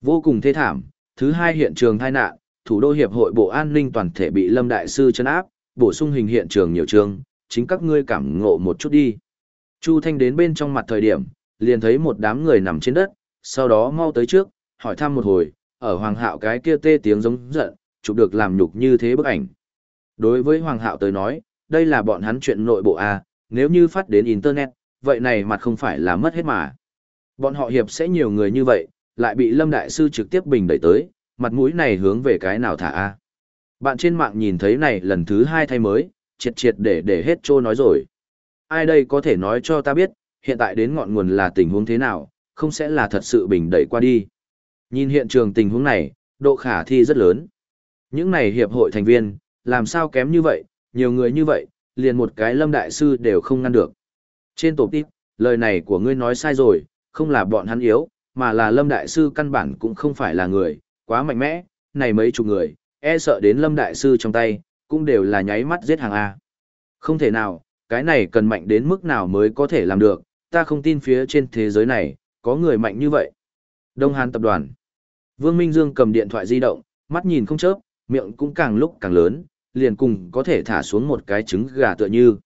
Vô cùng thê thảm, thứ hai hiện trường tai nạn, thủ đô hiệp hội bộ an ninh toàn thể bị Lâm đại sư trấn áp, bổ sung hình hiện trường nhiều trường, chính các ngươi cảm ngộ một chút đi. Chu Thanh đến bên trong mặt thời điểm, liền thấy một đám người nằm trên đất, sau đó mau tới trước, hỏi thăm một hồi, ở Hoàng Hạo cái kia tê tiếng giống giận, chụp được làm nhục như thế bức ảnh. Đối với Hoàng Hạo tới nói, đây là bọn hắn chuyện nội bộ A, nếu như phát đến Internet, vậy này mặt không phải là mất hết mà. Bọn họ hiệp sẽ nhiều người như vậy, lại bị Lâm Đại Sư trực tiếp bình đẩy tới, mặt mũi này hướng về cái nào thả A. Bạn trên mạng nhìn thấy này lần thứ hai thay mới, triệt triệt để để hết trô nói rồi. Ai đây có thể nói cho ta biết, hiện tại đến ngọn nguồn là tình huống thế nào, không sẽ là thật sự bình đẩy qua đi. Nhìn hiện trường tình huống này, độ khả thi rất lớn. Những này hiệp hội thành viên, làm sao kém như vậy, nhiều người như vậy, liền một cái lâm đại sư đều không ngăn được. Trên tổ tiếp, lời này của ngươi nói sai rồi, không là bọn hắn yếu, mà là lâm đại sư căn bản cũng không phải là người, quá mạnh mẽ, này mấy chục người, e sợ đến lâm đại sư trong tay, cũng đều là nháy mắt giết hàng A. Không thể nào, cái này cần mạnh đến mức nào mới có thể làm được, ta không tin phía trên thế giới này, có người mạnh như vậy. Đông Hàn tập đoàn. Vương Minh Dương cầm điện thoại di động, mắt nhìn không chớp, miệng cũng càng lúc càng lớn, liền cùng có thể thả xuống một cái trứng gà tựa như.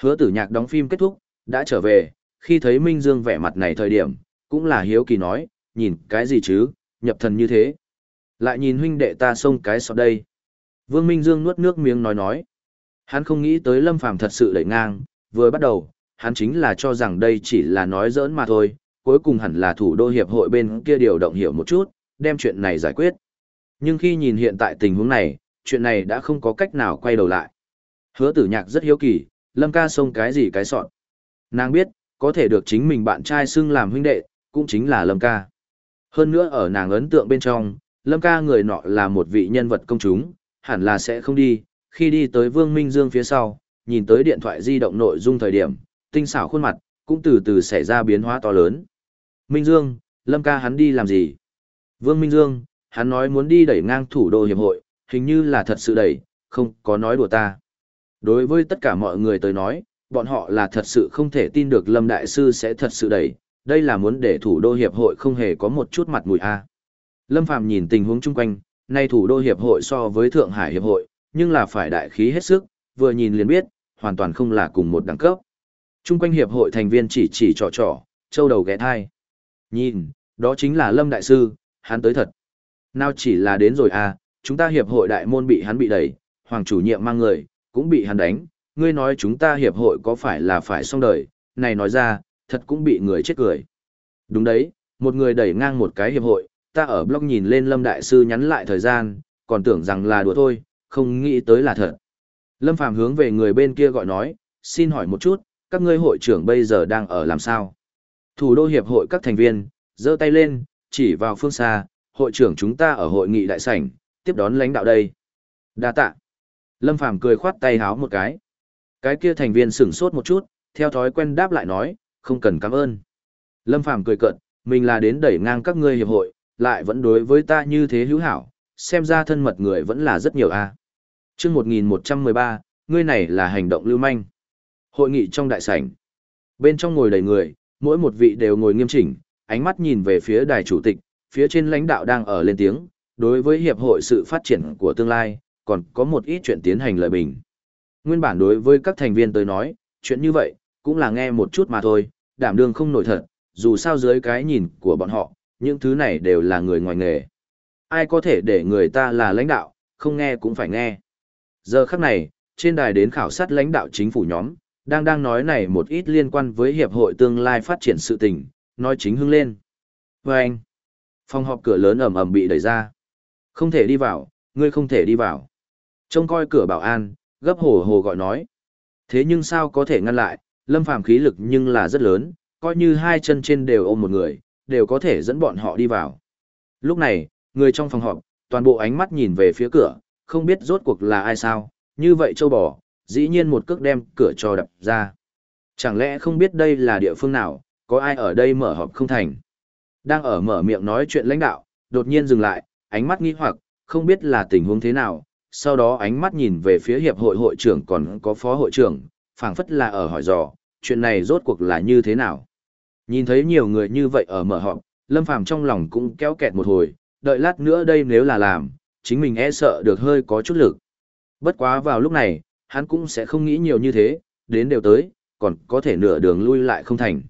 Hứa tử nhạc đóng phim kết thúc, đã trở về, khi thấy Minh Dương vẻ mặt này thời điểm, cũng là hiếu kỳ nói, nhìn cái gì chứ, nhập thần như thế. Lại nhìn huynh đệ ta xông cái sọt đây. Vương Minh Dương nuốt nước miếng nói nói. Hắn không nghĩ tới Lâm Phàm thật sự đẩy ngang, vừa bắt đầu, hắn chính là cho rằng đây chỉ là nói giỡn mà thôi, cuối cùng hẳn là thủ đô hiệp hội bên kia điều động hiểu một chút, đem chuyện này giải quyết. Nhưng khi nhìn hiện tại tình huống này, chuyện này đã không có cách nào quay đầu lại. Hứa tử nhạc rất hiếu kỳ, Lâm ca xông cái gì cái sọn. Nàng biết, có thể được chính mình bạn trai xưng làm huynh đệ, cũng chính là Lâm ca. Hơn nữa ở nàng ấn tượng bên trong, Lâm ca người nọ là một vị nhân vật công chúng, hẳn là sẽ không đi, khi đi tới Vương Minh Dương phía sau, nhìn tới điện thoại di động nội dung thời điểm, tinh xảo khuôn mặt, cũng từ từ xảy ra biến hóa to lớn. Minh Dương, Lâm ca hắn đi làm gì? Vương Minh Dương, hắn nói muốn đi đẩy ngang thủ đô hiệp hội, hình như là thật sự đẩy, không có nói đùa ta. Đối với tất cả mọi người tới nói, bọn họ là thật sự không thể tin được Lâm Đại Sư sẽ thật sự đẩy, đây là muốn để thủ đô hiệp hội không hề có một chút mặt mũi a. Lâm Phàm nhìn tình huống chung quanh, nay thủ đô hiệp hội so với Thượng Hải hiệp hội, nhưng là phải đại khí hết sức, vừa nhìn liền biết, hoàn toàn không là cùng một đẳng cấp. Chung quanh hiệp hội thành viên chỉ chỉ trò trò, châu đầu ghé thai. Nhìn, đó chính là Lâm Đại Sư, hắn tới thật. Nào chỉ là đến rồi à, chúng ta hiệp hội đại môn bị hắn bị đẩy, hoàng chủ nhiệm mang người, cũng bị hắn đánh, ngươi nói chúng ta hiệp hội có phải là phải xong đời, này nói ra, thật cũng bị người chết cười. Đúng đấy, một người đẩy ngang một cái hiệp hội, ta ở blog nhìn lên Lâm Đại Sư nhắn lại thời gian, còn tưởng rằng là đùa thôi, không nghĩ tới là thật. Lâm Phàm hướng về người bên kia gọi nói, xin hỏi một chút, các ngươi hội trưởng bây giờ đang ở làm sao? Thủ đô hiệp hội các thành viên, giơ tay lên, chỉ vào phương xa, hội trưởng chúng ta ở hội nghị đại sảnh, tiếp đón lãnh đạo đây. Đa tạ. Lâm Phàm cười khoát tay háo một cái. Cái kia thành viên sửng sốt một chút, theo thói quen đáp lại nói, không cần cảm ơn. Lâm Phàm cười cợt, mình là đến đẩy ngang các ngươi hiệp hội, lại vẫn đối với ta như thế hữu hảo, xem ra thân mật người vẫn là rất nhiều a. À. Chương 1113, ngươi này là hành động lưu manh. Hội nghị trong đại sảnh. Bên trong ngồi đầy người, mỗi một vị đều ngồi nghiêm chỉnh, ánh mắt nhìn về phía đài chủ tịch, phía trên lãnh đạo đang ở lên tiếng, đối với hiệp hội sự phát triển của tương lai, còn có một ít chuyện tiến hành lợi bình. Nguyên bản đối với các thành viên tới nói, chuyện như vậy, cũng là nghe một chút mà thôi, đảm đương không nổi thật, dù sao dưới cái nhìn của bọn họ, những thứ này đều là người ngoài nghề. Ai có thể để người ta là lãnh đạo, không nghe cũng phải nghe. Giờ khắc này, trên đài đến khảo sát lãnh đạo chính phủ nhóm, đang đang nói này một ít liên quan với hiệp hội tương lai phát triển sự tình, nói chính hưng lên. Và anh, phòng họp cửa lớn ầm ầm bị đẩy ra. Không thể đi vào, ngươi không thể đi vào. Trông coi cửa bảo an, gấp hồ hồ gọi nói. Thế nhưng sao có thể ngăn lại, lâm phàm khí lực nhưng là rất lớn, coi như hai chân trên đều ôm một người, đều có thể dẫn bọn họ đi vào. Lúc này, người trong phòng họp, toàn bộ ánh mắt nhìn về phía cửa, không biết rốt cuộc là ai sao, như vậy châu bò, dĩ nhiên một cước đem cửa cho đập ra. Chẳng lẽ không biết đây là địa phương nào, có ai ở đây mở họp không thành. Đang ở mở miệng nói chuyện lãnh đạo, đột nhiên dừng lại, ánh mắt nghi hoặc, không biết là tình huống thế nào, sau đó ánh mắt nhìn về phía hiệp hội hội trưởng còn có phó hội trưởng, phảng phất là ở hỏi dò, chuyện này rốt cuộc là như thế nào. Nhìn thấy nhiều người như vậy ở mở họp, Lâm Phàm trong lòng cũng kéo kẹt một hồi, đợi lát nữa đây nếu là làm, chính mình e sợ được hơi có chút lực. Bất quá vào lúc này, hắn cũng sẽ không nghĩ nhiều như thế, đến đều tới, còn có thể nửa đường lui lại không thành.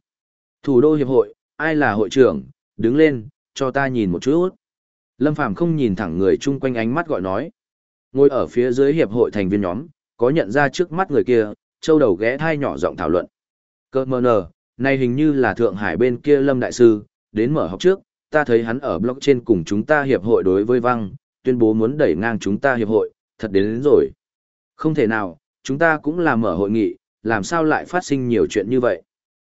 Thủ đô hiệp hội, ai là hội trưởng, đứng lên, cho ta nhìn một chút. Lâm Phàm không nhìn thẳng người chung quanh ánh mắt gọi nói. Ngồi ở phía dưới hiệp hội thành viên nhóm, có nhận ra trước mắt người kia, châu đầu ghé thai nhỏ giọng thảo luận. Cơ mờ nờ, này hình như là Thượng Hải bên kia Lâm Đại Sư, đến mở học trước, ta thấy hắn ở blog trên cùng chúng ta hiệp hội đối với văng, tuyên bố muốn đẩy ngang chúng ta hiệp hội, thật đến, đến rồi. Không thể nào, chúng ta cũng là mở hội nghị, làm sao lại phát sinh nhiều chuyện như vậy.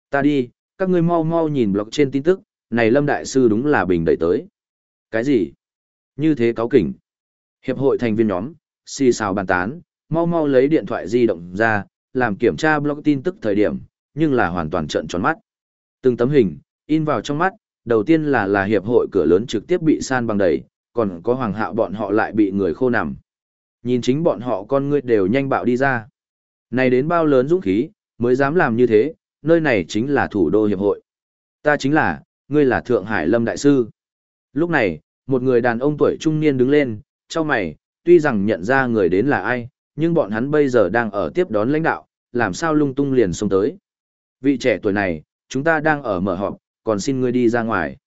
Ta đi, các ngươi mau mau nhìn blog trên tin tức, này Lâm Đại Sư đúng là bình đẩy tới. Cái gì? Như thế cáo kỉnh. Hiệp hội thành viên nhóm, xì xào bàn tán, mau mau lấy điện thoại di động ra, làm kiểm tra blog tin tức thời điểm, nhưng là hoàn toàn trận tròn mắt. Từng tấm hình, in vào trong mắt, đầu tiên là là hiệp hội cửa lớn trực tiếp bị san bằng đầy, còn có hoàng hạo bọn họ lại bị người khô nằm. Nhìn chính bọn họ con ngươi đều nhanh bạo đi ra. Này đến bao lớn dũng khí, mới dám làm như thế, nơi này chính là thủ đô hiệp hội. Ta chính là, ngươi là Thượng Hải Lâm Đại Sư. Lúc này, một người đàn ông tuổi trung niên đứng lên, cho mày, tuy rằng nhận ra người đến là ai, nhưng bọn hắn bây giờ đang ở tiếp đón lãnh đạo, làm sao lung tung liền xông tới. Vị trẻ tuổi này, chúng ta đang ở mở họp, còn xin ngươi đi ra ngoài.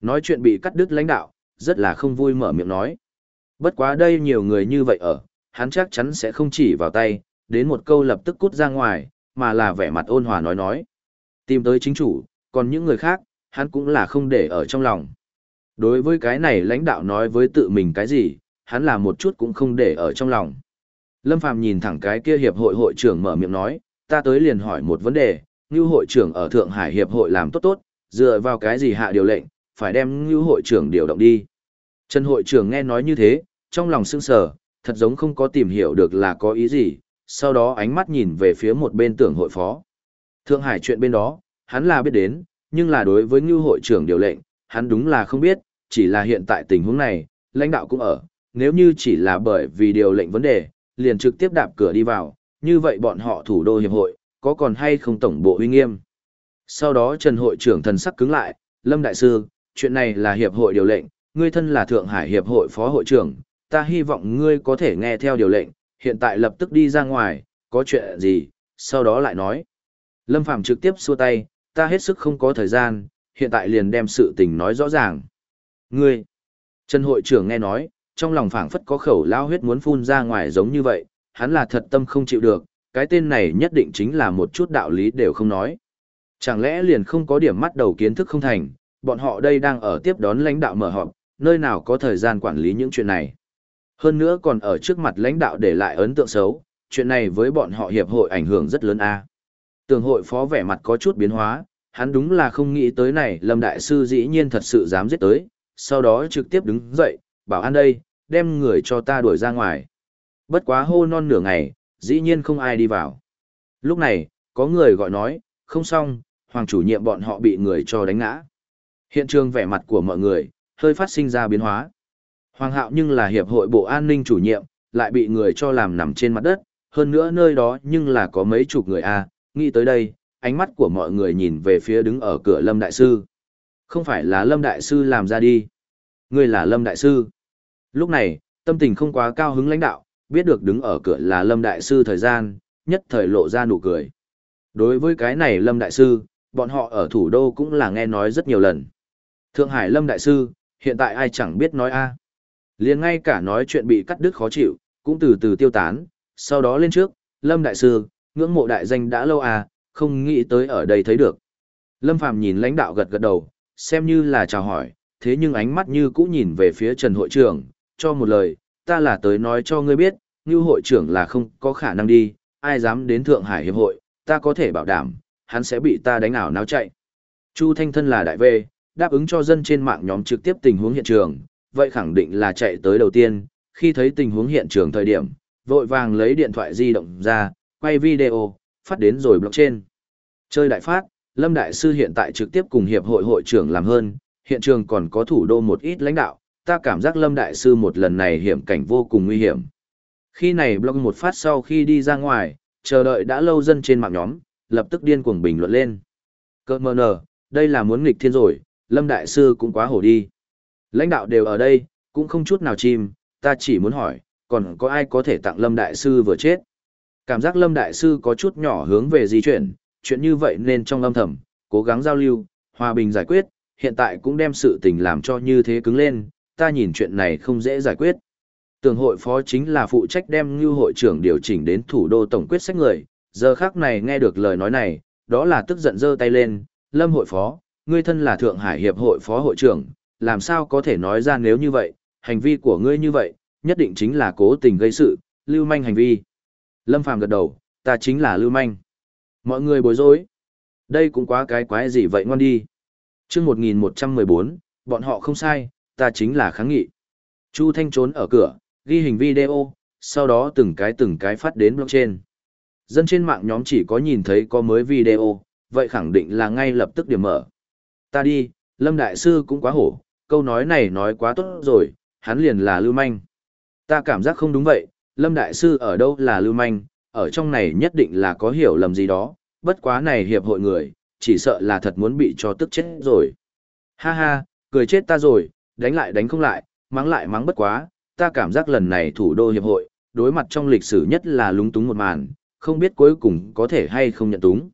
Nói chuyện bị cắt đứt lãnh đạo, rất là không vui mở miệng nói. Bất quá đây nhiều người như vậy ở, hắn chắc chắn sẽ không chỉ vào tay, đến một câu lập tức cút ra ngoài, mà là vẻ mặt ôn hòa nói nói. Tìm tới chính chủ, còn những người khác, hắn cũng là không để ở trong lòng. Đối với cái này lãnh đạo nói với tự mình cái gì, hắn là một chút cũng không để ở trong lòng. Lâm Phàm nhìn thẳng cái kia hiệp hội hội trưởng mở miệng nói, ta tới liền hỏi một vấn đề, như hội trưởng ở Thượng Hải hiệp hội làm tốt tốt, dựa vào cái gì hạ điều lệnh, phải đem như hội trưởng điều động đi. Trần hội trưởng nghe nói như thế, trong lòng sưng sờ, thật giống không có tìm hiểu được là có ý gì, sau đó ánh mắt nhìn về phía một bên tưởng hội phó. Thượng Hải chuyện bên đó, hắn là biết đến, nhưng là đối với như hội trưởng điều lệnh, hắn đúng là không biết, chỉ là hiện tại tình huống này, lãnh đạo cũng ở, nếu như chỉ là bởi vì điều lệnh vấn đề, liền trực tiếp đạp cửa đi vào, như vậy bọn họ thủ đô hiệp hội, có còn hay không tổng bộ uy nghiêm. Sau đó Trần hội trưởng thần sắc cứng lại, Lâm Đại Sư, chuyện này là hiệp hội điều lệnh, ngươi thân là Thượng Hải Hiệp hội phó hội trưởng, ta hy vọng ngươi có thể nghe theo điều lệnh, hiện tại lập tức đi ra ngoài, có chuyện gì, sau đó lại nói. Lâm Phàm trực tiếp xua tay, ta hết sức không có thời gian, hiện tại liền đem sự tình nói rõ ràng. Ngươi, Trần hội trưởng nghe nói, trong lòng phảng phất có khẩu lao huyết muốn phun ra ngoài giống như vậy, hắn là thật tâm không chịu được, cái tên này nhất định chính là một chút đạo lý đều không nói. Chẳng lẽ liền không có điểm mắt đầu kiến thức không thành, bọn họ đây đang ở tiếp đón lãnh đạo mở họp, nơi nào có thời gian quản lý những chuyện này. Hơn nữa còn ở trước mặt lãnh đạo để lại ấn tượng xấu, chuyện này với bọn họ hiệp hội ảnh hưởng rất lớn a. Tường hội phó vẻ mặt có chút biến hóa, hắn đúng là không nghĩ tới này Lâm Đại Sư dĩ nhiên thật sự dám giết tới, sau đó trực tiếp đứng dậy, bảo an đây, đem người cho ta đuổi ra ngoài. Bất quá hô non nửa ngày, dĩ nhiên không ai đi vào. Lúc này, có người gọi nói, không xong, hoàng chủ nhiệm bọn họ bị người cho đánh ngã. Hiện trường vẻ mặt của mọi người, hơi phát sinh ra biến hóa. Hoàng hạo nhưng là hiệp hội bộ an ninh chủ nhiệm, lại bị người cho làm nằm trên mặt đất, hơn nữa nơi đó nhưng là có mấy chục người a nghĩ tới đây, ánh mắt của mọi người nhìn về phía đứng ở cửa Lâm Đại Sư. Không phải là Lâm Đại Sư làm ra đi. Ngươi là Lâm Đại Sư. Lúc này, tâm tình không quá cao hứng lãnh đạo, biết được đứng ở cửa là Lâm Đại Sư thời gian, nhất thời lộ ra nụ cười. Đối với cái này Lâm Đại Sư, bọn họ ở thủ đô cũng là nghe nói rất nhiều lần. Thượng Hải Lâm Đại Sư, hiện tại ai chẳng biết nói a à. liền ngay cả nói chuyện bị cắt đứt khó chịu, cũng từ từ tiêu tán, sau đó lên trước, Lâm Đại Sư, ngưỡng mộ đại danh đã lâu à, không nghĩ tới ở đây thấy được. Lâm Phàm nhìn lãnh đạo gật gật đầu, xem như là chào hỏi, thế nhưng ánh mắt như cũ nhìn về phía Trần hội trưởng, cho một lời, ta là tới nói cho ngươi biết, như hội trưởng là không có khả năng đi, ai dám đến Thượng Hải Hiệp hội, ta có thể bảo đảm, hắn sẽ bị ta đánh ảo náo chạy. Chu Thanh Thân là đại vệ, đáp ứng cho dân trên mạng nhóm trực tiếp tình huống hiện trường, vậy khẳng định là chạy tới đầu tiên, khi thấy tình huống hiện trường thời điểm, vội vàng lấy điện thoại di động ra, quay video, phát đến rồi blockchain. trên. Chơi đại phát, Lâm Đại Sư hiện tại trực tiếp cùng hiệp hội hội trưởng làm hơn, hiện trường còn có thủ đô một ít lãnh đạo, ta cảm giác Lâm Đại Sư một lần này hiểm cảnh vô cùng nguy hiểm. Khi này blog một phát sau khi đi ra ngoài, chờ đợi đã lâu dân trên mạng nhóm, lập tức điên cuồng bình luận lên. Cơ mờ nờ, đây là muốn nghịch thiên rồi, Lâm Đại Sư cũng quá hổ đi. Lãnh đạo đều ở đây, cũng không chút nào chim, ta chỉ muốn hỏi, còn có ai có thể tặng Lâm Đại Sư vừa chết? Cảm giác Lâm Đại Sư có chút nhỏ hướng về di chuyển, chuyện như vậy nên trong âm thầm, cố gắng giao lưu, hòa bình giải quyết, hiện tại cũng đem sự tình làm cho như thế cứng lên, ta nhìn chuyện này không dễ giải quyết. Tường hội phó chính là phụ trách đem như hội trưởng điều chỉnh đến thủ đô tổng quyết sách người, giờ khác này nghe được lời nói này, đó là tức giận giơ tay lên, lâm hội phó, ngươi thân là Thượng Hải Hiệp hội phó hội trưởng, làm sao có thể nói ra nếu như vậy, hành vi của ngươi như vậy, nhất định chính là cố tình gây sự, lưu manh hành vi. Lâm Phàm gật đầu, ta chính là lưu manh. Mọi người bối rối. Đây cũng quá cái quái gì vậy ngoan đi. Trước 1114, bọn họ không sai, ta chính là kháng nghị. Chu Thanh trốn ở cửa, ghi hình video, sau đó từng cái từng cái phát đến blockchain. Dân trên mạng nhóm chỉ có nhìn thấy có mới video, vậy khẳng định là ngay lập tức điểm mở. Ta đi, Lâm Đại Sư cũng quá hổ, câu nói này nói quá tốt rồi, hắn liền là lưu manh. Ta cảm giác không đúng vậy, Lâm Đại Sư ở đâu là lưu manh, ở trong này nhất định là có hiểu lầm gì đó, bất quá này hiệp hội người, chỉ sợ là thật muốn bị cho tức chết rồi. Ha ha, cười chết ta rồi, đánh lại đánh không lại, mắng lại mắng bất quá, ta cảm giác lần này thủ đô hiệp hội, đối mặt trong lịch sử nhất là lúng túng một màn, không biết cuối cùng có thể hay không nhận túng.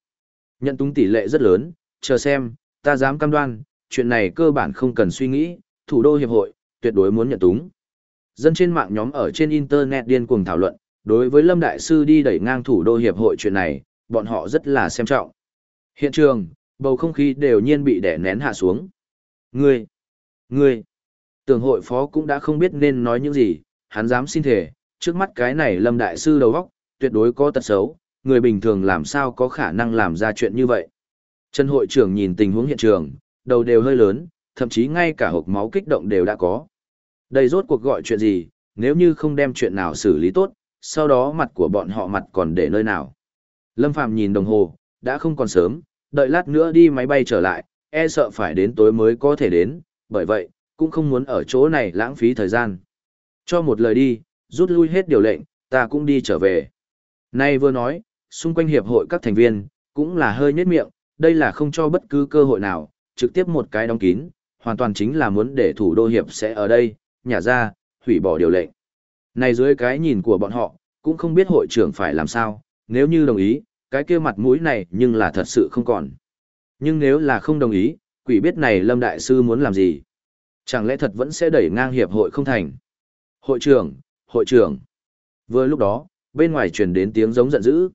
Nhận túng tỷ lệ rất lớn, chờ xem, ta dám cam đoan, chuyện này cơ bản không cần suy nghĩ, thủ đô hiệp hội, tuyệt đối muốn nhận túng. Dân trên mạng nhóm ở trên Internet điên cuồng thảo luận, đối với Lâm Đại Sư đi đẩy ngang thủ đô hiệp hội chuyện này, bọn họ rất là xem trọng. Hiện trường, bầu không khí đều nhiên bị đè nén hạ xuống. Ngươi, ngươi, tưởng hội phó cũng đã không biết nên nói những gì, hắn dám xin thể, trước mắt cái này Lâm Đại Sư đầu óc, tuyệt đối có tật xấu, người bình thường làm sao có khả năng làm ra chuyện như vậy. Trần hội trưởng nhìn tình huống hiện trường, đầu đều hơi lớn, thậm chí ngay cả hộp máu kích động đều đã có. Đây rốt cuộc gọi chuyện gì, nếu như không đem chuyện nào xử lý tốt, sau đó mặt của bọn họ mặt còn để nơi nào. Lâm Phạm nhìn đồng hồ, đã không còn sớm, đợi lát nữa đi máy bay trở lại, e sợ phải đến tối mới có thể đến, bởi vậy, cũng không muốn ở chỗ này lãng phí thời gian. Cho một lời đi, rút lui hết điều lệnh, ta cũng đi trở về. Nay vừa nói, xung quanh hiệp hội các thành viên, cũng là hơi nhếch miệng, đây là không cho bất cứ cơ hội nào, trực tiếp một cái đóng kín, hoàn toàn chính là muốn để thủ đô hiệp sẽ ở đây, nhả ra, hủy bỏ điều lệnh. Này dưới cái nhìn của bọn họ, cũng không biết hội trưởng phải làm sao, nếu như đồng ý, cái kia mặt mũi này nhưng là thật sự không còn. Nhưng nếu là không đồng ý, quỷ biết này Lâm Đại Sư muốn làm gì? Chẳng lẽ thật vẫn sẽ đẩy ngang hiệp hội không thành? Hội trưởng, hội trưởng. Vừa lúc đó, bên ngoài truyền đến tiếng giống giận dữ.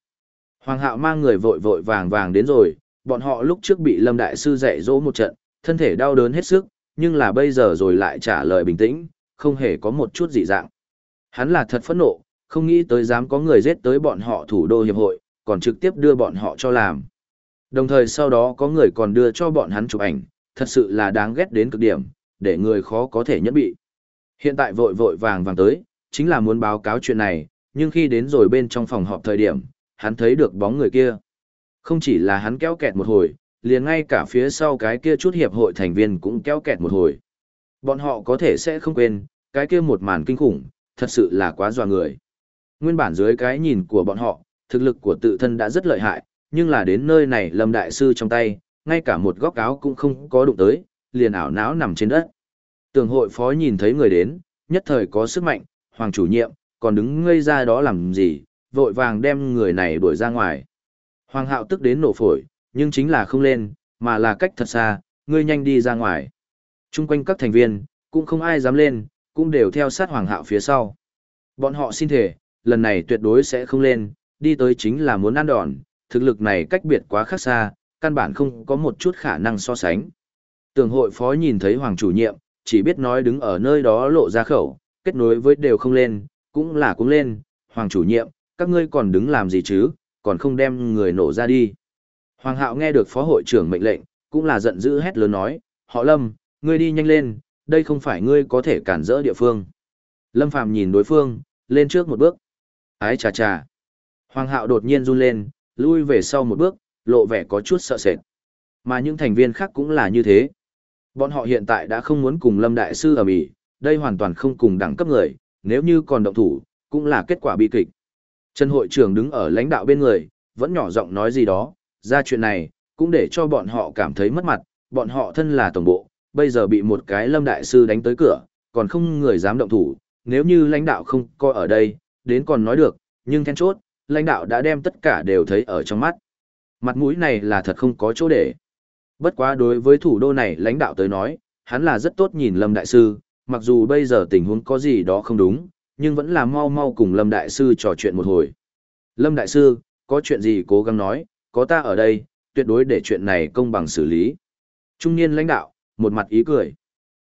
Hoàng hạo mang người vội vội vàng vàng đến rồi, bọn họ lúc trước bị Lâm Đại Sư dạy dỗ một trận, thân thể đau đớn hết sức, nhưng là bây giờ rồi lại trả lời bình tĩnh, không hề có một chút dị dạng. Hắn là thật phẫn nộ, không nghĩ tới dám có người giết tới bọn họ thủ đô hiệp hội, còn trực tiếp đưa bọn họ cho làm. Đồng thời sau đó có người còn đưa cho bọn hắn chụp ảnh, thật sự là đáng ghét đến cực điểm, để người khó có thể nhẫn bị. Hiện tại vội vội vàng vàng tới, chính là muốn báo cáo chuyện này, nhưng khi đến rồi bên trong phòng họp thời điểm, hắn thấy được bóng người kia. Không chỉ là hắn kéo kẹt một hồi, liền ngay cả phía sau cái kia chút hiệp hội thành viên cũng kéo kẹt một hồi. Bọn họ có thể sẽ không quên, cái kia một màn kinh khủng, thật sự là quá dọa người. Nguyên bản dưới cái nhìn của bọn họ, thực lực của tự thân đã rất lợi hại, nhưng là đến nơi này Lâm Đại Sư trong tay, ngay cả một góc áo cũng không có đụng tới, liền ảo não nằm trên đất. Tường hội phó nhìn thấy người đến, nhất thời có sức mạnh, hoàng chủ nhiệm, còn đứng ngây ra đó làm gì, vội vàng đem người này đuổi ra ngoài. Hoàng hạo tức đến nổ phổi, nhưng chính là không lên, mà là cách thật xa, ngươi nhanh đi ra ngoài. Trung quanh các thành viên, cũng không ai dám lên, cũng đều theo sát hoàng hạo phía sau. Bọn họ xin thể, lần này tuyệt đối sẽ không lên, đi tới chính là muốn ăn đòn, thực lực này cách biệt quá khác xa, căn bản không có một chút khả năng so sánh. Tường hội phó nhìn thấy hoàng chủ nhiệm, chỉ biết nói đứng ở nơi đó lộ ra khẩu, kết nối với đều không lên, cũng là cũng lên, hoàng chủ nhiệm, các ngươi còn đứng làm gì chứ, còn không đem người nổ ra đi. Hoàng hạo nghe được phó hội trưởng mệnh lệnh, cũng là giận dữ hét lớn nói, họ lâm, ngươi đi nhanh lên, đây không phải ngươi có thể cản rỡ địa phương. Lâm Phàm nhìn đối phương, lên trước một bước. Ái chà chà. Hoàng hạo đột nhiên run lên, lui về sau một bước, lộ vẻ có chút sợ sệt. Mà những thành viên khác cũng là như thế. Bọn họ hiện tại đã không muốn cùng Lâm Đại Sư ở Mỹ, đây hoàn toàn không cùng đẳng cấp người, nếu như còn động thủ, cũng là kết quả bi kịch. Trần hội trưởng đứng ở lãnh đạo bên người, vẫn nhỏ giọng nói gì đó, ra chuyện này, cũng để cho bọn họ cảm thấy mất mặt, bọn họ thân là tổng bộ, bây giờ bị một cái lâm đại sư đánh tới cửa, còn không người dám động thủ, nếu như lãnh đạo không coi ở đây, đến còn nói được, nhưng then chốt, lãnh đạo đã đem tất cả đều thấy ở trong mắt. Mặt mũi này là thật không có chỗ để. Bất quá đối với thủ đô này lãnh đạo tới nói, hắn là rất tốt nhìn Lâm Đại Sư, mặc dù bây giờ tình huống có gì đó không đúng, nhưng vẫn là mau mau cùng Lâm Đại Sư trò chuyện một hồi. Lâm Đại Sư, có chuyện gì cố gắng nói, có ta ở đây, tuyệt đối để chuyện này công bằng xử lý. Trung niên lãnh đạo, một mặt ý cười.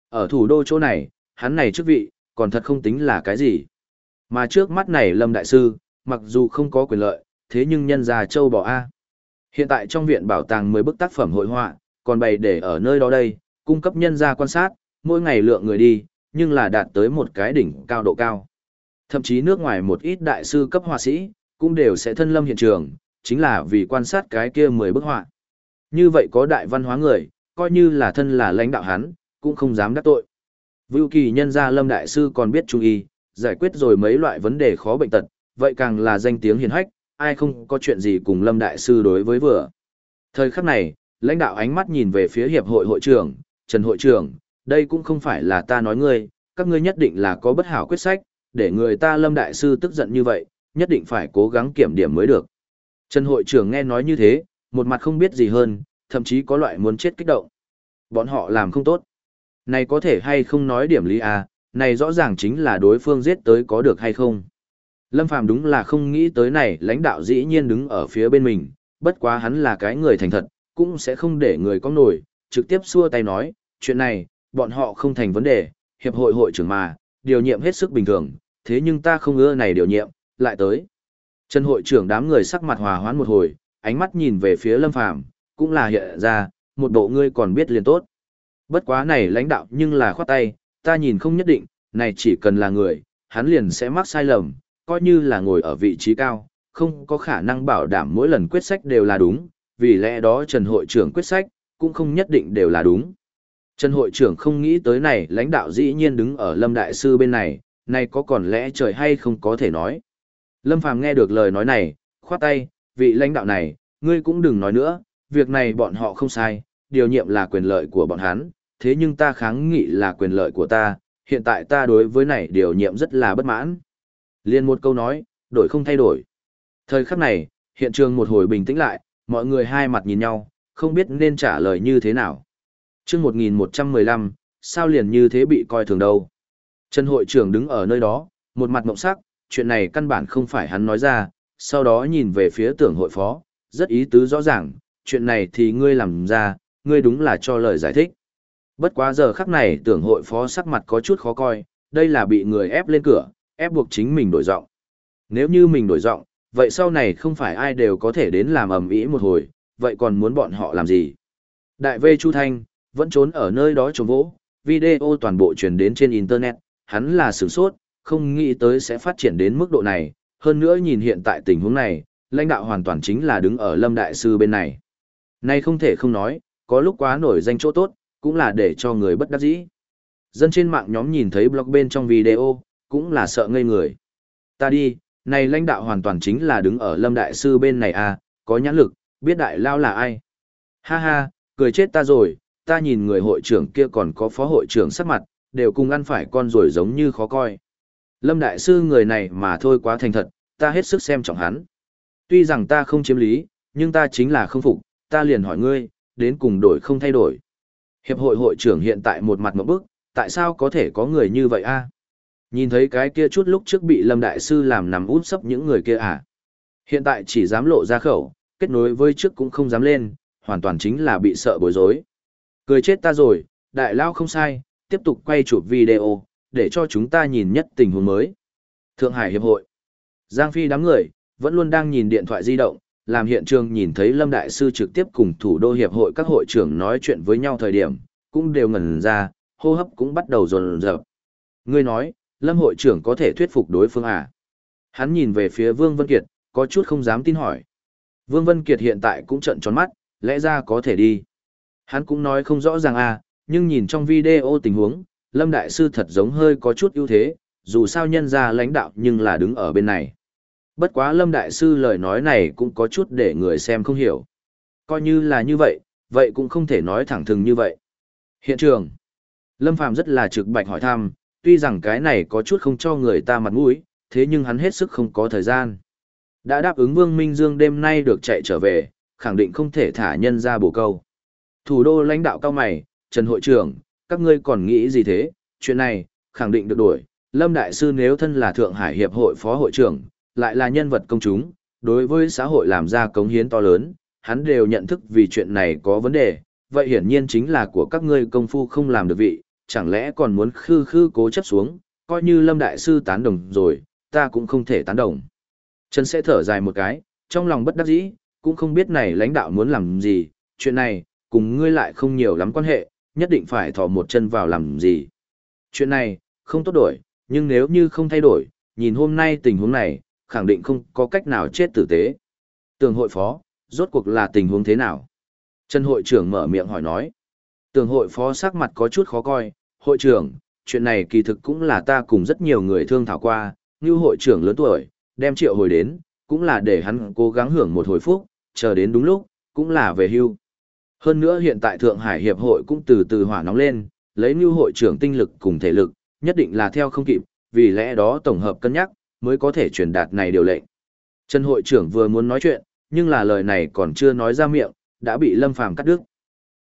Ở thủ đô chỗ này, hắn này chức vị, còn thật không tính là cái gì. Mà trước mắt này Lâm Đại Sư, mặc dù không có quyền lợi, thế nhưng nhân già châu bỏ A. Hiện tại trong viện bảo tàng 10 bức tác phẩm hội họa, còn bày để ở nơi đó đây, cung cấp nhân gia quan sát, mỗi ngày lượng người đi, nhưng là đạt tới một cái đỉnh cao độ cao. Thậm chí nước ngoài một ít đại sư cấp họa sĩ, cũng đều sẽ thân lâm hiện trường, chính là vì quan sát cái kia 10 bức họa. Như vậy có đại văn hóa người, coi như là thân là lãnh đạo hắn, cũng không dám đắc tội. Vưu kỳ nhân gia lâm đại sư còn biết chú ý, giải quyết rồi mấy loại vấn đề khó bệnh tật, vậy càng là danh tiếng hiền hách, ai không có chuyện gì cùng lâm đại sư đối với vừa. Thời khắc này, lãnh đạo ánh mắt nhìn về phía hiệp hội hội trưởng, Trần hội trưởng, đây cũng không phải là ta nói ngươi, các ngươi nhất định là có bất hảo quyết sách, để người ta lâm đại sư tức giận như vậy, nhất định phải cố gắng kiểm điểm mới được. Trần hội trưởng nghe nói như thế, một mặt không biết gì hơn, thậm chí có loại muốn chết kích động. Bọn họ làm không tốt. Này có thể hay không nói điểm lý à, này rõ ràng chính là đối phương giết tới có được hay không. Lâm Phàm đúng là không nghĩ tới này lãnh đạo dĩ nhiên đứng ở phía bên mình, bất quá hắn là cái người thành thật, cũng sẽ không để người có nổi, trực tiếp xua tay nói, chuyện này, bọn họ không thành vấn đề, hiệp hội hội trưởng mà, điều nhiệm hết sức bình thường, thế nhưng ta không ưa này điều nhiệm, lại tới. Trần hội trưởng đám người sắc mặt hòa hoãn một hồi, ánh mắt nhìn về phía Lâm Phàm, cũng là hiện ra, một bộ ngươi còn biết liền tốt. Bất quá này lãnh đạo nhưng là khoát tay, ta nhìn không nhất định, này chỉ cần là người, hắn liền sẽ mắc sai lầm, coi như là ngồi ở vị trí cao, không có khả năng bảo đảm mỗi lần quyết sách đều là đúng, vì lẽ đó Trần hội trưởng quyết sách, cũng không nhất định đều là đúng. Trần hội trưởng không nghĩ tới này lãnh đạo dĩ nhiên đứng ở Lâm Đại Sư bên này, này có còn lẽ trời hay không có thể nói. Lâm Phàm nghe được lời nói này, khoát tay, vị lãnh đạo này, ngươi cũng đừng nói nữa, việc này bọn họ không sai, điều nhiệm là quyền lợi của bọn hắn, thế nhưng ta kháng nghị là quyền lợi của ta, hiện tại ta đối với này điều nhiệm rất là bất mãn. Liên một câu nói, đổi không thay đổi. Thời khắc này, hiện trường một hồi bình tĩnh lại, mọi người hai mặt nhìn nhau, không biết nên trả lời như thế nào. Trước 1115, sao liền như thế bị coi thường đâu. Trần hội trưởng đứng ở nơi đó, một mặt mộng sắc, chuyện này căn bản không phải hắn nói ra, sau đó nhìn về phía tưởng hội phó, rất ý tứ rõ ràng, chuyện này thì ngươi làm ra, ngươi đúng là cho lời giải thích. Bất quá giờ khắc này tưởng hội phó sắc mặt có chút khó coi, đây là bị người ép lên cửa, ép buộc chính mình đổi giọng. Nếu như mình đổi giọng, vậy sau này không phải ai đều có thể đến làm ầm ĩ một hồi, vậy còn muốn bọn họ làm gì? Đại V Chu Thanh, vẫn trốn ở nơi đó trống vỗ, video toàn bộ truyền đến trên Internet, hắn là sửng sốt, không nghĩ tới sẽ phát triển đến mức độ này, hơn nữa nhìn hiện tại tình huống này, lãnh đạo hoàn toàn chính là đứng ở Lâm Đại Sư bên này. Nay không thể không nói, có lúc quá nổi danh chỗ tốt, cũng là để cho người bất đắc dĩ. Dân trên mạng nhóm nhìn thấy blog bên trong video, cũng là sợ ngây người. Ta đi, này lãnh đạo hoàn toàn chính là đứng ở Lâm Đại Sư bên này à, có nhãn lực, biết đại lao là ai. Ha ha, cười chết ta rồi, ta nhìn người hội trưởng kia còn có phó hội trưởng sắc mặt, đều cùng ăn phải con rồi giống như khó coi. Lâm Đại Sư người này mà thôi quá thành thật, ta hết sức xem trọng hắn. Tuy rằng ta không chiếm lý, nhưng ta chính là không phục, ta liền hỏi ngươi, đến cùng đổi không thay đổi. Hiệp hội hội trưởng hiện tại một mặt một bức, tại sao có thể có người như vậy a? Nhìn thấy cái kia chút lúc trước bị Lâm Đại Sư làm nằm út sấp những người kia à? Hiện tại chỉ dám lộ ra khẩu, kết nối với trước cũng không dám lên, hoàn toàn chính là bị sợ bối rối. Cười chết ta rồi, đại lao không sai, tiếp tục quay chụp video, để cho chúng ta nhìn nhất tình huống mới. Thượng Hải Hiệp hội. Giang Phi đám người, vẫn luôn đang nhìn điện thoại di động, làm hiện trường nhìn thấy Lâm Đại Sư trực tiếp cùng thủ đô hiệp hội các hội trưởng nói chuyện với nhau thời điểm, cũng đều ngẩn ra, hô hấp cũng bắt đầu rồn rập Ngươi nói, Lâm hội trưởng có thể thuyết phục đối phương à? Hắn nhìn về phía Vương Vân Kiệt, có chút không dám tin hỏi. Vương Vân Kiệt hiện tại cũng trận tròn mắt, lẽ ra có thể đi. Hắn cũng nói không rõ ràng à, nhưng nhìn trong video tình huống, Lâm Đại Sư thật giống hơi có chút ưu thế, dù sao nhân ra lãnh đạo nhưng là đứng ở bên này. Bất quá Lâm Đại Sư lời nói này cũng có chút để người xem không hiểu. Coi như là như vậy, vậy cũng không thể nói thẳng thừng như vậy. Hiện trường. Lâm Phàm rất là trực bạch hỏi thăm, tuy rằng cái này có chút không cho người ta mặt mũi, thế nhưng hắn hết sức không có thời gian. Đã đáp ứng Vương Minh Dương đêm nay được chạy trở về, khẳng định không thể thả nhân ra bổ câu. Thủ đô lãnh đạo cao mày, Trần hội trưởng, các ngươi còn nghĩ gì thế, chuyện này, khẳng định được đuổi. Lâm Đại Sư nếu thân là Thượng Hải Hiệp hội Phó hội trưởng, lại là nhân vật công chúng, đối với xã hội làm ra cống hiến to lớn, hắn đều nhận thức vì chuyện này có vấn đề, vậy hiển nhiên chính là của các ngươi công phu không làm được vị, chẳng lẽ còn muốn khư khư cố chấp xuống, coi như Lâm Đại Sư tán đồng rồi, ta cũng không thể tán đồng. Trần sẽ thở dài một cái, trong lòng bất đắc dĩ, cũng không biết này lãnh đạo muốn làm gì, chuyện này, cùng ngươi lại không nhiều lắm quan hệ, nhất định phải thò một chân vào làm gì. Chuyện này, không tốt đổi, nhưng nếu như không thay đổi, nhìn hôm nay tình huống này, khẳng định không có cách nào chết tử tế. Tường hội phó, rốt cuộc là tình huống thế nào? Trần hội trưởng mở miệng hỏi nói. Tường hội phó sắc mặt có chút khó coi, hội trưởng, chuyện này kỳ thực cũng là ta cùng rất nhiều người thương thảo qua, như hội trưởng lớn tuổi, đem triệu hồi đến, cũng là để hắn cố gắng hưởng một hồi phúc, chờ đến đúng lúc, cũng là về hưu. Hơn nữa hiện tại Thượng Hải Hiệp hội cũng từ từ hỏa nóng lên, lấy như hội trưởng tinh lực cùng thể lực, nhất định là theo không kịp, vì lẽ đó tổng hợp cân nhắc, mới có thể truyền đạt này điều lệnh. Trần hội trưởng vừa muốn nói chuyện, nhưng là lời này còn chưa nói ra miệng, đã bị Lâm Phàm cắt đứt.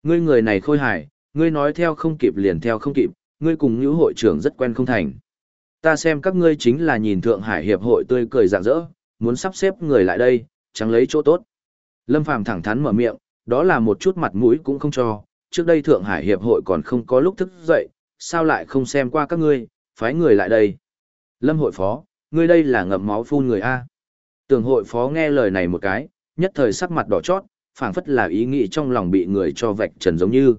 Ngươi người này khôi hài, ngươi nói theo không kịp liền theo không kịp, ngươi cùng nữ hội trưởng rất quen không thành. Ta xem các ngươi chính là nhìn Thượng Hải Hiệp hội tươi cười rạng rỡ, muốn sắp xếp người lại đây, chẳng lấy chỗ tốt. Lâm Phàm thẳng thắn mở miệng, đó là một chút mặt mũi cũng không cho, trước đây Thượng Hải Hiệp hội còn không có lúc thức dậy, sao lại không xem qua các ngươi, phái người lại đây. Lâm hội phó, ngươi đây là ngậm máu phun người A. Tường hội phó nghe lời này một cái, nhất thời sắc mặt đỏ chót, phảng phất là ý nghĩ trong lòng bị người cho vạch trần giống như.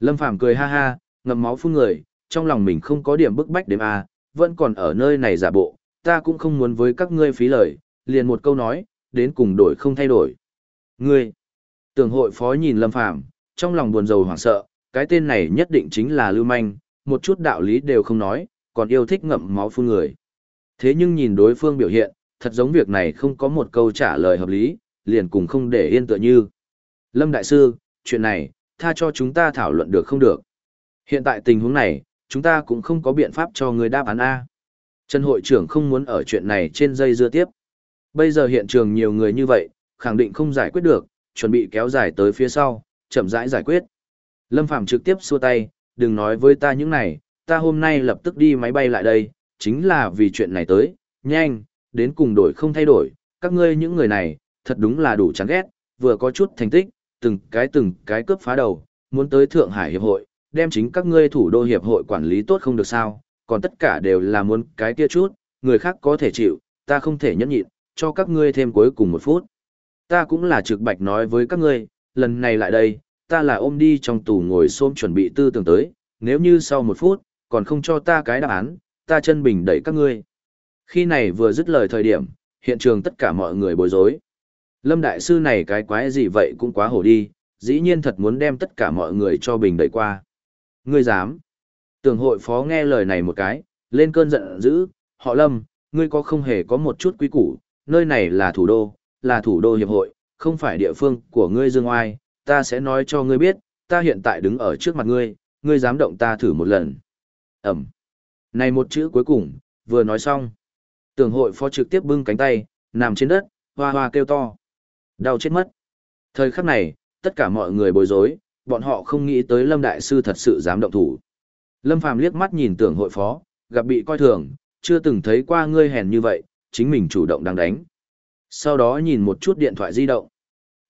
Lâm Phàm cười ha ha, ngậm máu phun người, trong lòng mình không có điểm bức bách đếm A, vẫn còn ở nơi này giả bộ, ta cũng không muốn với các ngươi phí lời, liền một câu nói, đến cùng đổi không thay đổi. Ngươi, tưởng hội phó nhìn Lâm Phàm trong lòng buồn rầu hoảng sợ, cái tên này nhất định chính là lưu manh, một chút đạo lý đều không nói, còn yêu thích ngậm máu phun người. Thế nhưng nhìn đối phương biểu hiện, thật giống việc này không có một câu trả lời hợp lý, liền cùng không để yên tựa như. Lâm Đại Sư, chuyện này, tha cho chúng ta thảo luận được không được. Hiện tại tình huống này, chúng ta cũng không có biện pháp cho người đáp án A. Trần hội trưởng không muốn ở chuyện này trên dây dưa tiếp. Bây giờ hiện trường nhiều người như vậy, khẳng định không giải quyết được, chuẩn bị kéo dài tới phía sau, chậm rãi giải, giải quyết. Lâm Phàm trực tiếp xua tay, đừng nói với ta những này, ta hôm nay lập tức đi máy bay lại đây, chính là vì chuyện này tới, nhanh, đến cùng đổi không thay đổi, các ngươi những người này, thật đúng là đủ chán ghét, vừa có chút thành tích, từng cái từng cái cướp phá đầu, muốn tới Thượng Hải Hiệp hội, đem chính các ngươi thủ đô Hiệp hội quản lý tốt không được sao, còn tất cả đều là muốn cái kia chút, người khác có thể chịu, ta không thể nhẫn nhịn, cho các ngươi thêm cuối cùng một phút. Ta cũng là trực bạch nói với các ngươi, lần này lại đây, ta là ôm đi trong tù ngồi xôm chuẩn bị tư tưởng tới, nếu như sau một phút, còn không cho ta cái đáp án, ta chân bình đẩy các ngươi. Khi này vừa dứt lời thời điểm, hiện trường tất cả mọi người bối rối. Lâm Đại Sư này cái quái gì vậy cũng quá hổ đi, dĩ nhiên thật muốn đem tất cả mọi người cho bình đẩy qua. Ngươi dám. Tưởng hội phó nghe lời này một cái, lên cơn giận dữ, họ Lâm, ngươi có không hề có một chút quý củ, nơi này là thủ đô, là thủ đô hiệp hội, không phải địa phương của ngươi dương oai, ta sẽ nói cho ngươi biết, ta hiện tại đứng ở trước mặt ngươi, ngươi dám động ta thử một lần. Ẩm. Này một chữ cuối cùng, vừa nói xong. Tưởng hội phó trực tiếp bưng cánh tay, nằm trên đất, hoa hoa kêu to. Đau chết mất. Thời khắc này, tất cả mọi người bối rối, bọn họ không nghĩ tới Lâm Đại Sư thật sự dám động thủ. Lâm Phàm liếc mắt nhìn tưởng hội phó, gặp bị coi thường, chưa từng thấy qua ngươi hèn như vậy, chính mình chủ động đang đánh. Sau đó nhìn một chút điện thoại di động.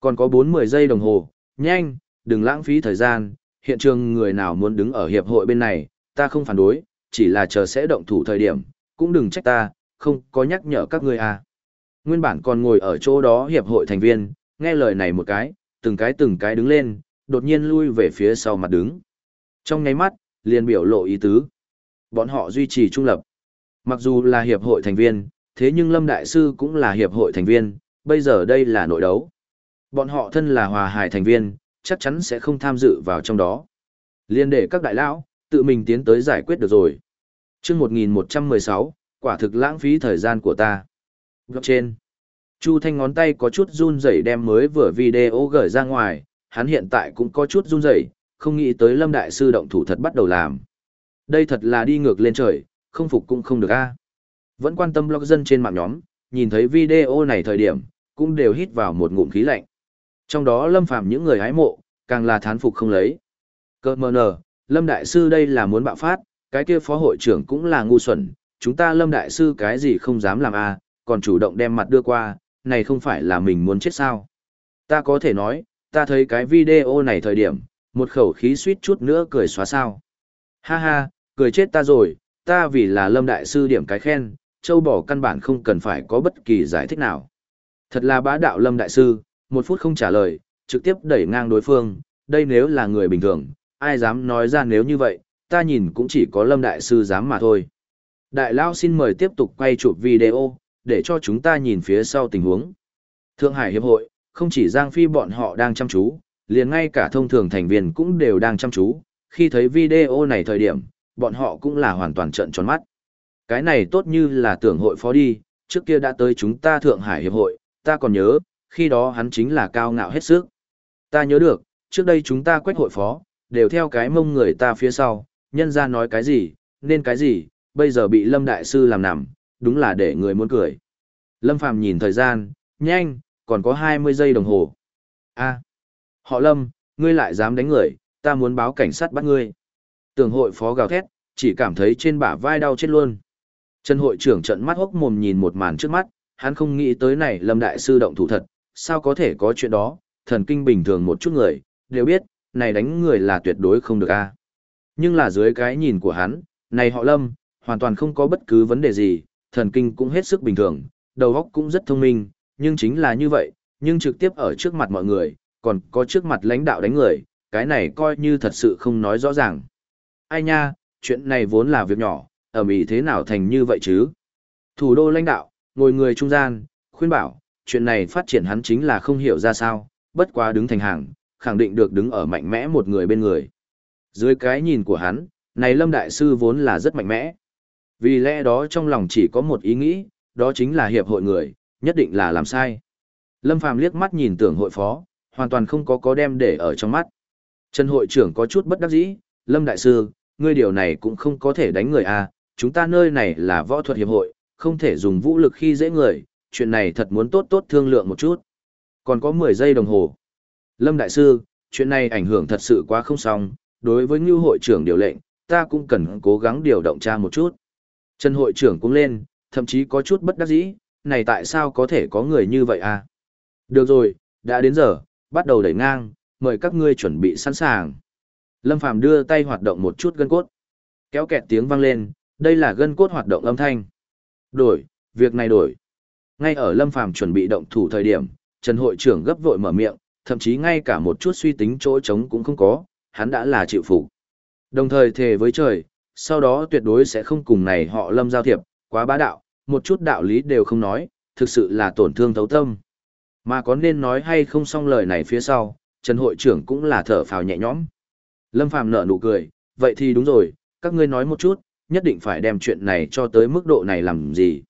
Còn có 4-10 giây đồng hồ, nhanh, đừng lãng phí thời gian, hiện trường người nào muốn đứng ở hiệp hội bên này, ta không phản đối, chỉ là chờ sẽ động thủ thời điểm, cũng đừng trách ta, không có nhắc nhở các ngươi à. Nguyên bản còn ngồi ở chỗ đó hiệp hội thành viên, nghe lời này một cái, từng cái từng cái đứng lên, đột nhiên lui về phía sau mặt đứng. Trong nháy mắt, liền biểu lộ ý tứ. Bọn họ duy trì trung lập. Mặc dù là hiệp hội thành viên, thế nhưng Lâm Đại Sư cũng là hiệp hội thành viên, bây giờ đây là nội đấu. Bọn họ thân là hòa hài thành viên, chắc chắn sẽ không tham dự vào trong đó. Liên để các đại lão, tự mình tiến tới giải quyết được rồi. chương 1116, quả thực lãng phí thời gian của ta trên Chu Thanh ngón tay có chút run rẩy đem mới vừa video gửi ra ngoài, hắn hiện tại cũng có chút run rẩy, không nghĩ tới Lâm Đại Sư động thủ thật bắt đầu làm. Đây thật là đi ngược lên trời, không phục cũng không được a. Vẫn quan tâm blog dân trên mạng nhóm, nhìn thấy video này thời điểm, cũng đều hít vào một ngụm khí lạnh. Trong đó lâm phạm những người hái mộ, càng là thán phục không lấy. Cơ mờ nờ, lâm đại sư đây là muốn bạo phát, cái kia phó hội trưởng cũng là ngu xuẩn, chúng ta lâm đại sư cái gì không dám làm a còn chủ động đem mặt đưa qua, này không phải là mình muốn chết sao. Ta có thể nói, ta thấy cái video này thời điểm, một khẩu khí suýt chút nữa cười xóa sao. Ha ha, cười chết ta rồi, ta vì là lâm đại sư điểm cái khen, châu bỏ căn bản không cần phải có bất kỳ giải thích nào. Thật là bá đạo lâm đại sư, một phút không trả lời, trực tiếp đẩy ngang đối phương, đây nếu là người bình thường, ai dám nói ra nếu như vậy, ta nhìn cũng chỉ có lâm đại sư dám mà thôi. Đại Lao xin mời tiếp tục quay chụp video, để cho chúng ta nhìn phía sau tình huống. Thượng Hải Hiệp hội, không chỉ Giang Phi bọn họ đang chăm chú, liền ngay cả thông thường thành viên cũng đều đang chăm chú, khi thấy video này thời điểm, bọn họ cũng là hoàn toàn trợn tròn mắt. Cái này tốt như là tưởng hội phó đi, trước kia đã tới chúng ta Thượng Hải Hiệp hội, ta còn nhớ, khi đó hắn chính là cao ngạo hết sức. Ta nhớ được, trước đây chúng ta quét hội phó, đều theo cái mông người ta phía sau, nhân ra nói cái gì, nên cái gì, bây giờ bị Lâm Đại Sư làm nằm, đúng là để người muốn cười. Lâm Phàm nhìn thời gian, nhanh, còn có 20 giây đồng hồ. a họ Lâm, ngươi lại dám đánh người, ta muốn báo cảnh sát bắt ngươi. Tưởng hội phó gào thét, chỉ cảm thấy trên bả vai đau chết luôn. Trần hội trưởng trận mắt hốc mồm nhìn một màn trước mắt, hắn không nghĩ tới này Lâm Đại Sư động thủ thật, sao có thể có chuyện đó, thần kinh bình thường một chút người, đều biết, này đánh người là tuyệt đối không được a. Nhưng là dưới cái nhìn của hắn, này họ Lâm, hoàn toàn không có bất cứ vấn đề gì, thần kinh cũng hết sức bình thường, đầu óc cũng rất thông minh, nhưng chính là như vậy, nhưng trực tiếp ở trước mặt mọi người, còn có trước mặt lãnh đạo đánh người, cái này coi như thật sự không nói rõ ràng. Ai nha, chuyện này vốn là việc nhỏ, ở Mỹ thế nào thành như vậy chứ? Thủ đô lãnh đạo, ngồi người trung gian, khuyên bảo, chuyện này phát triển hắn chính là không hiểu ra sao, bất quá đứng thành hàng, khẳng định được đứng ở mạnh mẽ một người bên người. Dưới cái nhìn của hắn, này Lâm Đại Sư vốn là rất mạnh mẽ. Vì lẽ đó trong lòng chỉ có một ý nghĩ, đó chính là hiệp hội người, nhất định là làm sai. Lâm Phàm liếc mắt nhìn tưởng hội phó, hoàn toàn không có có đem để ở trong mắt. Trần hội trưởng có chút bất đắc dĩ, Lâm Đại Sư, ngươi điều này cũng không có thể đánh người à, chúng ta nơi này là võ thuật hiệp hội, không thể dùng vũ lực khi dễ người, chuyện này thật muốn tốt tốt thương lượng một chút. Còn có 10 giây đồng hồ. Lâm Đại Sư, chuyện này ảnh hưởng thật sự quá không xong, đối với ngưu hội trưởng điều lệnh, ta cũng cần cố gắng điều động tra một chút. Trần hội trưởng cũng lên, thậm chí có chút bất đắc dĩ, này tại sao có thể có người như vậy à? Được rồi, đã đến giờ, bắt đầu đẩy ngang, mời các ngươi chuẩn bị sẵn sàng. Lâm Phàm đưa tay hoạt động một chút gân cốt. Kéo kẹt tiếng vang lên, đây là gân cốt hoạt động âm thanh. Đổi, việc này đổi. Ngay ở Lâm Phàm chuẩn bị động thủ thời điểm, Trần hội trưởng gấp vội mở miệng, thậm chí ngay cả một chút suy tính chỗ trống cũng không có, hắn đã là chịu phục. Đồng thời thề với trời, sau đó tuyệt đối sẽ không cùng này họ Lâm giao thiệp, quá bá đạo, một chút đạo lý đều không nói, thực sự là tổn thương thấu tâm. Mà có nên nói hay không xong lời này phía sau, Trần hội trưởng cũng là thở phào nhẹ nhõm. Lâm Phàm nở nụ cười, vậy thì đúng rồi, các ngươi nói một chút, nhất định phải đem chuyện này cho tới mức độ này làm gì.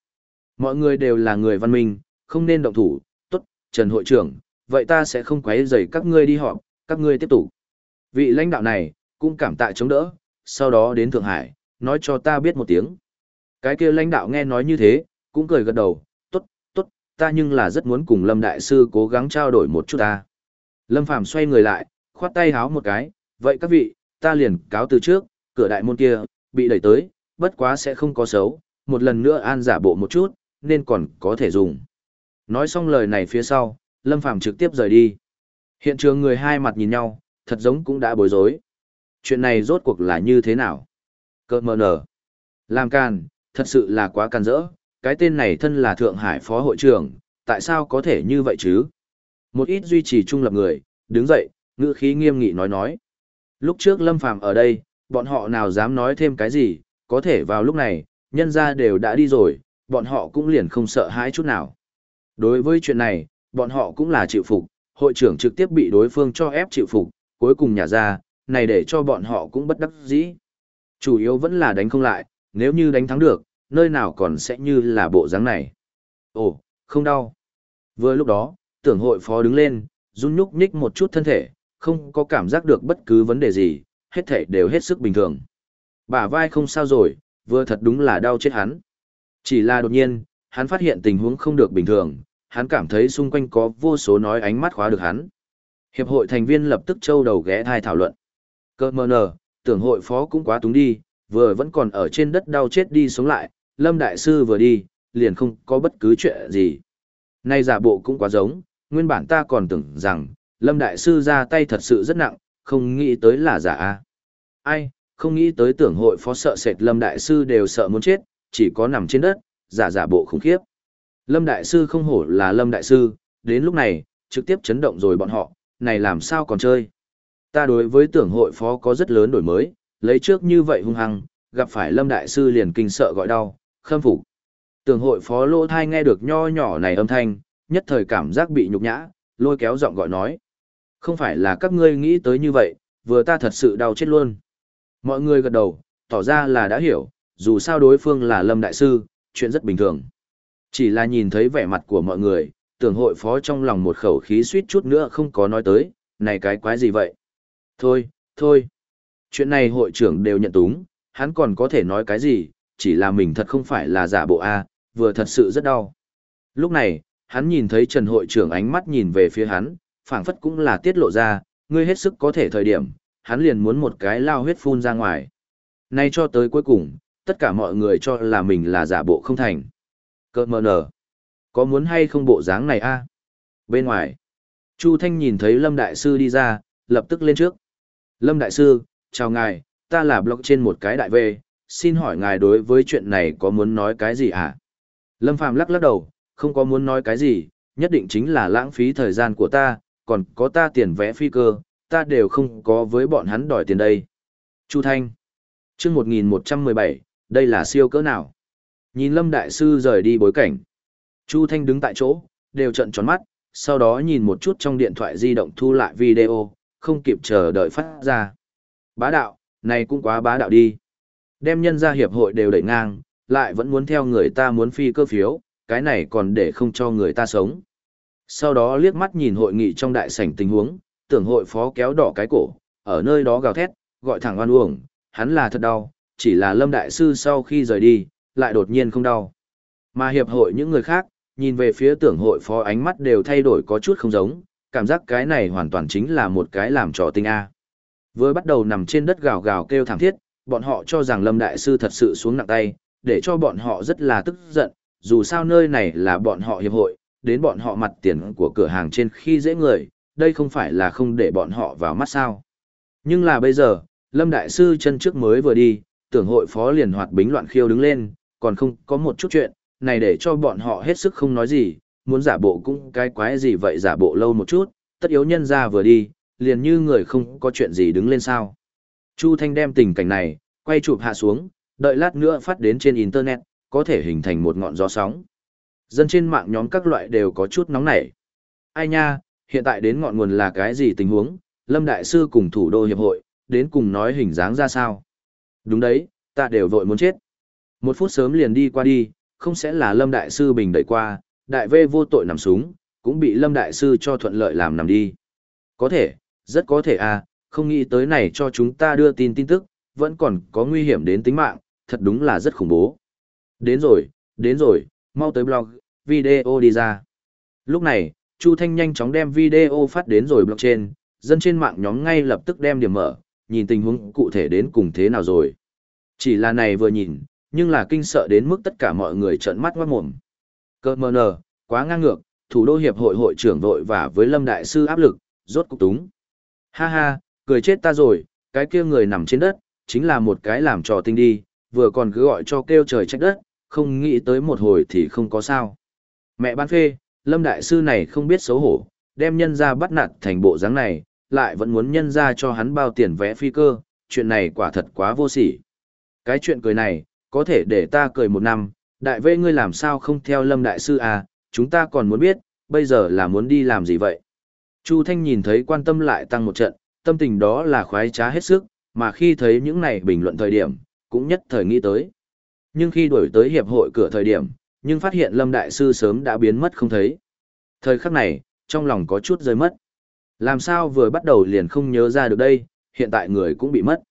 Mọi người đều là người văn minh, không nên động thủ, tốt, Trần hội trưởng, vậy ta sẽ không quấy rầy các ngươi đi họp, các ngươi tiếp tục. Vị lãnh đạo này, cũng cảm tạ chống đỡ, sau đó đến Thượng Hải, nói cho ta biết một tiếng. Cái kia lãnh đạo nghe nói như thế, cũng cười gật đầu, tốt, tốt, ta nhưng là rất muốn cùng Lâm Đại Sư cố gắng trao đổi một chút ta. Lâm Phàm xoay người lại, khoát tay háo một cái, vậy các vị, ta liền cáo từ trước, cửa đại môn kia, bị đẩy tới, bất quá sẽ không có xấu, một lần nữa an giả bộ một chút, nên còn có thể dùng. Nói xong lời này phía sau, Lâm Phàm trực tiếp rời đi. Hiện trường người hai mặt nhìn nhau, thật giống cũng đã bối rối. Chuyện này rốt cuộc là như thế nào? Cơ mờ nở. Làm càn, thật sự là quá càn rỡ, cái tên này thân là Thượng Hải Phó Hội trưởng, tại sao có thể như vậy chứ? Một ít duy trì trung lập người, đứng dậy, ngữ khí nghiêm nghị nói nói. Lúc trước Lâm Phàm ở đây, bọn họ nào dám nói thêm cái gì, có thể vào lúc này, nhân ra đều đã đi rồi, bọn họ cũng liền không sợ hãi chút nào. Đối với chuyện này, bọn họ cũng là chịu phục, hội trưởng trực tiếp bị đối phương cho ép chịu phục, cuối cùng nhả ra, này để cho bọn họ cũng bất đắc dĩ. Chủ yếu vẫn là đánh không lại, nếu như đánh thắng được, nơi nào còn sẽ như là bộ dáng này. Ồ, không đau. Vừa lúc đó, tưởng hội phó đứng lên, run nhúc nhích một chút thân thể, không có cảm giác được bất cứ vấn đề gì, hết thể đều hết sức bình thường. Bả vai không sao rồi, vừa thật đúng là đau chết hắn. Chỉ là đột nhiên, hắn phát hiện tình huống không được bình thường, hắn cảm thấy xung quanh có vô số nói ánh mắt khóa được hắn. Hiệp hội thành viên lập tức châu đầu ghé thai thảo luận. Cơ mờ nờ, tưởng hội phó cũng quá túng đi, vừa vẫn còn ở trên đất đau chết đi sống lại, Lâm Đại Sư vừa đi, liền không có bất cứ chuyện gì. Nay giả bộ cũng quá giống, nguyên bản ta còn tưởng rằng, Lâm Đại Sư ra tay thật sự rất nặng, không nghĩ tới là giả a. Ai, không nghĩ tới tưởng hội phó sợ sệt Lâm Đại Sư đều sợ muốn chết, chỉ có nằm trên đất, giả giả bộ khủng khiếp. Lâm Đại Sư không hổ là Lâm Đại Sư, đến lúc này, trực tiếp chấn động rồi bọn họ, này làm sao còn chơi. Ta đối với tưởng hội phó có rất lớn đổi mới, lấy trước như vậy hung hăng, gặp phải Lâm Đại Sư liền kinh sợ gọi đau, khâm phục. Tưởng hội phó lỗ thai nghe được nho nhỏ này âm thanh, nhất thời cảm giác bị nhục nhã, lôi kéo giọng gọi nói. Không phải là các ngươi nghĩ tới như vậy, vừa ta thật sự đau chết luôn. Mọi người gật đầu, tỏ ra là đã hiểu, dù sao đối phương là Lâm Đại Sư, chuyện rất bình thường. Chỉ là nhìn thấy vẻ mặt của mọi người, tưởng hội phó trong lòng một khẩu khí suýt chút nữa không có nói tới, này cái quái gì vậy? Thôi, thôi. Chuyện này hội trưởng đều nhận túng, hắn còn có thể nói cái gì, chỉ là mình thật không phải là giả bộ A, vừa thật sự rất đau. Lúc này, hắn nhìn thấy Trần hội trưởng ánh mắt nhìn về phía hắn, phảng phất cũng là tiết lộ ra, ngươi hết sức có thể thời điểm, hắn liền muốn một cái lao huyết phun ra ngoài. Nay cho tới cuối cùng, tất cả mọi người cho là mình là giả bộ không thành. Cơ mờ nở. Có muốn hay không bộ dáng này a? Bên ngoài, Chu Thanh nhìn thấy Lâm Đại Sư đi ra, lập tức lên trước. Lâm Đại Sư, chào ngài, ta là blog trên một cái đại về, xin hỏi ngài đối với chuyện này có muốn nói cái gì à? Lâm Phàm lắc lắc đầu, không có muốn nói cái gì, nhất định chính là lãng phí thời gian của ta, còn có ta tiền vẽ phi cơ, ta đều không có với bọn hắn đòi tiền đây. Chu Thanh. chương 1117, đây là siêu cỡ nào? Nhìn Lâm Đại Sư rời đi bối cảnh. Chu Thanh đứng tại chỗ, đều trận tròn mắt, sau đó nhìn một chút trong điện thoại di động thu lại video, không kịp chờ đợi phát ra. Bá đạo, này cũng quá bá đạo đi. Đem nhân ra hiệp hội đều đẩy ngang, lại vẫn muốn theo người ta muốn phi cơ phiếu, cái này còn để không cho người ta sống. Sau đó liếc mắt nhìn hội nghị trong đại sảnh tình huống, tưởng hội phó kéo đỏ cái cổ, ở nơi đó gào thét, gọi thẳng oan uổng, hắn là thật đau, chỉ là lâm đại sư sau khi rời đi, lại đột nhiên không đau. Mà hiệp hội những người khác, nhìn về phía tưởng hội phó ánh mắt đều thay đổi có chút không giống, cảm giác cái này hoàn toàn chính là một cái làm trò tinh A. Vừa bắt đầu nằm trên đất gào gào kêu thảm thiết, bọn họ cho rằng Lâm Đại Sư thật sự xuống nặng tay, để cho bọn họ rất là tức giận, dù sao nơi này là bọn họ hiệp hội, đến bọn họ mặt tiền của cửa hàng trên khi dễ người, đây không phải là không để bọn họ vào mắt sao. Nhưng là bây giờ, Lâm Đại Sư chân trước mới vừa đi, tưởng hội phó liền hoạt bính loạn khiêu đứng lên, còn không có một chút chuyện, này để cho bọn họ hết sức không nói gì, muốn giả bộ cũng cái quái gì vậy giả bộ lâu một chút, tất yếu nhân ra vừa đi, liền như người không có chuyện gì đứng lên sao. Chu Thanh đem tình cảnh này, quay chụp hạ xuống, đợi lát nữa phát đến trên Internet, có thể hình thành một ngọn gió sóng. Dân trên mạng nhóm các loại đều có chút nóng nảy. Ai nha, hiện tại đến ngọn nguồn là cái gì tình huống, Lâm Đại Sư cùng thủ đô hiệp hội, đến cùng nói hình dáng ra sao. Đúng đấy, ta đều vội muốn chết. Một phút sớm liền đi qua đi, không sẽ là Lâm Đại Sư bình đẩy qua, đại vê vô tội nằm súng, cũng bị Lâm Đại Sư cho thuận lợi làm nằm đi. Có thể, rất có thể à, không nghĩ tới này cho chúng ta đưa tin tin tức, vẫn còn có nguy hiểm đến tính mạng, thật đúng là rất khủng bố. Đến rồi, đến rồi, mau tới blog, video đi ra. Lúc này, Chu Thanh nhanh chóng đem video phát đến rồi blog trên, dân trên mạng nhóm ngay lập tức đem điểm mở, nhìn tình huống cụ thể đến cùng thế nào rồi. Chỉ là này vừa nhìn, nhưng là kinh sợ đến mức tất cả mọi người trợn mắt ngoát mồm. Cơ mờ nờ, quá ngang ngược, thủ đô hiệp hội hội trưởng vội và với Lâm Đại Sư áp lực, rốt cục túng. Ha ha, cười chết ta rồi, cái kia người nằm trên đất, chính là một cái làm trò tinh đi, vừa còn cứ gọi cho kêu trời trách đất, không nghĩ tới một hồi thì không có sao. Mẹ ban phê, Lâm Đại Sư này không biết xấu hổ, đem nhân ra bắt nạt thành bộ dáng này, lại vẫn muốn nhân ra cho hắn bao tiền vẽ phi cơ, chuyện này quả thật quá vô sỉ. Cái chuyện cười này, có thể để ta cười một năm, đại vê ngươi làm sao không theo Lâm Đại Sư à, chúng ta còn muốn biết, bây giờ là muốn đi làm gì vậy? Chu Thanh nhìn thấy quan tâm lại tăng một trận, tâm tình đó là khoái trá hết sức, mà khi thấy những này bình luận thời điểm, cũng nhất thời nghĩ tới. Nhưng khi đổi tới hiệp hội cửa thời điểm, nhưng phát hiện Lâm Đại Sư sớm đã biến mất không thấy. Thời khắc này, trong lòng có chút rơi mất. Làm sao vừa bắt đầu liền không nhớ ra được đây, hiện tại người cũng bị mất.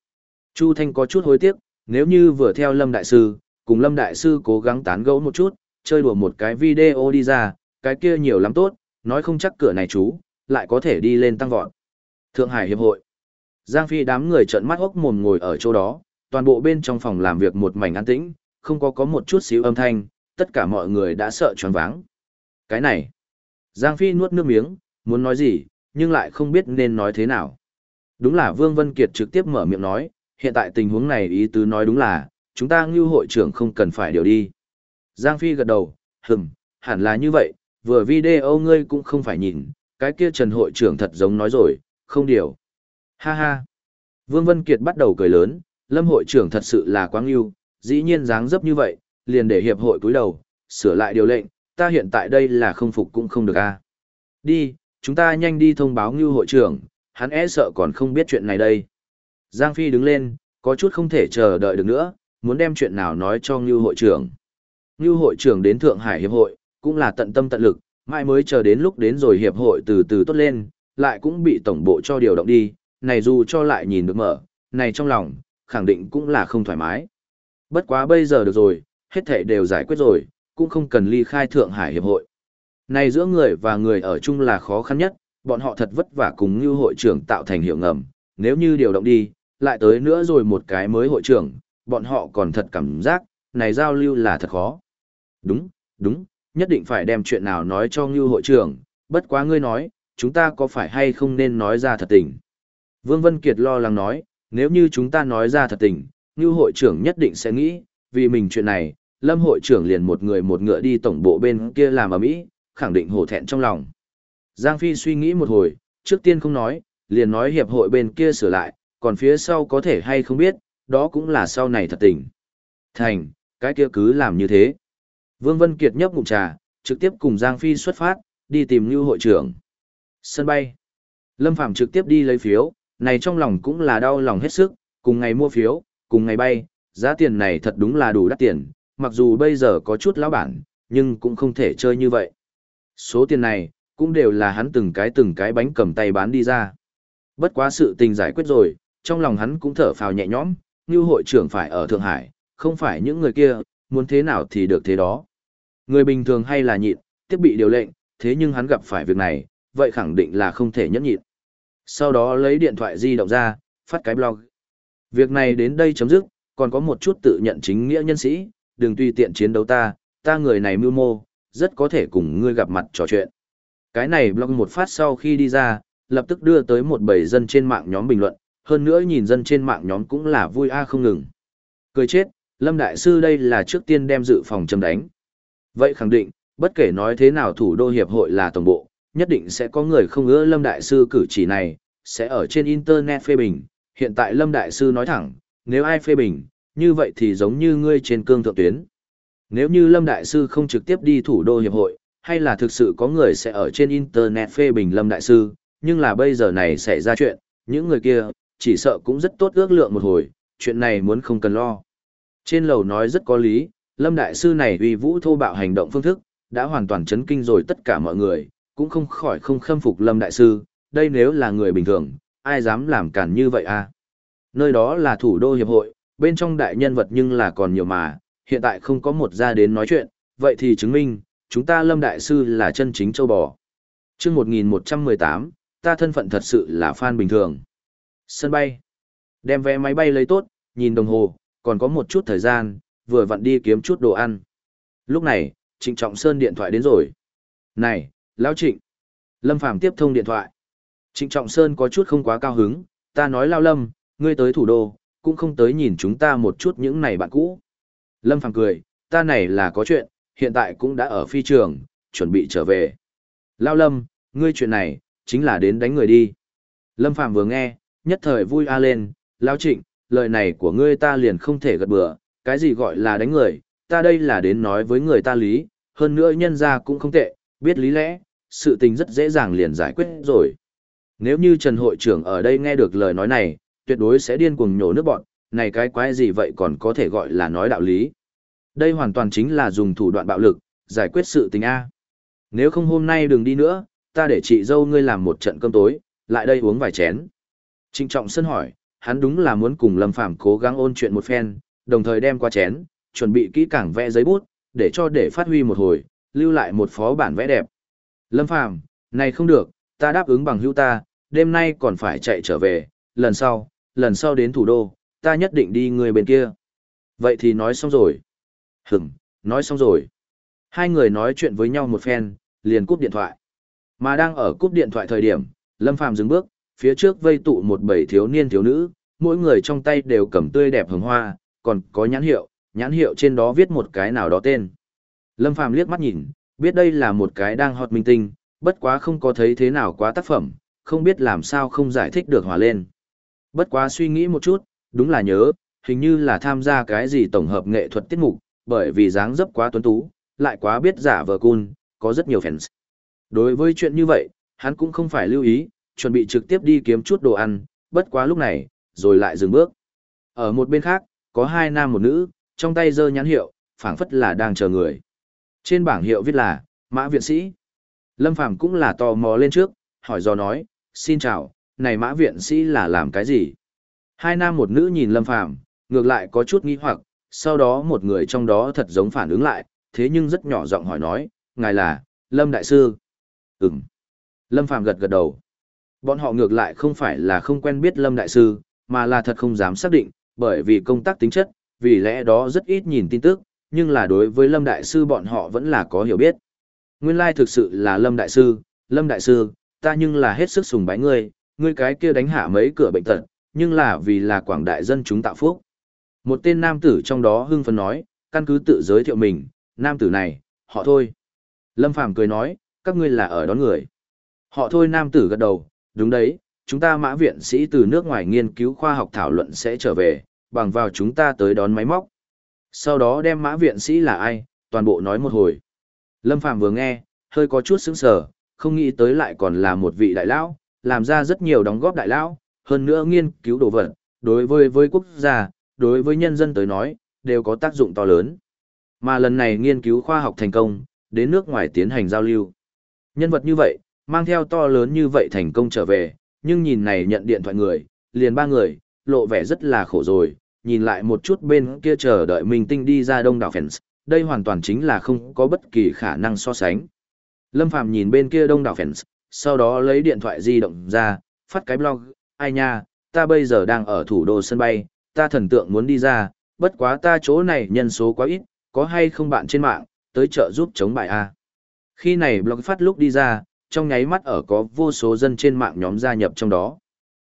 Chu Thanh có chút hối tiếc, Nếu như vừa theo Lâm Đại Sư, cùng Lâm Đại Sư cố gắng tán gẫu một chút, chơi đùa một cái video đi ra, cái kia nhiều lắm tốt, nói không chắc cửa này chú, lại có thể đi lên tăng vọt. Thượng Hải Hiệp hội. Giang Phi đám người trợn mắt hốc mồm ngồi ở chỗ đó, toàn bộ bên trong phòng làm việc một mảnh an tĩnh, không có có một chút xíu âm thanh, tất cả mọi người đã sợ choáng váng. Cái này. Giang Phi nuốt nước miếng, muốn nói gì, nhưng lại không biết nên nói thế nào. Đúng là Vương Vân Kiệt trực tiếp mở miệng nói, hiện tại tình huống này ý tứ nói đúng là, chúng ta ngưu hội trưởng không cần phải điều đi. Giang Phi gật đầu, hừm, hẳn là như vậy, vừa video ngươi cũng không phải nhìn, cái kia Trần hội trưởng thật giống nói rồi, không điều. Ha ha. Vương Vân Kiệt bắt đầu cười lớn, Lâm hội trưởng thật sự là quá ngưu, dĩ nhiên dáng dấp như vậy, liền để hiệp hội cúi đầu, sửa lại điều lệnh, ta hiện tại đây là không phục cũng không được a. Đi, chúng ta nhanh đi thông báo ngưu hội trưởng, hắn e sợ còn không biết chuyện này đây. Giang Phi đứng lên, có chút không thể chờ đợi được nữa, muốn đem chuyện nào nói cho ngưu hội trưởng. Ngưu hội trưởng đến Thượng Hải Hiệp hội, cũng là tận tâm tận lực, mãi mới chờ đến lúc đến rồi Hiệp hội từ từ tốt lên, lại cũng bị tổng bộ cho điều động đi, này dù cho lại nhìn được mở, này trong lòng, khẳng định cũng là không thoải mái. Bất quá bây giờ được rồi, hết thể đều giải quyết rồi, cũng không cần ly khai Thượng Hải Hiệp hội. Này giữa người và người ở chung là khó khăn nhất, bọn họ thật vất vả cùng như hội trưởng tạo thành hiệu ngầm, nếu như điều động đi, lại tới nữa rồi một cái mới hội trưởng, bọn họ còn thật cảm giác, này giao lưu là thật khó. Đúng, đúng, nhất định phải đem chuyện nào nói cho Ngưu hội trưởng, bất quá ngươi nói, chúng ta có phải hay không nên nói ra thật tình. Vương Vân Kiệt lo lắng nói, nếu như chúng ta nói ra thật tình, Ngưu hội trưởng nhất định sẽ nghĩ, vì mình chuyện này, Lâm hội trưởng liền một người một ngựa đi tổng bộ bên kia làm ở mỹ, khẳng định hổ thẹn trong lòng. Giang Phi suy nghĩ một hồi, trước tiên không nói, liền nói hiệp hội bên kia sửa lại, còn phía sau có thể hay không biết, đó cũng là sau này thật tình. Thành, cái kia cứ làm như thế. Vương Vân Kiệt nhấp ngụm trà, trực tiếp cùng Giang Phi xuất phát, đi tìm Lưu hội trưởng. Sân bay. Lâm Phàm trực tiếp đi lấy phiếu, này trong lòng cũng là đau lòng hết sức, cùng ngày mua phiếu, cùng ngày bay, giá tiền này thật đúng là đủ đắt tiền, mặc dù bây giờ có chút lão bản, nhưng cũng không thể chơi như vậy. Số tiền này, cũng đều là hắn từng cái từng cái bánh cầm tay bán đi ra. Bất quá sự tình giải quyết rồi, trong lòng hắn cũng thở phào nhẹ nhõm, như hội trưởng phải ở Thượng Hải, không phải những người kia, muốn thế nào thì được thế đó. Người bình thường hay là nhịn, tiếp bị điều lệnh, thế nhưng hắn gặp phải việc này, vậy khẳng định là không thể nhẫn nhịn. Sau đó lấy điện thoại di động ra, phát cái blog. Việc này đến đây chấm dứt, còn có một chút tự nhận chính nghĩa nhân sĩ, đừng tùy tiện chiến đấu ta, ta người này mưu mô, rất có thể cùng ngươi gặp mặt trò chuyện. Cái này blog một phát sau khi đi ra, lập tức đưa tới một bầy dân trên mạng nhóm bình luận, hơn nữa nhìn dân trên mạng nhóm cũng là vui a không ngừng. Cười chết, Lâm Đại Sư đây là trước tiên đem dự phòng châm đánh. Vậy khẳng định, bất kể nói thế nào thủ đô hiệp hội là tổng bộ, nhất định sẽ có người không ưa Lâm Đại Sư cử chỉ này, sẽ ở trên Internet phê bình. Hiện tại Lâm Đại Sư nói thẳng, nếu ai phê bình, như vậy thì giống như ngươi trên cương thượng tuyến. Nếu như Lâm Đại Sư không trực tiếp đi thủ đô hiệp hội, hay là thực sự có người sẽ ở trên Internet phê bình Lâm Đại Sư, nhưng là bây giờ này xảy ra chuyện, những người kia, chỉ sợ cũng rất tốt ước lượng một hồi, chuyện này muốn không cần lo. Trên lầu nói rất có lý, Lâm Đại Sư này uy vũ thô bạo hành động phương thức, đã hoàn toàn chấn kinh rồi tất cả mọi người, cũng không khỏi không khâm phục Lâm Đại Sư, đây nếu là người bình thường, ai dám làm cản như vậy à? Nơi đó là thủ đô hiệp hội, bên trong đại nhân vật nhưng là còn nhiều mà, hiện tại không có một ra đến nói chuyện, vậy thì chứng minh, chúng ta Lâm Đại Sư là chân chính châu bò. trước 1118, ta thân phận thật sự là fan bình thường. Sân bay. Đem vé máy bay lấy tốt, nhìn đồng hồ, còn có một chút thời gian, vừa vặn đi kiếm chút đồ ăn. Lúc này, Trịnh Trọng Sơn điện thoại đến rồi. Này, Lão Trịnh. Lâm Phàm tiếp thông điện thoại. Trịnh Trọng Sơn có chút không quá cao hứng, ta nói Lao Lâm, ngươi tới thủ đô, cũng không tới nhìn chúng ta một chút những này bạn cũ. Lâm Phàm cười, ta này là có chuyện, hiện tại cũng đã ở phi trường, chuẩn bị trở về. Lao Lâm, ngươi chuyện này, chính là đến đánh người đi. Lâm Phàm vừa nghe, nhất thời vui a lên, Lao Trịnh, lời này của ngươi ta liền không thể gật bừa, cái gì gọi là đánh người, ta đây là đến nói với người ta lý, hơn nữa nhân ra cũng không tệ, biết lý lẽ, sự tình rất dễ dàng liền giải quyết rồi. Nếu như Trần hội trưởng ở đây nghe được lời nói này, tuyệt đối sẽ điên cuồng nhổ nước bọn, này cái quái gì vậy còn có thể gọi là nói đạo lý. Đây hoàn toàn chính là dùng thủ đoạn bạo lực, giải quyết sự tình A. Nếu không hôm nay đừng đi nữa, ta để chị dâu ngươi làm một trận cơm tối, lại đây uống vài chén. Trịnh Trọng Sơn hỏi, hắn đúng là muốn cùng Lâm Phàm cố gắng ôn chuyện một phen, đồng thời đem qua chén, chuẩn bị kỹ càng vẽ giấy bút, để cho để phát huy một hồi, lưu lại một phó bản vẽ đẹp. Lâm Phàm, này không được, ta đáp ứng bằng hữu ta, đêm nay còn phải chạy trở về, lần sau, lần sau đến thủ đô, ta nhất định đi người bên kia. Vậy thì nói xong rồi. Hửm, nói xong rồi. Hai người nói chuyện với nhau một phen, liền cúp điện thoại. Mà đang ở cúp điện thoại thời điểm, Lâm Phàm dừng bước, phía trước vây tụ một bầy thiếu niên thiếu nữ, mỗi người trong tay đều cầm tươi đẹp hồng hoa, còn có nhãn hiệu, nhãn hiệu trên đó viết một cái nào đó tên. Lâm Phàm liếc mắt nhìn, biết đây là một cái đang hot minh tinh, bất quá không có thấy thế nào quá tác phẩm, không biết làm sao không giải thích được hòa lên. Bất quá suy nghĩ một chút, đúng là nhớ, hình như là tham gia cái gì tổng hợp nghệ thuật tiết mục, bởi vì dáng dấp quá tuấn tú, lại quá biết giả vờ cun, có rất nhiều fans. Đối với chuyện như vậy, hắn cũng không phải lưu ý, chuẩn bị trực tiếp đi kiếm chút đồ ăn, bất quá lúc này, rồi lại dừng bước. Ở một bên khác, có hai nam một nữ, trong tay giơ nhãn hiệu, phảng phất là đang chờ người. Trên bảng hiệu viết là, Mã Viện Sĩ. Lâm Phàm cũng là tò mò lên trước, hỏi do nói, xin chào, này Mã Viện Sĩ là làm cái gì? Hai nam một nữ nhìn Lâm Phàm ngược lại có chút nghi hoặc, sau đó một người trong đó thật giống phản ứng lại, thế nhưng rất nhỏ giọng hỏi nói, ngài là, Lâm Đại Sư. Ừm. Lâm Phàm gật gật đầu. Bọn họ ngược lại không phải là không quen biết Lâm Đại Sư, mà là thật không dám xác định, bởi vì công tác tính chất, vì lẽ đó rất ít nhìn tin tức, nhưng là đối với Lâm Đại Sư bọn họ vẫn là có hiểu biết. Nguyên lai thực sự là Lâm Đại Sư, Lâm Đại Sư, ta nhưng là hết sức sùng bái ngươi, ngươi cái kia đánh hạ mấy cửa bệnh tật, nhưng là vì là quảng đại dân chúng tạo phúc. Một tên nam tử trong đó hưng phấn nói, căn cứ tự giới thiệu mình, nam tử này, họ thôi. Lâm Phàm cười nói, các ngươi là ở đón người. Họ thôi nam tử gật đầu, đúng đấy, chúng ta mã viện sĩ từ nước ngoài nghiên cứu khoa học thảo luận sẽ trở về, bằng vào chúng ta tới đón máy móc. Sau đó đem mã viện sĩ là ai, toàn bộ nói một hồi. Lâm Phàm vừa nghe, hơi có chút sững sờ, không nghĩ tới lại còn là một vị đại lão, làm ra rất nhiều đóng góp đại lão, hơn nữa nghiên cứu đồ vật, đối với với quốc gia, đối với nhân dân tới nói, đều có tác dụng to lớn. Mà lần này nghiên cứu khoa học thành công, đến nước ngoài tiến hành giao lưu. Nhân vật như vậy, mang theo to lớn như vậy thành công trở về, nhưng nhìn này nhận điện thoại người, liền ba người, lộ vẻ rất là khổ rồi, nhìn lại một chút bên kia chờ đợi mình tinh đi ra đông đảo fans, đây hoàn toàn chính là không có bất kỳ khả năng so sánh. Lâm Phàm nhìn bên kia đông đảo fans, sau đó lấy điện thoại di động ra, phát cái blog, ai nha, ta bây giờ đang ở thủ đô sân bay, ta thần tượng muốn đi ra, bất quá ta chỗ này nhân số quá ít, có hay không bạn trên mạng, tới chợ giúp chống bài A. Khi này blog phát lúc đi ra, trong nháy mắt ở có vô số dân trên mạng nhóm gia nhập trong đó.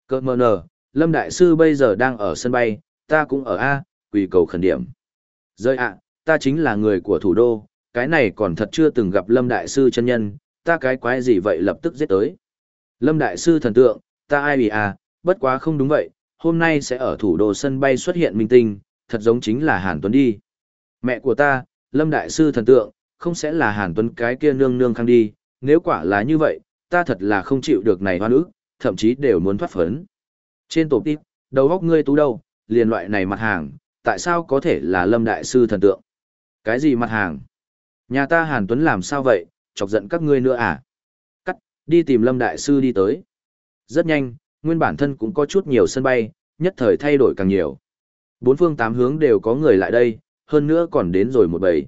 Cơ mờ nờ, Lâm Đại Sư bây giờ đang ở sân bay, ta cũng ở A, quỳ cầu khẩn điểm. Rơi ạ, ta chính là người của thủ đô, cái này còn thật chưa từng gặp Lâm Đại Sư chân nhân, ta cái quái gì vậy lập tức giết tới. Lâm Đại Sư thần tượng, ta ai bị à, bất quá không đúng vậy, hôm nay sẽ ở thủ đô sân bay xuất hiện minh tinh, thật giống chính là Hàn Tuấn đi. Mẹ của ta, Lâm Đại Sư thần tượng, không sẽ là Hàn Tuấn cái kia nương nương khang đi, nếu quả là như vậy, ta thật là không chịu được này hoa nữ, thậm chí đều muốn thoát phấn. Trên tổ tiếp, đầu góc ngươi tú đâu, liền loại này mặt hàng, tại sao có thể là Lâm Đại Sư thần tượng? Cái gì mặt hàng? Nhà ta Hàn Tuấn làm sao vậy, chọc giận các ngươi nữa à? Cắt, đi tìm Lâm Đại Sư đi tới. Rất nhanh, nguyên bản thân cũng có chút nhiều sân bay, nhất thời thay đổi càng nhiều. Bốn phương tám hướng đều có người lại đây, hơn nữa còn đến rồi một bầy.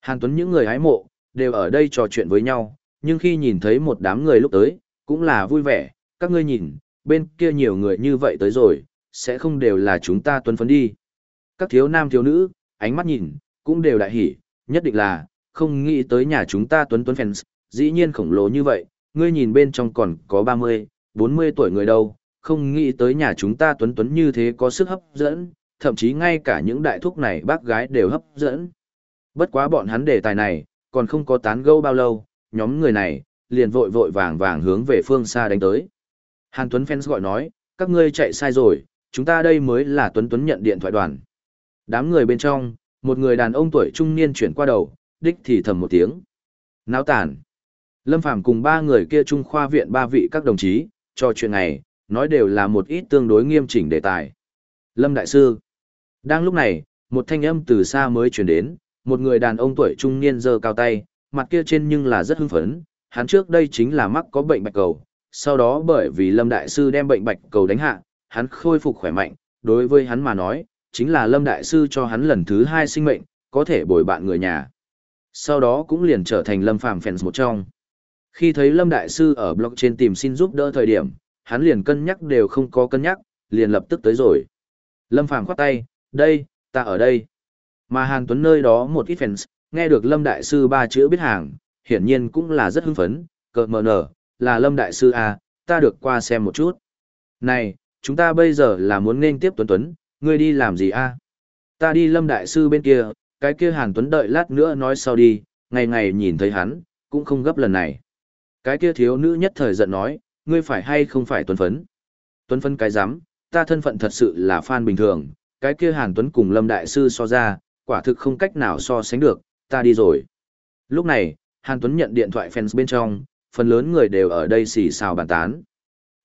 Hàn Tuấn những người hái mộ, đều ở đây trò chuyện với nhau, nhưng khi nhìn thấy một đám người lúc tới, cũng là vui vẻ, các ngươi nhìn, bên kia nhiều người như vậy tới rồi, sẽ không đều là chúng ta tuấn phấn đi. Các thiếu nam thiếu nữ, ánh mắt nhìn, cũng đều đại hỉ, nhất định là, không nghĩ tới nhà chúng ta tuấn tuấn fans, dĩ nhiên khổng lồ như vậy, ngươi nhìn bên trong còn có 30, 40 tuổi người đâu, không nghĩ tới nhà chúng ta tuấn tuấn như thế có sức hấp dẫn, thậm chí ngay cả những đại thúc này bác gái đều hấp dẫn. Bất quá bọn hắn đề tài này, còn không có tán gẫu bao lâu, nhóm người này, liền vội vội vàng vàng hướng về phương xa đánh tới. Hàn Tuấn fans gọi nói, các ngươi chạy sai rồi, chúng ta đây mới là Tuấn Tuấn nhận điện thoại đoàn. Đám người bên trong, một người đàn ông tuổi trung niên chuyển qua đầu, đích thì thầm một tiếng. Náo tản. Lâm Phàm cùng ba người kia trung khoa viện ba vị các đồng chí, cho chuyện này, nói đều là một ít tương đối nghiêm chỉnh đề tài. Lâm Đại Sư. Đang lúc này, một thanh âm từ xa mới chuyển đến, một người đàn ông tuổi trung niên giơ cao tay, mặt kia trên nhưng là rất hưng phấn, hắn trước đây chính là mắc có bệnh bạch cầu, sau đó bởi vì Lâm Đại Sư đem bệnh bạch cầu đánh hạ, hắn khôi phục khỏe mạnh, đối với hắn mà nói, chính là Lâm Đại Sư cho hắn lần thứ hai sinh mệnh, có thể bồi bạn người nhà. Sau đó cũng liền trở thành Lâm Phàm fans một trong. Khi thấy Lâm Đại Sư ở blog trên tìm xin giúp đỡ thời điểm, hắn liền cân nhắc đều không có cân nhắc, liền lập tức tới rồi. Lâm Phàm khoát tay, đây, ta ở đây. Mà Hàn Tuấn nơi đó một ít fans, nghe được Lâm Đại Sư ba chữ biết hàng, hiển nhiên cũng là rất hưng phấn, cợt mờ nở, là Lâm Đại Sư à, ta được qua xem một chút. Này, chúng ta bây giờ là muốn nên tiếp Tuấn Tuấn, ngươi đi làm gì a? Ta đi Lâm Đại Sư bên kia, cái kia Hàn Tuấn đợi lát nữa nói sau đi, ngày ngày nhìn thấy hắn, cũng không gấp lần này. Cái kia thiếu nữ nhất thời giận nói, ngươi phải hay không phải Tuấn Phấn? Tuấn Phấn cái rắm ta thân phận thật sự là fan bình thường, cái kia Hàn Tuấn cùng Lâm Đại Sư so ra, quả thực không cách nào so sánh được, ta đi rồi. Lúc này, Hàn Tuấn nhận điện thoại fans bên trong, phần lớn người đều ở đây xì xào bàn tán.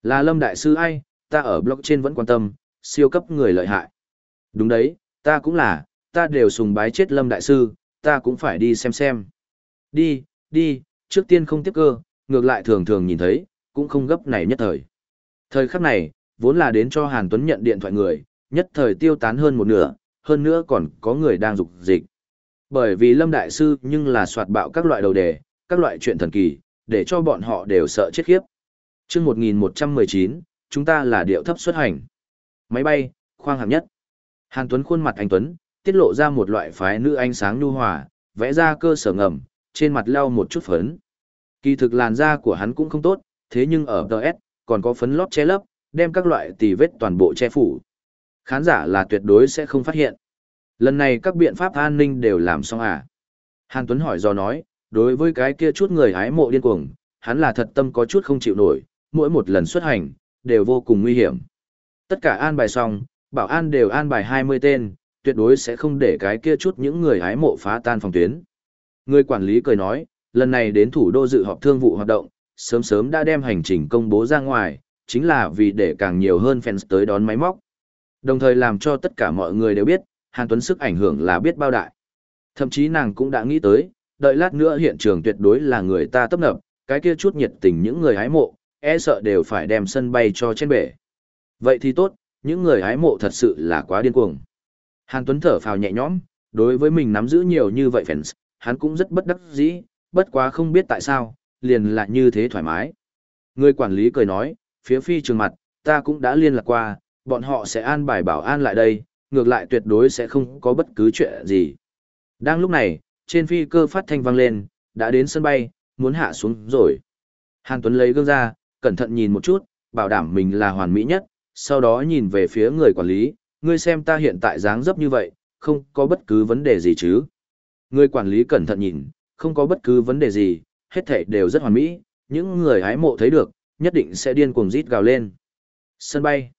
Là Lâm Đại Sư ai, ta ở blog trên vẫn quan tâm, siêu cấp người lợi hại. Đúng đấy, ta cũng là, ta đều sùng bái chết Lâm Đại Sư, ta cũng phải đi xem xem. Đi, đi, trước tiên không tiếp cơ, ngược lại thường thường nhìn thấy, cũng không gấp này nhất thời. Thời khắc này, vốn là đến cho Hàn Tuấn nhận điện thoại người, nhất thời tiêu tán hơn một nửa, hơn nữa còn có người đang dục dịch. Bởi vì Lâm Đại Sư nhưng là soạt bạo các loại đầu đề, các loại chuyện thần kỳ, để cho bọn họ đều sợ chết khiếp. chương 1119, chúng ta là điệu thấp xuất hành. Máy bay, khoang hạng nhất. Hàn Tuấn khuôn mặt anh Tuấn, tiết lộ ra một loại phái nữ ánh sáng nhu hòa, vẽ ra cơ sở ngầm, trên mặt lau một chút phấn. Kỳ thực làn da của hắn cũng không tốt, thế nhưng ở DS, còn có phấn lót che lấp, đem các loại tì vết toàn bộ che phủ. Khán giả là tuyệt đối sẽ không phát hiện. Lần này các biện pháp an ninh đều làm xong à? Hàn Tuấn hỏi do nói, đối với cái kia chút người hái mộ điên cuồng, hắn là thật tâm có chút không chịu nổi, mỗi một lần xuất hành, đều vô cùng nguy hiểm. Tất cả an bài xong, bảo an đều an bài 20 tên, tuyệt đối sẽ không để cái kia chút những người hái mộ phá tan phòng tuyến. Người quản lý cười nói, lần này đến thủ đô dự họp thương vụ hoạt động, sớm sớm đã đem hành trình công bố ra ngoài, chính là vì để càng nhiều hơn fans tới đón máy móc. Đồng thời làm cho tất cả mọi người đều biết, Hàn Tuấn sức ảnh hưởng là biết bao đại. Thậm chí nàng cũng đã nghĩ tới, đợi lát nữa hiện trường tuyệt đối là người ta tấp nập, cái kia chút nhiệt tình những người hái mộ, e sợ đều phải đem sân bay cho trên bể. Vậy thì tốt, những người hái mộ thật sự là quá điên cuồng. Hàn Tuấn thở phào nhẹ nhõm, đối với mình nắm giữ nhiều như vậy fans, hắn cũng rất bất đắc dĩ, bất quá không biết tại sao, liền là như thế thoải mái. Người quản lý cười nói, phía phi trường mặt, ta cũng đã liên lạc qua, bọn họ sẽ an bài bảo an lại đây, ngược lại tuyệt đối sẽ không có bất cứ chuyện gì. Đang lúc này, trên phi cơ phát thanh vang lên, đã đến sân bay, muốn hạ xuống rồi. Hàn Tuấn lấy gương ra, cẩn thận nhìn một chút, bảo đảm mình là hoàn mỹ nhất, sau đó nhìn về phía người quản lý, ngươi xem ta hiện tại dáng dấp như vậy, không có bất cứ vấn đề gì chứ. Người quản lý cẩn thận nhìn, không có bất cứ vấn đề gì, hết thảy đều rất hoàn mỹ, những người hái mộ thấy được, nhất định sẽ điên cuồng rít gào lên. Sân bay.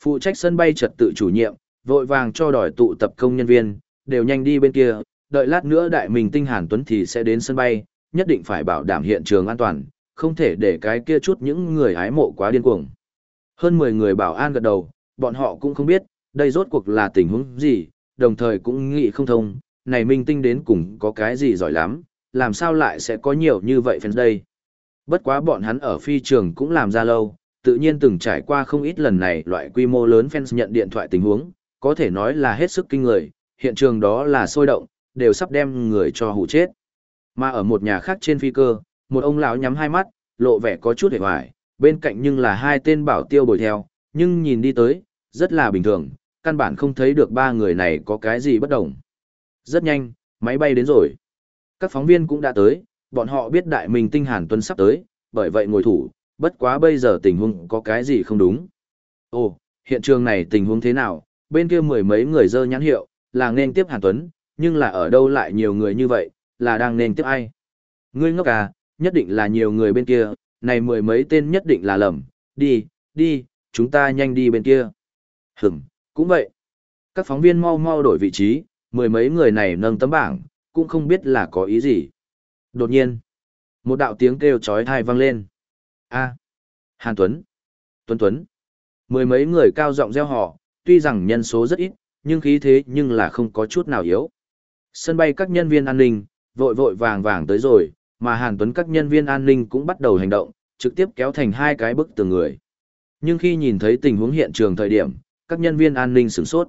Phụ trách sân bay trật tự chủ nhiệm, vội vàng cho đòi tụ tập công nhân viên, đều nhanh đi bên kia, đợi lát nữa đại mình tinh Hàn Tuấn thì sẽ đến sân bay, nhất định phải bảo đảm hiện trường an toàn, không thể để cái kia chút những người hái mộ quá điên cuồng. Hơn 10 người bảo an gật đầu, bọn họ cũng không biết, đây rốt cuộc là tình huống gì, đồng thời cũng nghĩ không thông, này minh tinh đến cùng có cái gì giỏi lắm, làm sao lại sẽ có nhiều như vậy fans đây. Bất quá bọn hắn ở phi trường cũng làm ra lâu, tự nhiên từng trải qua không ít lần này loại quy mô lớn fans nhận điện thoại tình huống, có thể nói là hết sức kinh người, hiện trường đó là sôi động, đều sắp đem người cho hủ chết. Mà ở một nhà khác trên phi cơ, một ông lão nhắm hai mắt, lộ vẻ có chút hề hoài, bên cạnh nhưng là hai tên bảo tiêu bồi theo, nhưng nhìn đi tới, rất là bình thường, căn bản không thấy được ba người này có cái gì bất đồng. Rất nhanh, máy bay đến rồi. Các phóng viên cũng đã tới, bọn họ biết đại mình tinh Hàn Tuấn sắp tới, bởi vậy ngồi thủ, bất quá bây giờ tình huống có cái gì không đúng. Ồ, hiện trường này tình huống thế nào, bên kia mười mấy người dơ nhãn hiệu, là nên tiếp Hàn Tuấn, nhưng là ở đâu lại nhiều người như vậy, là đang nên tiếp ai? Ngươi ngốc à, nhất định là nhiều người bên kia, này mười mấy tên nhất định là lầm, đi, đi, chúng ta nhanh đi bên kia. Hửm, cũng vậy. Các phóng viên mau mau đổi vị trí, mười mấy người này nâng tấm bảng, cũng không biết là có ý gì. Đột nhiên, một đạo tiếng kêu chói tai vang lên. A, Hàn Tuấn, Tuấn Tuấn. Mười mấy người cao giọng reo hò, tuy rằng nhân số rất ít, nhưng khí thế nhưng là không có chút nào yếu. Sân bay các nhân viên an ninh, vội vội vàng vàng tới rồi, mà Hàn Tuấn các nhân viên an ninh cũng bắt đầu hành động, trực tiếp kéo thành hai cái bức tường người. Nhưng khi nhìn thấy tình huống hiện trường thời điểm, các nhân viên an ninh sửng sốt.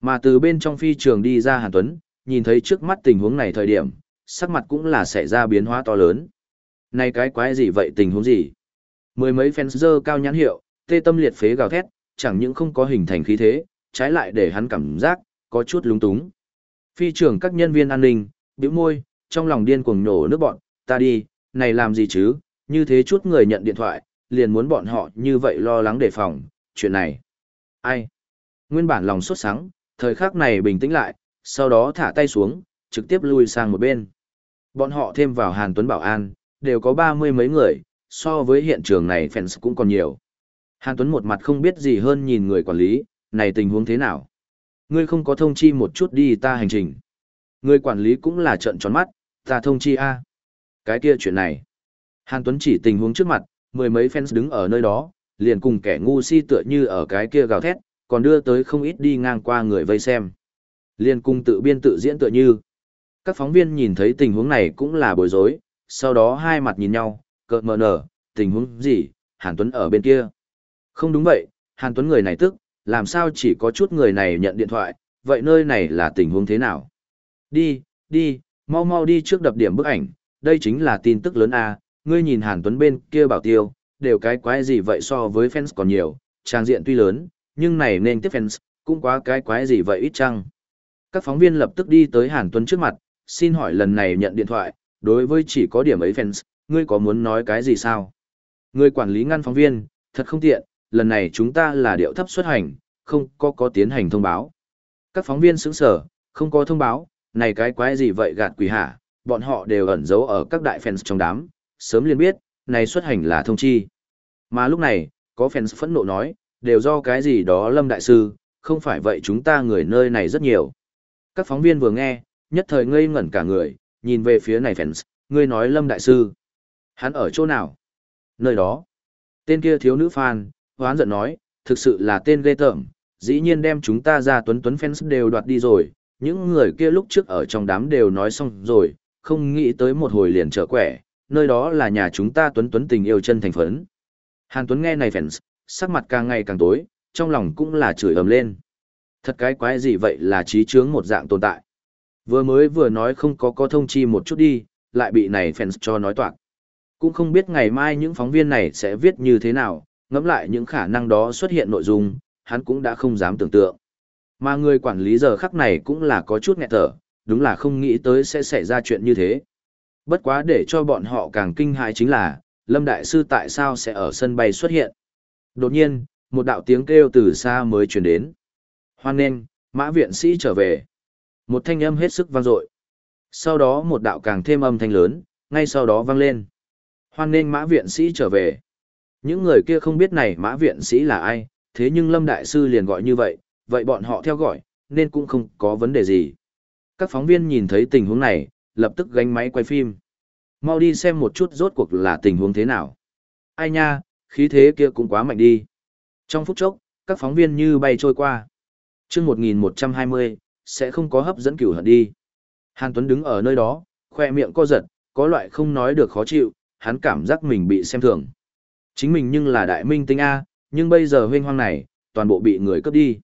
Mà từ bên trong phi trường đi ra Hàn Tuấn, nhìn thấy trước mắt tình huống này thời điểm, sắc mặt cũng là xảy ra biến hóa to lớn. Này cái quái gì vậy tình huống gì? Mười mấy fans dơ cao nhãn hiệu, tê tâm liệt phế gào thét, chẳng những không có hình thành khí thế, trái lại để hắn cảm giác, có chút lúng túng. Phi trưởng các nhân viên an ninh, bĩu môi, trong lòng điên cuồng nổ nước bọn, ta đi, này làm gì chứ, như thế chút người nhận điện thoại, liền muốn bọn họ như vậy lo lắng đề phòng, chuyện này. Ai? Nguyên bản lòng sốt sắng, thời khắc này bình tĩnh lại, sau đó thả tay xuống, trực tiếp lui sang một bên. Bọn họ thêm vào Hàn Tuấn Bảo An, đều có ba mươi mấy người, so với hiện trường này fans cũng còn nhiều. Hàn Tuấn một mặt không biết gì hơn nhìn người quản lý, này tình huống thế nào? Ngươi không có thông chi một chút đi ta hành trình. Người quản lý cũng là trận tròn mắt, ta thông chi a. Cái kia chuyện này. Hàn Tuấn chỉ tình huống trước mặt, mười mấy fans đứng ở nơi đó, liền cùng kẻ ngu si tựa như ở cái kia gào thét, còn đưa tới không ít đi ngang qua người vây xem. Liền cùng tự biên tự diễn tựa như. Các phóng viên nhìn thấy tình huống này cũng là bối rối, sau đó hai mặt nhìn nhau, cợt mờ nở, tình huống gì, Hàn Tuấn ở bên kia. Không đúng vậy, Hàn Tuấn người này tức, làm sao chỉ có chút người này nhận điện thoại, vậy nơi này là tình huống thế nào? Đi, đi, mau mau đi trước đập điểm bức ảnh, đây chính là tin tức lớn a. ngươi nhìn Hàn Tuấn bên kia bảo tiêu, đều cái quái gì vậy so với fans còn nhiều, trang diện tuy lớn, nhưng này nên tiếp fans, cũng quá cái quái gì vậy ít chăng. Các phóng viên lập tức đi tới Hàn Tuấn trước mặt, xin hỏi lần này nhận điện thoại, đối với chỉ có điểm ấy fans, ngươi có muốn nói cái gì sao? Người quản lý ngăn phóng viên, thật không tiện, lần này chúng ta là điệu thấp xuất hành, không có có tiến hành thông báo. Các phóng viên sững sở, không có thông báo, này cái quái gì vậy gạt quỷ hả, bọn họ đều ẩn giấu ở các đại fans trong đám, sớm liền biết, này xuất hành là thông chi. Mà lúc này, có fans phẫn nộ nói, đều do cái gì đó Lâm Đại Sư, không phải vậy chúng ta người nơi này rất nhiều. Các phóng viên vừa nghe, nhất thời ngây ngẩn cả người, nhìn về phía này fans, ngươi nói Lâm Đại Sư. Hắn ở chỗ nào? Nơi đó. Tên kia thiếu nữ fan, hoán giận nói, thực sự là tên ghê tởm, dĩ nhiên đem chúng ta ra tuấn tuấn fans đều đoạt đi rồi, những người kia lúc trước ở trong đám đều nói xong rồi, không nghĩ tới một hồi liền trở quẻ, nơi đó là nhà chúng ta tuấn tuấn tình yêu chân thành phấn. Hàn Tuấn nghe này fans, sắc mặt càng ngày càng tối, trong lòng cũng là chửi ầm lên. Thật cái quái gì vậy là trí chướng một dạng tồn tại. Vừa mới vừa nói không có có thông chi một chút đi, lại bị này fans cho nói toạc. Cũng không biết ngày mai những phóng viên này sẽ viết như thế nào, ngẫm lại những khả năng đó xuất hiện nội dung, hắn cũng đã không dám tưởng tượng. Mà người quản lý giờ khắc này cũng là có chút nghẹt thở, đúng là không nghĩ tới sẽ xảy ra chuyện như thế. Bất quá để cho bọn họ càng kinh hãi chính là, Lâm Đại Sư tại sao sẽ ở sân bay xuất hiện. Đột nhiên, một đạo tiếng kêu từ xa mới truyền đến. Hoan nên, mã viện sĩ trở về. Một thanh âm hết sức vang dội. Sau đó một đạo càng thêm âm thanh lớn, ngay sau đó vang lên. Hoan nên mã viện sĩ trở về. Những người kia không biết này mã viện sĩ là ai, thế nhưng Lâm Đại Sư liền gọi như vậy, vậy bọn họ theo gọi, nên cũng không có vấn đề gì. Các phóng viên nhìn thấy tình huống này, lập tức gánh máy quay phim. Mau đi xem một chút rốt cuộc là tình huống thế nào. Ai nha, khí thế kia cũng quá mạnh đi. Trong phút chốc, các phóng viên như bay trôi qua. chương 1120, sẽ không có hấp dẫn cửu hận đi. Hàn Tuấn đứng ở nơi đó, khoe miệng co giật, có loại không nói được khó chịu, hắn cảm giác mình bị xem thường. Chính mình nhưng là đại minh tinh A, nhưng bây giờ huynh hoang này, toàn bộ bị người cướp đi.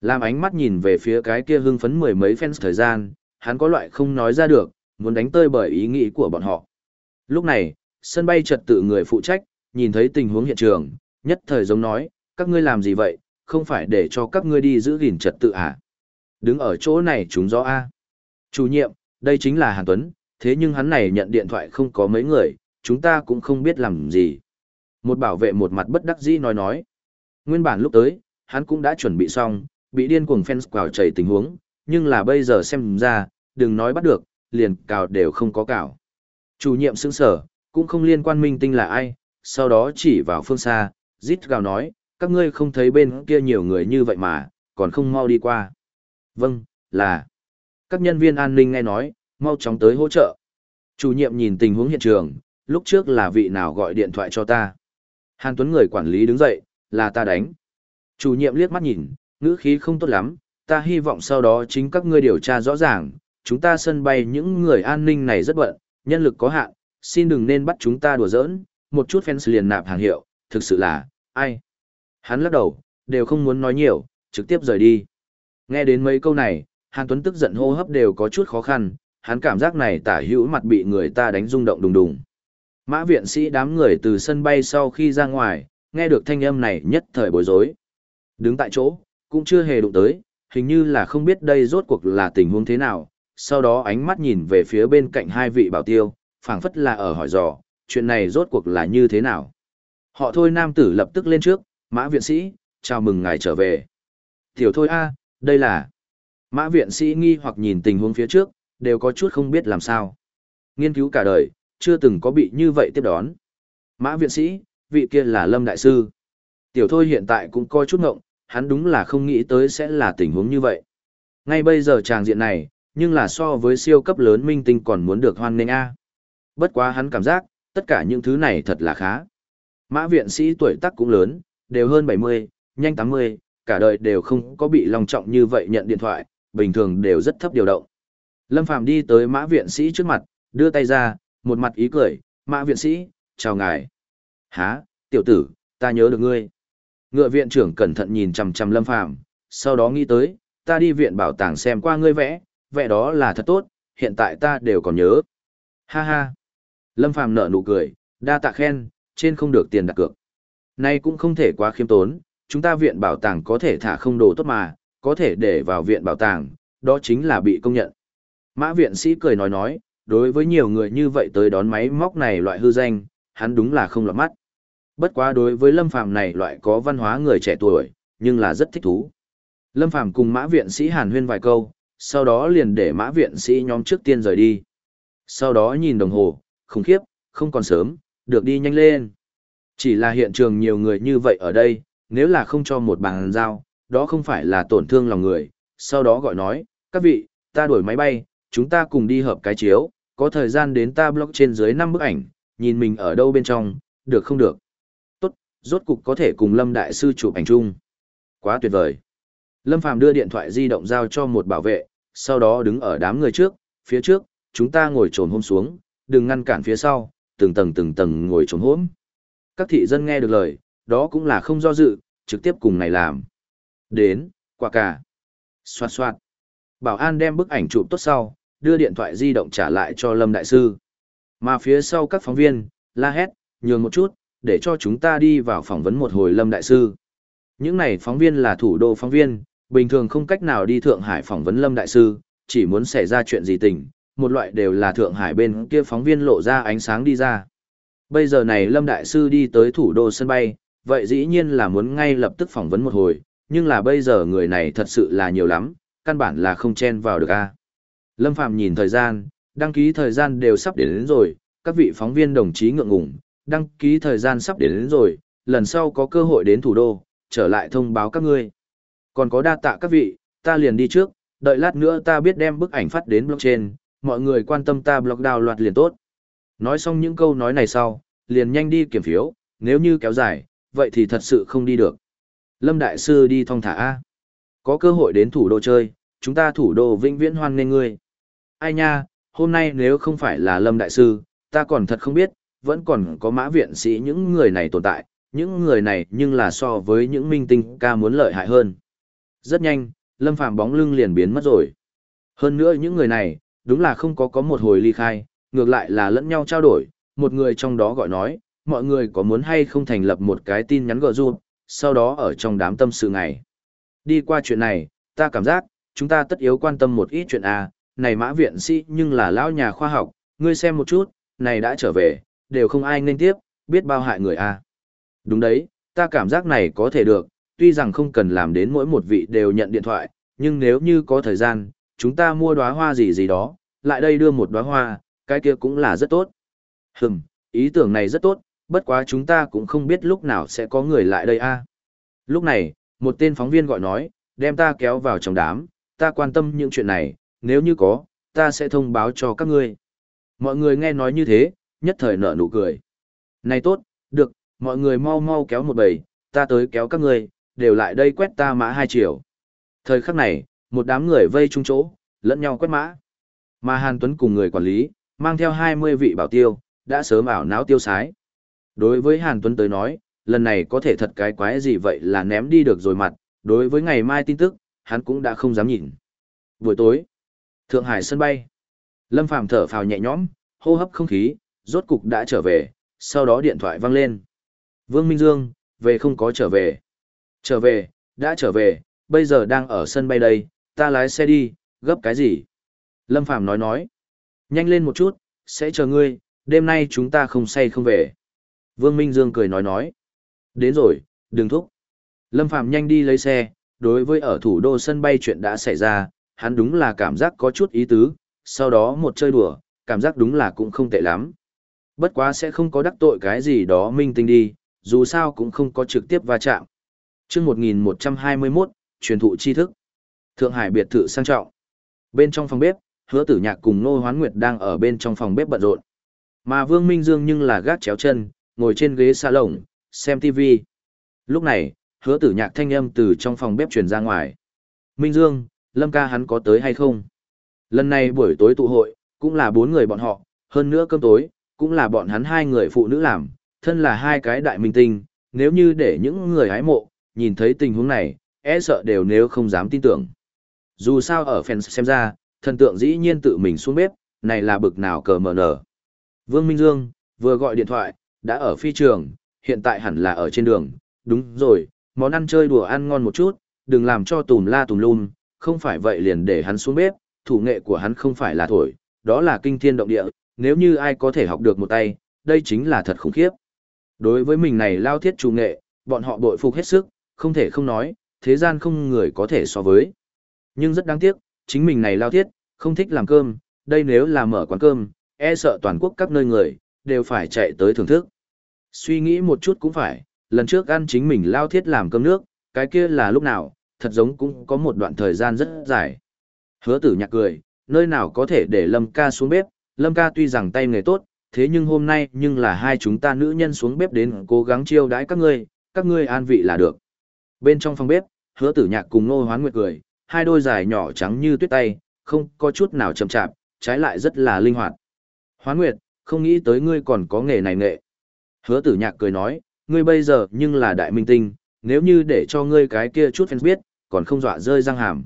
Làm ánh mắt nhìn về phía cái kia hưng phấn mười mấy fans thời gian, hắn có loại không nói ra được, muốn đánh tơi bởi ý nghĩ của bọn họ. Lúc này, sân bay trật tự người phụ trách, nhìn thấy tình huống hiện trường, nhất thời giống nói, các ngươi làm gì vậy, không phải để cho các ngươi đi giữ gìn trật tự à? Đứng ở chỗ này chúng rõ A. Chủ nhiệm, đây chính là Hàn Tuấn, thế nhưng hắn này nhận điện thoại không có mấy người, chúng ta cũng không biết làm gì. Một bảo vệ một mặt bất đắc dĩ nói nói. Nguyên bản lúc tới, hắn cũng đã chuẩn bị xong, bị điên cuồng fans quào chảy tình huống, nhưng là bây giờ xem ra, đừng nói bắt được, liền cào đều không có cào. Chủ nhiệm sững sở, cũng không liên quan minh tinh là ai, sau đó chỉ vào phương xa, rít gào nói, các ngươi không thấy bên kia nhiều người như vậy mà, còn không mau đi qua. Vâng, là. Các nhân viên an ninh nghe nói, mau chóng tới hỗ trợ. Chủ nhiệm nhìn tình huống hiện trường, lúc trước là vị nào gọi điện thoại cho ta. Hàn Tuấn người quản lý đứng dậy, là ta đánh. Chủ nhiệm liếc mắt nhìn, ngữ khí không tốt lắm, ta hy vọng sau đó chính các ngươi điều tra rõ ràng, chúng ta sân bay những người an ninh này rất bận, nhân lực có hạn, xin đừng nên bắt chúng ta đùa giỡn, một chút fans liền nạp hàng hiệu, thực sự là, ai? Hắn lắc đầu, đều không muốn nói nhiều, trực tiếp rời đi. Nghe đến mấy câu này, Hàn Tuấn tức giận hô hấp đều có chút khó khăn, hắn cảm giác này tả hữu mặt bị người ta đánh rung động đùng đùng. Mã viện sĩ đám người từ sân bay sau khi ra ngoài, nghe được thanh âm này nhất thời bối rối. Đứng tại chỗ, cũng chưa hề đụng tới, hình như là không biết đây rốt cuộc là tình huống thế nào, sau đó ánh mắt nhìn về phía bên cạnh hai vị bảo tiêu, phảng phất là ở hỏi dò, chuyện này rốt cuộc là như thế nào. Họ thôi nam tử lập tức lên trước, mã viện sĩ, chào mừng ngài trở về. Tiểu thôi a, đây là... Mã viện sĩ nghi hoặc nhìn tình huống phía trước, đều có chút không biết làm sao. Nghiên cứu cả đời, chưa từng có bị như vậy tiếp đón. Mã viện sĩ, vị kia là Lâm Đại Sư. Tiểu thôi hiện tại cũng coi chút ngộng, hắn đúng là không nghĩ tới sẽ là tình huống như vậy. Ngay bây giờ tràng diện này, nhưng là so với siêu cấp lớn minh tinh còn muốn được hoan nghênh a. Bất quá hắn cảm giác, tất cả những thứ này thật là khá. Mã viện sĩ tuổi tác cũng lớn, đều hơn 70, nhanh 80, cả đời đều không có bị lòng trọng như vậy nhận điện thoại, bình thường đều rất thấp điều động. Lâm Phàm đi tới mã viện sĩ trước mặt, đưa tay ra, một mặt ý cười, mã viện sĩ, chào ngài. Há, tiểu tử, ta nhớ được ngươi. Ngựa viện trưởng cẩn thận nhìn chằm chằm Lâm Phàm, sau đó nghĩ tới, ta đi viện bảo tàng xem qua ngươi vẽ, vẽ đó là thật tốt, hiện tại ta đều còn nhớ. Ha ha. Lâm Phàm nở nụ cười, đa tạ khen, trên không được tiền đặt cược. Nay cũng không thể quá khiêm tốn, chúng ta viện bảo tàng có thể thả không đồ tốt mà, có thể để vào viện bảo tàng, đó chính là bị công nhận. Mã viện sĩ cười nói nói, đối với nhiều người như vậy tới đón máy móc này loại hư danh, hắn đúng là không lọt mắt. Bất quá đối với Lâm Phàm này loại có văn hóa người trẻ tuổi, nhưng là rất thích thú. Lâm Phàm cùng Mã viện sĩ Hàn Huyên vài câu, sau đó liền để Mã viện sĩ nhóm trước tiên rời đi. Sau đó nhìn đồng hồ, khủng khiếp, không còn sớm, được đi nhanh lên. Chỉ là hiện trường nhiều người như vậy ở đây, nếu là không cho một bàn giao, đó không phải là tổn thương lòng người. Sau đó gọi nói, các vị, ta đuổi máy bay, chúng ta cùng đi hợp cái chiếu, có thời gian đến ta blog trên dưới 5 bức ảnh, nhìn mình ở đâu bên trong, được không được. Tốt, rốt cục có thể cùng Lâm Đại Sư chụp ảnh chung. Quá tuyệt vời. Lâm Phàm đưa điện thoại di động giao cho một bảo vệ, sau đó đứng ở đám người trước, phía trước, chúng ta ngồi trồn hôm xuống, đừng ngăn cản phía sau, từng tầng từng tầng ngồi trồn hốm. Các thị dân nghe được lời, đó cũng là không do dự, trực tiếp cùng này làm. Đến, quả cả. Xoạt xoạt. Bảo an đem bức ảnh chụp tốt sau, đưa điện thoại di động trả lại cho Lâm Đại Sư. Mà phía sau các phóng viên, la hét, nhường một chút, để cho chúng ta đi vào phỏng vấn một hồi Lâm Đại Sư. Những này phóng viên là thủ đô phóng viên, bình thường không cách nào đi Thượng Hải phỏng vấn Lâm Đại Sư, chỉ muốn xảy ra chuyện gì tình, một loại đều là Thượng Hải bên kia phóng viên lộ ra ánh sáng đi ra. Bây giờ này Lâm Đại Sư đi tới thủ đô sân bay, vậy dĩ nhiên là muốn ngay lập tức phỏng vấn một hồi, nhưng là bây giờ người này thật sự là nhiều lắm, căn bản là không chen vào được a. Lâm Phạm nhìn thời gian, đăng ký thời gian đều sắp đến, đến rồi, các vị phóng viên đồng chí ngượng ngùng, đăng ký thời gian sắp đến, đến rồi, lần sau có cơ hội đến thủ đô, trở lại thông báo các ngươi. Còn có đa tạ các vị, ta liền đi trước, đợi lát nữa ta biết đem bức ảnh phát đến blog trên, mọi người quan tâm ta blog đào loạt liền tốt. Nói xong những câu nói này sau, liền nhanh đi kiểm phiếu, nếu như kéo dài, vậy thì thật sự không đi được. Lâm Đại Sư đi thong thả A. Có cơ hội đến thủ đô chơi, chúng ta thủ đô vĩnh viễn hoan nghênh ngươi. Ai nha, hôm nay nếu không phải là Lâm Đại Sư, ta còn thật không biết, vẫn còn có mã viện sĩ những người này tồn tại, những người này nhưng là so với những minh tinh ca muốn lợi hại hơn. Rất nhanh, Lâm Phàm bóng lưng liền biến mất rồi. Hơn nữa những người này, đúng là không có có một hồi ly khai, ngược lại là lẫn nhau trao đổi, một người trong đó gọi nói, mọi người có muốn hay không thành lập một cái tin nhắn gờ rút, sau đó ở trong đám tâm sự ngày. Đi qua chuyện này, ta cảm giác, chúng ta tất yếu quan tâm một ít chuyện A, này mã viện sĩ nhưng là lão nhà khoa học, ngươi xem một chút, này đã trở về, đều không ai nên tiếp, biết bao hại người A. Đúng đấy, ta cảm giác này có thể được, tuy rằng không cần làm đến mỗi một vị đều nhận điện thoại, nhưng nếu như có thời gian, chúng ta mua đóa hoa gì gì đó, lại đây đưa một đóa hoa, cái kia cũng là rất tốt. Hừm, ý tưởng này rất tốt, bất quá chúng ta cũng không biết lúc nào sẽ có người lại đây a. Lúc này, một tên phóng viên gọi nói, đem ta kéo vào trong đám, ta quan tâm những chuyện này, nếu như có, ta sẽ thông báo cho các ngươi. Mọi người nghe nói như thế, nhất thời nở nụ cười. Này tốt, được, mọi người mau mau kéo một bầy, ta tới kéo các ngươi, đều lại đây quét ta mã hai chiều. Thời khắc này, một đám người vây chung chỗ, lẫn nhau quét mã. Mà Hàn Tuấn cùng người quản lý, mang theo 20 vị bảo tiêu, đã sớm ảo não tiêu sái. Đối với Hàn Tuấn tới nói, lần này có thể thật cái quái gì vậy là ném đi được rồi mặt, đối với ngày mai tin tức, hắn cũng đã không dám nhìn. Buổi tối, Thượng Hải sân bay. Lâm Phàm thở phào nhẹ nhõm, hô hấp không khí, rốt cục đã trở về, sau đó điện thoại vang lên. Vương Minh Dương, về không có trở về. Trở về, đã trở về, bây giờ đang ở sân bay đây, ta lái xe đi, gấp cái gì? Lâm Phàm nói nói. Nhanh lên một chút, sẽ chờ ngươi, đêm nay chúng ta không say không về. Vương Minh Dương cười nói nói. Đến rồi, đừng thúc. Lâm Phàm nhanh đi lấy xe, đối với ở thủ đô sân bay chuyện đã xảy ra, hắn đúng là cảm giác có chút ý tứ, sau đó một chơi đùa, cảm giác đúng là cũng không tệ lắm. Bất quá sẽ không có đắc tội cái gì đó minh tinh đi, dù sao cũng không có trực tiếp va chạm. Trước 1121, truyền thụ tri thức. Thượng Hải biệt thự sang trọng. Bên trong phòng bếp, hứa tử nhạc cùng Nô Hoán Nguyệt đang ở bên trong phòng bếp bận rộn. Mà Vương Minh Dương nhưng là gác chéo chân, ngồi trên ghế salon, xem TV. Lúc này, hứa tử nhạc thanh âm từ trong phòng bếp truyền ra ngoài. Minh Dương, Lâm ca hắn có tới hay không? Lần này buổi tối tụ hội, cũng là bốn người bọn họ, hơn nữa cơm tối, cũng là bọn hắn hai người phụ nữ làm, thân là hai cái đại minh tinh, nếu như để những người hái mộ, nhìn thấy tình huống này, e sợ đều nếu không dám tin tưởng. Dù sao ở fans xem ra, thần tượng dĩ nhiên tự mình xuống bếp, này là bực nào cờ mờ nở. Vương Minh Dương, vừa gọi điện thoại, đã ở phi trường, hiện tại hẳn là ở trên đường, đúng rồi, món ăn chơi đùa ăn ngon một chút, đừng làm cho tùm la tùm lum, không phải vậy liền để hắn xuống bếp, thủ nghệ của hắn không phải là thổi, đó là kinh thiên động địa, nếu như ai có thể học được một tay, đây chính là thật khủng khiếp. Đối với mình này lao thiết chủ nghệ, bọn họ bội phục hết sức, không thể không nói, thế gian không người có thể so với. Nhưng rất đáng tiếc, chính mình này lao thiết, không thích làm cơm, đây nếu là mở quán cơm, e sợ toàn quốc các nơi người, đều phải chạy tới thưởng thức. Suy nghĩ một chút cũng phải, lần trước ăn chính mình lao thiết làm cơm nước, cái kia là lúc nào, thật giống cũng có một đoạn thời gian rất dài. Hứa tử nhạc cười, nơi nào có thể để Lâm ca xuống bếp, Lâm ca tuy rằng tay nghề tốt, thế nhưng hôm nay nhưng là hai chúng ta nữ nhân xuống bếp đến cố gắng chiêu đãi các ngươi, các ngươi an vị là được. Bên trong phòng bếp, hứa tử nhạc cùng nô hoán nguyệt cười, hai đôi dài nhỏ trắng như tuyết tay, không có chút nào chậm chạp, trái lại rất là linh hoạt. Hoán nguyệt, không nghĩ tới ngươi còn có nghề này nghệ. Hứa tử nhạc cười nói, ngươi bây giờ nhưng là đại minh tinh, nếu như để cho ngươi cái kia chút fans biết, còn không dọa rơi răng hàm.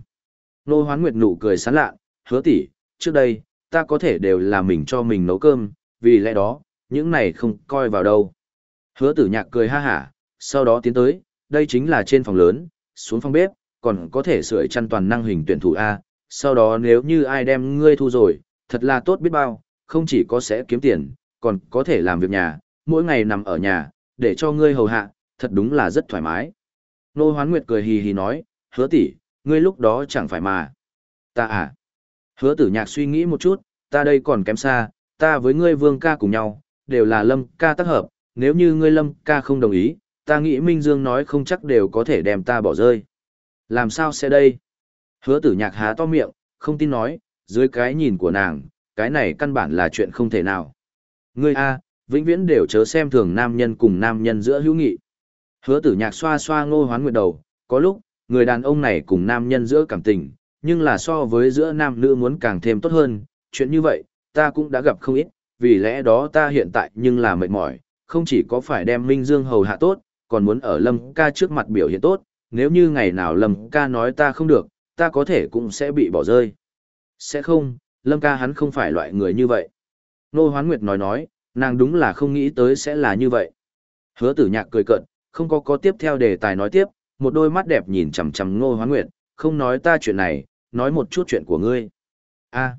Nô hoán nguyệt nụ cười sán lạ, hứa tỷ, trước đây, ta có thể đều là mình cho mình nấu cơm, vì lẽ đó, những này không coi vào đâu. Hứa tử nhạc cười ha hả, sau đó tiến tới, đây chính là trên phòng lớn, xuống phòng bếp, còn có thể sửa chăn toàn năng hình tuyển thủ A, sau đó nếu như ai đem ngươi thu rồi, thật là tốt biết bao, không chỉ có sẽ kiếm tiền, còn có thể làm việc nhà, mỗi ngày nằm ở nhà, để cho ngươi hầu hạ, thật đúng là rất thoải mái. Nô Hoán Nguyệt cười hì hì nói, hứa tỷ, ngươi lúc đó chẳng phải mà. Ta à? Hứa tử nhạc suy nghĩ một chút, ta đây còn kém xa, ta với ngươi vương ca cùng nhau, đều là lâm ca tác hợp, nếu như ngươi lâm ca không đồng ý, ta nghĩ Minh Dương nói không chắc đều có thể đem ta bỏ rơi. Làm sao sẽ đây? Hứa tử nhạc há to miệng, không tin nói, dưới cái nhìn của nàng, cái này căn bản là chuyện không thể nào. Ngươi A, vĩnh viễn đều chớ xem thường nam nhân cùng nam nhân giữa hữu nghị. Hứa tử nhạc xoa xoa ngô hoán nguyệt đầu, có lúc, người đàn ông này cùng nam nhân giữa cảm tình, nhưng là so với giữa nam nữ muốn càng thêm tốt hơn, chuyện như vậy, ta cũng đã gặp không ít, vì lẽ đó ta hiện tại nhưng là mệt mỏi, không chỉ có phải đem Minh Dương hầu hạ tốt, còn muốn ở Lâm ca trước mặt biểu hiện tốt, nếu như ngày nào Lâm ca nói ta không được, ta có thể cũng sẽ bị bỏ rơi. Sẽ không, Lâm ca hắn không phải loại người như vậy. Nô Hoán Nguyệt nói nói, nàng đúng là không nghĩ tới sẽ là như vậy. Hứa tử nhạc cười cận, không có có tiếp theo đề tài nói tiếp, một đôi mắt đẹp nhìn chằm chằm Nô Hoán Nguyệt, không nói ta chuyện này, nói một chút chuyện của ngươi. A. À.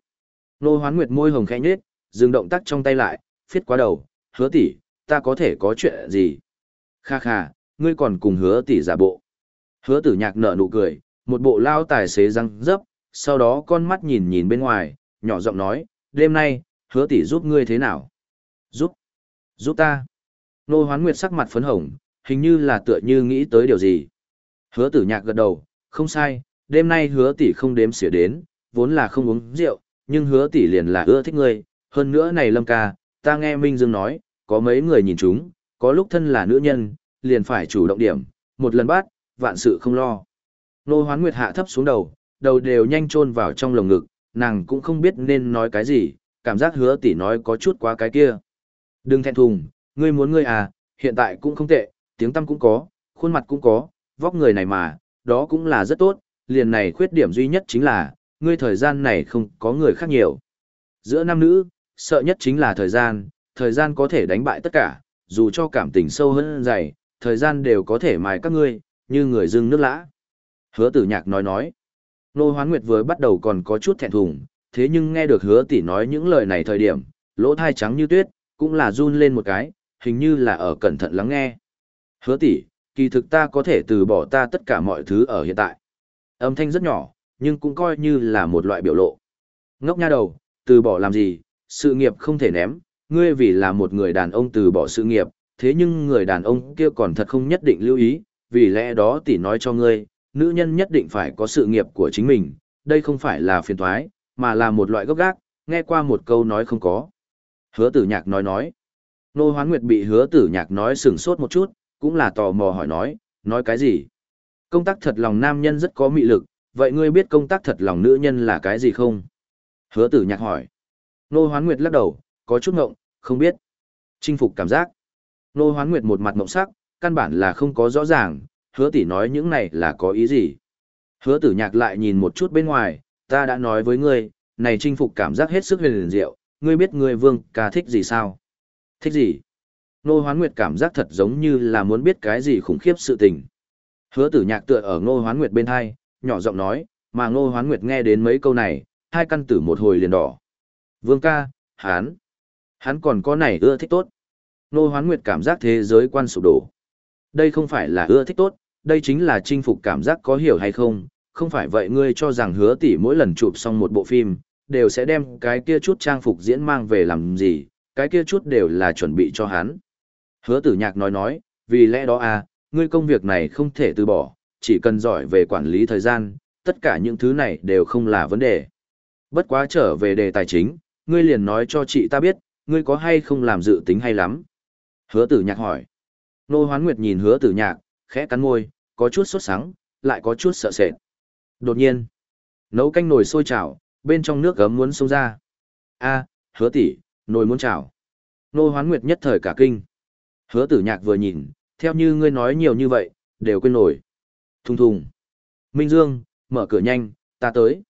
Nô Hoán Nguyệt môi hồng khẽ nhếch, dừng động tác trong tay lại, phiết qua đầu, hứa tỷ, ta có thể có chuyện gì? Kha kha, ngươi còn cùng hứa tỷ giả bộ. Hứa tử nhạc nở nụ cười, một bộ lao tài xế răng dấp, sau đó con mắt nhìn nhìn bên ngoài, nhỏ giọng nói, đêm nay, hứa tỷ giúp ngươi thế nào? Giúp? Giúp ta? Nô hoán nguyệt sắc mặt phấn hồng, hình như là tựa như nghĩ tới điều gì. Hứa tử nhạc gật đầu, không sai, đêm nay hứa tỷ không đếm xỉa đến, vốn là không uống rượu, nhưng hứa tỷ liền là ưa thích ngươi, hơn nữa này lâm ca, ta nghe Minh Dương nói, có mấy người nhìn chúng, có lúc thân là nữ nhân, liền phải chủ động điểm, một lần bắt, vạn sự không lo. Nô hoán nguyệt hạ thấp xuống đầu, đầu đều nhanh chôn vào trong lồng ngực, nàng cũng không biết nên nói cái gì, cảm giác hứa tỷ nói có chút quá cái kia. Đừng thẹn thùng, ngươi muốn ngươi à, hiện tại cũng không tệ, tiếng tâm cũng có, khuôn mặt cũng có, vóc người này mà, đó cũng là rất tốt, liền này khuyết điểm duy nhất chính là, ngươi thời gian này không có người khác nhiều. Giữa nam nữ, sợ nhất chính là thời gian, thời gian có thể đánh bại tất cả, dù cho cảm tình sâu hơn dày, thời gian đều có thể mài các ngươi, như người dưng nước lã. Hứa tử nhạc nói nói, Nô Hoán Nguyệt vừa bắt đầu còn có chút thẹn thùng, thế nhưng nghe được hứa tỷ nói những lời này thời điểm, lỗ thai trắng như tuyết, cũng là run lên một cái, hình như là ở cẩn thận lắng nghe. Hứa tỷ, kỳ thực ta có thể từ bỏ ta tất cả mọi thứ ở hiện tại. Âm thanh rất nhỏ, nhưng cũng coi như là một loại biểu lộ. Ngốc nha đầu, từ bỏ làm gì, sự nghiệp không thể ném, ngươi vì là một người đàn ông từ bỏ sự nghiệp, thế nhưng người đàn ông kia còn thật không nhất định lưu ý, vì lẽ đó tỷ nói cho ngươi, nữ nhân nhất định phải có sự nghiệp của chính mình, đây không phải là phiền toái, mà là một loại gốc gác, nghe qua một câu nói không có. Hứa tử nhạc nói nói. Nô Hoán Nguyệt bị hứa tử nhạc nói sừng sốt một chút, cũng là tò mò hỏi nói, nói cái gì? Công tác thật lòng nam nhân rất có mị lực, vậy ngươi biết công tác thật lòng nữ nhân là cái gì không? Hứa tử nhạc hỏi. Nô Hoán Nguyệt lắc đầu, có chút ngộng, không biết. Chinh phục cảm giác. Nô Hoán Nguyệt một mặt ngộng sắc, căn bản là không có rõ ràng, hứa tỷ nói những này là có ý gì. Hứa tử nhạc lại nhìn một chút bên ngoài, ta đã nói với ngươi, này chinh phục cảm giác hết sức huyền diệu, ngươi biết ngươi vương ca thích gì sao? Thích gì? Nô Hoán Nguyệt cảm giác thật giống như là muốn biết cái gì khủng khiếp sự tình. Hứa tử nhạc tựa ở Ngô Hoán Nguyệt bên hai, nhỏ giọng nói, mà Ngô Hoán Nguyệt nghe đến mấy câu này, hai căn tử một hồi liền đỏ. Vương ca, hán, hắn còn có này ưa thích tốt. Ngô Hoán Nguyệt cảm giác thế giới quan sụp đổ. Đây không phải là ưa thích tốt, đây chính là chinh phục cảm giác có hiểu hay không, không phải vậy ngươi cho rằng hứa tỷ mỗi lần chụp xong một bộ phim, đều sẽ đem cái kia chút trang phục diễn mang về làm gì, cái kia chút đều là chuẩn bị cho hắn. Hứa tử nhạc nói nói, vì lẽ đó à, ngươi công việc này không thể từ bỏ, chỉ cần giỏi về quản lý thời gian, tất cả những thứ này đều không là vấn đề. Bất quá trở về đề tài chính, ngươi liền nói cho chị ta biết, ngươi có hay không làm dự tính hay lắm. Hứa tử nhạc hỏi. Nô hoán nguyệt nhìn hứa tử nhạc, khẽ cắn môi, có chút sốt sắng, lại có chút sợ sệt. Đột nhiên, nấu canh nồi sôi chảo, bên trong nước gấm muốn xông ra. A, hứa tỷ, nồi muốn chảo. Nô hoán nguyệt nhất thời cả kinh. Hứa tử nhạc vừa nhìn, theo như ngươi nói nhiều như vậy, đều quên nổi. Thùng thùng. Minh Dương, mở cửa nhanh, ta tới.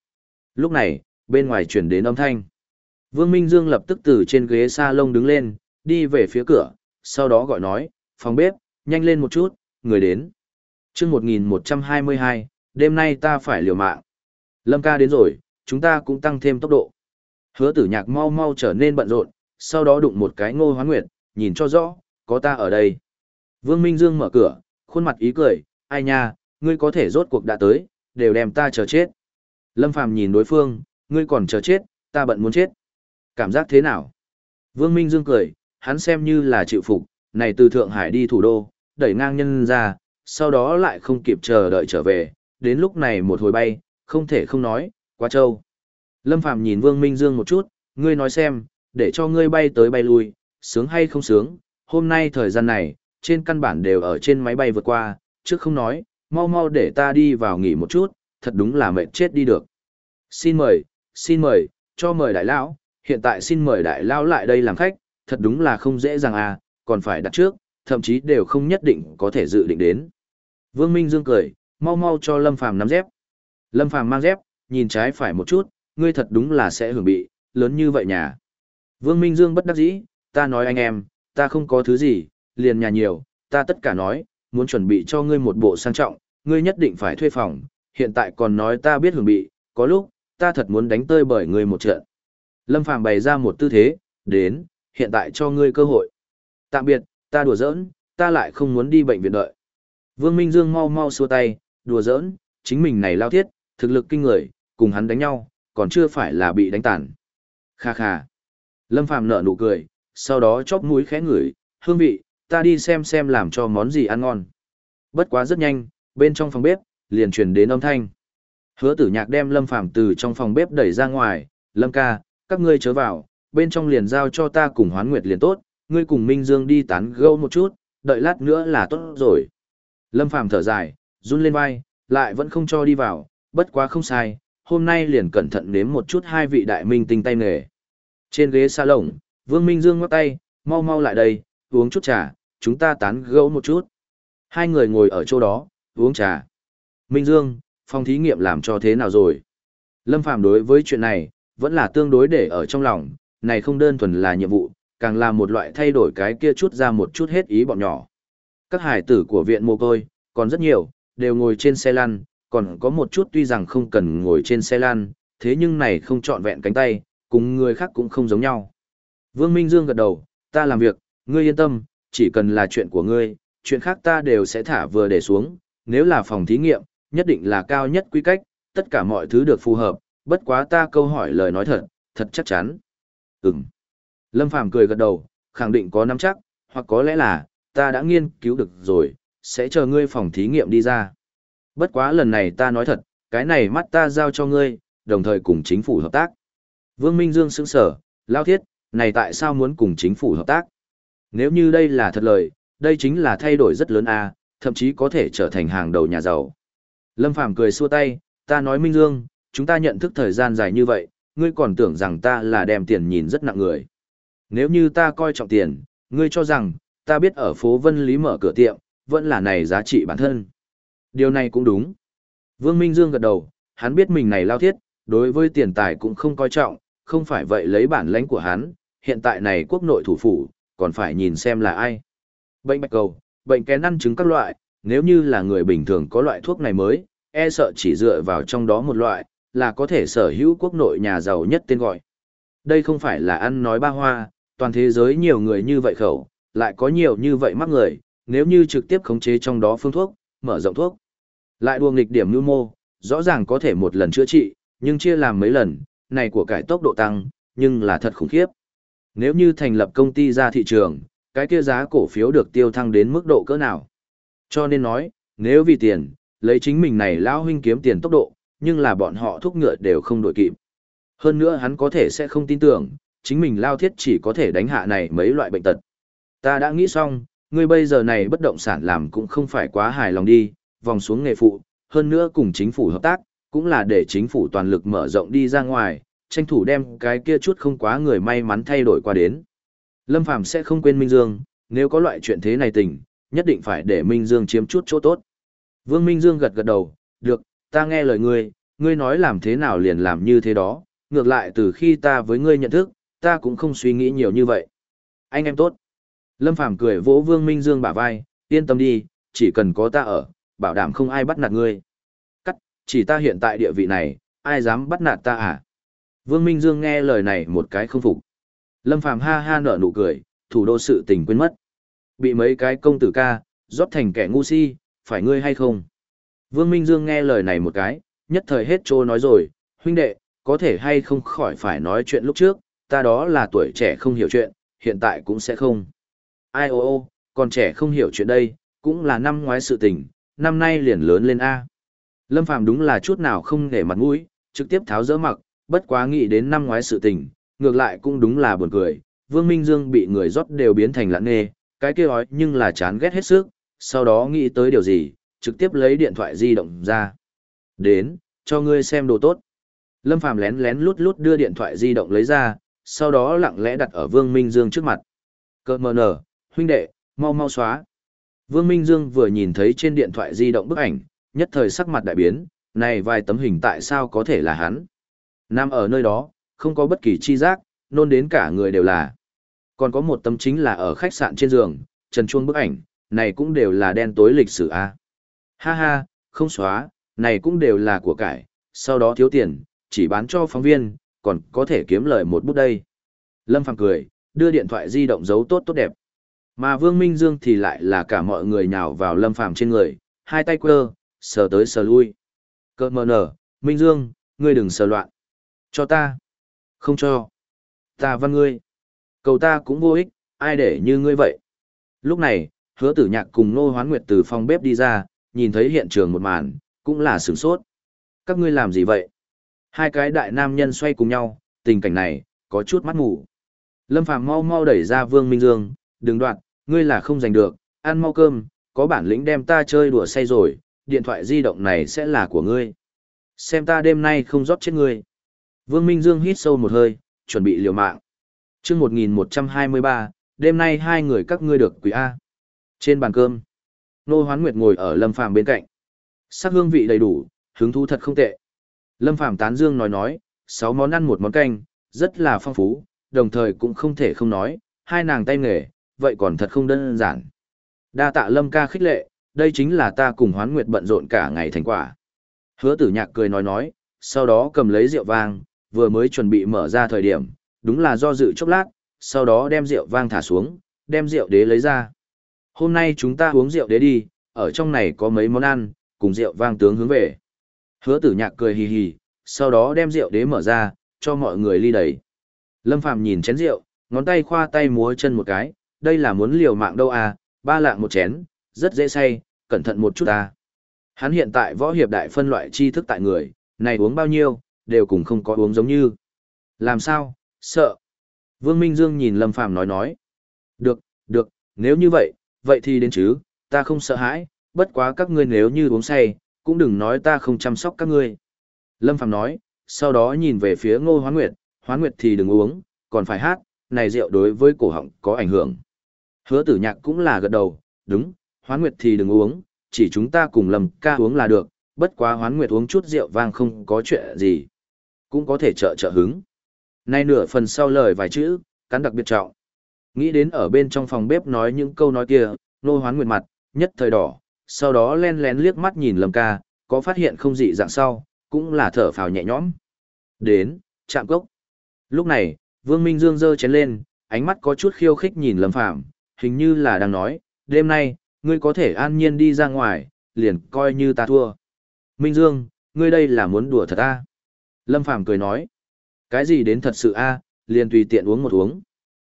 Lúc này, bên ngoài chuyển đến âm thanh. Vương Minh Dương lập tức từ trên ghế salon đứng lên, đi về phía cửa, sau đó gọi nói, phòng bếp, nhanh lên một chút, người đến. chương 1122, đêm nay ta phải liều mạng. Lâm ca đến rồi, chúng ta cũng tăng thêm tốc độ. Hứa tử nhạc mau mau trở nên bận rộn, sau đó đụng một cái ngô hoán nguyệt, nhìn cho rõ, có ta ở đây. Vương Minh Dương mở cửa, khuôn mặt ý cười, ai nha, ngươi có thể rốt cuộc đã tới, đều đem ta chờ chết. Lâm Phàm nhìn đối phương, ngươi còn chờ chết, ta bận muốn chết. Cảm giác thế nào? Vương Minh Dương cười, hắn xem như là chịu phục, này từ Thượng Hải đi thủ đô, đẩy ngang nhân ra, sau đó lại không kịp chờ đợi trở về, đến lúc này một hồi bay, không thể không nói, quá trâu. Lâm Phàm nhìn Vương Minh Dương một chút, ngươi nói xem, để cho ngươi bay tới bay lui, sướng hay không sướng, hôm nay thời gian này, trên căn bản đều ở trên máy bay vượt qua, trước không nói, mau mau để ta đi vào nghỉ một chút, thật đúng là mệt chết đi được. Xin mời, xin mời, cho mời đại lão, hiện tại xin mời đại lão lại đây làm khách, thật đúng là không dễ dàng à, còn phải đặt trước, thậm chí đều không nhất định có thể dự định đến. Vương Minh Dương cười, mau mau cho Lâm Phàm nắm dép. Lâm Phàm mang dép, nhìn trái phải một chút, ngươi thật đúng là sẽ hưởng bị, lớn như vậy nhà. Vương Minh Dương bất đắc dĩ, ta nói anh em, ta không có thứ gì, liền nhà nhiều, ta tất cả nói, muốn chuẩn bị cho ngươi một bộ sang trọng, ngươi nhất định phải thuê phòng, hiện tại còn nói ta biết hưởng bị, có lúc, ta thật muốn đánh tơi bởi ngươi một trận. Lâm Phàm bày ra một tư thế, đến, hiện tại cho ngươi cơ hội. Tạm biệt, ta đùa giỡn, ta lại không muốn đi bệnh viện đợi. Vương Minh Dương mau mau xua tay, đùa giỡn, chính mình này lao thiết, thực lực kinh người, cùng hắn đánh nhau, còn chưa phải là bị đánh tàn. Kha kha. Lâm Phàm nở nụ cười, sau đó chóp mũi khẽ ngửi, hương vị, ta đi xem xem làm cho món gì ăn ngon. Bất quá rất nhanh, bên trong phòng bếp, liền truyền đến âm thanh. Hứa tử nhạc đem Lâm Phàm từ trong phòng bếp đẩy ra ngoài, Lâm ca, các ngươi chớ vào, bên trong liền giao cho ta cùng hoán nguyệt liền tốt, ngươi cùng Minh Dương đi tán gẫu một chút, đợi lát nữa là tốt rồi. Lâm Phàm thở dài, run lên vai, lại vẫn không cho đi vào, bất quá không sai, hôm nay liền cẩn thận nếm một chút hai vị đại minh tinh tay nghề. Trên ghế salon, Vương Minh Dương ngoắc tay, mau mau lại đây, uống chút trà, chúng ta tán gẫu một chút. Hai người ngồi ở chỗ đó, uống trà. Minh Dương, phòng thí nghiệm làm cho thế nào rồi? Lâm Phàm đối với chuyện này, vẫn là tương đối để ở trong lòng, này không đơn thuần là nhiệm vụ, càng là một loại thay đổi cái kia chút ra một chút hết ý bọn nhỏ. Các hải tử của viện mồ côi, còn rất nhiều, đều ngồi trên xe lăn, còn có một chút tuy rằng không cần ngồi trên xe lăn, thế nhưng này không trọn vẹn cánh tay, cùng người khác cũng không giống nhau. Vương Minh Dương gật đầu, ta làm việc, ngươi yên tâm, chỉ cần là chuyện của ngươi, chuyện khác ta đều sẽ thả vừa để xuống, nếu là phòng thí nghiệm, nhất định là cao nhất quy cách, tất cả mọi thứ được phù hợp, bất quá ta câu hỏi lời nói thật, thật chắc chắn. Ừm. Lâm Phàm cười gật đầu, khẳng định có nắm chắc, hoặc có lẽ là, ta đã nghiên cứu được rồi, sẽ chờ ngươi phòng thí nghiệm đi ra. Bất quá lần này ta nói thật, cái này mắt ta giao cho ngươi, đồng thời cùng chính phủ hợp tác. Vương Minh Dương sững sở, lao thiết, này tại sao muốn cùng chính phủ hợp tác? Nếu như đây là thật lời, đây chính là thay đổi rất lớn a, thậm chí có thể trở thành hàng đầu nhà giàu. Lâm Phàm cười xua tay, ta nói Minh Dương, chúng ta nhận thức thời gian dài như vậy, ngươi còn tưởng rằng ta là đem tiền nhìn rất nặng người. Nếu như ta coi trọng tiền, ngươi cho rằng, ta biết ở phố Vân Lý mở cửa tiệm, vẫn là này giá trị bản thân. Điều này cũng đúng. Vương Minh Dương gật đầu, hắn biết mình này lao thiết, đối với tiền tài cũng không coi trọng, không phải vậy lấy bản lãnh của hắn, hiện tại này quốc nội thủ phủ, còn phải nhìn xem là ai. Bệnh bạch cầu, bệnh kén ăn trứng các loại, nếu như là người bình thường có loại thuốc này mới, e sợ chỉ dựa vào trong đó một loại, là có thể sở hữu quốc nội nhà giàu nhất tên gọi. Đây không phải là ăn nói ba hoa, toàn thế giới nhiều người như vậy khẩu, lại có nhiều như vậy mắc người, nếu như trực tiếp khống chế trong đó phương thuốc, mở rộng thuốc. Lại đua nghịch điểm nhu mô, rõ ràng có thể một lần chữa trị, nhưng chia làm mấy lần, này của cải tốc độ tăng, nhưng là thật khủng khiếp. Nếu như thành lập công ty ra thị trường, cái kia giá cổ phiếu được tiêu thăng đến mức độ cỡ nào. Cho nên nói, nếu vì tiền, lấy chính mình này lão huynh kiếm tiền tốc độ, nhưng là bọn họ thúc ngựa đều không đổi kịp. Hơn nữa hắn có thể sẽ không tin tưởng, chính mình lao thiết chỉ có thể đánh hạ này mấy loại bệnh tật. Ta đã nghĩ xong, ngươi bây giờ này bất động sản làm cũng không phải quá hài lòng đi, vòng xuống nghề phụ, hơn nữa cùng chính phủ hợp tác, cũng là để chính phủ toàn lực mở rộng đi ra ngoài, tranh thủ đem cái kia chút không quá người may mắn thay đổi qua đến. Lâm Phàm sẽ không quên Minh Dương, nếu có loại chuyện thế này tình, nhất định phải để Minh Dương chiếm chút chỗ tốt. Vương Minh Dương gật gật đầu, được, ta nghe lời ngươi, ngươi nói làm thế nào liền làm như thế đó, ngược lại từ khi ta với ngươi nhận thức, ta cũng không suy nghĩ nhiều như vậy. Anh em tốt. Lâm Phàm cười vỗ Vương Minh Dương bả vai, yên tâm đi, chỉ cần có ta ở, bảo đảm không ai bắt nạt ngươi. Cắt, chỉ ta hiện tại địa vị này, ai dám bắt nạt ta à? Vương Minh Dương nghe lời này một cái không phục. Lâm Phàm ha ha nở nụ cười, thủ đô sự tình quên mất. Bị mấy cái công tử ca, rót thành kẻ ngu si, phải ngươi hay không? Vương Minh Dương nghe lời này một cái, nhất thời hết trô nói rồi, huynh đệ, có thể hay không khỏi phải nói chuyện lúc trước, ta đó là tuổi trẻ không hiểu chuyện, hiện tại cũng sẽ không. Ai ô ô, còn trẻ không hiểu chuyện đây, cũng là năm ngoái sự tình, năm nay liền lớn lên A. Lâm Phàm đúng là chút nào không để mặt mũi, trực tiếp tháo dỡ mặc, bất quá nghĩ đến năm ngoái sự tình, ngược lại cũng đúng là buồn cười, Vương Minh Dương bị người rót đều biến thành lạn nghề, cái kia hói nhưng là chán ghét hết sức, sau đó nghĩ tới điều gì, trực tiếp lấy điện thoại di động ra. Đến, cho ngươi xem đồ tốt. Lâm Phàm lén lén lút lút đưa điện thoại di động lấy ra, sau đó lặng lẽ đặt ở Vương Minh Dương trước mặt. Cơ mờ nở, huynh đệ, mau mau xóa. Vương Minh Dương vừa nhìn thấy trên điện thoại di động bức ảnh, nhất thời sắc mặt đại biến, này vài tấm hình tại sao có thể là hắn. Nằm ở nơi đó, không có bất kỳ chi giác, nôn đến cả người đều là. Còn có một tấm chính là ở khách sạn trên giường, trần chuông bức ảnh, này cũng đều là đen tối lịch sử a. Ha ha, không xóa, này cũng đều là của cải, sau đó thiếu tiền, chỉ bán cho phóng viên, còn có thể kiếm lời một bút đây. Lâm Phàm cười, đưa điện thoại di động giấu tốt tốt đẹp. Mà Vương Minh Dương thì lại là cả mọi người nhào vào Lâm Phàm trên người, hai tay quơ, sờ tới sờ lui. Cơ mờ nở, Minh Dương, ngươi đừng sờ loạn. Cho ta. Không cho. Ta văn ngươi. Cầu ta cũng vô ích, ai để như ngươi vậy. Lúc này, hứa tử nhạc cùng Nô Hoán Nguyệt từ phòng bếp đi ra, nhìn thấy hiện trường một màn, cũng là sửng sốt. Các ngươi làm gì vậy? Hai cái đại nam nhân xoay cùng nhau, tình cảnh này, có chút mắt ngủ. Lâm Phàm mau mau đẩy ra Vương Minh Dương, đừng đoạn, ngươi là không giành được, ăn mau cơm, có bản lĩnh đem ta chơi đùa say rồi, điện thoại di động này sẽ là của ngươi. Xem ta đêm nay không rót chết ngươi. Vương Minh Dương hít sâu một hơi, chuẩn bị liều mạng. Chương 1123, đêm nay hai người các ngươi được quý A. Trên bàn cơm, Nô Hoán Nguyệt ngồi ở Lâm Phàm bên cạnh. Sắc hương vị đầy đủ, hứng thú thật không tệ. Lâm Phàm tán dương nói nói, sáu món ăn một món canh, rất là phong phú, đồng thời cũng không thể không nói, hai nàng tay nghề, vậy còn thật không đơn giản. Đa tạ Lâm ca khích lệ, đây chính là ta cùng Hoán Nguyệt bận rộn cả ngày thành quả. Hứa tử nhạc cười nói nói, sau đó cầm lấy rượu vang, vừa mới chuẩn bị mở ra thời điểm, đúng là do dự chốc lát, sau đó đem rượu vang thả xuống, đem rượu đế lấy ra. Hôm nay chúng ta uống rượu đế đi, ở trong này có mấy món ăn, cùng rượu vang tướng hướng về. Hứa tử nhạc cười hì hì, sau đó đem rượu đế mở ra, cho mọi người ly đầy. Lâm Phàm nhìn chén rượu, ngón tay khoa tay múa chân một cái, đây là muốn liều mạng đâu à, ba lạng một chén, rất dễ say, cẩn thận một chút à. Hắn hiện tại võ hiệp đại phân loại tri thức tại người, này uống bao nhiêu, đều cùng không có uống giống như. Làm sao, sợ. Vương Minh Dương nhìn Lâm Phàm nói nói. Được, được, nếu như vậy, vậy thì đến chứ, ta không sợ hãi, bất quá các ngươi nếu như uống say, cũng đừng nói ta không chăm sóc các ngươi. Lâm Phàm nói, sau đó nhìn về phía Ngô Hoán Nguyệt, Hoán Nguyệt thì đừng uống, còn phải hát, này rượu đối với cổ họng có ảnh hưởng. Hứa tử nhạc cũng là gật đầu, đúng, Hoán Nguyệt thì đừng uống, chỉ chúng ta cùng Lâm ca uống là được, bất quá Hoán Nguyệt uống chút rượu vang không có chuyện gì. Cũng có thể trợ trợ hứng. Nay nửa phần sau lời vài chữ, cắn đặc biệt trọng. Nghĩ đến ở bên trong phòng bếp nói những câu nói kia, nô Hoán Nguyệt mặt, nhất thời đỏ, sau đó len lén liếc mắt nhìn Lâm ca, có phát hiện không dị dạng sau, cũng là thở phào nhẹ nhõm. Đến, chạm cốc. Lúc này, Vương Minh Dương giơ chén lên, ánh mắt có chút khiêu khích nhìn Lâm phạm, hình như là đang nói, đêm nay, ngươi có thể an nhiên đi ra ngoài, liền coi như ta thua. Minh Dương, ngươi đây là muốn đùa thật à? Lâm Phàm cười nói, cái gì đến thật sự a, liền tùy tiện uống một uống.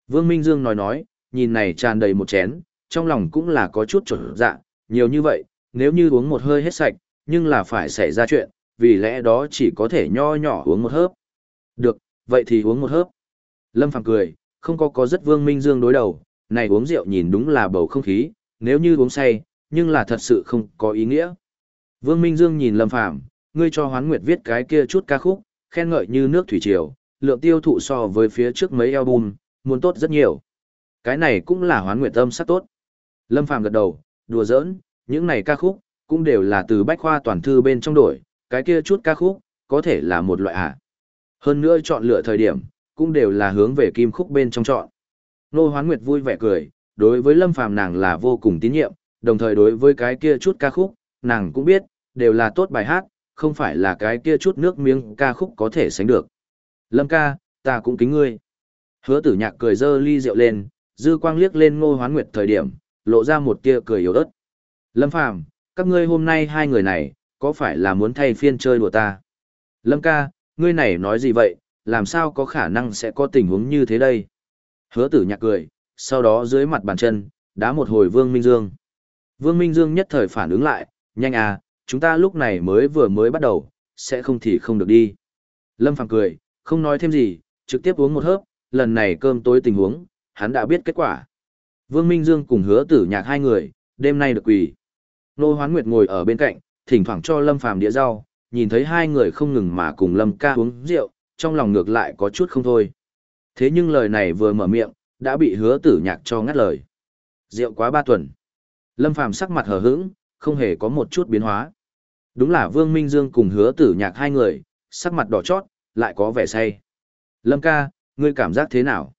Vương Minh Dương nói nói, nhìn này tràn đầy một chén, trong lòng cũng là có chút trở dạ, nhiều như vậy, nếu như uống một hơi hết sạch, nhưng là phải xảy ra chuyện, vì lẽ đó chỉ có thể nho nhỏ uống một hớp. Được, vậy thì uống một hớp. Lâm Phàm cười, không có có rất Vương Minh Dương đối đầu, này uống rượu nhìn đúng là bầu không khí, nếu như uống say, nhưng là thật sự không có ý nghĩa. Vương Minh Dương nhìn Lâm Phàm, ngươi cho Hoán Nguyệt viết cái kia chút ca khúc, khen ngợi như nước thủy triều, lượng tiêu thụ so với phía trước mấy album, muốn tốt rất nhiều. Cái này cũng là Hoán Nguyệt âm sắc tốt. Lâm Phàm gật đầu, đùa giỡn, những này ca khúc, cũng đều là từ bách khoa toàn thư bên trong đổi, cái kia chút ca khúc, có thể là một loại à? Hơn nữa chọn lựa thời điểm, cũng đều là hướng về kim khúc bên trong chọn. Nô Hoán Nguyệt vui vẻ cười, đối với Lâm Phàm nàng là vô cùng tín nhiệm, đồng thời đối với cái kia chút ca khúc, nàng cũng biết, đều là tốt bài hát, không phải là cái kia chút nước miếng ca khúc có thể sánh được. Lâm ca, ta cũng kính ngươi. Hứa tử nhạc cười dơ ly rượu lên, dư quang liếc lên ngô hoán nguyệt thời điểm, lộ ra một tia cười yếu ớt. Lâm Phàm, các ngươi hôm nay hai người này, có phải là muốn thay phiên chơi đùa ta? Lâm ca, ngươi này nói gì vậy, làm sao có khả năng sẽ có tình huống như thế đây? Hứa tử nhạc cười, sau đó dưới mặt bàn chân, đá một hồi Vương Minh Dương. Vương Minh Dương nhất thời phản ứng lại, nhanh à, chúng ta lúc này mới vừa mới bắt đầu, sẽ không thì không được đi. Lâm Phàm cười, không nói thêm gì, trực tiếp uống một hớp, lần này cơm tối tình huống, hắn đã biết kết quả. Vương Minh Dương cùng hứa tử nhạc hai người, đêm nay được quỳ. Nô Hoán Nguyệt ngồi ở bên cạnh, thỉnh thoảng cho Lâm Phàm đĩa rau, nhìn thấy hai người không ngừng mà cùng Lâm ca uống rượu, trong lòng ngược lại có chút không thôi. Thế nhưng lời này vừa mở miệng, đã bị hứa tử nhạc cho ngắt lời. Rượu quá ba tuần. Lâm Phàm sắc mặt hờ hững, không hề có một chút biến hóa. Đúng là Vương Minh Dương cùng hứa tử nhạc hai người, sắc mặt đỏ chót, lại có vẻ say. Lâm ca, ngươi cảm giác thế nào?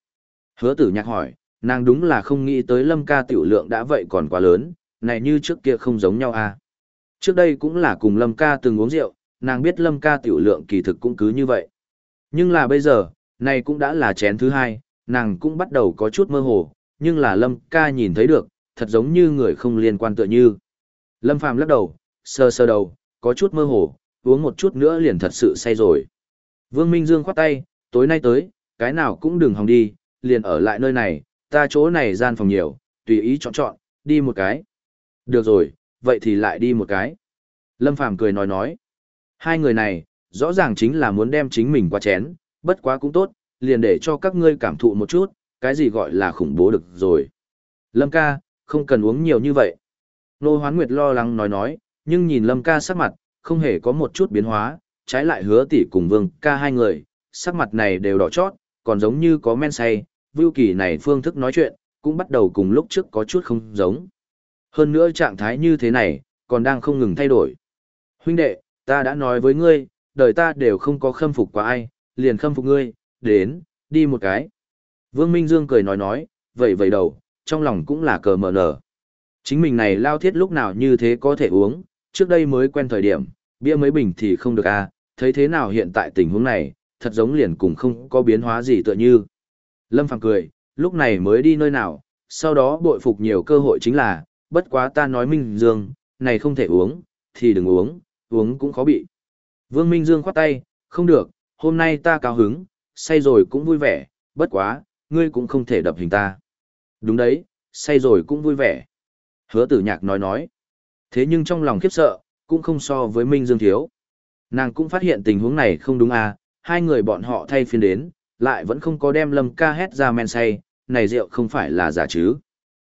Hứa tử nhạc hỏi, nàng đúng là không nghĩ tới lâm ca tiểu lượng đã vậy còn quá lớn, này như trước kia không giống nhau à. Trước đây cũng là cùng lâm ca từng uống rượu, nàng biết lâm ca tiểu lượng kỳ thực cũng cứ như vậy. Nhưng là bây giờ, này cũng đã là chén thứ hai, nàng cũng bắt đầu có chút mơ hồ, nhưng là lâm ca nhìn thấy được, thật giống như người không liên quan tựa như. Lâm phàm lắc đầu, sơ sơ đầu, có chút mơ hồ, uống một chút nữa liền thật sự say rồi. Vương Minh Dương khoát tay, tối nay tới, cái nào cũng đừng hòng đi, liền ở lại nơi này, ta chỗ này gian phòng nhiều, tùy ý chọn chọn, đi một cái. Được rồi, vậy thì lại đi một cái. Lâm Phàm cười nói nói. Hai người này, rõ ràng chính là muốn đem chính mình qua chén, bất quá cũng tốt, liền để cho các ngươi cảm thụ một chút, cái gì gọi là khủng bố được rồi. Lâm ca, không cần uống nhiều như vậy. Nô Hoán Nguyệt lo lắng nói nói, nhưng nhìn Lâm ca sắc mặt, không hề có một chút biến hóa, trái lại hứa tỷ cùng vương ca hai người, sắc mặt này đều đỏ chót, còn giống như có men say, Vưu Kỳ này phương thức nói chuyện, cũng bắt đầu cùng lúc trước có chút không giống. Hơn nữa trạng thái như thế này, còn đang không ngừng thay đổi. Huynh đệ, ta đã nói với ngươi, đời ta đều không có khâm phục qua ai, liền khâm phục ngươi, đến, đi một cái. Vương Minh Dương cười nói nói, vậy vậy đầu, trong lòng cũng là cờ mở nở. Chính mình này lao thiết lúc nào như thế có thể uống, trước đây mới quen thời điểm, bia mấy bình thì không được à, thấy thế nào hiện tại tình huống này, thật giống liền cùng không có biến hóa gì tựa như. Lâm Phàm cười, lúc này mới đi nơi nào, sau đó bội phục nhiều cơ hội chính là, bất quá ta nói Minh Dương, này không thể uống, thì đừng uống, uống cũng khó bị. Vương Minh Dương khoát tay, không được, hôm nay ta cao hứng, say rồi cũng vui vẻ, bất quá, ngươi cũng không thể đập hình ta. Đúng đấy, say rồi cũng vui vẻ. Hứa tử nhạc nói nói. Thế nhưng trong lòng khiếp sợ, cũng không so với Minh Dương thiếu. Nàng cũng phát hiện tình huống này không đúng à, hai người bọn họ thay phiên đến, lại vẫn không có đem lâm ca hét ra men say, này rượu không phải là giả chứ.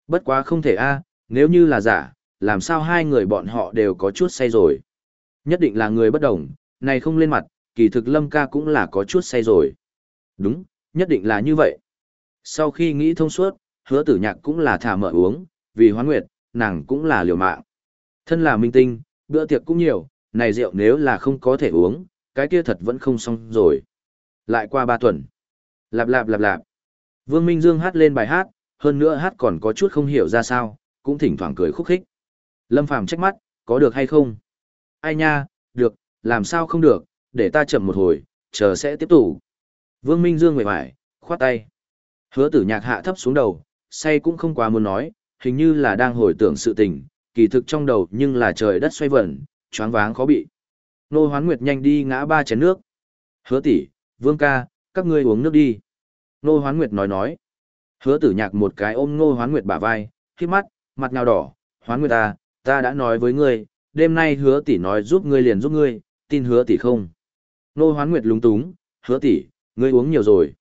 Bất quá không thể a nếu như là giả, làm sao hai người bọn họ đều có chút say rồi. Nhất định là người bất đồng, này không lên mặt, kỳ thực lâm ca cũng là có chút say rồi. Đúng, nhất định là như vậy. Sau khi nghĩ thông suốt, hứa tử nhạc cũng là thả mở uống, vì hoán nguyệt, nàng cũng là liều mạng. Thân là minh tinh, bữa tiệc cũng nhiều, này rượu nếu là không có thể uống, cái kia thật vẫn không xong rồi. Lại qua ba tuần. Lạp lạp lạp lạp. Vương Minh Dương hát lên bài hát, hơn nữa hát còn có chút không hiểu ra sao, cũng thỉnh thoảng cười khúc khích. Lâm Phàm trách mắt, có được hay không? Ai nha, được, làm sao không được, để ta chậm một hồi, chờ sẽ tiếp tục. Vương Minh Dương mệt vải, khoát tay. Hứa tử nhạc hạ thấp xuống đầu, say cũng không quá muốn nói, hình như là đang hồi tưởng sự tình, kỳ thực trong đầu nhưng là trời đất xoay vẩn, choáng váng khó bị. Nô Hoán Nguyệt nhanh đi ngã ba chén nước. Hứa tỷ, Vương ca, các ngươi uống nước đi. Nô Hoán Nguyệt nói nói. Hứa tử nhạc một cái ôm Nô Hoán Nguyệt bả vai, khi mắt, mặt nào đỏ. Hoán Nguyệt ta, ta đã nói với ngươi, đêm nay hứa tỷ nói giúp ngươi liền giúp ngươi, tin hứa tỷ không. Nô Hoán Nguyệt lúng túng, hứa tỷ, ngươi uống nhiều rồi.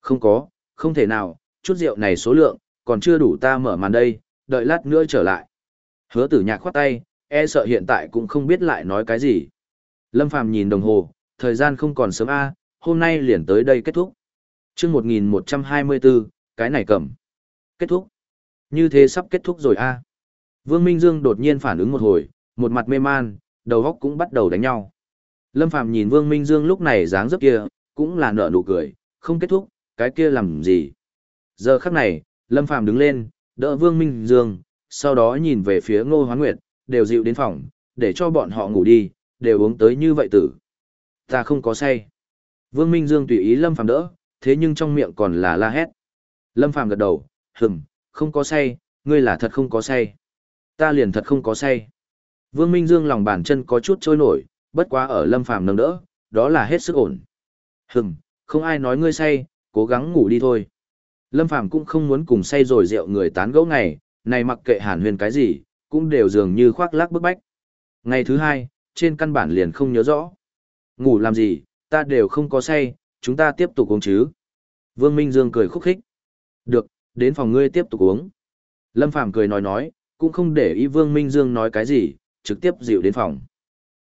Không có, không thể nào, chút rượu này số lượng, còn chưa đủ ta mở màn đây, đợi lát nữa trở lại. Hứa tử nhạc khoát tay, e sợ hiện tại cũng không biết lại nói cái gì. Lâm Phàm nhìn đồng hồ, thời gian không còn sớm a, hôm nay liền tới đây kết thúc. Chương 1124, cái này cầm. Kết thúc. Như thế sắp kết thúc rồi a. Vương Minh Dương đột nhiên phản ứng một hồi, một mặt mê man, đầu óc cũng bắt đầu đánh nhau. Lâm Phàm nhìn Vương Minh Dương lúc này dáng dấp kia, cũng là nở nụ cười, không kết thúc, cái kia làm gì. Giờ khắc này, Lâm Phàm đứng lên, đỡ Vương Minh Dương, sau đó nhìn về phía Ngô Hoán Nguyệt, đều dịu đến phòng, để cho bọn họ ngủ đi, đều uống tới như vậy tử. Ta không có say. Vương Minh Dương tùy ý Lâm Phàm đỡ, thế nhưng trong miệng còn là la hét. Lâm Phàm gật đầu, hừng, không có say, ngươi là thật không có say. Ta liền thật không có say. Vương Minh Dương lòng bàn chân có chút trôi nổi, bất quá ở Lâm Phàm nâng đỡ, đó là hết sức ổn. Hừng, không ai nói ngươi say, cố gắng ngủ đi thôi. Lâm Phàm cũng không muốn cùng say rồi rượu người tán gẫu ngày, này mặc kệ hàn huyền cái gì, cũng đều dường như khoác lác bức bách. Ngày thứ hai, trên căn bản liền không nhớ rõ. Ngủ làm gì, ta đều không có say, chúng ta tiếp tục uống chứ. Vương Minh Dương cười khúc khích. Được, đến phòng ngươi tiếp tục uống. Lâm Phàm cười nói nói, cũng không để ý Vương Minh Dương nói cái gì, trực tiếp dịu đến phòng.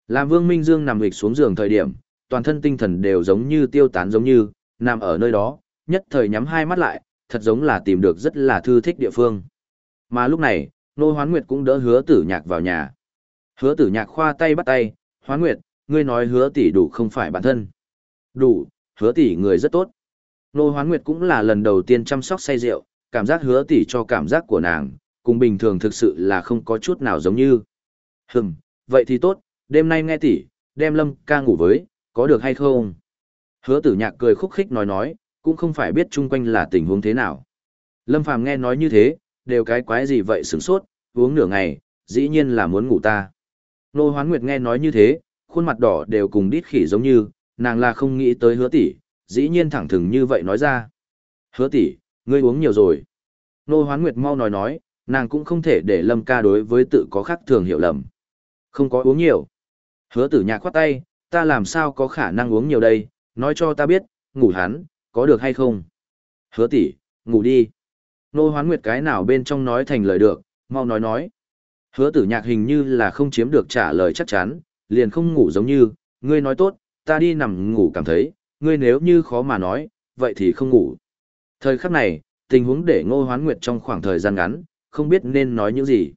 Làm Vương Minh Dương nằm nghịch xuống giường thời điểm, toàn thân tinh thần đều giống như tiêu tán giống như, nằm ở nơi đó, nhất thời nhắm hai mắt lại, thật giống là tìm được rất là thư thích địa phương. Mà lúc này, Nô Hoán Nguyệt cũng đỡ hứa tử nhạc vào nhà. Hứa tử nhạc khoa tay bắt tay, Hoán Nguyệt, ngươi nói hứa tỷ đủ không phải bản thân. Đủ, hứa tỷ người rất tốt. Nô Hoán Nguyệt cũng là lần đầu tiên chăm sóc say rượu, cảm giác hứa tỷ cho cảm giác của nàng, cùng bình thường thực sự là không có chút nào giống như. Hừm, vậy thì tốt, đêm nay nghe tỷ, đem lâm ca ngủ với, có được hay không? Hứa tử nhạc cười khúc khích nói nói, cũng không phải biết chung quanh là tình huống thế nào. Lâm Phàm nghe nói như thế, đều cái quái gì vậy sửng sốt, uống nửa ngày, dĩ nhiên là muốn ngủ ta. Nô Hoán Nguyệt nghe nói như thế, khuôn mặt đỏ đều cùng đít khỉ giống như, nàng là không nghĩ tới hứa tỷ, dĩ nhiên thẳng thừng như vậy nói ra. Hứa tỷ, ngươi uống nhiều rồi. Nô Hoán Nguyệt mau nói nói, nàng cũng không thể để Lâm ca đối với tự có khác thường hiểu lầm. Không có uống nhiều. Hứa tử nhạc khoát tay, ta làm sao có khả năng uống nhiều đây, nói cho ta biết, ngủ hắn, có được hay không? Hứa tỷ, ngủ đi. Nô hoán nguyệt cái nào bên trong nói thành lời được, mau nói nói. Hứa tử nhạc hình như là không chiếm được trả lời chắc chắn, liền không ngủ giống như, ngươi nói tốt, ta đi nằm ngủ cảm thấy, ngươi nếu như khó mà nói, vậy thì không ngủ. Thời khắc này, tình huống để ngô hoán nguyệt trong khoảng thời gian ngắn, không biết nên nói những gì.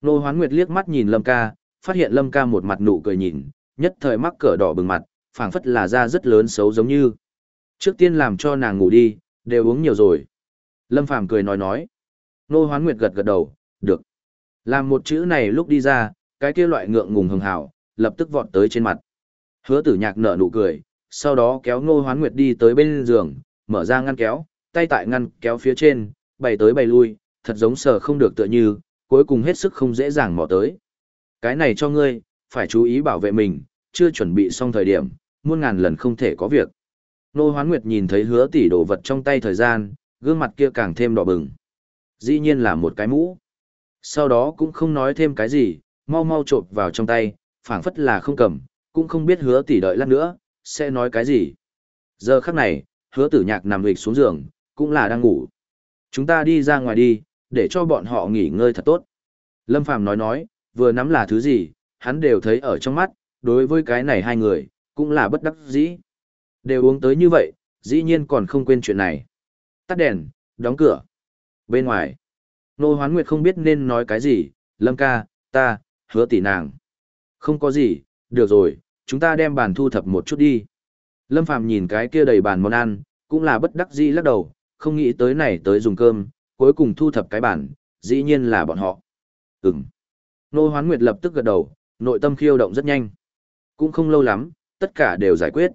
Ngô hoán nguyệt liếc mắt nhìn lâm ca, phát hiện lâm ca một mặt nụ cười nhìn, nhất thời mắc cỡ đỏ bừng mặt, phảng phất là da rất lớn xấu giống như. Trước tiên làm cho nàng ngủ đi, đều uống nhiều rồi. Lâm Phàm cười nói nói. Nô Hoán Nguyệt gật gật đầu, được. Làm một chữ này lúc đi ra, cái kia loại ngượng ngùng hừng hảo, lập tức vọt tới trên mặt. Hứa tử nhạc nở nụ cười, sau đó kéo Nô Hoán Nguyệt đi tới bên giường, mở ra ngăn kéo, tay tại ngăn kéo phía trên, bày tới bày lui, thật giống sờ không được tựa như, cuối cùng hết sức không dễ dàng mò tới. Cái này cho ngươi, phải chú ý bảo vệ mình, chưa chuẩn bị xong thời điểm, muôn ngàn lần không thể có việc. Nô Hoán Nguyệt nhìn thấy hứa tỷ đồ vật trong tay thời gian, gương mặt kia càng thêm đỏ bừng. Dĩ nhiên là một cái mũ. Sau đó cũng không nói thêm cái gì, mau mau trộn vào trong tay, phảng phất là không cầm, cũng không biết hứa tỷ đợi lát nữa, sẽ nói cái gì. Giờ khắc này, hứa tử nhạc nằm hịch xuống giường, cũng là đang ngủ. Chúng ta đi ra ngoài đi, để cho bọn họ nghỉ ngơi thật tốt. Lâm Phàm nói nói, vừa nắm là thứ gì, hắn đều thấy ở trong mắt, đối với cái này hai người, cũng là bất đắc dĩ. Đều uống tới như vậy, dĩ nhiên còn không quên chuyện này. Tắt đèn, đóng cửa. Bên ngoài, Nô Hoán Nguyệt không biết nên nói cái gì, Lâm ca, ta, hứa tỷ nàng. Không có gì, được rồi, chúng ta đem bàn thu thập một chút đi. Lâm Phàm nhìn cái kia đầy bàn món ăn, cũng là bất đắc dĩ lắc đầu, không nghĩ tới này tới dùng cơm, cuối cùng thu thập cái bàn, dĩ nhiên là bọn họ. Ừm. Nô Hoán Nguyệt lập tức gật đầu, nội tâm khiêu động rất nhanh. Cũng không lâu lắm, tất cả đều giải quyết.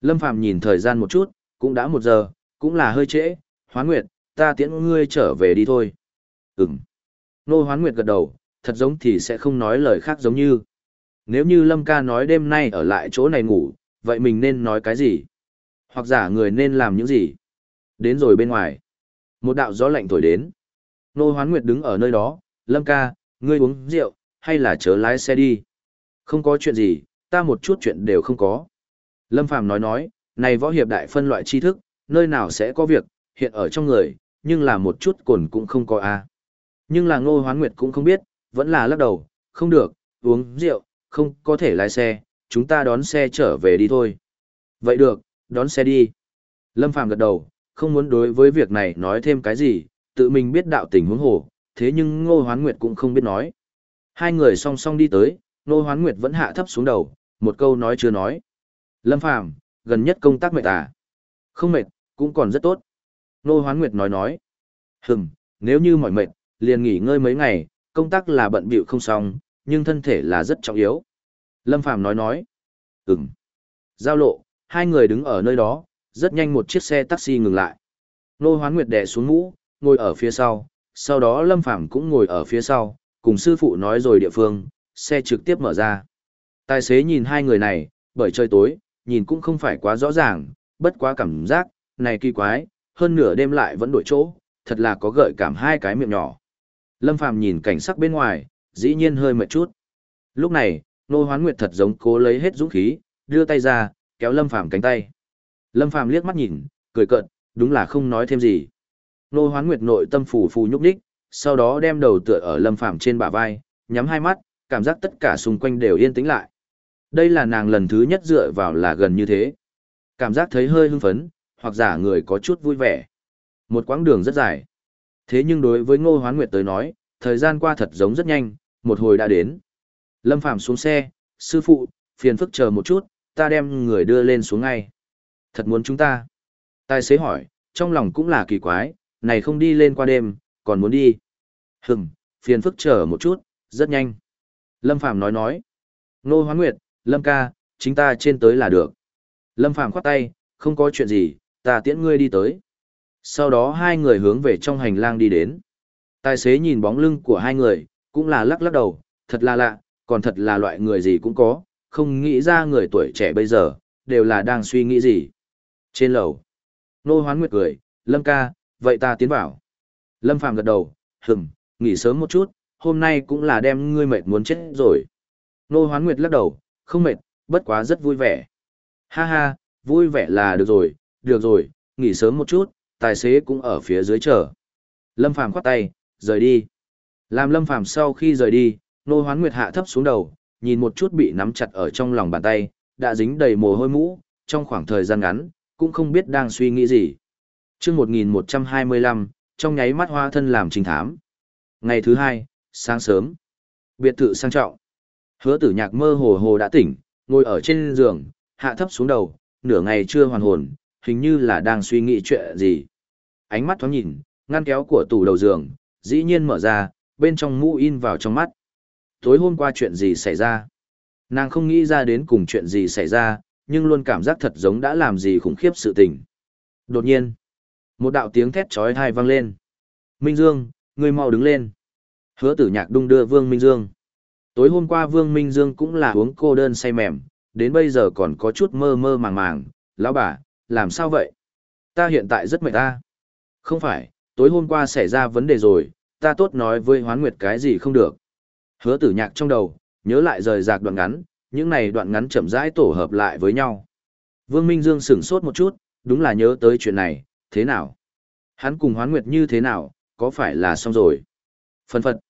Lâm Phàm nhìn thời gian một chút, cũng đã một giờ, cũng là hơi trễ, Hoán Nguyệt, ta tiễn ngươi trở về đi thôi. Ừm. Nô Hoán Nguyệt gật đầu, thật giống thì sẽ không nói lời khác giống như. Nếu như Lâm ca nói đêm nay ở lại chỗ này ngủ, vậy mình nên nói cái gì? Hoặc giả người nên làm những gì? Đến rồi bên ngoài. Một đạo gió lạnh thổi đến. Nô Hoán Nguyệt đứng ở nơi đó, Lâm ca, ngươi uống rượu, hay là chớ lái xe đi? Không có chuyện gì, ta một chút chuyện đều không có. Lâm Phàm nói nói, này võ hiệp đại phân loại tri thức, nơi nào sẽ có việc, hiện ở trong người, nhưng là một chút cồn cũng không có a. Nhưng là Ngô Hoán Nguyệt cũng không biết, vẫn là lắc đầu, không được, uống rượu, không có thể lái xe, chúng ta đón xe trở về đi thôi. Vậy được, đón xe đi. Lâm Phàm gật đầu, không muốn đối với việc này nói thêm cái gì, tự mình biết đạo tình huống hồ, thế nhưng Ngô Hoán Nguyệt cũng không biết nói. Hai người song song đi tới, Ngô Hoán Nguyệt vẫn hạ thấp xuống đầu, một câu nói chưa nói. Lâm Phàm gần nhất công tác mệt à? Không mệt, cũng còn rất tốt. Nô Hoán Nguyệt nói nói. Hừm, nếu như mỏi mệt, liền nghỉ ngơi mấy ngày, công tác là bận bịu không xong, nhưng thân thể là rất trọng yếu. Lâm Phàm nói nói. Ừm. Giao lộ, hai người đứng ở nơi đó, rất nhanh một chiếc xe taxi ngừng lại. Nô Hoán Nguyệt đè xuống mũ, ngồi ở phía sau, sau đó Lâm Phàm cũng ngồi ở phía sau, cùng sư phụ nói rồi địa phương, xe trực tiếp mở ra. Tài xế nhìn hai người này, bởi trời tối, nhìn cũng không phải quá rõ ràng, bất quá cảm giác, này kỳ quái, hơn nửa đêm lại vẫn đổi chỗ, thật là có gợi cảm hai cái miệng nhỏ. Lâm Phàm nhìn cảnh sắc bên ngoài, dĩ nhiên hơi mệt chút. Lúc này, Nô Hoán Nguyệt thật giống cố lấy hết dũng khí, đưa tay ra, kéo Lâm Phàm cánh tay. Lâm Phàm liếc mắt nhìn, cười cợt, đúng là không nói thêm gì. Nô Hoán Nguyệt nội tâm phủ phù nhúc nhích, sau đó đem đầu tựa ở Lâm Phàm trên bả vai, nhắm hai mắt, cảm giác tất cả xung quanh đều yên tĩnh lại. Đây là nàng lần thứ nhất dựa vào là gần như thế. Cảm giác thấy hơi hưng phấn, hoặc giả người có chút vui vẻ. Một quãng đường rất dài. Thế nhưng đối với Ngô Hoán Nguyệt tới nói, thời gian qua thật giống rất nhanh, một hồi đã đến. Lâm Phàm xuống xe, sư phụ, phiền phức chờ một chút, ta đem người đưa lên xuống ngay. Thật muốn chúng ta. Tài xế hỏi, trong lòng cũng là kỳ quái, này không đi lên qua đêm, còn muốn đi. Hừm, phiền phức chờ một chút, rất nhanh. Lâm Phàm nói nói. Nô Hoán Nguyệt, Lâm ca, chính ta trên tới là được. Lâm Phàm khoát tay, không có chuyện gì, ta tiễn ngươi đi tới. Sau đó hai người hướng về trong hành lang đi đến. Tài xế nhìn bóng lưng của hai người, cũng là lắc lắc đầu, thật là lạ, còn thật là loại người gì cũng có, không nghĩ ra người tuổi trẻ bây giờ, đều là đang suy nghĩ gì. Trên lầu, Nô Hoán Nguyệt cười, Lâm ca, vậy ta tiến vào. Lâm Phàm gật đầu, hừm, nghỉ sớm một chút, hôm nay cũng là đem ngươi mệt muốn chết rồi. Nô Hoán Nguyệt lắc đầu, không mệt, bất quá rất vui vẻ. Ha ha, vui vẻ là được rồi, được rồi, nghỉ sớm một chút, tài xế cũng ở phía dưới chờ. Lâm Phàm khoát tay, rời đi. Làm Lâm Phàm sau khi rời đi, Nô Hoán Nguyệt hạ thấp xuống đầu, nhìn một chút bị nắm chặt ở trong lòng bàn tay, đã dính đầy mồ hôi mũ, trong khoảng thời gian ngắn, cũng không biết đang suy nghĩ gì. Trước 1125, trong nháy mắt hoa thân làm trình thám. Ngày thứ hai, sáng sớm, biệt thự sang trọng. Hứa tử nhạc mơ hồ hồ đã tỉnh, ngồi ở trên giường, hạ thấp xuống đầu, nửa ngày chưa hoàn hồn, hình như là đang suy nghĩ chuyện gì. Ánh mắt thoáng nhìn, ngăn kéo của tủ đầu giường, dĩ nhiên mở ra, bên trong mũ in vào trong mắt. Tối hôm qua chuyện gì xảy ra? Nàng không nghĩ ra đến cùng chuyện gì xảy ra, nhưng luôn cảm giác thật giống đã làm gì khủng khiếp sự tình. Đột nhiên, một đạo tiếng thét chói tai vang lên. Minh Dương, ngươi mau đứng lên. Hứa tử nhạc đung đưa Vương Minh Dương. Tối hôm qua Vương Minh Dương cũng là uống cô đơn say mềm, đến bây giờ còn có chút mơ mơ màng màng. Lão bà, làm sao vậy? Ta hiện tại rất mệt ta. Không phải, tối hôm qua xảy ra vấn đề rồi, ta tốt nói với hoán nguyệt cái gì không được. Hứa tử nhạc trong đầu, nhớ lại rời rạc đoạn ngắn, những này đoạn ngắn chậm rãi tổ hợp lại với nhau. Vương Minh Dương sửng sốt một chút, đúng là nhớ tới chuyện này, thế nào? Hắn cùng hoán nguyệt như thế nào, có phải là xong rồi? Phân phật.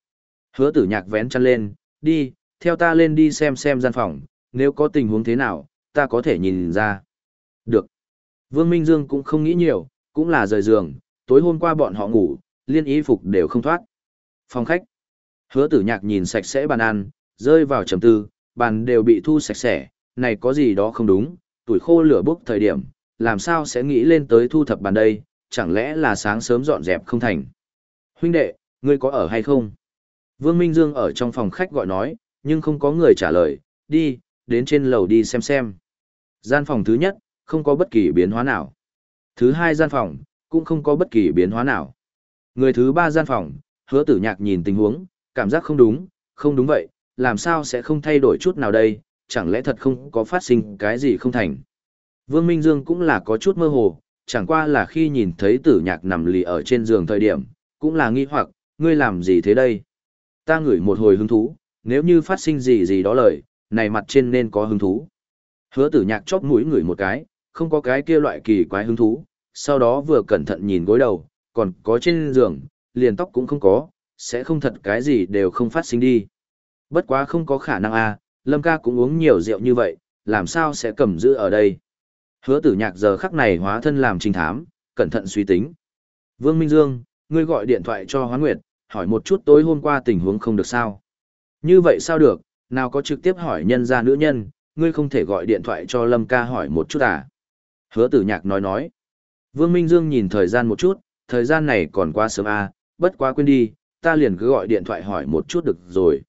Hứa tử nhạc vén chăn lên, đi, theo ta lên đi xem xem gian phòng, nếu có tình huống thế nào, ta có thể nhìn ra. Được. Vương Minh Dương cũng không nghĩ nhiều, cũng là rời giường, tối hôm qua bọn họ ngủ, liên y phục đều không thoát. Phòng khách. Hứa tử nhạc nhìn sạch sẽ bàn ăn, rơi vào trầm tư, bàn đều bị thu sạch sẽ, này có gì đó không đúng, tuổi khô lửa bốc thời điểm, làm sao sẽ nghĩ lên tới thu thập bàn đây, chẳng lẽ là sáng sớm dọn dẹp không thành. Huynh đệ, ngươi có ở hay không? Vương Minh Dương ở trong phòng khách gọi nói, nhưng không có người trả lời, đi, đến trên lầu đi xem xem. Gian phòng thứ nhất, không có bất kỳ biến hóa nào. Thứ hai gian phòng, cũng không có bất kỳ biến hóa nào. Người thứ ba gian phòng, hứa tử nhạc nhìn tình huống, cảm giác không đúng, không đúng vậy, làm sao sẽ không thay đổi chút nào đây, chẳng lẽ thật không có phát sinh cái gì không thành. Vương Minh Dương cũng là có chút mơ hồ, chẳng qua là khi nhìn thấy tử nhạc nằm lì ở trên giường thời điểm, cũng là nghi hoặc, ngươi làm gì thế đây? Ta ngửi một hồi hứng thú, nếu như phát sinh gì gì đó lời, này mặt trên nên có hứng thú. Hứa tử nhạc chóp mũi ngửi một cái, không có cái kia loại kỳ quái hứng thú, sau đó vừa cẩn thận nhìn gối đầu, còn có trên giường, liền tóc cũng không có, sẽ không thật cái gì đều không phát sinh đi. Bất quá không có khả năng a, à, Lâm ca cũng uống nhiều rượu như vậy, làm sao sẽ cầm giữ ở đây. Hứa tử nhạc giờ khắc này hóa thân làm trình thám, cẩn thận suy tính. Vương Minh Dương, ngươi gọi điện thoại cho Hoán Nguyệt, hỏi một chút tối hôm qua tình huống không được sao. Như vậy sao được, nào có trực tiếp hỏi nhân gia nữ nhân, ngươi không thể gọi điện thoại cho Lâm ca hỏi một chút à. Hứa tử nhạc nói nói. Vương Minh Dương nhìn thời gian một chút, thời gian này còn quá sớm à, bất quá quên đi, ta liền cứ gọi điện thoại hỏi một chút được rồi.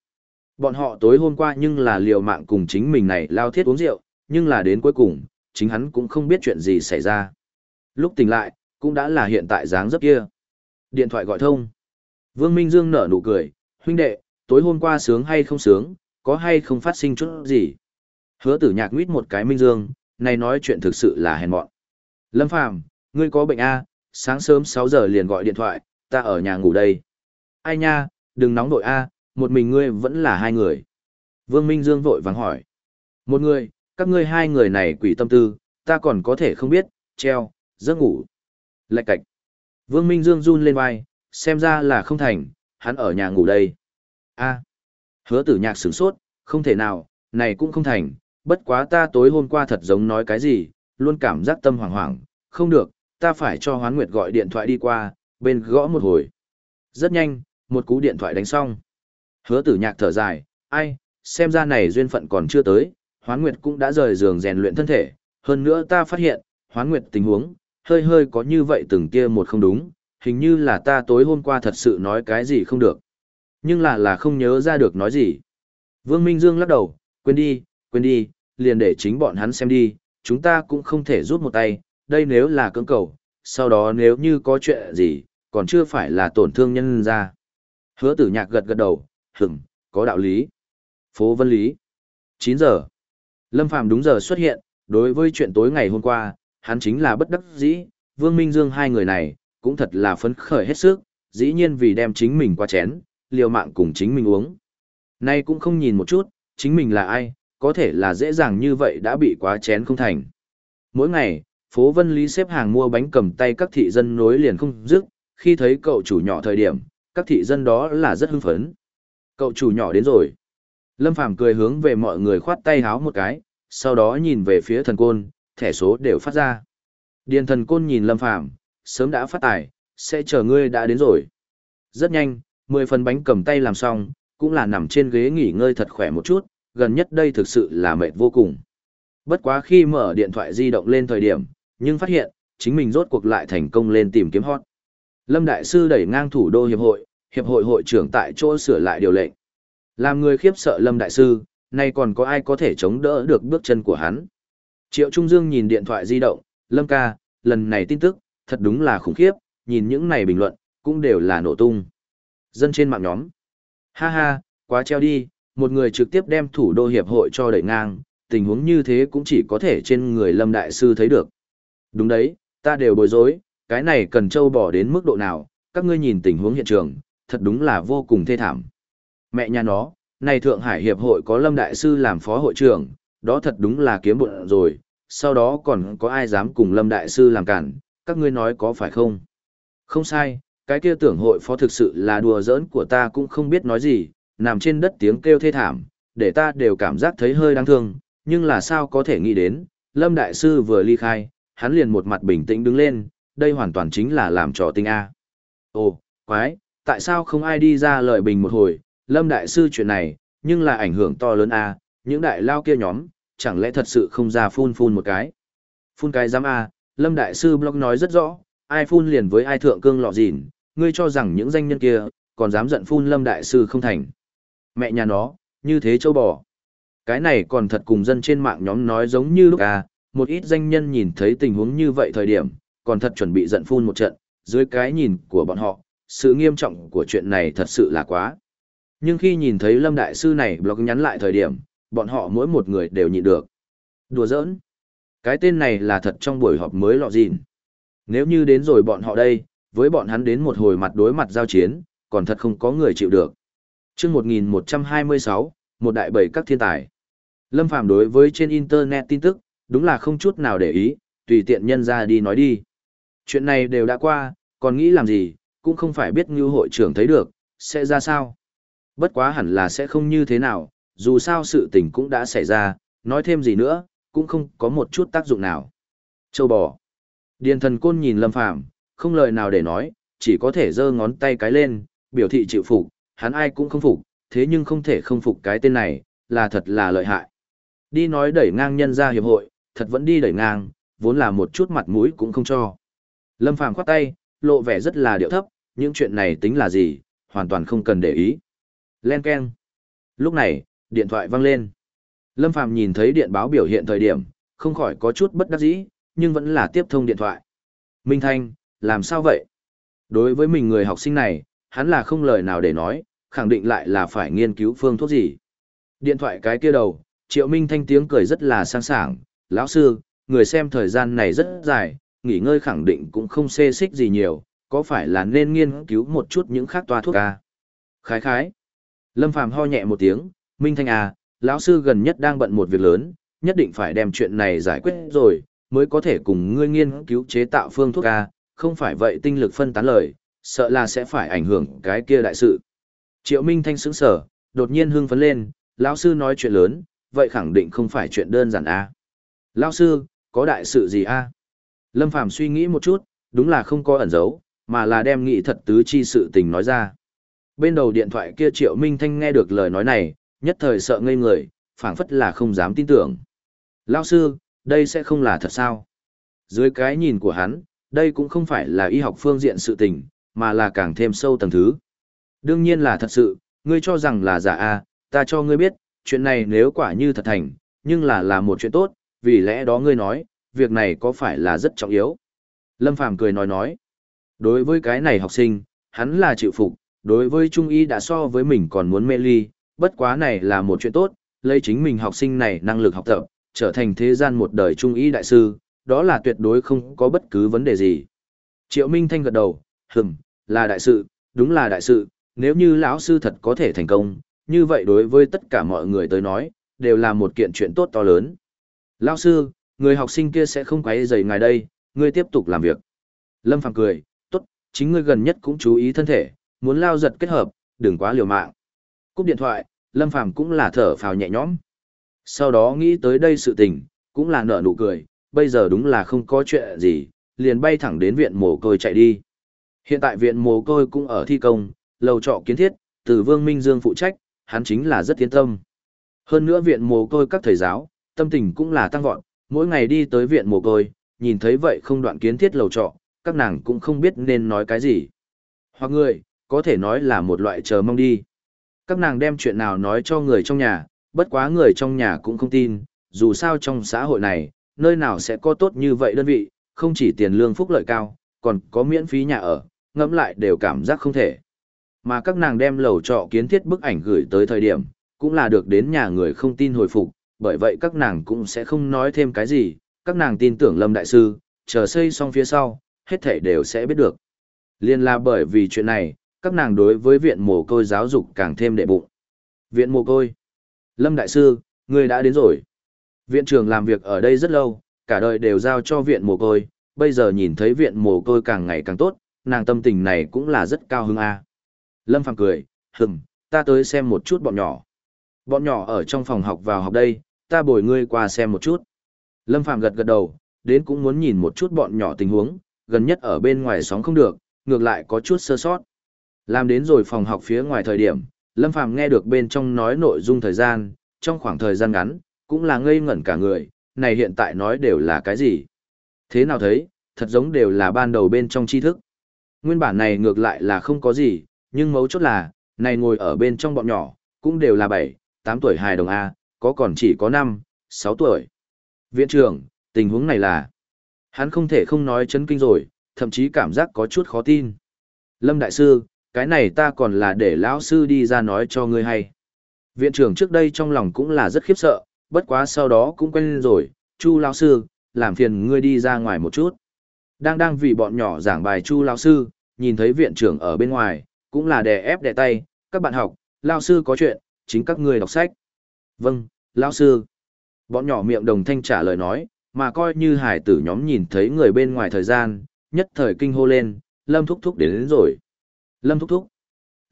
Bọn họ tối hôm qua nhưng là liều mạng cùng chính mình này lao thiết uống rượu, nhưng là đến cuối cùng, chính hắn cũng không biết chuyện gì xảy ra. Lúc tỉnh lại, cũng đã là hiện tại dáng dấp kia. Điện thoại gọi thông. Vương Minh Dương nở nụ cười, huynh đệ, tối hôm qua sướng hay không sướng, có hay không phát sinh chút gì. Hứa tử nhạc nguyết một cái Minh Dương, này nói chuyện thực sự là hèn mọn. Lâm Phàm ngươi có bệnh A, sáng sớm 6 giờ liền gọi điện thoại, ta ở nhà ngủ đây. Ai nha, đừng nóng nội A, một mình ngươi vẫn là hai người. Vương Minh Dương vội vàng hỏi. Một người, các ngươi hai người này quỷ tâm tư, ta còn có thể không biết, treo, giấc ngủ. Lạch cạch. Vương Minh Dương run lên vai, xem ra là không thành, hắn ở nhà ngủ đây. a hứa tử nhạc sửng sốt, không thể nào, này cũng không thành, bất quá ta tối hôm qua thật giống nói cái gì, luôn cảm giác tâm hoảng hoảng, không được, ta phải cho hoán nguyệt gọi điện thoại đi qua, bên gõ một hồi. Rất nhanh, một cú điện thoại đánh xong. Hứa tử nhạc thở dài, ai, xem ra này duyên phận còn chưa tới, hoán nguyệt cũng đã rời giường rèn luyện thân thể, hơn nữa ta phát hiện, hoán nguyệt tình huống, hơi hơi có như vậy từng kia một không đúng, hình như là ta tối hôm qua thật sự nói cái gì không được. Nhưng là là không nhớ ra được nói gì. Vương Minh Dương lắc đầu, quên đi, quên đi, liền để chính bọn hắn xem đi, chúng ta cũng không thể rút một tay, đây nếu là cưỡng cầu, sau đó nếu như có chuyện gì, còn chưa phải là tổn thương nhân ra. Hứa tử nhạc gật gật đầu, hửng, có đạo lý. Phố Vân Lý. 9 giờ. Lâm Phàm đúng giờ xuất hiện, đối với chuyện tối ngày hôm qua, hắn chính là bất đắc dĩ, Vương Minh Dương hai người này, cũng thật là phấn khởi hết sức, dĩ nhiên vì đem chính mình qua chén, liều mạng cùng chính mình uống. Nay cũng không nhìn một chút, chính mình là ai, có thể là dễ dàng như vậy đã bị quá chén không thành. Mỗi ngày, phố Vân Lý xếp hàng mua bánh cầm tay các thị dân nối liền không dứt, khi thấy cậu chủ nhỏ thời điểm, các thị dân đó là rất hưng phấn. Cậu chủ nhỏ đến rồi. Lâm Phàm cười hướng về mọi người khoát tay háo một cái, sau đó nhìn về phía thần côn, thẻ số đều phát ra. Điền thần côn nhìn Lâm Phàm sớm đã phát tài, sẽ chờ ngươi đã đến rồi. Rất nhanh, 10 phần bánh cầm tay làm xong, cũng là nằm trên ghế nghỉ ngơi thật khỏe một chút, gần nhất đây thực sự là mệt vô cùng. Bất quá khi mở điện thoại di động lên thời điểm, nhưng phát hiện, chính mình rốt cuộc lại thành công lên tìm kiếm hot. Lâm Đại Sư đẩy ngang thủ đô hiệp hội, hiệp hội hội trưởng tại chỗ sửa lại điều lệnh. Làm người khiếp sợ Lâm Đại Sư, nay còn có ai có thể chống đỡ được bước chân của hắn. Triệu Trung Dương nhìn điện thoại di động, Lâm ca, lần này tin tức, thật đúng là khủng khiếp, nhìn những này bình luận, cũng đều là nổ tung. Dân trên mạng nhóm. Ha ha, quá treo đi, một người trực tiếp đem thủ đô hiệp hội cho đẩy ngang, tình huống như thế cũng chỉ có thể trên người Lâm Đại Sư thấy được. Đúng đấy, ta đều bối rối, cái này cần châu bỏ đến mức độ nào, các ngươi nhìn tình huống hiện trường, thật đúng là vô cùng thê thảm. Mẹ nhà nó, này Thượng Hải Hiệp hội có Lâm Đại Sư làm phó hội trưởng, đó thật đúng là kiếm bộn rồi, sau đó còn có ai dám cùng Lâm Đại Sư làm cản, các ngươi nói có phải không? Không sai, cái kia tưởng hội phó thực sự là đùa giỡn của ta cũng không biết nói gì, nằm trên đất tiếng kêu thê thảm, để ta đều cảm giác thấy hơi đáng thương, nhưng là sao có thể nghĩ đến, Lâm Đại Sư vừa ly khai, hắn liền một mặt bình tĩnh đứng lên, đây hoàn toàn chính là làm trò tinh A. Ồ, quái, tại sao không ai đi ra lời bình một hồi, Lâm Đại Sư chuyện này, nhưng là ảnh hưởng to lớn A, những đại lao kia nhóm, chẳng lẽ thật sự không ra phun phun một cái. Phun cái giám A, Lâm Đại Sư blog nói rất rõ, ai phun liền với ai thượng cương lọ dìn, ngươi cho rằng những danh nhân kia, còn dám giận phun Lâm Đại Sư không thành. Mẹ nhà nó, như thế châu bò. Cái này còn thật cùng dân trên mạng nhóm nói giống như lúc à, một ít danh nhân nhìn thấy tình huống như vậy thời điểm, còn thật chuẩn bị giận phun một trận, dưới cái nhìn của bọn họ, sự nghiêm trọng của chuyện này thật sự là quá. Nhưng khi nhìn thấy Lâm Đại Sư này blog nhắn lại thời điểm, bọn họ mỗi một người đều nhịn được. Đùa giỡn. Cái tên này là thật trong buổi họp mới lọ gìn. Nếu như đến rồi bọn họ đây, với bọn hắn đến một hồi mặt đối mặt giao chiến, còn thật không có người chịu được chương 1126, một đại bảy các thiên tài. Lâm Phàm đối với trên Internet tin tức, đúng là không chút nào để ý, tùy tiện nhân ra đi nói đi. Chuyện này đều đã qua, còn nghĩ làm gì, cũng không phải biết như hội trưởng thấy được, sẽ ra sao. Bất quá hẳn là sẽ không như thế nào, dù sao sự tình cũng đã xảy ra, nói thêm gì nữa, cũng không có một chút tác dụng nào. Châu bò. Điền thần côn nhìn Lâm Phàm không lời nào để nói, chỉ có thể giơ ngón tay cái lên, biểu thị chịu phục, hắn ai cũng không phục, thế nhưng không thể không phục cái tên này, là thật là lợi hại. Đi nói đẩy ngang nhân ra hiệp hội, thật vẫn đi đẩy ngang, vốn là một chút mặt mũi cũng không cho. Lâm Phàm khoát tay, lộ vẻ rất là điệu thấp, những chuyện này tính là gì, hoàn toàn không cần để ý. Len keng, Lúc này, điện thoại vang lên. Lâm Phàm nhìn thấy điện báo biểu hiện thời điểm, không khỏi có chút bất đắc dĩ, nhưng vẫn là tiếp thông điện thoại. Minh Thanh, làm sao vậy? Đối với mình người học sinh này, hắn là không lời nào để nói, khẳng định lại là phải nghiên cứu phương thuốc gì. Điện thoại cái kia đầu, Triệu Minh Thanh tiếng cười rất là sang sảng, lão sư, người xem thời gian này rất dài, nghỉ ngơi khẳng định cũng không xê xích gì nhiều, có phải là nên nghiên cứu một chút những khác toa thuốc à? Khái khái. Lâm Phàm ho nhẹ một tiếng, Minh Thanh à, lão sư gần nhất đang bận một việc lớn, nhất định phải đem chuyện này giải quyết rồi, mới có thể cùng ngươi nghiên cứu chế tạo phương thuốc à, không phải vậy tinh lực phân tán lời, sợ là sẽ phải ảnh hưởng cái kia đại sự. Triệu Minh Thanh sững sở, đột nhiên hưng phấn lên, lão sư nói chuyện lớn, vậy khẳng định không phải chuyện đơn giản a. À? Lão sư, có đại sự gì a? À? Lâm Phàm suy nghĩ một chút, đúng là không có ẩn giấu, mà là đem nghị thật tứ chi sự tình nói ra. Bên đầu điện thoại kia Triệu Minh Thanh nghe được lời nói này, nhất thời sợ ngây người, phảng phất là không dám tin tưởng. Lão sư, đây sẽ không là thật sao? Dưới cái nhìn của hắn, đây cũng không phải là y học phương diện sự tình, mà là càng thêm sâu tầng thứ. Đương nhiên là thật sự, ngươi cho rằng là giả a, ta cho ngươi biết, chuyện này nếu quả như thật thành, nhưng là là một chuyện tốt, vì lẽ đó ngươi nói, việc này có phải là rất trọng yếu. Lâm Phàm cười nói nói, đối với cái này học sinh, hắn là chịu phục, đối với trung y đã so với mình còn muốn mê ly, bất quá này là một chuyện tốt, lấy chính mình học sinh này năng lực học tập, trở thành thế gian một đời trung y đại sư, đó là tuyệt đối không có bất cứ vấn đề gì. Triệu Minh Thanh gật đầu, hừm, là đại sự, đúng là đại sự, nếu như lão sư thật có thể thành công, như vậy đối với tất cả mọi người tới nói, đều là một kiện chuyện tốt to lớn. Lão sư, người học sinh kia sẽ không quấy rầy ngài đây, ngươi tiếp tục làm việc. Lâm Phàm cười, tốt, chính ngươi gần nhất cũng chú ý thân thể, muốn lao giật kết hợp, đừng quá liều mạng. Cúp điện thoại, Lâm Phàm cũng là thở phào nhẹ nhõm. Sau đó nghĩ tới đây sự tình, cũng là nở nụ cười, bây giờ đúng là không có chuyện gì, liền bay thẳng đến viện mồ côi chạy đi. Hiện tại viện mồ côi cũng ở thi công, lầu trọ kiến thiết, từ Vương Minh Dương phụ trách, hắn chính là rất tiến tâm. Hơn nữa viện mồ côi các thầy giáo, tâm tình cũng là tăng vọt, mỗi ngày đi tới viện mồ côi, nhìn thấy vậy không đoạn kiến thiết lầu trọ, các nàng cũng không biết nên nói cái gì. Hoặc người, có thể nói là một loại chờ mong đi. Các nàng đem chuyện nào nói cho người trong nhà, bất quá người trong nhà cũng không tin, dù sao trong xã hội này, nơi nào sẽ có tốt như vậy đơn vị, không chỉ tiền lương phúc lợi cao, còn có miễn phí nhà ở, ngẫm lại đều cảm giác không thể. Mà các nàng đem lầu trọ kiến thiết bức ảnh gửi tới thời điểm, cũng là được đến nhà người không tin hồi phục, bởi vậy các nàng cũng sẽ không nói thêm cái gì, các nàng tin tưởng Lâm Đại Sư, chờ xây xong phía sau, hết thảy đều sẽ biết được. Liên là bởi vì chuyện này, các nàng đối với viện mồ côi giáo dục càng thêm đệ bụng. Viện mồ côi. Lâm Đại Sư, người đã đến rồi. Viện trưởng làm việc ở đây rất lâu, cả đời đều giao cho viện mồ côi, bây giờ nhìn thấy viện mồ côi càng ngày càng tốt, nàng tâm tình này cũng là rất cao hứng a. Lâm Phàm cười, hừm, ta tới xem một chút bọn nhỏ. Bọn nhỏ ở trong phòng học vào học đây, ta bồi ngươi qua xem một chút. Lâm Phàm gật gật đầu, đến cũng muốn nhìn một chút bọn nhỏ tình huống, gần nhất ở bên ngoài sóng không được, ngược lại có chút sơ sót. Làm đến rồi phòng học phía ngoài thời điểm, Lâm Phàm nghe được bên trong nói nội dung thời gian, trong khoảng thời gian ngắn, cũng là ngây ngẩn cả người, này hiện tại nói đều là cái gì? Thế nào thấy, thật giống đều là ban đầu bên trong tri thức. Nguyên bản này ngược lại là không có gì, nhưng mấu chốt là, này ngồi ở bên trong bọn nhỏ, cũng đều là 7, 8 tuổi hài đồng A, có còn chỉ có 5, 6 tuổi. Viện trưởng, tình huống này là, hắn không thể không nói chấn kinh rồi, thậm chí cảm giác có chút khó tin. Lâm Đại Sư, cái này ta còn là để lão sư đi ra nói cho ngươi hay. Viện trưởng trước đây trong lòng cũng là rất khiếp sợ, bất quá sau đó cũng quen rồi, Chu lão sư, làm phiền ngươi đi ra ngoài một chút. Đang đang vì bọn nhỏ giảng bài Chu lão sư, nhìn thấy viện trưởng ở bên ngoài, cũng là đè ép đè tay, các bạn học, lão sư có chuyện, chính các người đọc sách. Vâng, lão sư. Bọn nhỏ miệng đồng thanh trả lời nói, mà coi như hải tử nhóm nhìn thấy người bên ngoài thời gian, nhất thời kinh hô lên, Lâm thúc thúc đến, đến rồi. Lâm thúc thúc.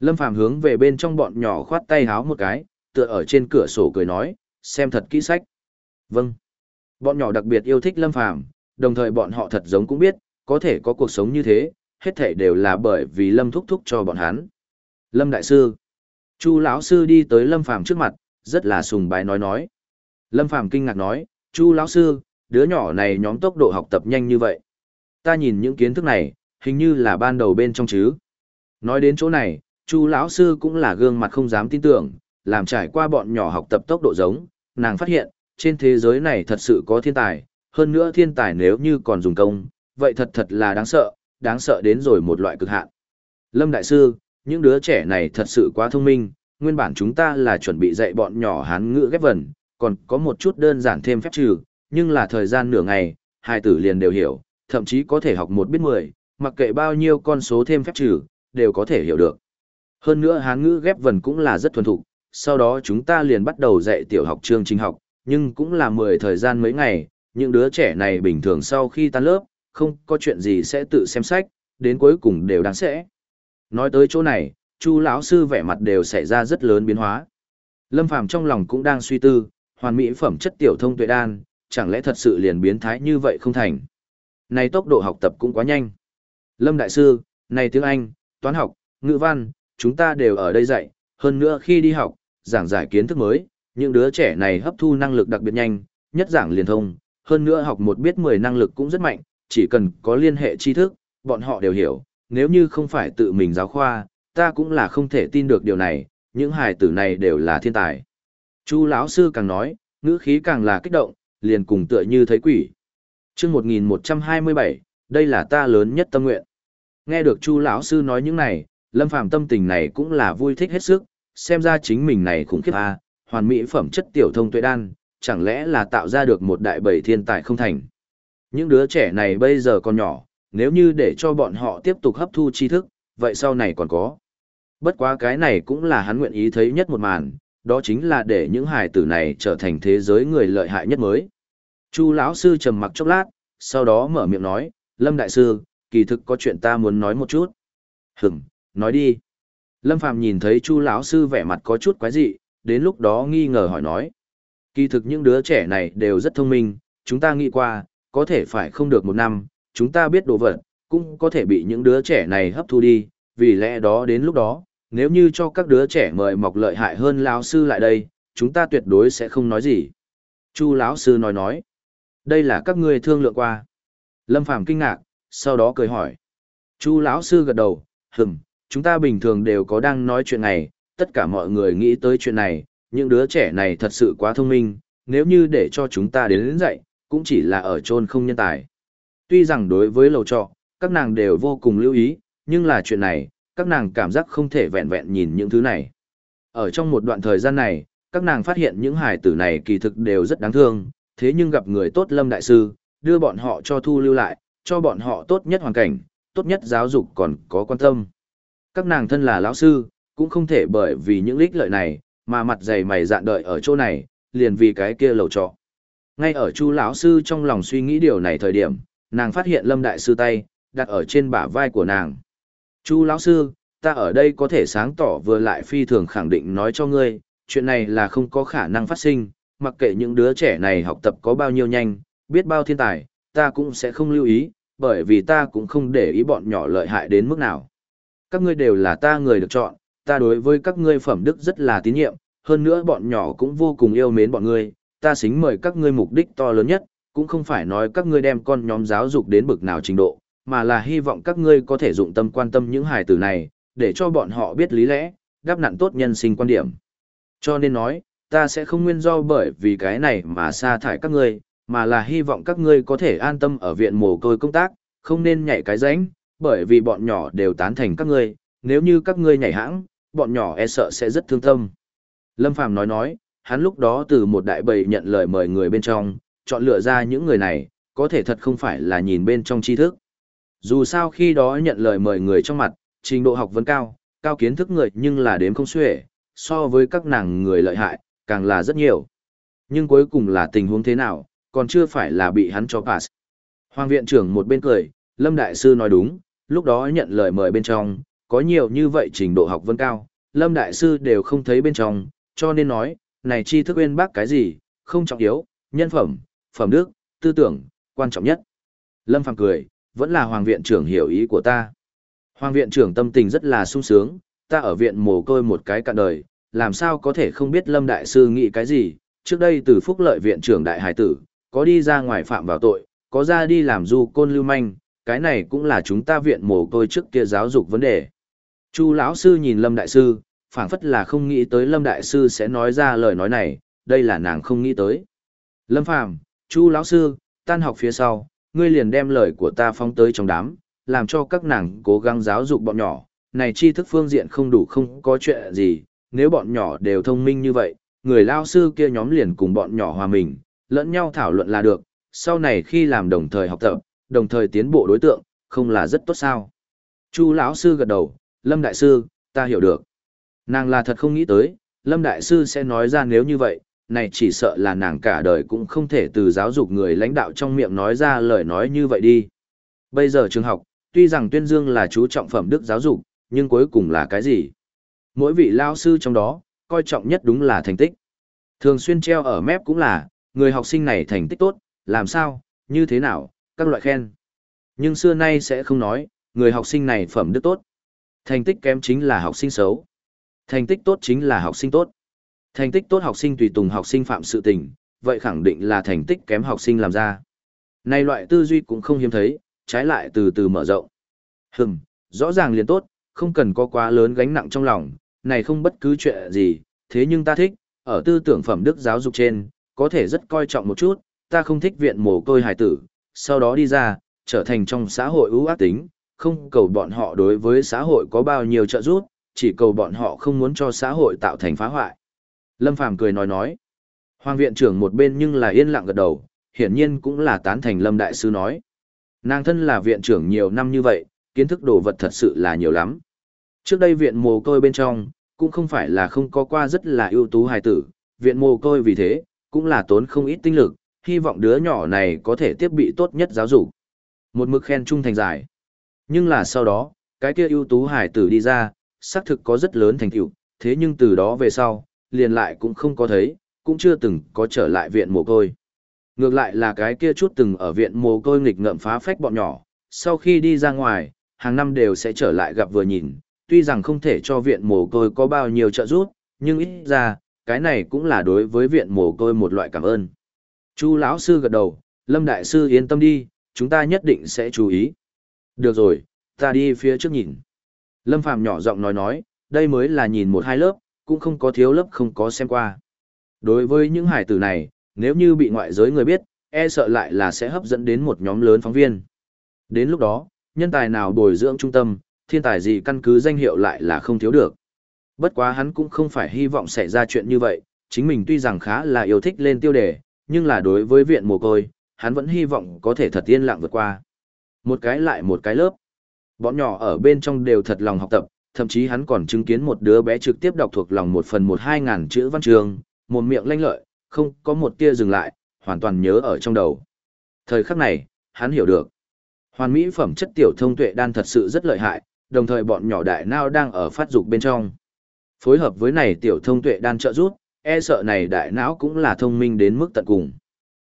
Lâm Phàm hướng về bên trong bọn nhỏ khoát tay háo một cái, tựa ở trên cửa sổ cười nói, xem thật kỹ sách. Vâng. Bọn nhỏ đặc biệt yêu thích Lâm Phàm, đồng thời bọn họ thật giống cũng biết, có thể có cuộc sống như thế, hết thảy đều là bởi vì Lâm thúc thúc cho bọn hắn. Lâm đại sư. Chu lão sư đi tới Lâm Phàm trước mặt, rất là sùng bái nói nói. Lâm Phàm kinh ngạc nói, "Chu lão sư, đứa nhỏ này nhóm tốc độ học tập nhanh như vậy. Ta nhìn những kiến thức này, hình như là ban đầu bên trong chứ." Nói đến chỗ này, Chu lão sư cũng là gương mặt không dám tin tưởng, làm trải qua bọn nhỏ học tập tốc độ giống, nàng phát hiện, trên thế giới này thật sự có thiên tài, hơn nữa thiên tài nếu như còn dùng công, vậy thật thật là đáng sợ, đáng sợ đến rồi một loại cực hạn. Lâm Đại Sư, những đứa trẻ này thật sự quá thông minh, nguyên bản chúng ta là chuẩn bị dạy bọn nhỏ hán ngữ ghép vần, còn có một chút đơn giản thêm phép trừ, nhưng là thời gian nửa ngày, hai tử liền đều hiểu, thậm chí có thể học một biết mười, mặc kệ bao nhiêu con số thêm phép trừ, đều có thể hiểu được. Hơn nữa hán ngữ ghép vần cũng là rất thuần thục, sau đó chúng ta liền bắt đầu dạy tiểu học chương trình học, nhưng cũng là 10 thời gian mấy ngày, những đứa trẻ này bình thường sau khi tan lớp, không có chuyện gì sẽ tự xem sách, đến cuối cùng đều đáng sẽ. Nói tới chỗ này, Chu lão sư vẻ mặt đều xảy ra rất lớn biến hóa. Lâm Phàm trong lòng cũng đang suy tư, hoàn mỹ phẩm chất tiểu thông tuệ đan, chẳng lẽ thật sự liền biến thái như vậy không thành. Này tốc độ học tập cũng quá nhanh. Lâm Đại Sư, này tiếng Anh, toán học, ngữ văn, chúng ta đều ở đây dạy, hơn nữa khi đi học, giảng giải kiến thức mới, những đứa trẻ này hấp thu năng lực đặc biệt nhanh, nhất giảng liền thông, hơn nữa học một biết 10 năng lực cũng rất mạnh, chỉ cần có liên hệ tri thức, bọn họ đều hiểu, nếu như không phải tự mình giáo khoa, ta cũng là không thể tin được điều này, những hài tử này đều là thiên tài. Chu lão sư càng nói, ngữ khí càng là kích động, liền cùng tựa như thấy quỷ. Chương 1127, đây là ta lớn nhất tâm nguyện. Nghe được Chu lão sư nói những này, Lâm Phàm tâm tình này cũng là vui thích hết sức, xem ra chính mình này khủng khiếp a, hoàn mỹ phẩm chất tiểu thông tuệ đan, chẳng lẽ là tạo ra được một đại bầy thiên tài không thành. Những đứa trẻ này bây giờ còn nhỏ, nếu như để cho bọn họ tiếp tục hấp thu tri thức, vậy sau này còn có. Bất quá cái này cũng là hắn nguyện ý thấy nhất một màn, đó chính là để những hài tử này trở thành thế giới người lợi hại nhất mới. Chu lão sư trầm mặc chốc lát, sau đó mở miệng nói, Lâm đại sư, kỳ thực có chuyện ta muốn nói một chút. Hửm, nói đi. Lâm Phàm nhìn thấy Chu lão sư vẻ mặt có chút quái dị, đến lúc đó nghi ngờ hỏi nói. Kỳ thực những đứa trẻ này đều rất thông minh, chúng ta nghĩ qua, có thể phải không được một năm, chúng ta biết đồ vật, cũng có thể bị những đứa trẻ này hấp thu đi, vì lẽ đó đến lúc đó, nếu như cho các đứa trẻ mời mọc lợi hại hơn lão sư lại đây, chúng ta tuyệt đối sẽ không nói gì. Chu lão sư nói nói, đây là các ngươi thương lượng qua. Lâm Phàm kinh ngạc, sau đó cười hỏi. Chu lão sư gật đầu, hừm, chúng ta bình thường đều có đang nói chuyện này, tất cả mọi người nghĩ tới chuyện này, những đứa trẻ này thật sự quá thông minh, nếu như để cho chúng ta đến đến dạy, cũng chỉ là ở chôn không nhân tài. Tuy rằng đối với lầu trọ, các nàng đều vô cùng lưu ý, nhưng là chuyện này, các nàng cảm giác không thể vẹn vẹn nhìn những thứ này. Ở trong một đoạn thời gian này, các nàng phát hiện những hài tử này kỳ thực đều rất đáng thương, thế nhưng gặp người tốt Lâm Đại Sư, đưa bọn họ cho thu lưu lại, cho bọn họ tốt nhất hoàn cảnh, tốt nhất giáo dục còn có quan tâm. Các nàng thân là lão sư, cũng không thể bởi vì những lích lợi này, mà mặt dày mày dạn đợi ở chỗ này, liền vì cái kia lầu trọ. Ngay ở Chu lão sư trong lòng suy nghĩ điều này thời điểm, nàng phát hiện Lâm đại sư tay đặt ở trên bả vai của nàng. "Chu lão sư, ta ở đây có thể sáng tỏ vừa lại phi thường khẳng định nói cho ngươi, chuyện này là không có khả năng phát sinh, mặc kệ những đứa trẻ này học tập có bao nhiêu nhanh, biết bao thiên tài, ta cũng sẽ không lưu ý, bởi vì ta cũng không để ý bọn nhỏ lợi hại đến mức nào. Các ngươi đều là ta người được chọn, ta đối với các ngươi phẩm đức rất là tín nhiệm, hơn nữa bọn nhỏ cũng vô cùng yêu mến bọn ngươi, ta xính mời các ngươi mục đích to lớn nhất, cũng không phải nói các ngươi đem con nhóm giáo dục đến bực nào trình độ, mà là hy vọng các ngươi có thể dụng tâm quan tâm những hài tử này, để cho bọn họ biết lý lẽ, đáp nặn tốt nhân sinh quan điểm. Cho nên nói, ta sẽ không nguyên do bởi vì cái này mà sa thải các ngươi, mà là hy vọng các ngươi có thể an tâm ở viện mồ côi công tác, không nên nhảy cái ránh, bởi vì bọn nhỏ đều tán thành các ngươi, nếu như các ngươi nhảy hãng, bọn nhỏ e sợ sẽ rất thương tâm. Lâm Phàm nói nói, hắn lúc đó từ một đại bầy nhận lời mời người bên trong, chọn lựa ra những người này, có thể thật không phải là nhìn bên trong tri thức. Dù sao khi đó nhận lời mời người trong mặt, trình độ học vấn cao, cao kiến thức người nhưng là đếm không xuể, so với các nàng người lợi hại, càng là rất nhiều. Nhưng cuối cùng là tình huống thế nào, còn chưa phải là bị hắn cho pass. Hoàng viện trưởng một bên cười, Lâm Đại Sư nói đúng, lúc đó nhận lời mời bên trong, có nhiều như vậy trình độ học vấn cao, Lâm Đại Sư đều không thấy bên trong, cho nên nói, này tri thức uyên bác cái gì, không trọng yếu, nhân phẩm, phẩm đức, tư tưởng, quan trọng nhất. Lâm Phàm cười, vẫn là Hoàng viện trưởng hiểu ý của ta. Hoàng viện trưởng tâm tình rất là sung sướng, ta ở viện mồ côi một cái cả đời, làm sao có thể không biết Lâm Đại Sư nghĩ cái gì, trước đây từ phúc lợi viện trưởng đại hải tử, có đi ra ngoài phạm vào tội, có ra đi làm du côn lưu manh, cái này cũng là chúng ta viện mồ côi trước kia giáo dục vấn đề. Chu lão sư nhìn Lâm đại sư, phảng phất là không nghĩ tới Lâm đại sư sẽ nói ra lời nói này, đây là nàng không nghĩ tới. Lâm Phàm, Chu lão sư, tan học phía sau, ngươi liền đem lời của ta phóng tới trong đám, làm cho các nàng cố gắng giáo dục bọn nhỏ, này tri thức phương diện không đủ không có chuyện gì, nếu bọn nhỏ đều thông minh như vậy, người lao sư kia nhóm liền cùng bọn nhỏ hòa mình, lẫn nhau thảo luận là được, sau này khi làm đồng thời học tập, đồng thời tiến bộ đối tượng, không là rất tốt sao. Chu lão sư gật đầu, Lâm Đại Sư, ta hiểu được. Nàng là thật không nghĩ tới, Lâm Đại Sư sẽ nói ra nếu như vậy, này chỉ sợ là nàng cả đời cũng không thể từ giáo dục người lãnh đạo trong miệng nói ra lời nói như vậy đi. Bây giờ trường học, tuy rằng tuyên dương là chú trọng phẩm đức giáo dục, nhưng cuối cùng là cái gì? Mỗi vị lao sư trong đó, coi trọng nhất đúng là thành tích. Thường xuyên treo ở mép cũng là, người học sinh này thành tích tốt, làm sao, như thế nào, các loại khen. Nhưng xưa nay sẽ không nói, người học sinh này phẩm đức tốt. Thành tích kém chính là học sinh xấu. Thành tích tốt chính là học sinh tốt. Thành tích tốt học sinh tùy tùng học sinh phạm sự tình, vậy khẳng định là thành tích kém học sinh làm ra. Này loại tư duy cũng không hiếm thấy, trái lại từ từ mở rộng. Hừm, rõ ràng liền tốt, không cần có quá lớn gánh nặng trong lòng, này không bất cứ chuyện gì, thế nhưng ta thích, ở tư tưởng phẩm đức giáo dục trên, có thể rất coi trọng một chút, ta không thích viện mồ côi hài tử, sau đó đi ra, trở thành trong xã hội ưu ác tính, không cầu bọn họ đối với xã hội có bao nhiêu trợ giúp, chỉ cầu bọn họ không muốn cho xã hội tạo thành phá hoại. Lâm Phàm cười nói nói. Hoàng viện trưởng một bên nhưng là yên lặng gật đầu, hiển nhiên cũng là tán thành Lâm Đại Sư nói. Nàng thân là viện trưởng nhiều năm như vậy, kiến thức đồ vật thật sự là nhiều lắm. Trước đây viện mồ côi bên trong, cũng không phải là không có qua rất là ưu tú hài tử, viện mồ côi vì thế, cũng là tốn không ít tinh lực, hy vọng đứa nhỏ này có thể tiếp bị tốt nhất giáo dục. Một mực khen trung thành giải. Nhưng là sau đó, cái kia ưu tú hải tử đi ra, xác thực có rất lớn thành tựu, thế nhưng từ đó về sau, liền lại cũng không có thấy, cũng chưa từng có trở lại viện mồ côi. Ngược lại là cái kia chút từng ở viện mồ côi nghịch ngợm phá phách bọn nhỏ, sau khi đi ra ngoài, hàng năm đều sẽ trở lại gặp vừa nhìn, tuy rằng không thể cho viện mồ côi có bao nhiêu trợ giúp, nhưng ít ra, cái này cũng là đối với viện mồ côi một loại cảm ơn. Chu lão sư gật đầu, Lâm đại sư yên tâm đi, chúng ta nhất định sẽ chú ý. Được rồi, ta đi phía trước nhìn. Lâm Phàm nhỏ giọng nói nói, đây mới là nhìn một hai lớp, cũng không có thiếu lớp không có xem qua. Đối với những hải tử này, nếu như bị ngoại giới người biết, e sợ lại là sẽ hấp dẫn đến một nhóm lớn phóng viên. Đến lúc đó, nhân tài nào bồi dưỡng trung tâm, thiên tài gì căn cứ danh hiệu lại là không thiếu được. Bất quá hắn cũng không phải hy vọng xảy ra chuyện như vậy, chính mình tuy rằng khá là yêu thích lên tiêu đề, nhưng là đối với viện mồ côi, hắn vẫn hy vọng có thể thật yên lặng vượt qua. Một cái lại một cái lớp. Bọn nhỏ ở bên trong đều thật lòng học tập, thậm chí hắn còn chứng kiến một đứa bé trực tiếp đọc thuộc lòng một phần một hai ngàn chữ văn trường, một miệng lanh lợi, không có một tia dừng lại, hoàn toàn nhớ ở trong đầu. Thời khắc này, hắn hiểu được. Hoàn mỹ phẩm chất tiểu thông tuệ đan thật sự rất lợi hại, đồng thời bọn nhỏ đại nao đang ở phát dục bên trong. Phối hợp với này tiểu thông tuệ đan trợ giúp, e sợ này đại não cũng là thông minh đến mức tận cùng.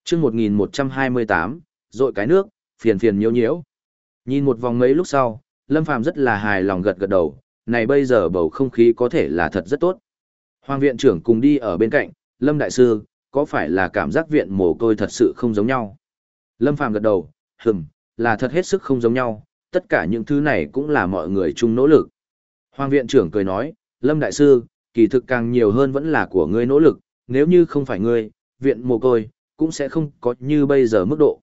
Trước 1128, rội cái nước, phiền phiền nhiễu nhiễu. Nhìn một vòng mấy lúc sau, Lâm Phàm rất là hài lòng gật gật đầu, này bây giờ bầu không khí có thể là thật rất tốt. Hoàng viện trưởng cùng đi ở bên cạnh, Lâm Đại Sư, có phải là cảm giác viện mồ côi thật sự không giống nhau? Lâm Phàm gật đầu, hừm, là thật hết sức không giống nhau, tất cả những thứ này cũng là mọi người chung nỗ lực. Hoàng viện trưởng cười nói, Lâm Đại Sư, kỳ thực càng nhiều hơn vẫn là của ngươi nỗ lực, nếu như không phải ngươi, viện mồ côi, cũng sẽ không có như bây giờ mức độ.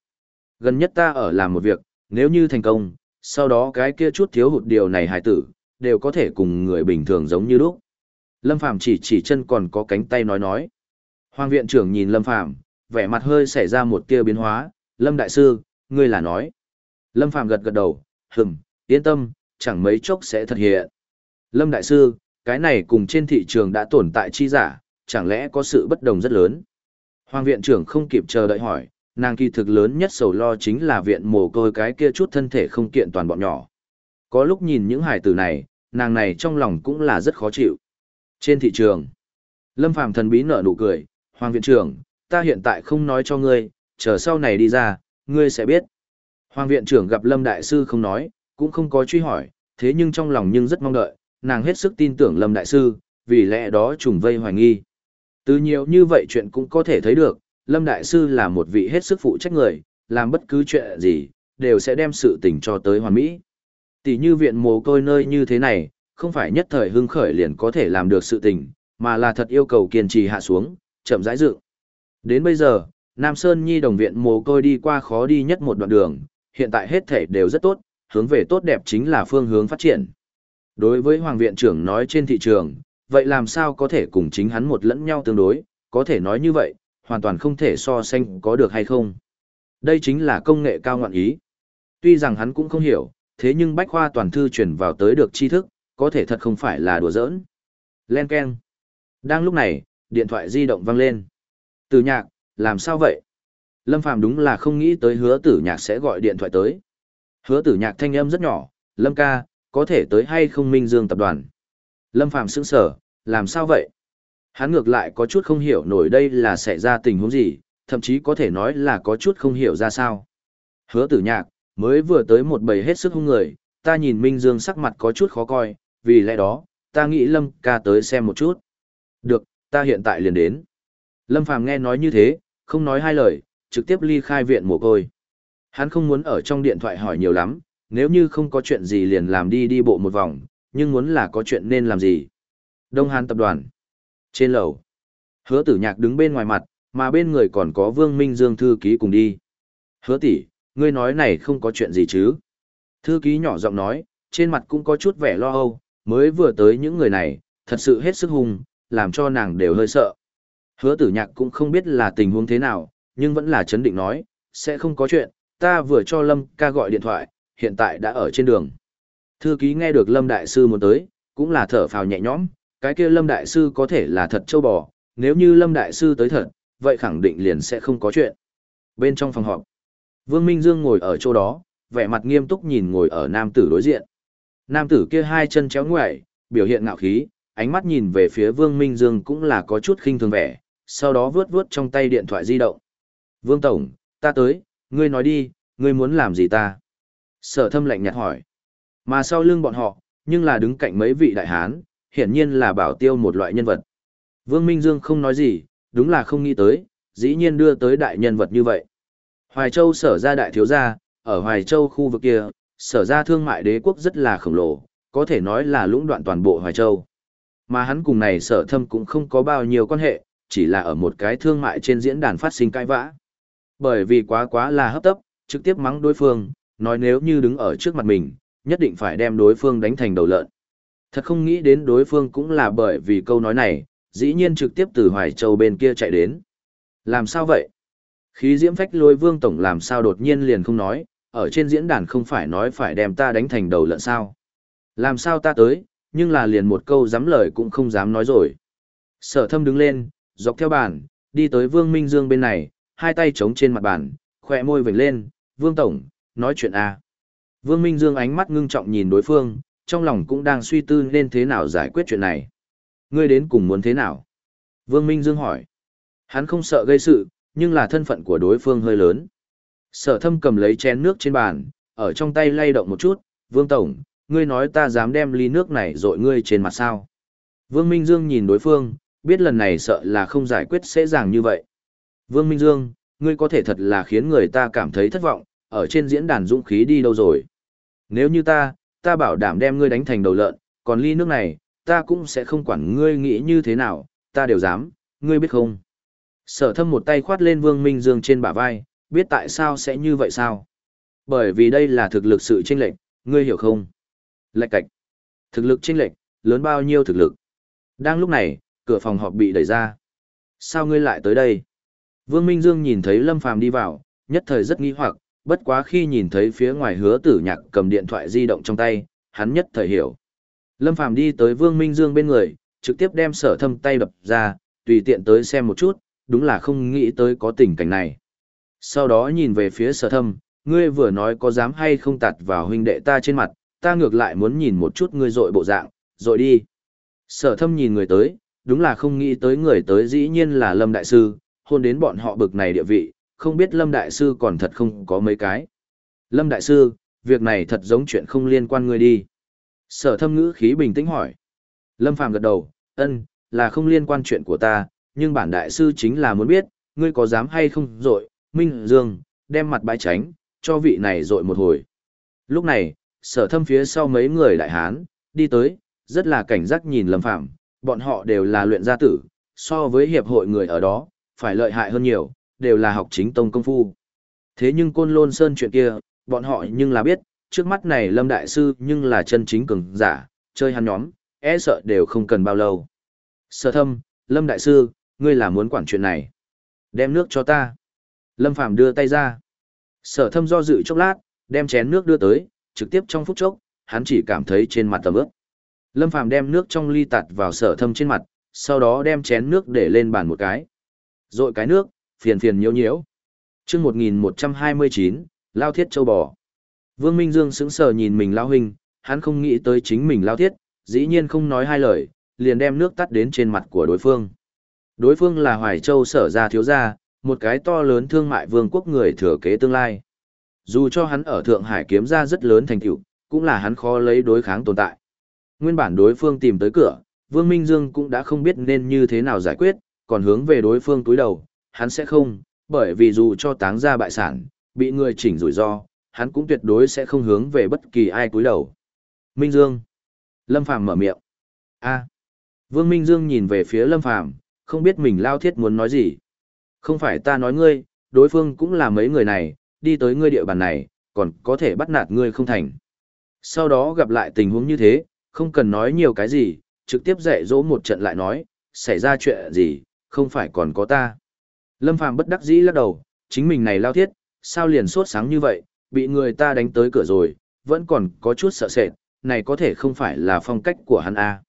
Gần nhất ta ở làm một việc, nếu như thành công, sau đó cái kia chút thiếu hụt điều này hài tử, đều có thể cùng người bình thường giống như lúc. Lâm Phàm chỉ chỉ chân còn có cánh tay nói nói. Hoàng viện trưởng nhìn Lâm Phàm vẻ mặt hơi xảy ra một tia biến hóa, Lâm Đại Sư, ngươi là nói. Lâm Phàm gật gật đầu, hừm, yên tâm, chẳng mấy chốc sẽ thật hiện. Lâm Đại Sư, cái này cùng trên thị trường đã tồn tại chi giả, chẳng lẽ có sự bất đồng rất lớn. Hoàng viện trưởng không kịp chờ đợi hỏi, nàng kỳ thực lớn nhất sầu lo chính là viện mồ côi cái kia chút thân thể không kiện toàn bọn nhỏ. Có lúc nhìn những hải tử này, nàng này trong lòng cũng là rất khó chịu. Trên thị trường, Lâm Phàm thần bí nở nụ cười, Hoàng viện trưởng, ta hiện tại không nói cho ngươi, chờ sau này đi ra, ngươi sẽ biết. Hoàng viện trưởng gặp Lâm Đại Sư không nói, cũng không có truy hỏi, thế nhưng trong lòng nhưng rất mong đợi, nàng hết sức tin tưởng Lâm Đại Sư, vì lẽ đó trùng vây hoài nghi. Từ nhiều như vậy chuyện cũng có thể thấy được, Lâm Đại Sư là một vị hết sức phụ trách người, làm bất cứ chuyện gì, đều sẽ đem sự tình cho tới hoàn mỹ. Tỷ như viện mồ côi nơi như thế này, không phải nhất thời hưng khởi liền có thể làm được sự tình, mà là thật yêu cầu kiên trì hạ xuống, chậm rãi dự. Đến bây giờ, Nam Sơn Nhi đồng viện mồ côi đi qua khó đi nhất một đoạn đường, hiện tại hết thể đều rất tốt, hướng về tốt đẹp chính là phương hướng phát triển. Đối với Hoàng viện trưởng nói trên thị trường, vậy làm sao có thể cùng chính hắn một lẫn nhau tương đối, có thể nói như vậy, hoàn toàn không thể so sánh có được hay không. Đây chính là công nghệ cao ngọn ý. Tuy rằng hắn cũng không hiểu, thế nhưng bách khoa toàn thư truyền vào tới được tri thức, có thể thật không phải là đùa giỡn. Len Ken. Đang lúc này, điện thoại di động vang lên. Từ nhạc, làm sao vậy? Lâm Phàm đúng là không nghĩ tới hứa tử nhạc sẽ gọi điện thoại tới. Hứa tử nhạc thanh âm rất nhỏ, Lâm ca, có thể tới hay không Minh Dương tập đoàn. Lâm Phàm sững sở, làm sao vậy? Hắn ngược lại có chút không hiểu nổi đây là xảy ra tình huống gì, thậm chí có thể nói là có chút không hiểu ra sao. Hứa tử nhạc, mới vừa tới một bầy hết sức hung người, ta nhìn Minh Dương sắc mặt có chút khó coi, vì lẽ đó, ta nghĩ Lâm ca tới xem một chút. Được, ta hiện tại liền đến. Lâm Phàm nghe nói như thế, không nói hai lời, trực tiếp ly khai viện mồ côi. Hắn không muốn ở trong điện thoại hỏi nhiều lắm, nếu như không có chuyện gì liền làm đi đi bộ một vòng, nhưng muốn là có chuyện nên làm gì. Đông Hàn tập đoàn. Trên lầu, hứa tử nhạc đứng bên ngoài mặt, mà bên người còn có Vương Minh Dương thư ký cùng đi. Hứa tỷ, ngươi nói này không có chuyện gì chứ? Thư ký nhỏ giọng nói, trên mặt cũng có chút vẻ lo âu, mới vừa tới những người này, thật sự hết sức hung, làm cho nàng đều hơi sợ. Hứa tử nhạc cũng không biết là tình huống thế nào, nhưng vẫn là chấn định nói, sẽ không có chuyện, ta vừa cho Lâm ca gọi điện thoại, hiện tại đã ở trên đường. Thư ký nghe được Lâm Đại Sư muốn tới, cũng là thở phào nhẹ nhõm, cái kia Lâm Đại Sư có thể là thật châu bò, nếu như Lâm Đại Sư tới thật, vậy khẳng định liền sẽ không có chuyện. Bên trong phòng họp, Vương Minh Dương ngồi ở chỗ đó, vẻ mặt nghiêm túc nhìn ngồi ở nam tử đối diện. Nam tử kia hai chân chéo ngoại, biểu hiện ngạo khí, ánh mắt nhìn về phía Vương Minh Dương cũng là có chút khinh thường vẻ, sau đó vớt vớt trong tay điện thoại di động. Vương Tổng, ta tới, ngươi nói đi, ngươi muốn làm gì ta? Sở thâm lạnh nhạt hỏi. Mà sau lưng bọn họ, nhưng là đứng cạnh mấy vị đại hán, hiển nhiên là bảo tiêu một loại nhân vật. Vương Minh Dương không nói gì, đúng là không nghĩ tới, dĩ nhiên đưa tới đại nhân vật như vậy. Hoài Châu sở ra đại thiếu gia, ở Hoài Châu khu vực kia, sở ra thương mại đế quốc rất là khổng lồ, có thể nói là lũng đoạn toàn bộ Hoài Châu. Mà hắn cùng này sở thâm cũng không có bao nhiêu quan hệ, chỉ là ở một cái thương mại trên diễn đàn phát sinh cãi vã. Bởi vì quá quá là hấp tấp, trực tiếp mắng đối phương, nói nếu như đứng ở trước mặt mình, nhất định phải đem đối phương đánh thành đầu lợn. Thật không nghĩ đến đối phương cũng là bởi vì câu nói này, dĩ nhiên trực tiếp từ Hoài Châu bên kia chạy đến. Làm sao vậy? Khí diễm phách lôi vương tổng làm sao đột nhiên liền không nói, ở trên diễn đàn không phải nói phải đem ta đánh thành đầu lợn sao. Làm sao ta tới, nhưng là liền một câu dám lời cũng không dám nói rồi. Sở thâm đứng lên, dọc theo bàn, đi tới Vương Minh Dương bên này, hai tay chống trên mặt bàn, khỏe môi vểnh lên, Vương Tổng, nói chuyện à Vương Minh Dương ánh mắt ngưng trọng nhìn đối phương, trong lòng cũng đang suy tư nên thế nào giải quyết chuyện này. Ngươi đến cùng muốn thế nào? Vương Minh Dương hỏi. Hắn không sợ gây sự, nhưng là thân phận của đối phương hơi lớn. Sở thâm cầm lấy chén nước trên bàn, ở trong tay lay động một chút, Vương Tổng, ngươi nói ta dám đem ly nước này rội ngươi trên mặt sao. Vương Minh Dương nhìn đối phương, biết lần này sợ là không giải quyết dễ dàng như vậy. Vương Minh Dương, ngươi có thể thật là khiến người ta cảm thấy thất vọng, ở trên diễn đàn dũng khí đi đâu rồi. Nếu như ta, ta bảo đảm đem ngươi đánh thành đầu lợn, còn ly nước này, ta cũng sẽ không quản ngươi nghĩ như thế nào, ta đều dám, ngươi biết không? Sở thâm một tay khoát lên Vương Minh Dương trên bả vai, biết tại sao sẽ như vậy sao? Bởi vì đây là thực lực sự chênh lệch, ngươi hiểu không? Lệch cạch. Thực lực chênh lệch, lớn bao nhiêu thực lực? Đang lúc này, cửa phòng họp bị đẩy ra. Sao ngươi lại tới đây? Vương Minh Dương nhìn thấy Lâm Phàm đi vào, nhất thời rất nghi hoặc, bất quá khi nhìn thấy phía ngoài hứa tử nhạc cầm điện thoại di động trong tay, hắn nhất thời hiểu. Lâm Phàm đi tới Vương Minh Dương bên người, trực tiếp đem sở thâm tay đập ra, tùy tiện tới xem một chút, đúng là không nghĩ tới có tình cảnh này. Sau đó nhìn về phía sở thâm, ngươi vừa nói có dám hay không tạt vào huynh đệ ta trên mặt, ta ngược lại muốn nhìn một chút ngươi dội bộ dạng, dội đi. Sở thâm nhìn người tới, đúng là không nghĩ tới người tới dĩ nhiên là Lâm Đại Sư, hôn đến bọn họ bực này địa vị, không biết Lâm Đại Sư còn thật không có mấy cái. Lâm Đại Sư, việc này thật giống chuyện không liên quan ngươi đi. Sở thâm ngữ khí bình tĩnh hỏi. Lâm Phàm gật đầu, ân, là không liên quan chuyện của ta, nhưng bản đại sư chính là muốn biết, ngươi có dám hay không rội, Minh Dương, đem mặt bãi tránh, cho vị này rội một hồi. Lúc này, sở thâm phía sau mấy người đại hán, đi tới, rất là cảnh giác nhìn Lâm Phàm bọn họ đều là luyện gia tử, so với hiệp hội người ở đó, phải lợi hại hơn nhiều, đều là học chính tông công phu. Thế nhưng Côn Lôn Sơn chuyện kia, bọn họ nhưng là biết, trước mắt này Lâm Đại Sư nhưng là chân chính cường giả, chơi hắn nhóm, e sợ đều không cần bao lâu. Sở thâm, Lâm Đại Sư, ngươi là muốn quản chuyện này. Đem nước cho ta. Lâm Phàm đưa tay ra. Sở thâm do dự chốc lát, đem chén nước đưa tới, trực tiếp trong phút chốc, hắn chỉ cảm thấy trên mặt tầm ướp. Lâm Phàm đem nước trong ly tạt vào sở thâm trên mặt, sau đó đem chén nước để lên bàn một cái. Rội cái nước, phiền phiền nhiễu nhiễu. chương 1129, Lao Thiết Châu Bò. Vương Minh Dương sững sờ nhìn mình Lao Huynh, hắn không nghĩ tới chính mình Lao Thiết, dĩ nhiên không nói hai lời, liền đem nước tắt đến trên mặt của đối phương. Đối phương là Hoài Châu sở ra thiếu gia, một cái to lớn thương mại vương quốc người thừa kế tương lai. Dù cho hắn ở Thượng Hải kiếm ra rất lớn thành tựu, cũng là hắn khó lấy đối kháng tồn tại. Nguyên bản đối phương tìm tới cửa, Vương Minh Dương cũng đã không biết nên như thế nào giải quyết, còn hướng về đối phương túi đầu, hắn sẽ không, bởi vì dù cho táng ra bại sản, bị người chỉnh rủi ro, hắn cũng tuyệt đối sẽ không hướng về bất kỳ ai cúi đầu. Minh Dương. Lâm Phàm mở miệng. A. Vương Minh Dương nhìn về phía Lâm Phàm, không biết mình lao thiết muốn nói gì. Không phải ta nói ngươi, đối phương cũng là mấy người này, đi tới ngươi địa bàn này, còn có thể bắt nạt ngươi không thành. Sau đó gặp lại tình huống như thế, không cần nói nhiều cái gì, trực tiếp dạy dỗ một trận lại nói, xảy ra chuyện gì, không phải còn có ta. Lâm Phàm bất đắc dĩ lắc đầu, chính mình này lao thiết, sao liền sốt sáng như vậy, bị người ta đánh tới cửa rồi, vẫn còn có chút sợ sệt, này có thể không phải là phong cách của hắn a. À.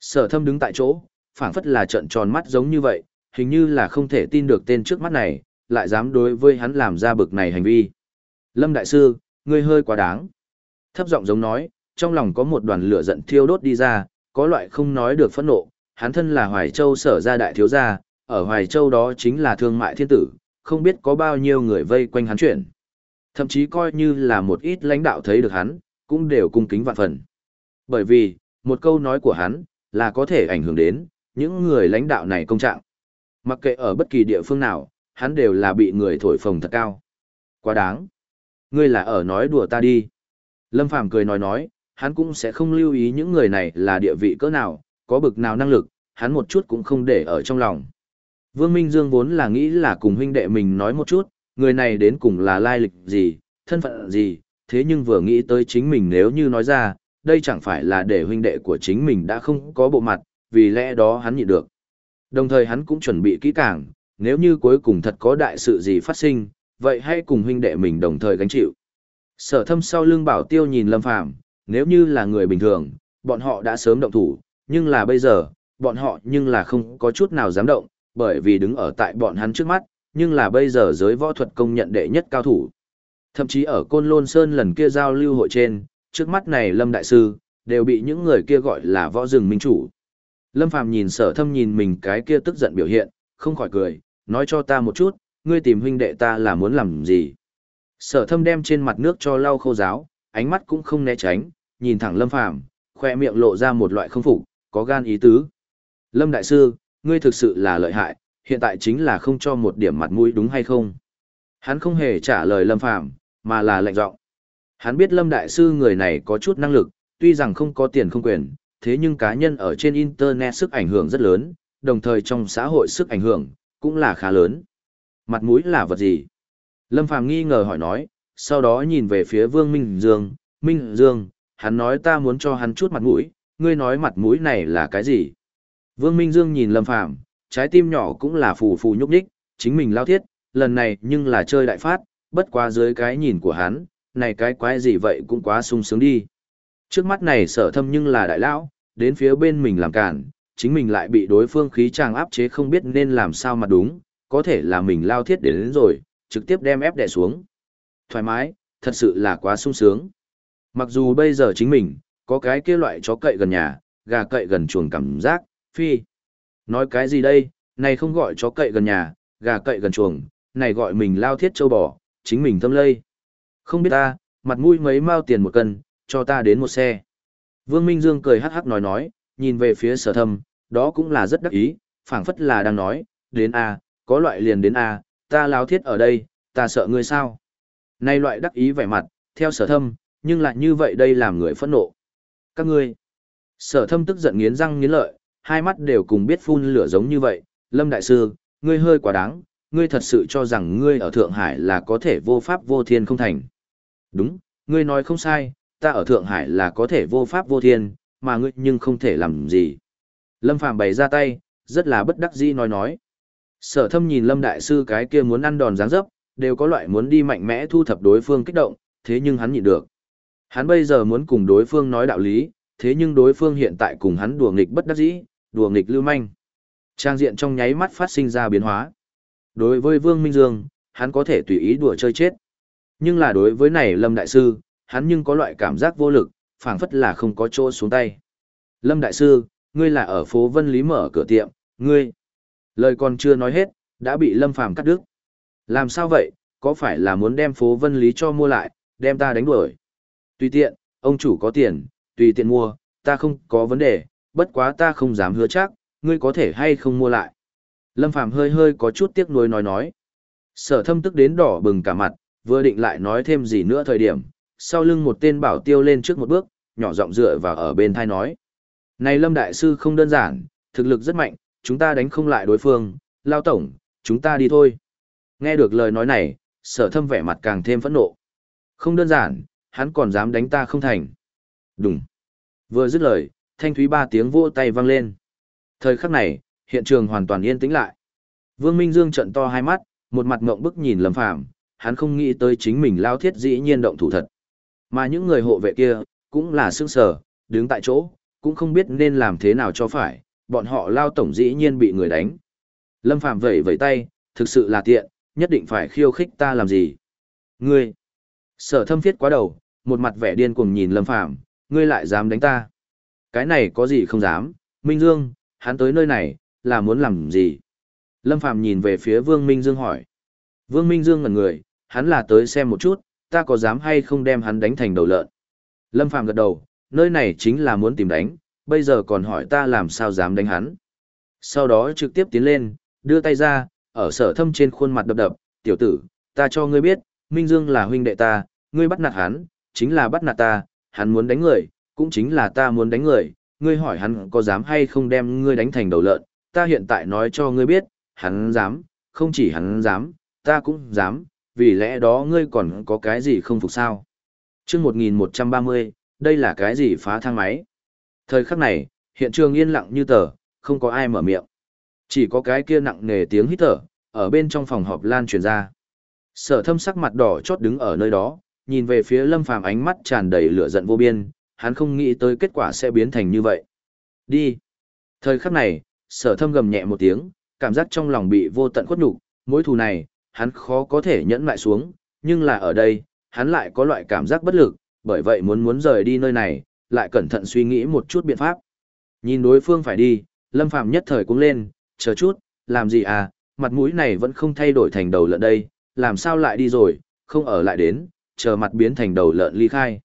Sở thâm đứng tại chỗ, phảng phất là trận tròn mắt giống như vậy, hình như là không thể tin được tên trước mắt này, lại dám đối với hắn làm ra bực này hành vi. Lâm Đại Sư, ngươi hơi quá đáng. Thấp giọng giống nói, trong lòng có một đoàn lửa giận thiêu đốt đi ra, có loại không nói được phẫn nộ, hắn thân là Hoài Châu sở gia đại thiếu gia, ở Hoài Châu đó chính là thương mại thiên tử, không biết có bao nhiêu người vây quanh hắn chuyển. Thậm chí coi như là một ít lãnh đạo thấy được hắn, cũng đều cung kính vạn phần. Bởi vì, một câu nói của hắn, là có thể ảnh hưởng đến, những người lãnh đạo này công trạng. Mặc kệ ở bất kỳ địa phương nào, hắn đều là bị người thổi phồng thật cao. Quá đáng. Ngươi là ở nói đùa ta đi. Lâm Phàm cười nói nói, hắn cũng sẽ không lưu ý những người này là địa vị cỡ nào, có bực nào năng lực, hắn một chút cũng không để ở trong lòng. Vương Minh Dương vốn là nghĩ là cùng huynh đệ mình nói một chút, người này đến cùng là lai lịch gì, thân phận gì, thế nhưng vừa nghĩ tới chính mình nếu như nói ra, đây chẳng phải là để huynh đệ của chính mình đã không có bộ mặt, vì lẽ đó hắn nhịn được. Đồng thời hắn cũng chuẩn bị kỹ càng, nếu như cuối cùng thật có đại sự gì phát sinh, vậy hãy cùng huynh đệ mình đồng thời gánh chịu. Sở thâm sau lưng bảo tiêu nhìn Lâm Phàm nếu như là người bình thường, bọn họ đã sớm động thủ, nhưng là bây giờ, bọn họ nhưng là không có chút nào dám động, bởi vì đứng ở tại bọn hắn trước mắt, nhưng là bây giờ giới võ thuật công nhận đệ nhất cao thủ. Thậm chí ở Côn Lôn Sơn lần kia giao lưu hội trên, trước mắt này Lâm Đại Sư, đều bị những người kia gọi là võ rừng minh chủ. Lâm Phàm nhìn sở thâm nhìn mình cái kia tức giận biểu hiện, không khỏi cười, nói cho ta một chút, ngươi tìm huynh đệ ta là muốn làm gì. Sở thâm đem trên mặt nước cho lau khô giáo, ánh mắt cũng không né tránh, nhìn thẳng Lâm Phàm khoe miệng lộ ra một loại không phục, có gan ý tứ. Lâm Đại Sư, ngươi thực sự là lợi hại, hiện tại chính là không cho một điểm mặt mũi đúng hay không? Hắn không hề trả lời Lâm Phàm mà là lạnh giọng. Hắn biết Lâm Đại Sư người này có chút năng lực, tuy rằng không có tiền không quyền, thế nhưng cá nhân ở trên Internet sức ảnh hưởng rất lớn, đồng thời trong xã hội sức ảnh hưởng, cũng là khá lớn. Mặt mũi là vật gì? Lâm Phàm nghi ngờ hỏi nói, sau đó nhìn về phía Vương Minh Dương, Minh Dương, hắn nói ta muốn cho hắn chút mặt mũi, ngươi nói mặt mũi này là cái gì? Vương Minh Dương nhìn Lâm Phàm trái tim nhỏ cũng là phù phù nhúc nhích, chính mình lao thiết, lần này nhưng là chơi đại phát, bất quá dưới cái nhìn của hắn, này cái quái gì vậy cũng quá sung sướng đi. Trước mắt này sở thâm nhưng là đại lão, đến phía bên mình làm cản, chính mình lại bị đối phương khí tràng áp chế không biết nên làm sao mà đúng, có thể là mình lao thiết đến, đến rồi, trực tiếp đem ép đè xuống. Thoải mái, thật sự là quá sung sướng. Mặc dù bây giờ chính mình, có cái kia loại chó cậy gần nhà, gà cậy gần chuồng cảm giác, phi. Nói cái gì đây, này không gọi chó cậy gần nhà, gà cậy gần chuồng, này gọi mình lao thiết châu bò, chính mình thâm lây. Không biết ta, mặt mũi mấy mao tiền một cân, cho ta đến một xe. Vương Minh Dương cười hắc hắc nói nói, nhìn về phía sở thâm, đó cũng là rất đắc ý, phảng phất là đang nói, đến A, có loại liền đến A, ta lao thiết ở đây, ta sợ ngươi sao. Này loại đắc ý vẻ mặt, theo sở thâm, nhưng lại như vậy đây làm người phẫn nộ. Các ngươi, sở thâm tức giận nghiến răng nghiến lợi, hai mắt đều cùng biết phun lửa giống như vậy, Lâm Đại Sư, ngươi hơi quá đáng, ngươi thật sự cho rằng ngươi ở Thượng Hải là có thể vô pháp vô thiên không thành. Đúng, ngươi nói không sai, ta ở Thượng Hải là có thể vô pháp vô thiên, mà ngươi nhưng không thể làm gì. Lâm Phàm bày ra tay, rất là bất đắc dĩ nói nói. Sở thâm nhìn Lâm Đại Sư cái kia muốn ăn đòn giáng dấp, đều có loại muốn đi mạnh mẽ thu thập đối phương kích động, thế nhưng hắn nhịn được. Hắn bây giờ muốn cùng đối phương nói đạo lý, thế nhưng đối phương hiện tại cùng hắn đùa nghịch bất đắc dĩ, đùa nghịch lưu manh. Trang diện trong nháy mắt phát sinh ra biến hóa. Đối với Vương Minh Dương, hắn có thể tùy ý đùa chơi chết. Nhưng là đối với này Lâm Đại Sư, hắn nhưng có loại cảm giác vô lực, phảng phất là không có chỗ xuống tay. Lâm Đại Sư, ngươi là ở phố Vân Lý mở cửa tiệm, ngươi. Lời còn chưa nói hết, đã bị Lâm Phàm cắt đứt. Làm sao vậy, có phải là muốn đem phố Vân Lý cho mua lại, đem ta đánh đuổi? Tùy tiện, ông chủ có tiền, tùy tiện mua, ta không có vấn đề, bất quá ta không dám hứa chắc, ngươi có thể hay không mua lại. Lâm Phàm hơi hơi có chút tiếc nuối nói nói. Sở thâm tức đến đỏ bừng cả mặt, vừa định lại nói thêm gì nữa thời điểm, sau lưng một tên bảo tiêu lên trước một bước, nhỏ giọng dựa vào ở bên thai nói. Này Lâm Đại Sư không đơn giản, thực lực rất mạnh, chúng ta đánh không lại đối phương, lao tổng, chúng ta đi thôi. Nghe được lời nói này, sở thâm vẻ mặt càng thêm phẫn nộ. Không đơn giản, hắn còn dám đánh ta không thành. Đúng. Vừa dứt lời, thanh thúy ba tiếng vỗ tay vang lên. Thời khắc này, hiện trường hoàn toàn yên tĩnh lại. Vương Minh Dương trận to hai mắt, một mặt ngộng bức nhìn Lâm Phàm, hắn không nghĩ tới chính mình lao thiết dĩ nhiên động thủ thật. Mà những người hộ vệ kia, cũng là sương sở, đứng tại chỗ, cũng không biết nên làm thế nào cho phải, bọn họ lao tổng dĩ nhiên bị người đánh. Lâm Phàm vẩy vẩy tay, thực sự là tiện, nhất định phải khiêu khích ta làm gì. Ngươi, sở thâm phiết quá đầu, một mặt vẻ điên cuồng nhìn Lâm Phàm ngươi lại dám đánh ta. Cái này có gì không dám, Minh Dương, hắn tới nơi này, là muốn làm gì? Lâm Phàm nhìn về phía Vương Minh Dương hỏi. Vương Minh Dương ngẩn người, hắn là tới xem một chút, ta có dám hay không đem hắn đánh thành đầu lợn. Lâm Phàm gật đầu, nơi này chính là muốn tìm đánh, bây giờ còn hỏi ta làm sao dám đánh hắn. Sau đó trực tiếp tiến lên, đưa tay ra, ở sở thâm trên khuôn mặt đập đập, tiểu tử, ta cho ngươi biết, Minh Dương là huynh đệ ta, ngươi bắt nạt hắn, chính là bắt nạt ta, hắn muốn đánh người, cũng chính là ta muốn đánh người, ngươi hỏi hắn có dám hay không đem ngươi đánh thành đầu lợn, ta hiện tại nói cho ngươi biết, hắn dám, không chỉ hắn dám, ta cũng dám, vì lẽ đó ngươi còn có cái gì không phục sao. chương 1130, đây là cái gì phá thang máy. Thời khắc này, hiện trường yên lặng như tờ, không có ai mở miệng. Chỉ có cái kia nặng nề tiếng hít thở, ở bên trong phòng họp lan truyền ra. Sở thâm sắc mặt đỏ chót đứng ở nơi đó, nhìn về phía lâm phàm ánh mắt tràn đầy lửa giận vô biên, hắn không nghĩ tới kết quả sẽ biến thành như vậy. Đi. Thời khắc này, sở thâm gầm nhẹ một tiếng, cảm giác trong lòng bị vô tận khuất nhục, mối thù này, hắn khó có thể nhẫn lại xuống, nhưng là ở đây, hắn lại có loại cảm giác bất lực, bởi vậy muốn muốn rời đi nơi này, lại cẩn thận suy nghĩ một chút biện pháp. Nhìn đối phương phải đi, Lâm Phàm nhất thời cũng lên, chờ chút, làm gì à, mặt mũi này vẫn không thay đổi thành đầu lợn đây, làm sao lại đi rồi, không ở lại đến, chờ mặt biến thành đầu lợn ly khai.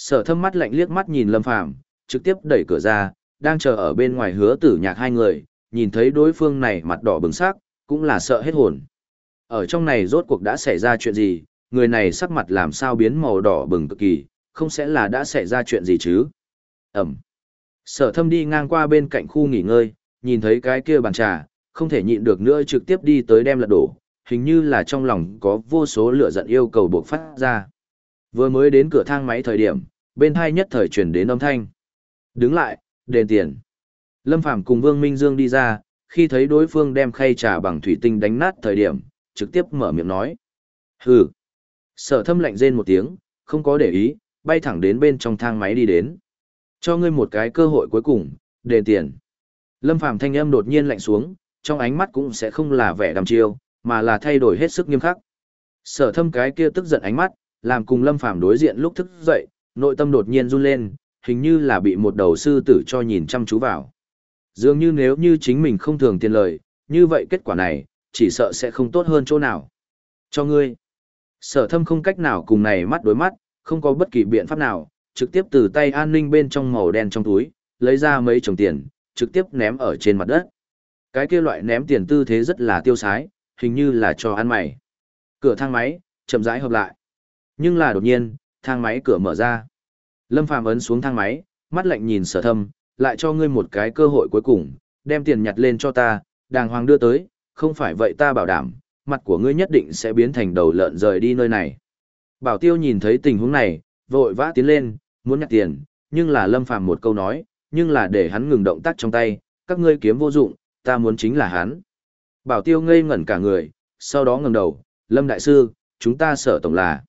Sở thâm mắt lạnh liếc mắt nhìn Lâm Phàm trực tiếp đẩy cửa ra, đang chờ ở bên ngoài hứa tử nhạc hai người, nhìn thấy đối phương này mặt đỏ bừng sắc, cũng là sợ hết hồn. Ở trong này rốt cuộc đã xảy ra chuyện gì, người này sắc mặt làm sao biến màu đỏ bừng cực kỳ, không sẽ là đã xảy ra chuyện gì chứ? Ẩm. Sở thâm đi ngang qua bên cạnh khu nghỉ ngơi, nhìn thấy cái kia bàn trà, không thể nhịn được nữa trực tiếp đi tới đem lật đổ, hình như là trong lòng có vô số lửa giận yêu cầu buộc phát ra. Vừa mới đến cửa thang máy thời điểm, bên hai nhất thời chuyển đến âm thanh. Đứng lại, đền tiền. Lâm Phàm cùng Vương Minh Dương đi ra, khi thấy đối phương đem khay trà bằng thủy tinh đánh nát thời điểm, trực tiếp mở miệng nói. Hừ. Sở thâm lạnh rên một tiếng, không có để ý, bay thẳng đến bên trong thang máy đi đến. Cho ngươi một cái cơ hội cuối cùng, đền tiền. Lâm Phàm thanh âm đột nhiên lạnh xuống, trong ánh mắt cũng sẽ không là vẻ đăm chiêu, mà là thay đổi hết sức nghiêm khắc. Sở thâm cái kia tức giận ánh mắt, làm cùng Lâm Phàm đối diện lúc thức dậy, nội tâm đột nhiên run lên, hình như là bị một đầu sư tử cho nhìn chăm chú vào. Dường như nếu như chính mình không thường tiền lời, như vậy kết quả này, chỉ sợ sẽ không tốt hơn chỗ nào. Cho ngươi. Sở thâm không cách nào cùng này mắt đối mắt, không có bất kỳ biện pháp nào, trực tiếp từ tay an ninh bên trong màu đen trong túi, lấy ra mấy chồng tiền, trực tiếp ném ở trên mặt đất. Cái kia loại ném tiền tư thế rất là tiêu sái, hình như là cho ăn mày. Cửa thang máy, chậm rãi hợp lại. Nhưng là đột nhiên, thang máy cửa mở ra. Lâm Phàm ấn xuống thang máy, mắt lạnh nhìn sở thâm, lại cho ngươi một cái cơ hội cuối cùng, đem tiền nhặt lên cho ta, đàng hoàng đưa tới, không phải vậy ta bảo đảm, mặt của ngươi nhất định sẽ biến thành đầu lợn rời đi nơi này. Bảo tiêu nhìn thấy tình huống này, vội vã tiến lên, muốn nhặt tiền, nhưng là lâm phàm một câu nói, nhưng là để hắn ngừng động tác trong tay, các ngươi kiếm vô dụng, ta muốn chính là hắn. Bảo tiêu ngây ngẩn cả người, sau đó ngẩng đầu, lâm đại sư, chúng ta sợ tổng là.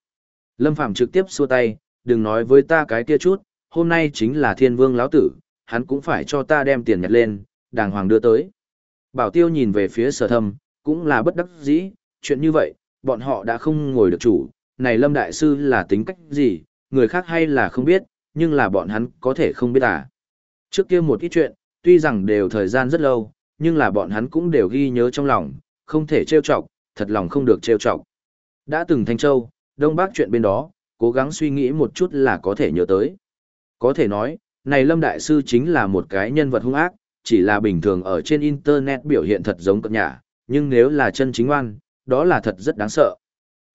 Lâm phàm trực tiếp xua tay, đừng nói với ta cái kia chút, hôm nay chính là thiên vương lão tử, hắn cũng phải cho ta đem tiền nhặt lên, đàng hoàng đưa tới. Bảo tiêu nhìn về phía sở thâm, cũng là bất đắc dĩ, chuyện như vậy, bọn họ đã không ngồi được chủ, này lâm đại sư là tính cách gì, người khác hay là không biết, nhưng là bọn hắn có thể không biết à. Trước kia một ít chuyện, tuy rằng đều thời gian rất lâu, nhưng là bọn hắn cũng đều ghi nhớ trong lòng, không thể trêu chọc, thật lòng không được trêu chọc. Đã từng Thanh Châu, Đông Bắc chuyện bên đó, cố gắng suy nghĩ một chút là có thể nhớ tới. Có thể nói, này Lâm Đại Sư chính là một cái nhân vật hung ác, chỉ là bình thường ở trên Internet biểu hiện thật giống cập nhà, nhưng nếu là chân chính oan, đó là thật rất đáng sợ.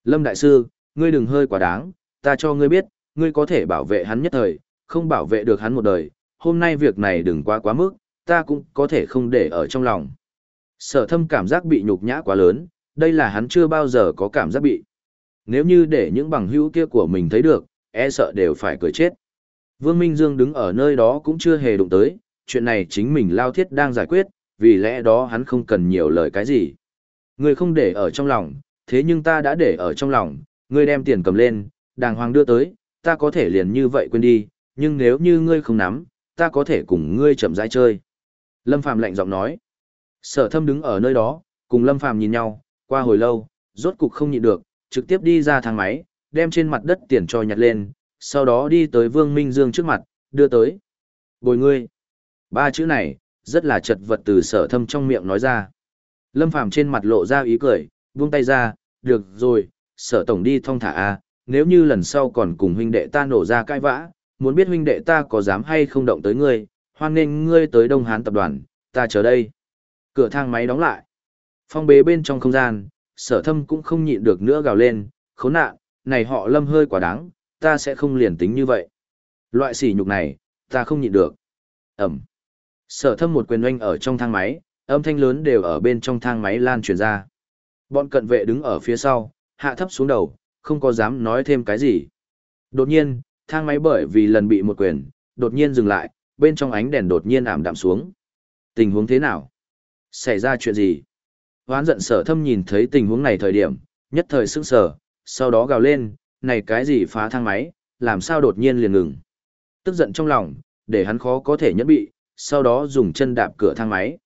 Lâm Đại Sư, ngươi đừng hơi quá đáng, ta cho ngươi biết, ngươi có thể bảo vệ hắn nhất thời, không bảo vệ được hắn một đời, hôm nay việc này đừng quá quá mức, ta cũng có thể không để ở trong lòng. Sở thâm cảm giác bị nhục nhã quá lớn, đây là hắn chưa bao giờ có cảm giác bị. Nếu như để những bằng hữu kia của mình thấy được, e sợ đều phải cười chết. Vương Minh Dương đứng ở nơi đó cũng chưa hề đụng tới, chuyện này chính mình lao thiết đang giải quyết, vì lẽ đó hắn không cần nhiều lời cái gì. Người không để ở trong lòng, thế nhưng ta đã để ở trong lòng, ngươi đem tiền cầm lên, đàng hoàng đưa tới, ta có thể liền như vậy quên đi, nhưng nếu như ngươi không nắm, ta có thể cùng ngươi chậm rãi chơi. Lâm Phàm lạnh giọng nói. Sở thâm đứng ở nơi đó, cùng Lâm Phàm nhìn nhau, qua hồi lâu, rốt cục không nhịn được, trực tiếp đi ra thang máy, đem trên mặt đất tiền cho nhặt lên, sau đó đi tới Vương Minh Dương trước mặt, đưa tới. Bồi ngươi. Ba chữ này, rất là chật vật từ sở thâm trong miệng nói ra. Lâm Phàm trên mặt lộ ra ý cười, buông tay ra, được rồi, sở tổng đi thong thả a nếu như lần sau còn cùng huynh đệ ta nổ ra cãi vã, muốn biết huynh đệ ta có dám hay không động tới ngươi, hoan nghênh ngươi tới Đông Hán tập đoàn, ta chờ đây. Cửa thang máy đóng lại. Phong bế bên trong không gian, sở thâm cũng không nhịn được nữa gào lên, khốn nạn, này họ lâm hơi quả đáng, ta sẽ không liền tính như vậy. Loại sỉ nhục này, ta không nhịn được. Ẩm. Sở thâm một quyền oanh ở trong thang máy, âm thanh lớn đều ở bên trong thang máy lan truyền ra. Bọn cận vệ đứng ở phía sau, hạ thấp xuống đầu, không có dám nói thêm cái gì. Đột nhiên, thang máy bởi vì lần bị một quyền, đột nhiên dừng lại, bên trong ánh đèn đột nhiên ảm đạm xuống. Tình huống thế nào? Xảy ra chuyện gì? Hoán giận sở thâm nhìn thấy tình huống này thời điểm, nhất thời sững sờ, sau đó gào lên, này cái gì phá thang máy, làm sao đột nhiên liền ngừng. Tức giận trong lòng, để hắn khó có thể nhẫn bị, sau đó dùng chân đạp cửa thang máy.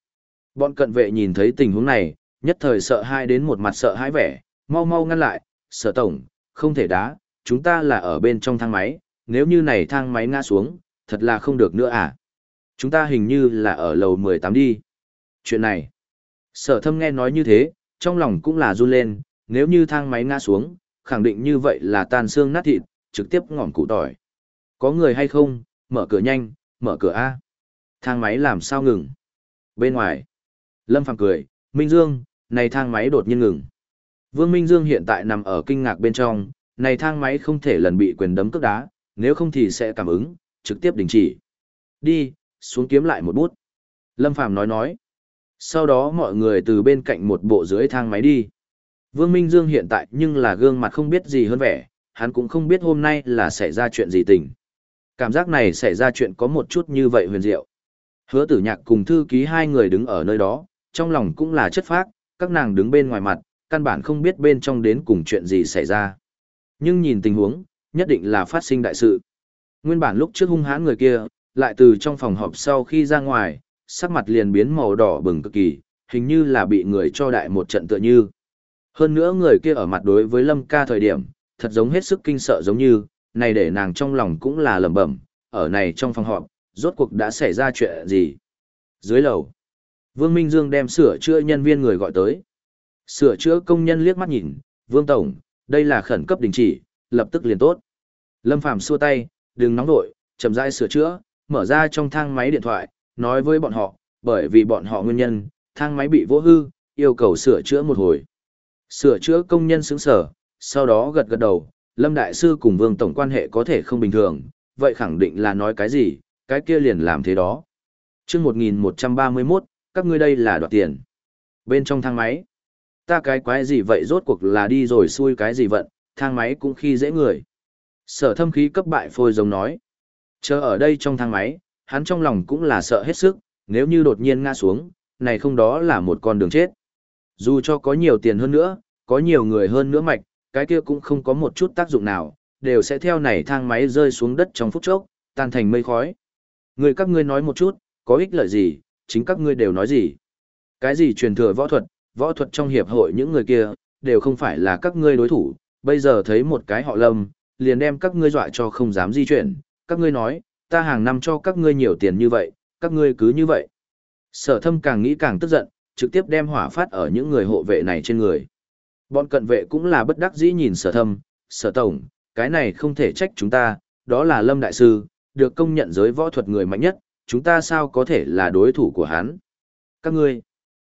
Bọn cận vệ nhìn thấy tình huống này, nhất thời sợ hai đến một mặt sợ hãi vẻ, mau mau ngăn lại, sở tổng, không thể đá, chúng ta là ở bên trong thang máy, nếu như này thang máy ngã xuống, thật là không được nữa à. Chúng ta hình như là ở lầu 18 đi. Chuyện này, sở thâm nghe nói như thế, trong lòng cũng là run lên, nếu như thang máy ngã xuống, khẳng định như vậy là tan xương nát thịt, trực tiếp ngọn cụ tỏi. Có người hay không, mở cửa nhanh, mở cửa A. Thang máy làm sao ngừng? Bên ngoài, Lâm Phàm cười, Minh Dương, này thang máy đột nhiên ngừng. Vương Minh Dương hiện tại nằm ở kinh ngạc bên trong, này thang máy không thể lần bị quyền đấm cước đá, nếu không thì sẽ cảm ứng, trực tiếp đình chỉ. Đi, xuống kiếm lại một bút. Lâm Phàm nói nói. Sau đó mọi người từ bên cạnh một bộ dưới thang máy đi. Vương Minh Dương hiện tại nhưng là gương mặt không biết gì hơn vẻ, hắn cũng không biết hôm nay là xảy ra chuyện gì tình. Cảm giác này xảy ra chuyện có một chút như vậy huyền diệu. Hứa tử nhạc cùng thư ký hai người đứng ở nơi đó, trong lòng cũng là chất phác, các nàng đứng bên ngoài mặt, căn bản không biết bên trong đến cùng chuyện gì xảy ra. Nhưng nhìn tình huống, nhất định là phát sinh đại sự. Nguyên bản lúc trước hung hãn người kia, lại từ trong phòng họp sau khi ra ngoài, sắc mặt liền biến màu đỏ bừng cực kỳ, hình như là bị người cho đại một trận tựa như. Hơn nữa người kia ở mặt đối với Lâm ca thời điểm, thật giống hết sức kinh sợ giống như, này để nàng trong lòng cũng là lẩm bẩm, ở này trong phòng họp, rốt cuộc đã xảy ra chuyện gì. Dưới lầu, Vương Minh Dương đem sửa chữa nhân viên người gọi tới. Sửa chữa công nhân liếc mắt nhìn, Vương Tổng, đây là khẩn cấp đình chỉ, lập tức liền tốt. Lâm Phàm xua tay, đừng nóng vội, chậm rãi sửa chữa, mở ra trong thang máy điện thoại, nói với bọn họ, bởi vì bọn họ nguyên nhân, thang máy bị vỡ hư, yêu cầu sửa chữa một hồi. Sửa chữa công nhân sững sở, sau đó gật gật đầu, Lâm Đại Sư cùng Vương Tổng quan hệ có thể không bình thường, vậy khẳng định là nói cái gì, cái kia liền làm thế đó. chương 1131, các ngươi đây là đoạt tiền. Bên trong thang máy, ta cái quái gì vậy rốt cuộc là đi rồi xui cái gì vận, thang máy cũng khi dễ người. Sở thâm khí cấp bại phôi giống nói. Chờ ở đây trong thang máy, hắn trong lòng cũng là sợ hết sức, nếu như đột nhiên ngã xuống, này không đó là một con đường chết. Dù cho có nhiều tiền hơn nữa, có nhiều người hơn nữa mạch, cái kia cũng không có một chút tác dụng nào, đều sẽ theo này thang máy rơi xuống đất trong phút chốc, tan thành mây khói. Người các ngươi nói một chút, có ích lợi gì, chính các ngươi đều nói gì. Cái gì truyền thừa võ thuật, võ thuật trong hiệp hội những người kia, đều không phải là các ngươi đối thủ, bây giờ thấy một cái họ lâm, liền đem các ngươi dọa cho không dám di chuyển, các ngươi nói, ta hàng năm cho các ngươi nhiều tiền như vậy, các ngươi cứ như vậy. Sở thâm càng nghĩ càng tức giận, trực tiếp đem hỏa phát ở những người hộ vệ này trên người. Bọn cận vệ cũng là bất đắc dĩ nhìn sở thâm, sở tổng, cái này không thể trách chúng ta, đó là lâm đại sư, được công nhận giới võ thuật người mạnh nhất, chúng ta sao có thể là đối thủ của hắn. Các ngươi,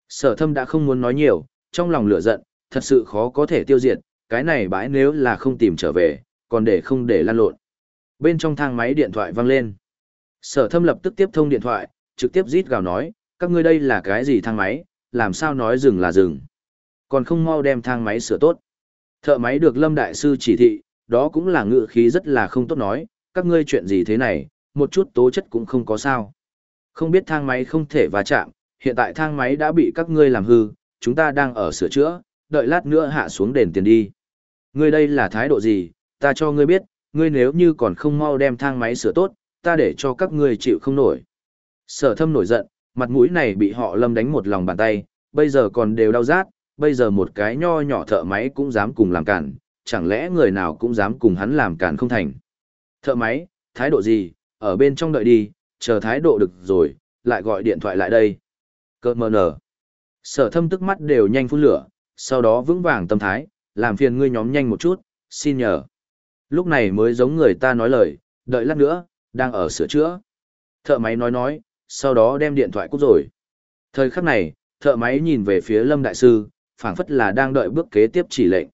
sở thâm đã không muốn nói nhiều, trong lòng lửa giận, thật sự khó có thể tiêu diệt, cái này bãi nếu là không tìm trở về, còn để không để lan lộn. Bên trong thang máy điện thoại vang lên. Sở thâm lập tức tiếp thông điện thoại, trực tiếp rít gào nói, các ngươi đây là cái gì thang máy, làm sao nói dừng là dừng. Còn không mau đem thang máy sửa tốt. Thợ máy được Lâm Đại Sư chỉ thị, đó cũng là ngự khí rất là không tốt nói, các ngươi chuyện gì thế này, một chút tố chất cũng không có sao. Không biết thang máy không thể va chạm, hiện tại thang máy đã bị các ngươi làm hư, chúng ta đang ở sửa chữa, đợi lát nữa hạ xuống đền tiền đi. Ngươi đây là thái độ gì, ta cho ngươi biết, ngươi nếu như còn không mau đem thang máy sửa tốt, ta để cho các ngươi chịu không nổi. Sở thâm nổi giận, mặt mũi này bị họ lâm đánh một lòng bàn tay, bây giờ còn đều đau rát, bây giờ một cái nho nhỏ thợ máy cũng dám cùng làm cản, chẳng lẽ người nào cũng dám cùng hắn làm cản không thành. Thợ máy, thái độ gì, ở bên trong đợi đi, chờ thái độ được rồi, lại gọi điện thoại lại đây. Cơ mờ nở. Sở thâm tức mắt đều nhanh phun lửa, sau đó vững vàng tâm thái, làm phiền ngươi nhóm nhanh một chút, xin nhờ. Lúc này mới giống người ta nói lời, đợi lát nữa, đang ở sửa chữa. Thợ máy nói nói, sau đó đem điện thoại cút rồi. Thời khắc này, Thợ máy nhìn về phía Lâm Đại Sư, phảng phất là đang đợi bước kế tiếp chỉ lệnh.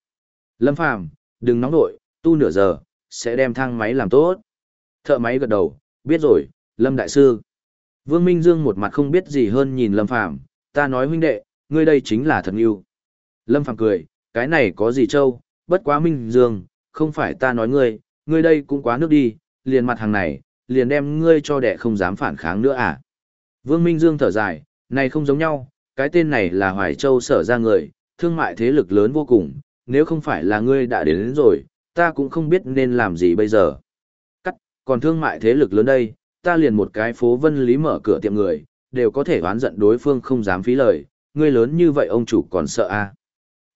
Lâm Phàm đừng nóng nổi, tu nửa giờ, sẽ đem thang máy làm tốt. Thợ máy gật đầu, biết rồi, Lâm Đại Sư. Vương Minh Dương một mặt không biết gì hơn nhìn Lâm Phàm ta nói huynh đệ, ngươi đây chính là thần yêu. Lâm Phàm cười, cái này có gì trâu, bất quá Minh Dương, không phải ta nói ngươi, ngươi đây cũng quá nước đi, liền mặt hàng này, liền đem ngươi cho đệ không dám phản kháng nữa à. Vương Minh Dương thở dài, này không giống nhau, cái tên này là Hoài Châu sở ra người, thương mại thế lực lớn vô cùng, nếu không phải là ngươi đã đến, đến rồi, ta cũng không biết nên làm gì bây giờ. Cắt, còn thương mại thế lực lớn đây, ta liền một cái phố vân lý mở cửa tiệm người, đều có thể oán giận đối phương không dám phí lời, ngươi lớn như vậy ông chủ còn sợ à.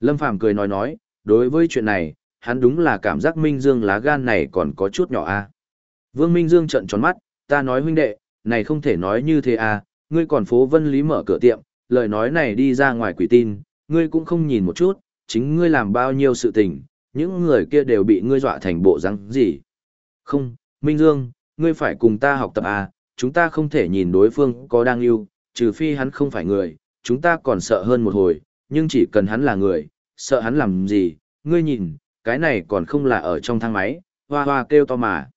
Lâm Phàm cười nói nói, đối với chuyện này, hắn đúng là cảm giác Minh Dương lá gan này còn có chút nhỏ à. Vương Minh Dương trợn tròn mắt, ta nói huynh đệ, này không thể nói như thế à, ngươi còn phố vân lý mở cửa tiệm, lời nói này đi ra ngoài quỷ tin, ngươi cũng không nhìn một chút, chính ngươi làm bao nhiêu sự tình, những người kia đều bị ngươi dọa thành bộ răng gì. Không, Minh Dương, ngươi phải cùng ta học tập à, chúng ta không thể nhìn đối phương có đang yêu, trừ phi hắn không phải người, chúng ta còn sợ hơn một hồi, nhưng chỉ cần hắn là người, sợ hắn làm gì, ngươi nhìn, cái này còn không là ở trong thang máy, hoa hoa kêu to mà.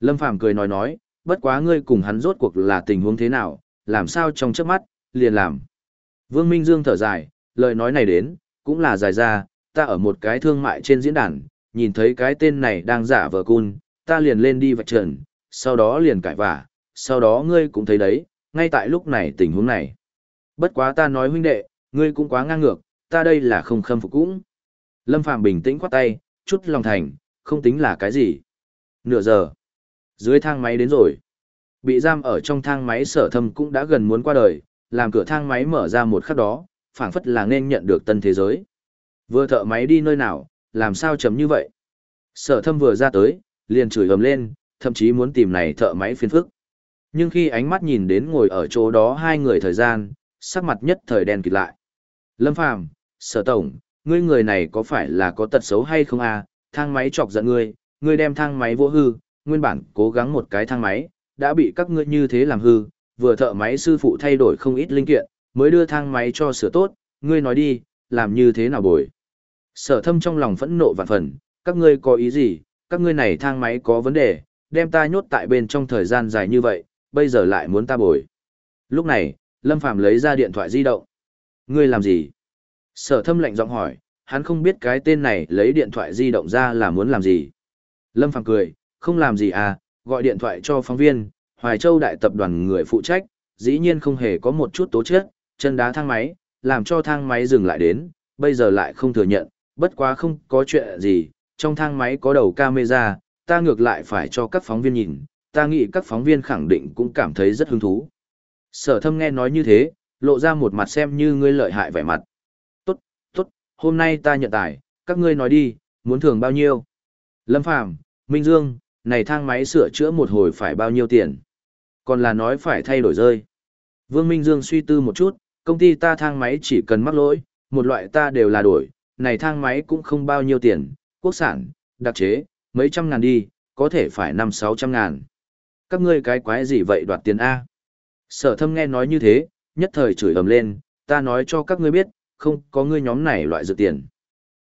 Lâm Phàm cười nói nói, bất quá ngươi cùng hắn rốt cuộc là tình huống thế nào, làm sao trong chớp mắt, liền làm. Vương Minh Dương thở dài, lời nói này đến, cũng là dài ra, ta ở một cái thương mại trên diễn đàn, nhìn thấy cái tên này đang giả vờ cun, ta liền lên đi vạch trần, sau đó liền cãi vả, sau đó ngươi cũng thấy đấy, ngay tại lúc này tình huống này. Bất quá ta nói huynh đệ, ngươi cũng quá ngang ngược, ta đây là không khâm phục cũng. Lâm Phàm bình tĩnh khoát tay, chút lòng thành, không tính là cái gì. Nửa giờ, dưới thang máy đến rồi. Bị giam ở trong thang máy sở thâm cũng đã gần muốn qua đời, làm cửa thang máy mở ra một khắc đó, phảng phất là nên nhận được tân thế giới. Vừa thợ máy đi nơi nào, làm sao chấm như vậy? Sở thâm vừa ra tới, liền chửi ầm lên, thậm chí muốn tìm này thợ máy phiền phức. Nhưng khi ánh mắt nhìn đến ngồi ở chỗ đó hai người thời gian, sắc mặt nhất thời đen kịt lại. Lâm Phàm, Sở Tổng, ngươi người này có phải là có tật xấu hay không à, thang máy chọc giận ngươi, ngươi đem thang máy vô hư, nguyên bản cố gắng một cái thang máy, đã bị các ngươi như thế làm hư, vừa thợ máy sư phụ thay đổi không ít linh kiện, mới đưa thang máy cho sửa tốt, ngươi nói đi, làm như thế nào bồi. Sở thâm trong lòng phẫn nộ vạn phần, các ngươi có ý gì, các ngươi này thang máy có vấn đề, đem ta nhốt tại bên trong thời gian dài như vậy, bây giờ lại muốn ta bồi. Lúc này, Lâm Phàm lấy ra điện thoại di động. Ngươi làm gì? Sở thâm lạnh giọng hỏi, hắn không biết cái tên này lấy điện thoại di động ra là muốn làm gì. Lâm Phàm cười, không làm gì à, gọi điện thoại cho phóng viên, Hoài Châu đại tập đoàn người phụ trách, dĩ nhiên không hề có một chút tố chất, chân đá thang máy, làm cho thang máy dừng lại đến, bây giờ lại không thừa nhận, bất quá không có chuyện gì, trong thang máy có đầu camera, ta ngược lại phải cho các phóng viên nhìn, ta nghĩ các phóng viên khẳng định cũng cảm thấy rất hứng thú. Sở thâm nghe nói như thế, lộ ra một mặt xem như ngươi lợi hại vẻ mặt. Hôm nay ta nhận tài, các ngươi nói đi, muốn thưởng bao nhiêu? Lâm Phàm, Minh Dương, này thang máy sửa chữa một hồi phải bao nhiêu tiền? Còn là nói phải thay đổi rơi. Vương Minh Dương suy tư một chút, công ty ta thang máy chỉ cần mắc lỗi, một loại ta đều là đổi, này thang máy cũng không bao nhiêu tiền, quốc sản, đặc chế, mấy trăm ngàn đi, có thể phải năm sáu trăm ngàn. Các ngươi cái quái gì vậy đoạt tiền A? Sở thâm nghe nói như thế, nhất thời chửi ầm lên, ta nói cho các ngươi biết, không có ngươi nhóm này loại dự tiền.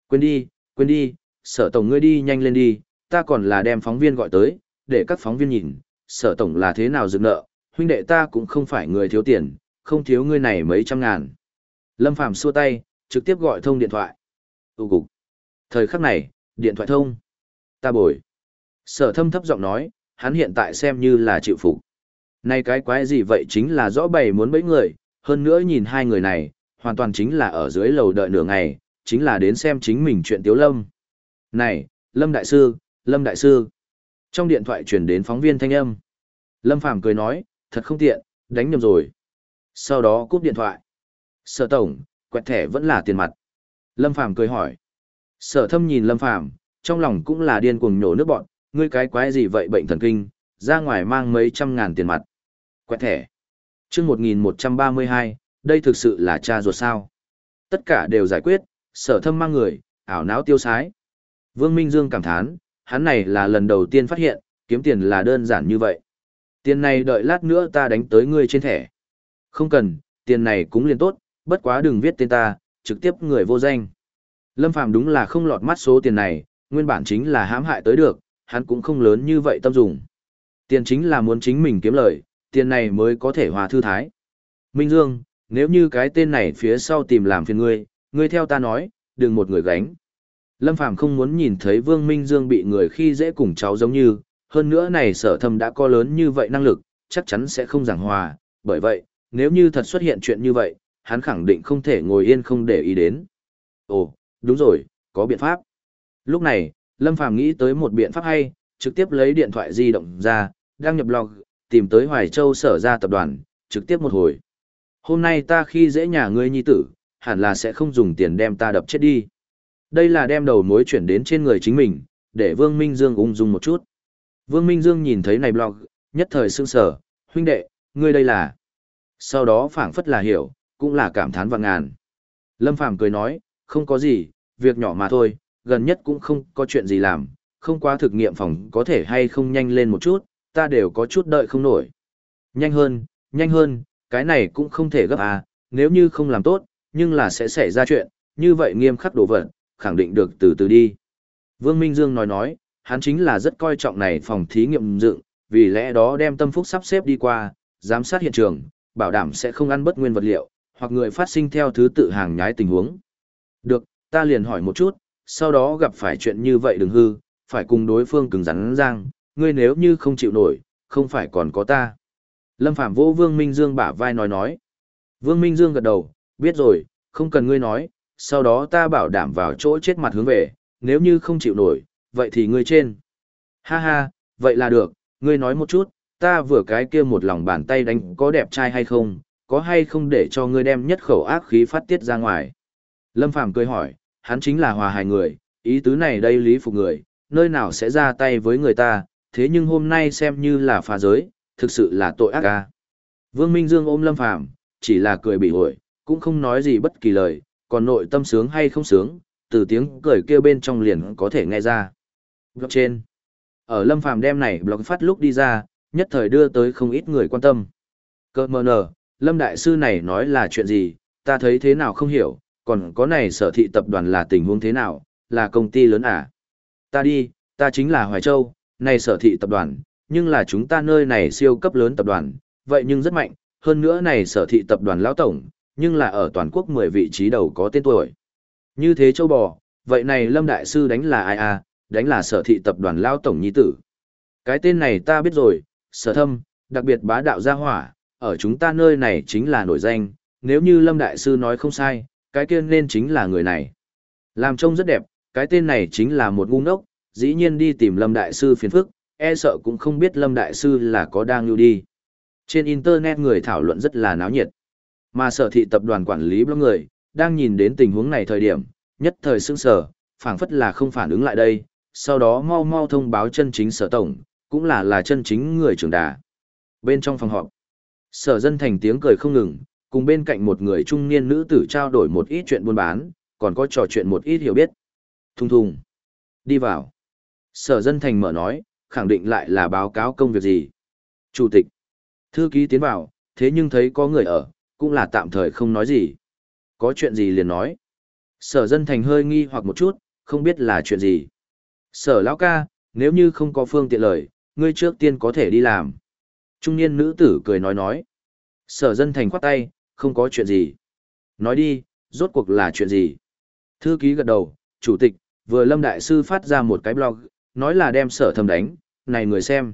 Quên đi, quên đi, sở tổng ngươi đi nhanh lên đi, ta còn là đem phóng viên gọi tới, để các phóng viên nhìn, sở tổng là thế nào dựng nợ, huynh đệ ta cũng không phải người thiếu tiền, không thiếu ngươi này mấy trăm ngàn. Lâm Phàm xua tay, trực tiếp gọi thông điện thoại. Tù cục. Thời khắc này, điện thoại thông. Ta bồi. Sở thâm thấp giọng nói, hắn hiện tại xem như là chịu phục. Này cái quái gì vậy chính là rõ bày muốn bẫy người, hơn nữa nhìn hai người này, hoàn toàn chính là ở dưới lầu đợi nửa ngày, chính là đến xem chính mình chuyện Tiếu Lâm. Này, Lâm Đại Sư, Lâm Đại Sư. Trong điện thoại truyền đến phóng viên thanh âm. Lâm Phàm cười nói, thật không tiện, đánh nhầm rồi. Sau đó cúp điện thoại. Sở tổng, quẹt thẻ vẫn là tiền mặt. Lâm Phàm cười hỏi. Sở thâm nhìn Lâm Phàm trong lòng cũng là điên cuồng nhổ nước bọn, ngươi cái quái gì vậy bệnh thần kinh, ra ngoài mang mấy trăm ngàn tiền mặt. Quẹt thẻ. chương 1132, đây thực sự là cha ruột sao. Tất cả đều giải quyết, sở thâm mang người, ảo não tiêu sái. Vương Minh Dương cảm thán, hắn này là lần đầu tiên phát hiện, kiếm tiền là đơn giản như vậy. Tiền này đợi lát nữa ta đánh tới ngươi trên thẻ. Không cần, tiền này cũng liền tốt, bất quá đừng viết tên ta, trực tiếp người vô danh. Lâm Phàm đúng là không lọt mắt số tiền này, nguyên bản chính là hãm hại tới được, hắn cũng không lớn như vậy tâm dùng. Tiền chính là muốn chính mình kiếm lời, tiền này mới có thể hòa thư thái. Minh Dương, nếu như cái tên này phía sau tìm làm phiền ngươi, ngươi theo ta nói, đừng một người gánh. Lâm Phàm không muốn nhìn thấy Vương Minh Dương bị người khi dễ cùng cháu giống như, hơn nữa này sở thâm đã có lớn như vậy năng lực, chắc chắn sẽ không giảng hòa, bởi vậy, nếu như thật xuất hiện chuyện như vậy, hắn khẳng định không thể ngồi yên không để ý đến. Ồ, đúng rồi, có biện pháp. Lúc này, Lâm Phàm nghĩ tới một biện pháp hay, trực tiếp lấy điện thoại di động ra, đăng nhập log, tìm tới Hoài Châu sở ra tập đoàn, trực tiếp một hồi. Hôm nay ta khi dễ nhà ngươi nhi tử, hẳn là sẽ không dùng tiền đem ta đập chết đi. Đây là đem đầu mối chuyển đến trên người chính mình, để Vương Minh Dương ung dung một chút. Vương Minh Dương nhìn thấy này blog, nhất thời sương sở, huynh đệ, ngươi đây là. Sau đó phảng phất là hiểu, cũng là cảm thán vạn ngàn. Lâm Phàm cười nói, không có gì, việc nhỏ mà thôi, gần nhất cũng không có chuyện gì làm, không qua thực nghiệm phòng có thể hay không nhanh lên một chút, ta đều có chút đợi không nổi. Nhanh hơn, nhanh hơn, cái này cũng không thể gấp à, nếu như không làm tốt, nhưng là sẽ xảy ra chuyện, như vậy nghiêm khắc đổ vật, khẳng định được từ từ đi. Vương Minh Dương nói nói, hắn chính là rất coi trọng này phòng thí nghiệm dựng, vì lẽ đó đem tâm phúc sắp xếp đi qua, giám sát hiện trường, bảo đảm sẽ không ăn bất nguyên vật liệu, hoặc người phát sinh theo thứ tự hàng nhái tình huống. Được, ta liền hỏi một chút, sau đó gặp phải chuyện như vậy đừng hư, phải cùng đối phương cứng rắn răng, ngươi nếu như không chịu nổi, không phải còn có ta. Lâm Phạm vô Vương Minh Dương bả vai nói nói. Vương Minh Dương gật đầu, biết rồi, không cần ngươi nói, sau đó ta bảo đảm vào chỗ chết mặt hướng về, nếu như không chịu nổi, vậy thì ngươi trên. Ha ha, vậy là được, ngươi nói một chút, ta vừa cái kia một lòng bàn tay đánh có đẹp trai hay không, có hay không để cho ngươi đem nhất khẩu ác khí phát tiết ra ngoài. Lâm Phàm cười hỏi, hắn chính là hòa hài người, ý tứ này đây lý phục người, nơi nào sẽ ra tay với người ta, thế nhưng hôm nay xem như là phá giới, thực sự là tội ác ca. Vương Minh Dương ôm Lâm Phàm chỉ là cười bị ổi, cũng không nói gì bất kỳ lời, còn nội tâm sướng hay không sướng, từ tiếng cười kêu bên trong liền có thể nghe ra. Blog trên. Ở Lâm Phàm đem này blog phát lúc đi ra, nhất thời đưa tới không ít người quan tâm. Cơ mờ nở, Lâm Đại Sư này nói là chuyện gì, ta thấy thế nào không hiểu, còn có này sở thị tập đoàn là tình huống thế nào, là công ty lớn à? Ta đi, ta chính là Hoài Châu, này sở thị tập đoàn, nhưng là chúng ta nơi này siêu cấp lớn tập đoàn, vậy nhưng rất mạnh, hơn nữa này sở thị tập đoàn lão tổng, nhưng là ở toàn quốc 10 vị trí đầu có tên tuổi. Như thế châu bò, vậy này Lâm Đại Sư đánh là ai à, đánh là sở thị tập đoàn lão tổng nhi tử. Cái tên này ta biết rồi, sở thâm, đặc biệt bá đạo gia hỏa, ở chúng ta nơi này chính là nổi danh, nếu như Lâm Đại Sư nói không sai, cái kia nên chính là người này. Làm trông rất đẹp, cái tên này chính là một ngu ngốc, dĩ nhiên đi tìm Lâm Đại Sư phiền phức, e sợ cũng không biết Lâm Đại Sư là có đang lưu đi. Trên Internet người thảo luận rất là náo nhiệt. Mà sở thị tập đoàn quản lý blog người, đang nhìn đến tình huống này thời điểm, nhất thời sững sở, phảng phất là không phản ứng lại đây, sau đó mau mau thông báo chân chính sở tổng, cũng là là chân chính người trưởng đà. Bên trong phòng họp, sở dân thành tiếng cười không ngừng, cùng bên cạnh một người trung niên nữ tử trao đổi một ít chuyện buôn bán, còn có trò chuyện một ít hiểu biết. Thùng thùng. Đi vào. Sở dân thành mở nói, khẳng định lại là báo cáo công việc gì. Chủ tịch. Thư ký tiến vào, thế nhưng thấy có người ở, cũng là tạm thời không nói gì. Có chuyện gì liền nói. Sở dân thành hơi nghi hoặc một chút, không biết là chuyện gì. Sở lão ca, nếu như không có phương tiện lời, ngươi trước tiên có thể đi làm. Trung niên nữ tử cười nói nói. Sở dân thành khoát tay, không có chuyện gì. Nói đi, rốt cuộc là chuyện gì? Thư ký gật đầu, chủ tịch, vừa lâm đại sư phát ra một cái blog, nói là đem sở thầm đánh, này người xem.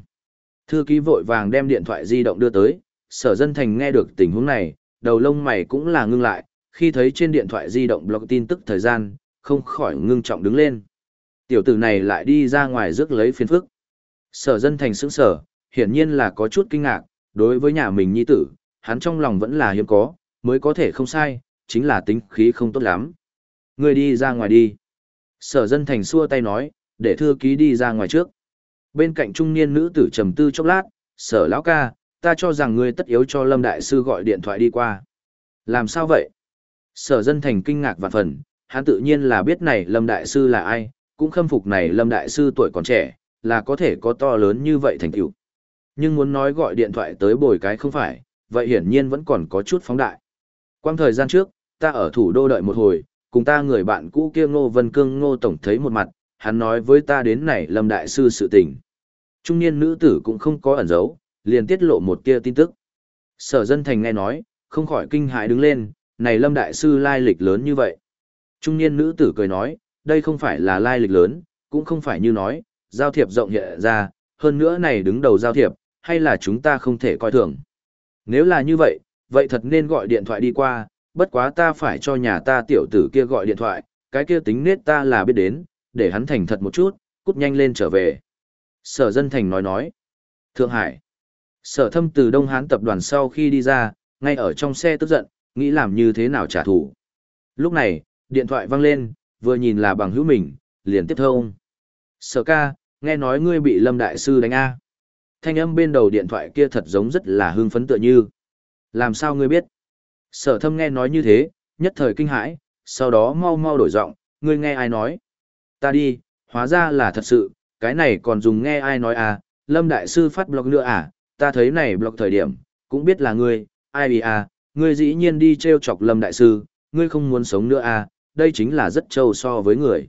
Thư ký vội vàng đem điện thoại di động đưa tới, sở dân thành nghe được tình huống này, đầu lông mày cũng là ngưng lại, khi thấy trên điện thoại di động blog tin tức thời gian, không khỏi ngưng trọng đứng lên. Tiểu tử này lại đi ra ngoài rước lấy phiền phức. Sở dân thành sững sở, hiển nhiên là có chút kinh ngạc, đối với nhà mình nhi tử, hắn trong lòng vẫn là hiếm có, mới có thể không sai, chính là tính khí không tốt lắm. Người đi ra ngoài đi. Sở dân thành xua tay nói, để thư ký đi ra ngoài trước. Bên cạnh trung niên nữ tử trầm tư chốc lát, sở lão ca, ta cho rằng ngươi tất yếu cho Lâm Đại Sư gọi điện thoại đi qua. Làm sao vậy? Sở dân thành kinh ngạc vạn phần, hắn tự nhiên là biết này Lâm Đại Sư là ai, cũng khâm phục này Lâm Đại Sư tuổi còn trẻ, là có thể có to lớn như vậy thành tựu. Nhưng muốn nói gọi điện thoại tới bồi cái không phải, vậy hiển nhiên vẫn còn có chút phóng đại. Quang thời gian trước, ta ở thủ đô đợi một hồi, cùng ta người bạn cũ kia Ngô Vân Cương Ngô Tổng thấy một mặt, hắn nói với ta đến này Lâm Đại Sư sự tình. Trung niên nữ tử cũng không có ẩn giấu, liền tiết lộ một tia tin tức. Sở dân thành nghe nói, không khỏi kinh hãi đứng lên, này Lâm Đại Sư lai lịch lớn như vậy. Trung niên nữ tử cười nói, đây không phải là lai lịch lớn, cũng không phải như nói, giao thiệp rộng hiện ra, hơn nữa này đứng đầu giao thiệp, hay là chúng ta không thể coi thường. Nếu là như vậy, vậy thật nên gọi điện thoại đi qua, bất quá ta phải cho nhà ta tiểu tử kia gọi điện thoại, cái kia tính nết ta là biết đến, để hắn thành thật một chút, cút nhanh lên trở về. Sở dân thành nói nói. Thượng Hải. Sở thâm từ Đông Hán tập đoàn sau khi đi ra, ngay ở trong xe tức giận, nghĩ làm như thế nào trả thù. Lúc này, điện thoại vang lên, vừa nhìn là bằng hữu mình, liền tiếp thông. Sở ca, nghe nói ngươi bị Lâm Đại Sư đánh A. Thanh âm bên đầu điện thoại kia thật giống rất là hưng phấn tựa như. Làm sao ngươi biết? Sở thâm nghe nói như thế, nhất thời kinh hãi, sau đó mau mau đổi giọng, ngươi nghe ai nói? Ta đi, hóa ra là thật sự, cái này còn dùng nghe ai nói à, Lâm Đại Sư phát blog nữa à, ta thấy này blog thời điểm, cũng biết là ngươi, ai à, ngươi dĩ nhiên đi treo chọc Lâm Đại Sư, ngươi không muốn sống nữa à, đây chính là rất trâu so với người.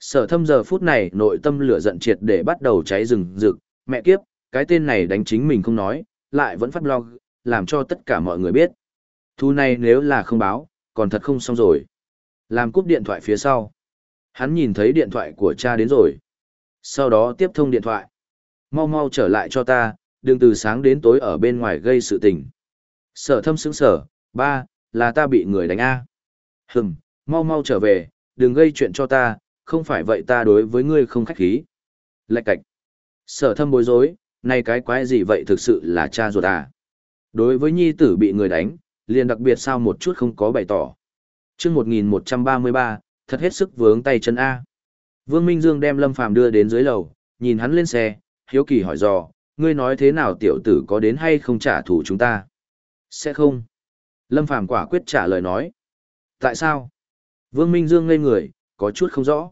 Sở thâm giờ phút này nội tâm lửa giận triệt để bắt đầu cháy rừng rực, mẹ kiếp, cái tên này đánh chính mình không nói, lại vẫn phát blog, làm cho tất cả mọi người biết. Thu này nếu là không báo, còn thật không xong rồi. Làm cúp điện thoại phía sau. Hắn nhìn thấy điện thoại của cha đến rồi. Sau đó tiếp thông điện thoại. Mau mau trở lại cho ta, đừng từ sáng đến tối ở bên ngoài gây sự tình. Sở thâm sững sở, ba, là ta bị người đánh A. Hừm, mau mau trở về, đừng gây chuyện cho ta, không phải vậy ta đối với ngươi không khách khí. Lạch cạch. Sở thâm bối rối, này cái quái gì vậy thực sự là cha ruột à. Đối với nhi tử bị người đánh, liền đặc biệt sao một chút không có bày tỏ. Trước 1133, thật hết sức vướng tay chân A. Vương Minh Dương đem Lâm Phàm đưa đến dưới lầu, nhìn hắn lên xe, hiếu kỳ hỏi dò, ngươi nói thế nào tiểu tử có đến hay không trả thù chúng ta? Sẽ không. Lâm Phàm quả quyết trả lời nói. Tại sao? Vương Minh Dương ngây người, có chút không rõ.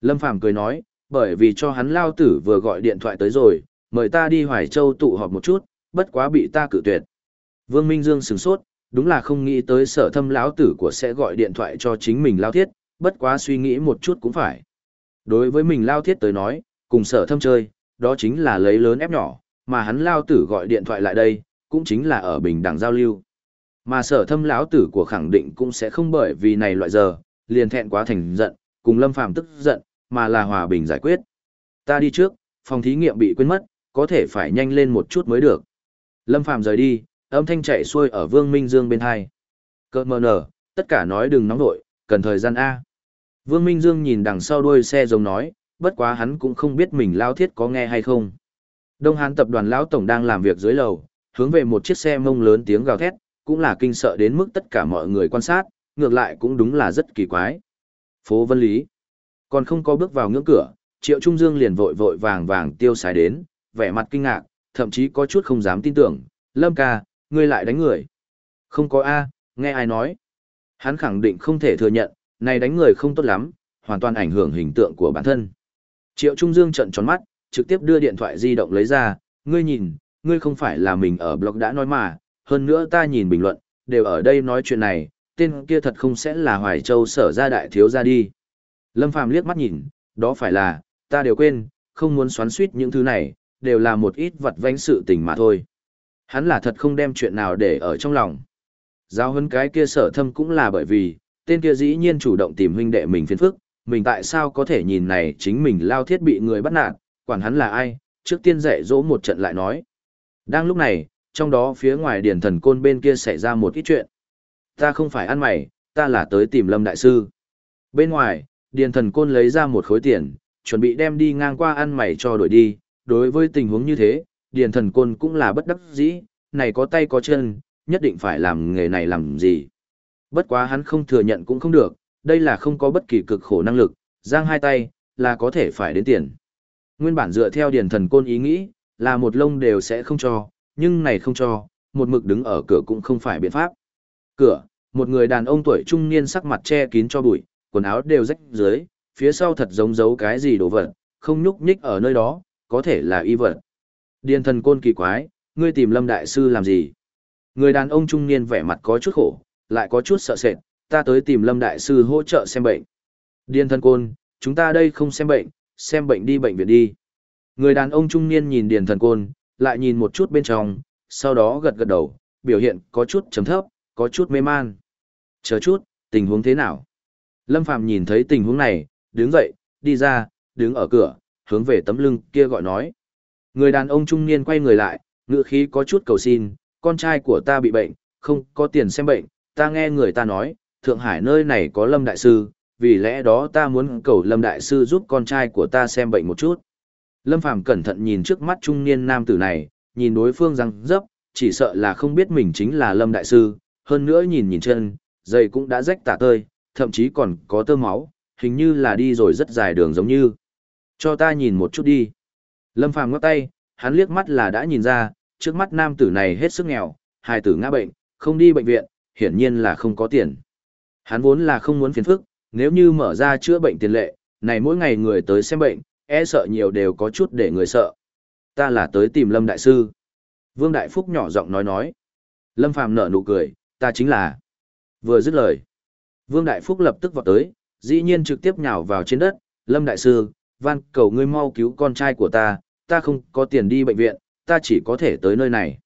Lâm Phàm cười nói, bởi vì cho hắn lao tử vừa gọi điện thoại tới rồi, mời ta đi Hoài Châu tụ họp một chút, bất quá bị ta cự tuyệt. Vương Minh Dương sửng sốt, đúng là không nghĩ tới sở thâm lão tử của sẽ gọi điện thoại cho chính mình lao thiết, bất quá suy nghĩ một chút cũng phải. Đối với mình lao thiết tới nói, cùng sở thâm chơi, đó chính là lấy lớn ép nhỏ, mà hắn lao tử gọi điện thoại lại đây, cũng chính là ở bình đẳng giao lưu. Mà sở thâm lão tử của khẳng định cũng sẽ không bởi vì này loại giờ, liền thẹn quá thành giận, cùng lâm phàm tức giận, mà là hòa bình giải quyết. Ta đi trước, phòng thí nghiệm bị quên mất, có thể phải nhanh lên một chút mới được. Lâm phàm rời đi, âm thanh chạy xuôi ở Vương Minh Dương bên hai. Cơ mờ nở, tất cả nói đừng nóng nội, cần thời gian A. Vương Minh Dương nhìn đằng sau đuôi xe giống nói, bất quá hắn cũng không biết mình lao thiết có nghe hay không. Đông Hán tập đoàn lão tổng đang làm việc dưới lầu, hướng về một chiếc xe mông lớn tiếng gào thét, cũng là kinh sợ đến mức tất cả mọi người quan sát, ngược lại cũng đúng là rất kỳ quái. Phố Vân Lý. Còn không có bước vào ngưỡng cửa, Triệu Trung Dương liền vội vội vàng vàng tiêu xài đến, vẻ mặt kinh ngạc, thậm chí có chút không dám tin tưởng. Lâm ca, ngươi lại đánh người. Không có A, nghe ai nói. Hắn khẳng định không thể thừa nhận, này đánh người không tốt lắm, hoàn toàn ảnh hưởng hình tượng của bản thân. Triệu Trung Dương trận tròn mắt, trực tiếp đưa điện thoại di động lấy ra, ngươi nhìn, ngươi không phải là mình ở blog đã nói mà, hơn nữa ta nhìn bình luận, đều ở đây nói chuyện này, tên kia thật không sẽ là Hoài Châu sở ra đại thiếu ra đi. Lâm Phàm liếc mắt nhìn, đó phải là, ta đều quên, không muốn xoắn suýt những thứ này, đều là một ít vật vánh sự tình mà thôi. Hắn là thật không đem chuyện nào để ở trong lòng. Giao hấn cái kia sở thâm cũng là bởi vì, tên kia dĩ nhiên chủ động tìm huynh đệ mình phiền phức, mình tại sao có thể nhìn này chính mình lao thiết bị người bắt nạt, quản hắn là ai, trước tiên dạy dỗ một trận lại nói. Đang lúc này, trong đó phía ngoài điển thần côn bên kia xảy ra một ít chuyện. Ta không phải ăn mày, ta là tới tìm Lâm Đại Sư. Bên ngoài, điền thần côn lấy ra một khối tiền, chuẩn bị đem đi ngang qua ăn mày cho đổi đi. Đối với tình huống như thế, điền thần côn cũng là bất đắc dĩ, này có tay có chân, nhất định phải làm nghề này làm gì. Bất quá hắn không thừa nhận cũng không được, đây là không có bất kỳ cực khổ năng lực, giang hai tay, là có thể phải đến tiền. Nguyên bản dựa theo điển thần côn ý nghĩ, là một lông đều sẽ không cho, nhưng này không cho, một mực đứng ở cửa cũng không phải biện pháp. Cửa, một người đàn ông tuổi trung niên sắc mặt che kín cho bụi, quần áo đều rách dưới, phía sau thật giống giấu cái gì đồ vật, không nhúc nhích ở nơi đó, có thể là y vật. Điền thần côn kỳ quái, ngươi tìm lâm đại sư làm gì? Người đàn ông trung niên vẻ mặt có chút khổ, lại có chút sợ sệt, ta tới tìm Lâm Đại Sư hỗ trợ xem bệnh. Điền thần côn, chúng ta đây không xem bệnh, xem bệnh đi bệnh viện đi. Người đàn ông trung niên nhìn Điền thần côn, lại nhìn một chút bên trong, sau đó gật gật đầu, biểu hiện có chút chấm thấp, có chút mê man. Chờ chút, tình huống thế nào? Lâm Phàm nhìn thấy tình huống này, đứng dậy, đi ra, đứng ở cửa, hướng về tấm lưng kia gọi nói. Người đàn ông trung niên quay người lại, ngựa khí có chút cầu xin, con trai của ta bị bệnh, không có tiền xem bệnh, ta nghe người ta nói, Thượng Hải nơi này có Lâm Đại Sư, vì lẽ đó ta muốn cầu Lâm Đại Sư giúp con trai của ta xem bệnh một chút. Lâm Phàm cẩn thận nhìn trước mắt trung niên nam tử này, nhìn đối phương răng dấp, chỉ sợ là không biết mình chính là Lâm Đại Sư, hơn nữa nhìn nhìn chân, giày cũng đã rách tả tơi, thậm chí còn có tơ máu, hình như là đi rồi rất dài đường giống như. Cho ta nhìn một chút đi. Lâm Phàm ngắt tay, hắn liếc mắt là đã nhìn ra, trước mắt nam tử này hết sức nghèo, hài tử ngã bệnh, không đi bệnh viện, hiển nhiên là không có tiền. Hắn vốn là không muốn phiền phức, nếu như mở ra chữa bệnh tiền lệ, này mỗi ngày người tới xem bệnh, e sợ nhiều đều có chút để người sợ. Ta là tới tìm Lâm Đại Sư. Vương Đại Phúc nhỏ giọng nói nói. Lâm Phàm nở nụ cười, ta chính là. Vừa dứt lời. Vương Đại Phúc lập tức vọt tới, dĩ nhiên trực tiếp nhào vào trên đất. Lâm Đại Sư, van cầu ngươi mau cứu con trai của ta, ta không có tiền đi bệnh viện, ta chỉ có thể tới nơi này.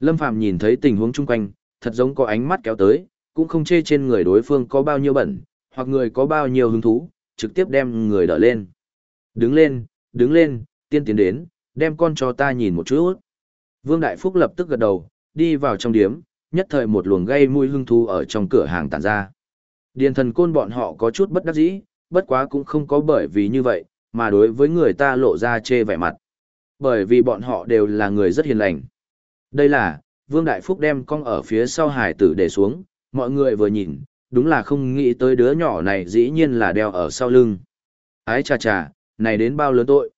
Lâm Phàm nhìn thấy tình huống chung quanh, thật giống có ánh mắt kéo tới, cũng không chê trên người đối phương có bao nhiêu bẩn, hoặc người có bao nhiêu hứng thú, trực tiếp đem người đỡ lên. Đứng lên, đứng lên, tiên tiến đến, đem con cho ta nhìn một chút. Vương Đại Phúc lập tức gật đầu, đi vào trong điếm, nhất thời một luồng gây mùi hương thú ở trong cửa hàng tản ra. Điền thần côn bọn họ có chút bất đắc dĩ, bất quá cũng không có bởi vì như vậy, mà đối với người ta lộ ra chê vẻ mặt. Bởi vì bọn họ đều là người rất hiền lành. Đây là, Vương Đại Phúc đem con ở phía sau hải tử để xuống, mọi người vừa nhìn, đúng là không nghĩ tới đứa nhỏ này dĩ nhiên là đeo ở sau lưng. Ái chà chà, này đến bao lớn tội.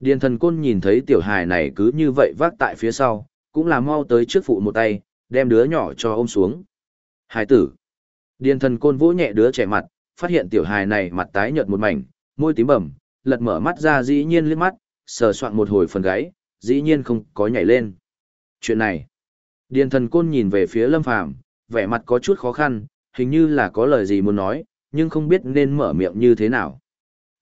Điền thần côn nhìn thấy tiểu hài này cứ như vậy vác tại phía sau, cũng là mau tới trước phụ một tay, đem đứa nhỏ cho ôm xuống. Hải tử. Điền thần côn vỗ nhẹ đứa trẻ mặt, phát hiện tiểu hài này mặt tái nhợt một mảnh, môi tím bầm, lật mở mắt ra dĩ nhiên liếc mắt, sờ soạn một hồi phần gáy, dĩ nhiên không có nhảy lên. Chuyện này. Điền thần côn nhìn về phía lâm phàm, vẻ mặt có chút khó khăn, hình như là có lời gì muốn nói, nhưng không biết nên mở miệng như thế nào.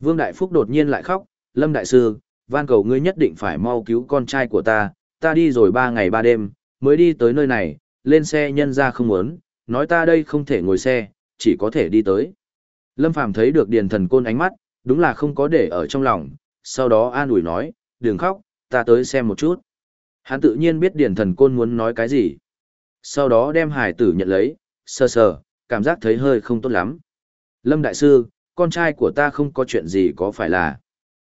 Vương Đại Phúc đột nhiên lại khóc, Lâm Đại Sư, van cầu ngươi nhất định phải mau cứu con trai của ta, ta đi rồi ba ngày ba đêm, mới đi tới nơi này, lên xe nhân ra không muốn, nói ta đây không thể ngồi xe, chỉ có thể đi tới. Lâm Phàm thấy được Điền Thần Côn ánh mắt, đúng là không có để ở trong lòng, sau đó an ủi nói, đừng khóc, ta tới xem một chút. Hắn tự nhiên biết điển Thần Côn muốn nói cái gì. Sau đó đem hải tử nhận lấy, sờ sờ, cảm giác thấy hơi không tốt lắm. Lâm Đại Sư, con trai của ta không có chuyện gì có phải là.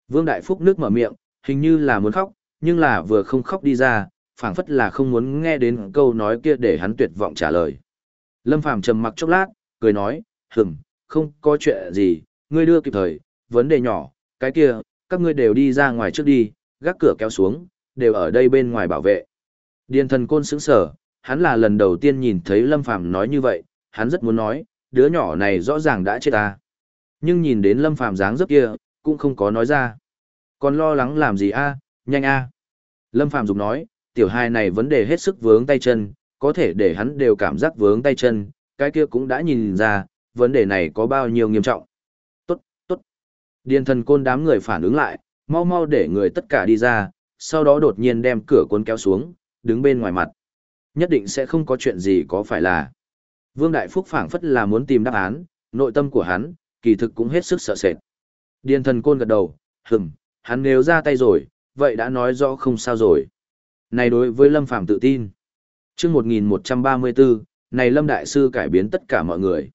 Vương Đại Phúc nước mở miệng, hình như là muốn khóc, nhưng là vừa không khóc đi ra, phảng phất là không muốn nghe đến câu nói kia để hắn tuyệt vọng trả lời. Lâm Phàm trầm mặc chốc lát, cười nói, hừm, không có chuyện gì, ngươi đưa kịp thời, vấn đề nhỏ, cái kia, các ngươi đều đi ra ngoài trước đi, gác cửa kéo xuống, đều ở đây bên ngoài bảo vệ. Điền thần côn sững sở, hắn là lần đầu tiên nhìn thấy Lâm Phàm nói như vậy, hắn rất muốn nói, đứa nhỏ này rõ ràng đã chết ta. Nhưng nhìn đến Lâm Phàm dáng dấp kia, cũng không có nói ra. Còn lo lắng làm gì a, nhanh a. Lâm Phàm dục nói, tiểu hài này vấn đề hết sức vướng tay chân, có thể để hắn đều cảm giác vướng tay chân, cái kia cũng đã nhìn ra, vấn đề này có bao nhiêu nghiêm trọng. Tốt, tốt. Điền thần côn đám người phản ứng lại, mau mau để người tất cả đi ra, sau đó đột nhiên đem cửa cuốn kéo xuống, đứng bên ngoài mặt. Nhất định sẽ không có chuyện gì có phải là. Vương Đại Phúc phảng phất là muốn tìm đáp án, nội tâm của hắn, kỳ thực cũng hết sức sợ sệt. Điền thần côn gật đầu, hừm, hắn nếu ra tay rồi, vậy đã nói rõ không sao rồi. Này đối với Lâm Phàm tự tin. chương 1134, này Lâm Đại Sư cải biến tất cả mọi người.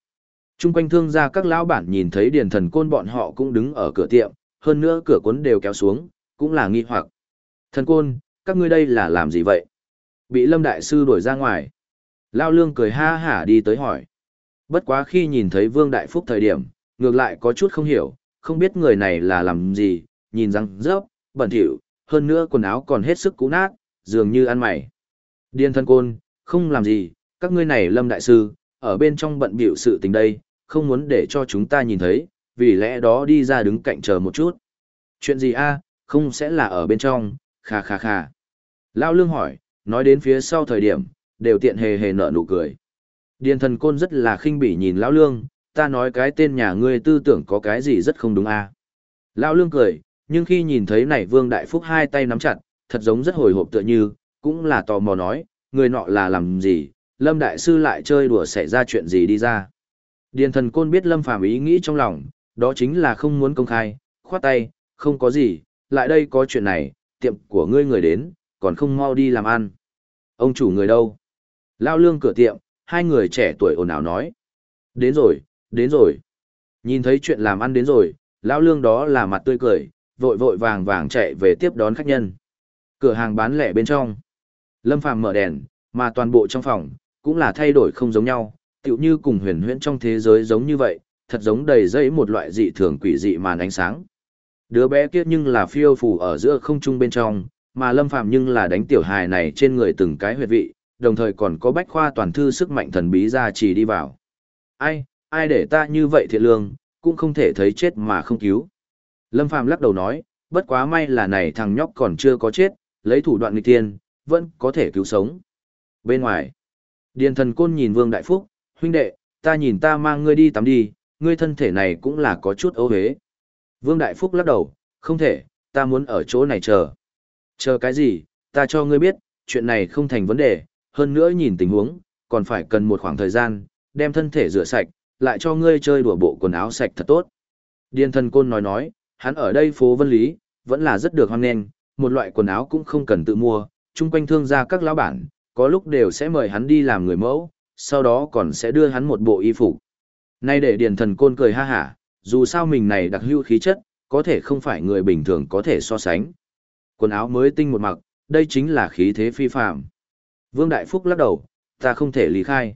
Trung quanh thương gia các lão bản nhìn thấy điền thần côn bọn họ cũng đứng ở cửa tiệm, hơn nữa cửa cuốn đều kéo xuống, cũng là nghi hoặc. Thần côn, các ngươi đây là làm gì vậy? Bị Lâm Đại Sư đuổi ra ngoài. Lao Lương cười ha hả đi tới hỏi. Bất quá khi nhìn thấy Vương Đại Phúc thời điểm, ngược lại có chút không hiểu, không biết người này là làm gì, nhìn răng rớp, bẩn thỉu, hơn nữa quần áo còn hết sức cũ nát, dường như ăn mày. Điên thân côn, không làm gì, các ngươi này lâm đại sư, ở bên trong bận biểu sự tình đây, không muốn để cho chúng ta nhìn thấy, vì lẽ đó đi ra đứng cạnh chờ một chút. Chuyện gì a không sẽ là ở bên trong, kha kha kha. Lao lương hỏi, nói đến phía sau thời điểm, đều tiện hề hề nở nụ cười. Điền thần côn rất là khinh bỉ nhìn lão lương, ta nói cái tên nhà ngươi tư tưởng có cái gì rất không đúng à. Lão lương cười, nhưng khi nhìn thấy này vương đại phúc hai tay nắm chặt, thật giống rất hồi hộp tựa như, cũng là tò mò nói, người nọ là làm gì, lâm đại sư lại chơi đùa xảy ra chuyện gì đi ra. Điền thần côn biết lâm phàm ý nghĩ trong lòng, đó chính là không muốn công khai, khoát tay, không có gì, lại đây có chuyện này, tiệm của ngươi người đến, còn không mau đi làm ăn. Ông chủ người đâu? Lao lương cửa tiệm, hai người trẻ tuổi ồn ào nói. Đến rồi, đến rồi. Nhìn thấy chuyện làm ăn đến rồi, lão lương đó là mặt tươi cười, vội vội vàng vàng chạy về tiếp đón khách nhân. Cửa hàng bán lẻ bên trong. Lâm Phàm mở đèn, mà toàn bộ trong phòng, cũng là thay đổi không giống nhau, tựu như cùng huyền huyễn trong thế giới giống như vậy, thật giống đầy dây một loại dị thường quỷ dị màn ánh sáng. Đứa bé kia nhưng là phiêu phù ở giữa không trung bên trong, mà Lâm Phàm nhưng là đánh tiểu hài này trên người từng cái huyệt vị, đồng thời còn có bách khoa toàn thư sức mạnh thần bí ra chỉ đi vào. Ai, ai để ta như vậy thiệt lương, cũng không thể thấy chết mà không cứu. Lâm Phàm lắc đầu nói, bất quá may là này thằng nhóc còn chưa có chết, lấy thủ đoạn nghịch tiên, vẫn có thể cứu sống. Bên ngoài, Điền thần côn nhìn Vương Đại Phúc, huynh đệ, ta nhìn ta mang ngươi đi tắm đi, ngươi thân thể này cũng là có chút ấu hế. Vương Đại Phúc lắc đầu, không thể, ta muốn ở chỗ này chờ. Chờ cái gì, ta cho ngươi biết, chuyện này không thành vấn đề, hơn nữa nhìn tình huống, còn phải cần một khoảng thời gian, đem thân thể rửa sạch, lại cho ngươi chơi đùa bộ quần áo sạch thật tốt. Điền thần côn nói nói, hắn ở đây phố Vân Lý, vẫn là rất được hoan nghênh, một loại quần áo cũng không cần tự mua, chung quanh thương gia các lão bản, có lúc đều sẽ mời hắn đi làm người mẫu, sau đó còn sẽ đưa hắn một bộ y phục. Nay để điền thần côn cười ha hả, dù sao mình này đặc hữu khí chất, có thể không phải người bình thường có thể so sánh. Quần áo mới tinh một mặc, đây chính là khí thế phi phàm. Vương Đại Phúc lắc đầu, ta không thể lý khai.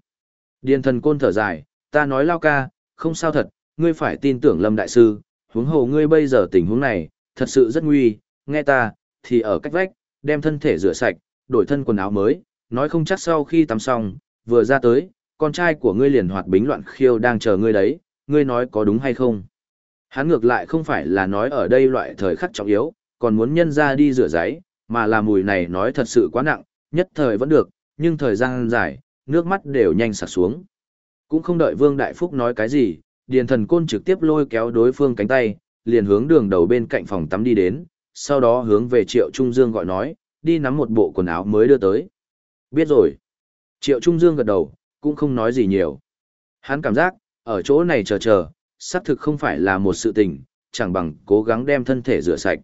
Điền thần côn thở dài, ta nói lao ca, không sao thật, ngươi phải tin tưởng Lâm Đại Sư, huống hồ ngươi bây giờ tình huống này, thật sự rất nguy, nghe ta, thì ở cách vách, đem thân thể rửa sạch, đổi thân quần áo mới, nói không chắc sau khi tắm xong, vừa ra tới, con trai của ngươi liền hoạt bính loạn khiêu đang chờ ngươi đấy, ngươi nói có đúng hay không? Hắn ngược lại không phải là nói ở đây loại thời khắc trọng yếu, còn muốn nhân ra đi rửa giấy, mà là mùi này nói thật sự quá nặng, nhất thời vẫn được, nhưng thời gian dài, nước mắt đều nhanh sạc xuống. Cũng không đợi Vương Đại Phúc nói cái gì, Điền Thần Côn trực tiếp lôi kéo đối phương cánh tay, liền hướng đường đầu bên cạnh phòng tắm đi đến, sau đó hướng về Triệu Trung Dương gọi nói, đi nắm một bộ quần áo mới đưa tới. Biết rồi. Triệu Trung Dương gật đầu, cũng không nói gì nhiều. Hắn cảm giác, ở chỗ này chờ chờ, xác thực không phải là một sự tình, chẳng bằng cố gắng đem thân thể rửa sạch.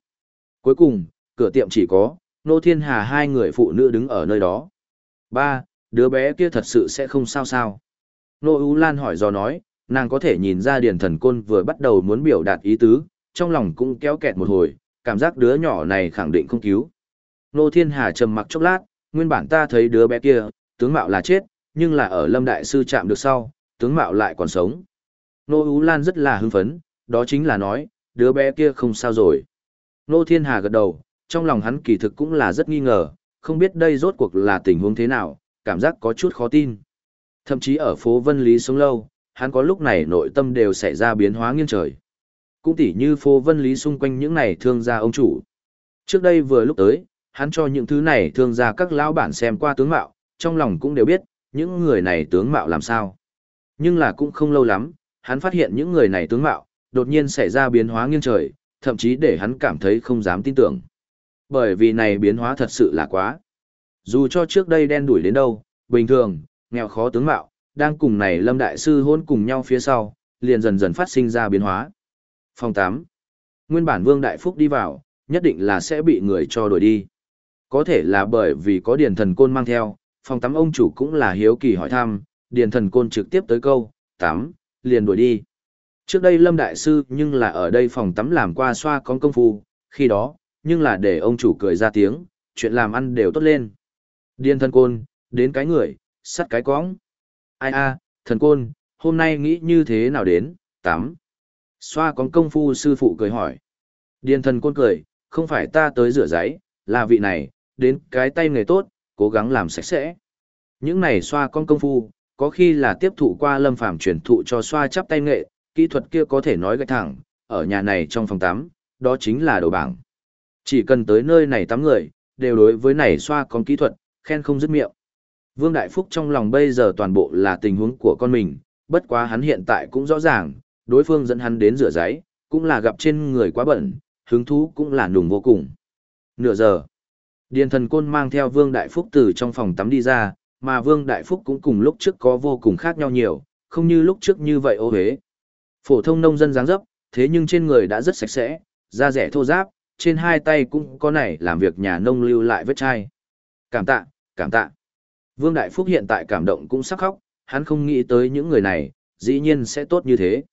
Cuối cùng, cửa tiệm chỉ có, Nô Thiên Hà hai người phụ nữ đứng ở nơi đó. Ba, đứa bé kia thật sự sẽ không sao sao. Nô Ú Lan hỏi do nói, nàng có thể nhìn ra Điền Thần Côn vừa bắt đầu muốn biểu đạt ý tứ, trong lòng cũng kéo kẹt một hồi, cảm giác đứa nhỏ này khẳng định không cứu. Nô Thiên Hà trầm mặc chốc lát, nguyên bản ta thấy đứa bé kia, tướng mạo là chết, nhưng là ở Lâm Đại Sư chạm được sau, tướng mạo lại còn sống. Nô Ú Lan rất là hưng phấn, đó chính là nói, đứa bé kia không sao rồi. Nô Thiên Hà gật đầu, trong lòng hắn kỳ thực cũng là rất nghi ngờ, không biết đây rốt cuộc là tình huống thế nào, cảm giác có chút khó tin. Thậm chí ở phố Vân Lý sống lâu, hắn có lúc này nội tâm đều xảy ra biến hóa nghiêng trời. Cũng tỉ như phố Vân Lý xung quanh những này thương gia ông chủ. Trước đây vừa lúc tới, hắn cho những thứ này thương gia các lão bản xem qua tướng mạo, trong lòng cũng đều biết, những người này tướng mạo làm sao. Nhưng là cũng không lâu lắm, hắn phát hiện những người này tướng mạo, đột nhiên xảy ra biến hóa nghiêng trời, thậm chí để hắn cảm thấy không dám tin tưởng. Bởi vì này biến hóa thật sự là quá. Dù cho trước đây đen đuổi đến đâu, bình thường, nghèo khó tướng mạo, đang cùng này Lâm Đại Sư hôn cùng nhau phía sau, liền dần dần phát sinh ra biến hóa. Phòng 8. Nguyên bản Vương Đại Phúc đi vào, nhất định là sẽ bị người cho đuổi đi. Có thể là bởi vì có điền thần côn mang theo, phòng tắm ông chủ cũng là hiếu kỳ hỏi thăm, điền thần côn trực tiếp tới câu, tắm, liền đuổi đi. Trước đây Lâm Đại Sư nhưng là ở đây phòng tắm làm qua xoa con công phu, khi đó, nhưng là để ông chủ cười ra tiếng, chuyện làm ăn đều tốt lên. Điền thần côn, đến cái người, sắt cái cóng. Ai a, thần côn, hôm nay nghĩ như thế nào đến, tắm. Xoa con công phu sư phụ cười hỏi. Điền thần côn cười, không phải ta tới rửa giấy, là vị này, đến cái tay nghề tốt, cố gắng làm sạch sẽ. Những này xoa con công phu, có khi là tiếp thụ qua lâm phàm truyền thụ cho xoa chắp tay nghệ, kỹ thuật kia có thể nói gạch thẳng, ở nhà này trong phòng tắm, đó chính là đầu bảng. Chỉ cần tới nơi này tắm người, đều đối với này xoa con kỹ thuật, khen không dứt miệng. Vương Đại Phúc trong lòng bây giờ toàn bộ là tình huống của con mình, bất quá hắn hiện tại cũng rõ ràng, đối phương dẫn hắn đến rửa giấy, cũng là gặp trên người quá bẩn, hứng thú cũng là nùng vô cùng. Nửa giờ, Điền thần côn mang theo Vương Đại Phúc từ trong phòng tắm đi ra, mà Vương Đại Phúc cũng cùng lúc trước có vô cùng khác nhau nhiều, không như lúc trước như vậy ô hế. Phổ thông nông dân dáng dấp, thế nhưng trên người đã rất sạch sẽ, da rẻ thô ráp, trên hai tay cũng có này làm việc nhà nông lưu lại vết chai. Cảm tạ, cảm tạ. Vương Đại Phúc hiện tại cảm động cũng sắc khóc, hắn không nghĩ tới những người này, dĩ nhiên sẽ tốt như thế.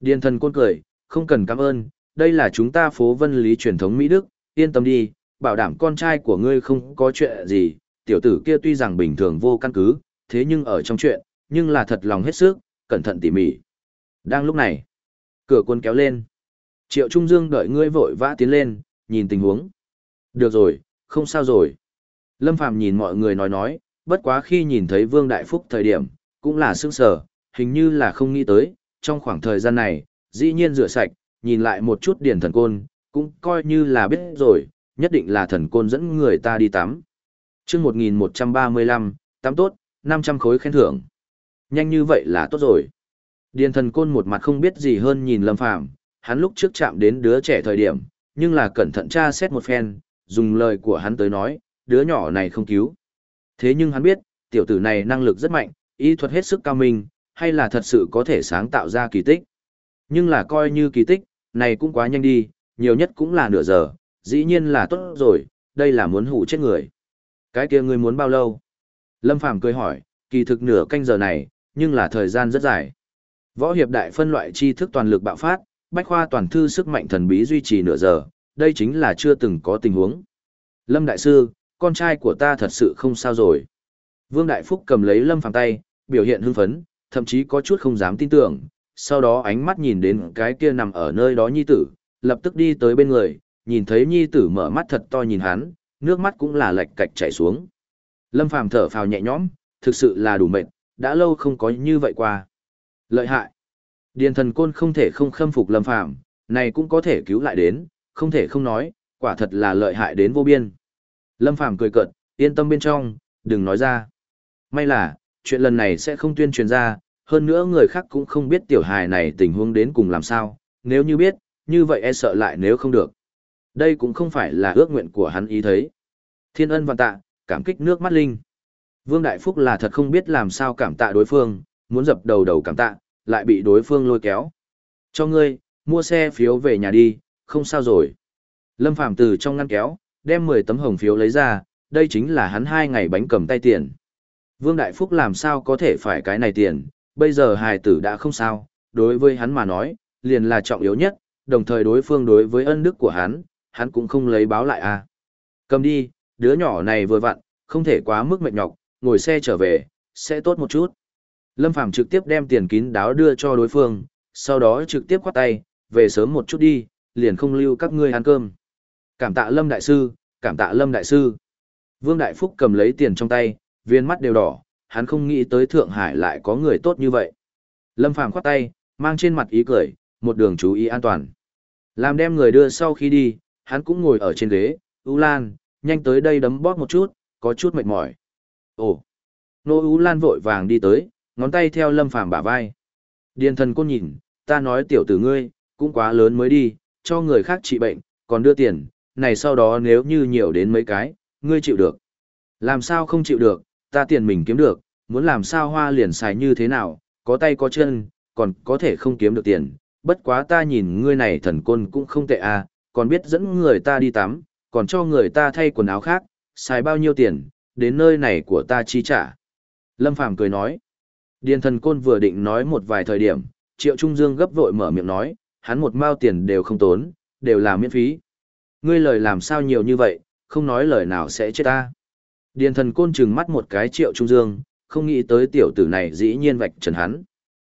Điền thần côn cười, không cần cảm ơn, đây là chúng ta phố vân lý truyền thống Mỹ Đức, yên tâm đi, bảo đảm con trai của ngươi không có chuyện gì, tiểu tử kia tuy rằng bình thường vô căn cứ, thế nhưng ở trong chuyện, nhưng là thật lòng hết sức, cẩn thận tỉ mỉ. Đang lúc này, cửa quân kéo lên. Triệu Trung Dương đợi ngươi vội vã tiến lên, nhìn tình huống. Được rồi, không sao rồi. Lâm Phàm nhìn mọi người nói nói, bất quá khi nhìn thấy Vương Đại Phúc thời điểm, cũng là sương sờ, hình như là không nghĩ tới, trong khoảng thời gian này, dĩ nhiên rửa sạch, nhìn lại một chút điển thần côn, cũng coi như là biết rồi, nhất định là thần côn dẫn người ta đi tắm chương 1135, tám tốt, 500 khối khen thưởng. Nhanh như vậy là tốt rồi. Điền thần côn một mặt không biết gì hơn nhìn Lâm Phàm hắn lúc trước chạm đến đứa trẻ thời điểm, nhưng là cẩn thận tra xét một phen, dùng lời của hắn tới nói, đứa nhỏ này không cứu. Thế nhưng hắn biết, tiểu tử này năng lực rất mạnh, y thuật hết sức cao minh, hay là thật sự có thể sáng tạo ra kỳ tích. Nhưng là coi như kỳ tích, này cũng quá nhanh đi, nhiều nhất cũng là nửa giờ, dĩ nhiên là tốt rồi, đây là muốn hủ chết người. Cái kia ngươi muốn bao lâu? Lâm Phàm cười hỏi, kỳ thực nửa canh giờ này, nhưng là thời gian rất dài. Võ hiệp đại phân loại tri thức toàn lực bạo phát, bách khoa toàn thư sức mạnh thần bí duy trì nửa giờ, đây chính là chưa từng có tình huống. Lâm Đại Sư, con trai của ta thật sự không sao rồi. Vương Đại Phúc cầm lấy Lâm Phàm tay, biểu hiện hưng phấn, thậm chí có chút không dám tin tưởng, sau đó ánh mắt nhìn đến cái kia nằm ở nơi đó nhi tử, lập tức đi tới bên người, nhìn thấy nhi tử mở mắt thật to nhìn hắn, nước mắt cũng là lệch cạch chảy xuống. Lâm Phàm thở phào nhẹ nhõm, thực sự là đủ mệt, đã lâu không có như vậy qua. Lợi hại. Điền thần côn không thể không khâm phục Lâm Phàm này cũng có thể cứu lại đến, không thể không nói, quả thật là lợi hại đến vô biên. Lâm Phàm cười cợt, yên tâm bên trong, đừng nói ra. May là, chuyện lần này sẽ không tuyên truyền ra, hơn nữa người khác cũng không biết tiểu hài này tình huống đến cùng làm sao, nếu như biết, như vậy e sợ lại nếu không được. Đây cũng không phải là ước nguyện của hắn ý thấy. Thiên ân vạn tạ, cảm kích nước mắt linh. Vương Đại Phúc là thật không biết làm sao cảm tạ đối phương, muốn dập đầu đầu cảm tạ, lại bị đối phương lôi kéo. Cho ngươi, mua xe phiếu về nhà đi, không sao rồi. Lâm phạm từ trong ngăn kéo, đem 10 tấm hồng phiếu lấy ra, đây chính là hắn hai ngày bánh cầm tay tiền. Vương Đại Phúc làm sao có thể phải cái này tiền, bây giờ hài tử đã không sao, đối với hắn mà nói, liền là trọng yếu nhất, đồng thời đối phương đối với ân đức của hắn, hắn cũng không lấy báo lại à. Cầm đi, đứa nhỏ này vừa vặn, không thể quá mức mệt nhọc, ngồi xe trở về, sẽ tốt một chút. Lâm Phàm trực tiếp đem tiền kín đáo đưa cho đối phương, sau đó trực tiếp khoát tay, về sớm một chút đi, liền không lưu các ngươi ăn cơm. Cảm tạ Lâm Đại Sư, cảm tạ Lâm Đại Sư. Vương Đại Phúc cầm lấy tiền trong tay, viên mắt đều đỏ, hắn không nghĩ tới Thượng Hải lại có người tốt như vậy. Lâm Phàm khoát tay, mang trên mặt ý cười, một đường chú ý an toàn. Làm đem người đưa sau khi đi, hắn cũng ngồi ở trên ghế, U Lan, nhanh tới đây đấm bóp một chút, có chút mệt mỏi. Ồ! Nô U Lan vội vàng đi tới, ngón tay theo Lâm Phàm bả vai. Điền thần cô nhìn, ta nói tiểu tử ngươi, cũng quá lớn mới đi, cho người khác trị bệnh, còn đưa tiền, này sau đó nếu như nhiều đến mấy cái, ngươi chịu được. Làm sao không chịu được, ta tiền mình kiếm được, muốn làm sao hoa liền xài như thế nào, có tay có chân, còn có thể không kiếm được tiền. Bất quá ta nhìn ngươi này thần côn cũng không tệ à, còn biết dẫn người ta đi tắm, còn cho người ta thay quần áo khác, xài bao nhiêu tiền, đến nơi này của ta chi trả. Lâm Phàm cười nói. Điền thần côn vừa định nói một vài thời điểm, Triệu Trung Dương gấp vội mở miệng nói, hắn một mao tiền đều không tốn, đều là miễn phí. Ngươi lời làm sao nhiều như vậy, không nói lời nào sẽ chết ta. Điền thần côn trừng mắt một cái Triệu Trung Dương, không nghĩ tới tiểu tử này dĩ nhiên vạch trần hắn.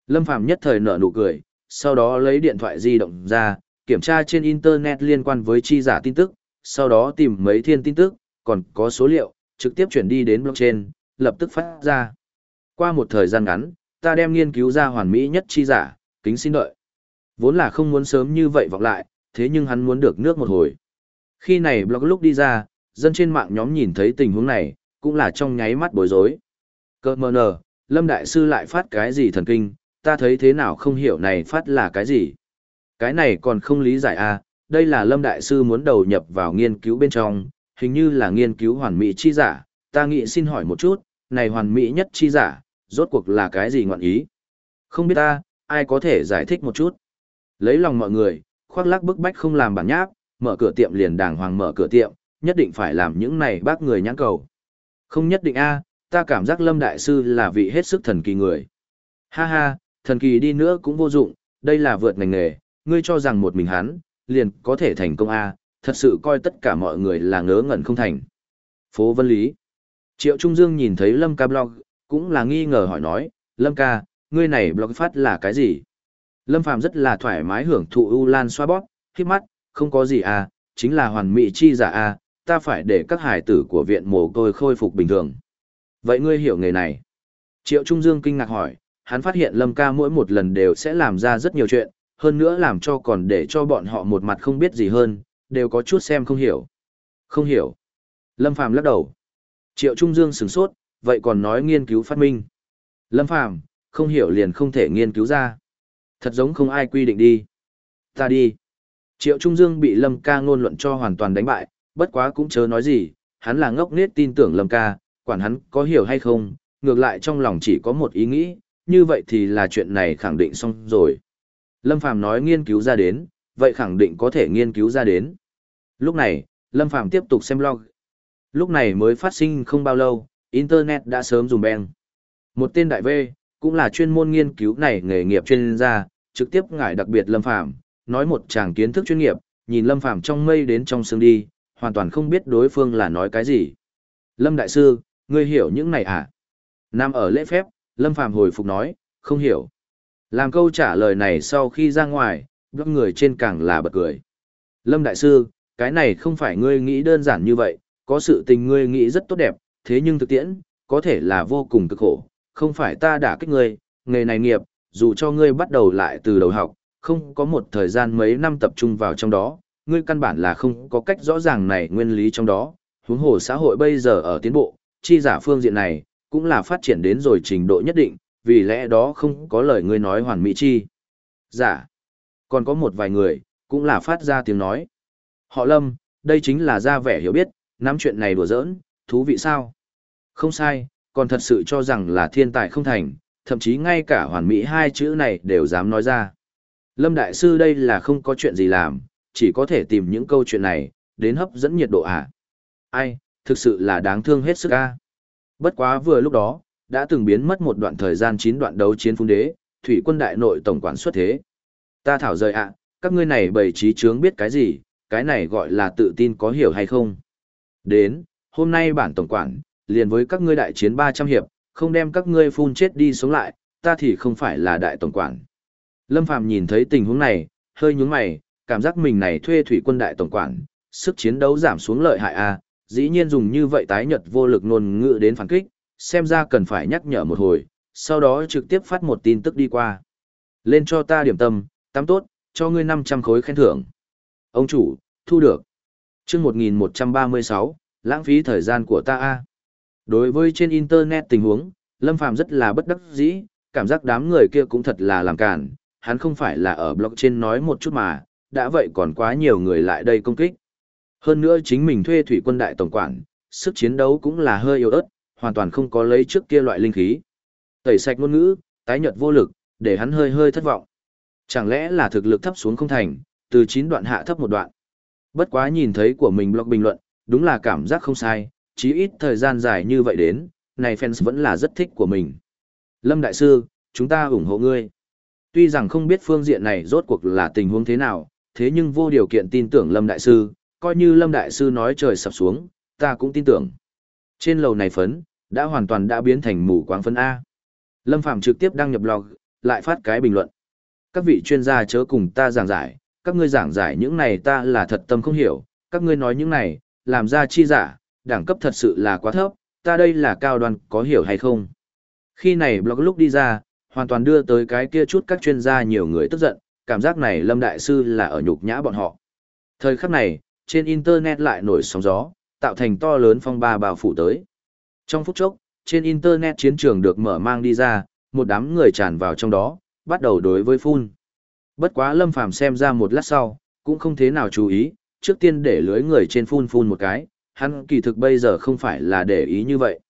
Lâm Phàm nhất thời nở nụ cười, sau đó lấy điện thoại di động ra, kiểm tra trên Internet liên quan với chi giả tin tức, sau đó tìm mấy thiên tin tức, còn có số liệu, trực tiếp chuyển đi đến blockchain, lập tức phát ra. Qua một thời gian ngắn, ta đem nghiên cứu ra hoàn mỹ nhất chi giả, kính xin đợi. Vốn là không muốn sớm như vậy vọng lại, thế nhưng hắn muốn được nước một hồi. Khi này blog lúc đi ra, dân trên mạng nhóm nhìn thấy tình huống này, cũng là trong nháy mắt bối rối. Cơ mờ nờ, Lâm Đại Sư lại phát cái gì thần kinh, ta thấy thế nào không hiểu này phát là cái gì. Cái này còn không lý giải à, đây là Lâm Đại Sư muốn đầu nhập vào nghiên cứu bên trong, hình như là nghiên cứu hoàn mỹ chi giả, ta nghĩ xin hỏi một chút, này hoàn mỹ nhất chi giả, rốt cuộc là cái gì ngọn ý? Không biết ta, ai có thể giải thích một chút? Lấy lòng mọi người, khoác lắc bức bách không làm bản nháp, mở cửa tiệm liền đàng hoàng mở cửa tiệm, nhất định phải làm những này bác người nhãn cầu. Không nhất định a, ta cảm giác Lâm Đại Sư là vị hết sức thần kỳ người. Ha ha, thần kỳ đi nữa cũng vô dụng, đây là vượt ngành nghề, ngươi cho rằng một mình hắn, liền có thể thành công a, thật sự coi tất cả mọi người là ngớ ngẩn không thành. Phố Vân Lý Triệu Trung Dương nhìn thấy Lâm ca blog, cũng là nghi ngờ hỏi nói, Lâm ca, ngươi này blog phát là cái gì? Lâm Phàm rất là thoải mái hưởng thụ U Lan xoa bóp, khi mắt, không có gì à, chính là hoàn mỹ chi giả à, ta phải để các hải tử của viện mồ côi khôi phục bình thường. Vậy ngươi hiểu nghề này? Triệu Trung Dương kinh ngạc hỏi, hắn phát hiện Lâm ca mỗi một lần đều sẽ làm ra rất nhiều chuyện, hơn nữa làm cho còn để cho bọn họ một mặt không biết gì hơn, đều có chút xem không hiểu. Không hiểu. Lâm Phàm lắc đầu. Triệu Trung Dương sửng sốt, vậy còn nói nghiên cứu phát minh. Lâm Phàm không hiểu liền không thể nghiên cứu ra. Thật giống không ai quy định đi. Ta đi. Triệu Trung Dương bị Lâm ca ngôn luận cho hoàn toàn đánh bại, bất quá cũng chớ nói gì, hắn là ngốc nết tin tưởng Lâm ca, quản hắn có hiểu hay không, ngược lại trong lòng chỉ có một ý nghĩ, như vậy thì là chuyện này khẳng định xong rồi. Lâm Phàm nói nghiên cứu ra đến, vậy khẳng định có thể nghiên cứu ra đến. Lúc này, Lâm Phàm tiếp tục xem log. Lúc này mới phát sinh không bao lâu, Internet đã sớm dùng beng. Một tên đại V, cũng là chuyên môn nghiên cứu này nghề nghiệp chuyên gia, trực tiếp ngại đặc biệt Lâm Phàm nói một chàng kiến thức chuyên nghiệp, nhìn Lâm Phàm trong mây đến trong sương đi, hoàn toàn không biết đối phương là nói cái gì. Lâm Đại Sư, ngươi hiểu những này à? Nam ở lễ phép, Lâm Phàm hồi phục nói, không hiểu. Làm câu trả lời này sau khi ra ngoài, blog người trên càng là bật cười. Lâm Đại Sư, cái này không phải ngươi nghĩ đơn giản như vậy, có sự tình ngươi nghĩ rất tốt đẹp, thế nhưng thực tiễn, có thể là vô cùng cực khổ, không phải ta đã kích ngươi, nghề này nghiệp, dù cho ngươi bắt đầu lại từ đầu học, không có một thời gian mấy năm tập trung vào trong đó, ngươi căn bản là không có cách rõ ràng này nguyên lý trong đó, huống hồ xã hội bây giờ ở tiến bộ, chi giả phương diện này, cũng là phát triển đến rồi trình độ nhất định, vì lẽ đó không có lời ngươi nói hoàn mỹ chi. Giả. Còn có một vài người, cũng là phát ra tiếng nói. Họ lâm, đây chính là ra vẻ hiểu biết, nắm chuyện này đùa giỡn, thú vị sao? Không sai, còn thật sự cho rằng là thiên tài không thành, thậm chí ngay cả hoàn mỹ hai chữ này đều dám nói ra. Lâm Đại Sư đây là không có chuyện gì làm, chỉ có thể tìm những câu chuyện này, đến hấp dẫn nhiệt độ à. Ai, thực sự là đáng thương hết sức a. Bất quá vừa lúc đó, đã từng biến mất một đoạn thời gian chín đoạn đấu chiến phung đế, thủy quân đại nội tổng quản xuất thế. Ta thảo rời ạ, các ngươi này bày trí trướng biết cái gì, cái này gọi là tự tin có hiểu hay không. Đến, hôm nay bản tổng quản, liền với các ngươi đại chiến 300 hiệp, không đem các ngươi phun chết đi sống lại, ta thì không phải là đại tổng quản. Lâm Phàm nhìn thấy tình huống này, hơi nhướng mày, cảm giác mình này thuê thủy quân đại tổng quản, sức chiến đấu giảm xuống lợi hại a, dĩ nhiên dùng như vậy tái nhật vô lực ngôn ngữ đến phản kích, xem ra cần phải nhắc nhở một hồi, sau đó trực tiếp phát một tin tức đi qua. Lên cho ta điểm tâm, tắm tốt, cho ngươi 500 khối khen thưởng. Ông chủ, thu được. chương 1136, lãng phí thời gian của ta a Đối với trên Internet tình huống, Lâm Phàm rất là bất đắc dĩ, cảm giác đám người kia cũng thật là làm cản, hắn không phải là ở blog trên nói một chút mà, đã vậy còn quá nhiều người lại đây công kích. Hơn nữa chính mình thuê thủy quân đại tổng quản, sức chiến đấu cũng là hơi yếu ớt, hoàn toàn không có lấy trước kia loại linh khí. Tẩy sạch ngôn ngữ, tái nhợt vô lực, để hắn hơi hơi thất vọng. Chẳng lẽ là thực lực thấp xuống không thành, từ 9 đoạn hạ thấp một đoạn. Bất quá nhìn thấy của mình blog bình luận, đúng là cảm giác không sai, chí ít thời gian dài như vậy đến, này fans vẫn là rất thích của mình. Lâm Đại Sư, chúng ta ủng hộ ngươi. Tuy rằng không biết phương diện này rốt cuộc là tình huống thế nào, thế nhưng vô điều kiện tin tưởng Lâm Đại Sư, coi như Lâm Đại Sư nói trời sập xuống, ta cũng tin tưởng. Trên lầu này phấn, đã hoàn toàn đã biến thành mù quáng phân A. Lâm Phạm trực tiếp đăng nhập blog, lại phát cái bình luận. Các vị chuyên gia chớ cùng ta giảng giải, các ngươi giảng giải những này ta là thật tâm không hiểu, các ngươi nói những này, làm ra chi giả, đẳng cấp thật sự là quá thấp, ta đây là cao đoàn có hiểu hay không? Khi này blog lúc đi ra, hoàn toàn đưa tới cái kia chút các chuyên gia nhiều người tức giận, cảm giác này Lâm Đại Sư là ở nhục nhã bọn họ. Thời khắc này, trên Internet lại nổi sóng gió, tạo thành to lớn phong ba bao phủ tới. Trong phút chốc, trên internet chiến trường được mở mang đi ra, một đám người tràn vào trong đó, bắt đầu đối với phun. Bất quá Lâm Phàm xem ra một lát sau, cũng không thế nào chú ý, trước tiên để lưới người trên phun phun một cái, hắn kỳ thực bây giờ không phải là để ý như vậy.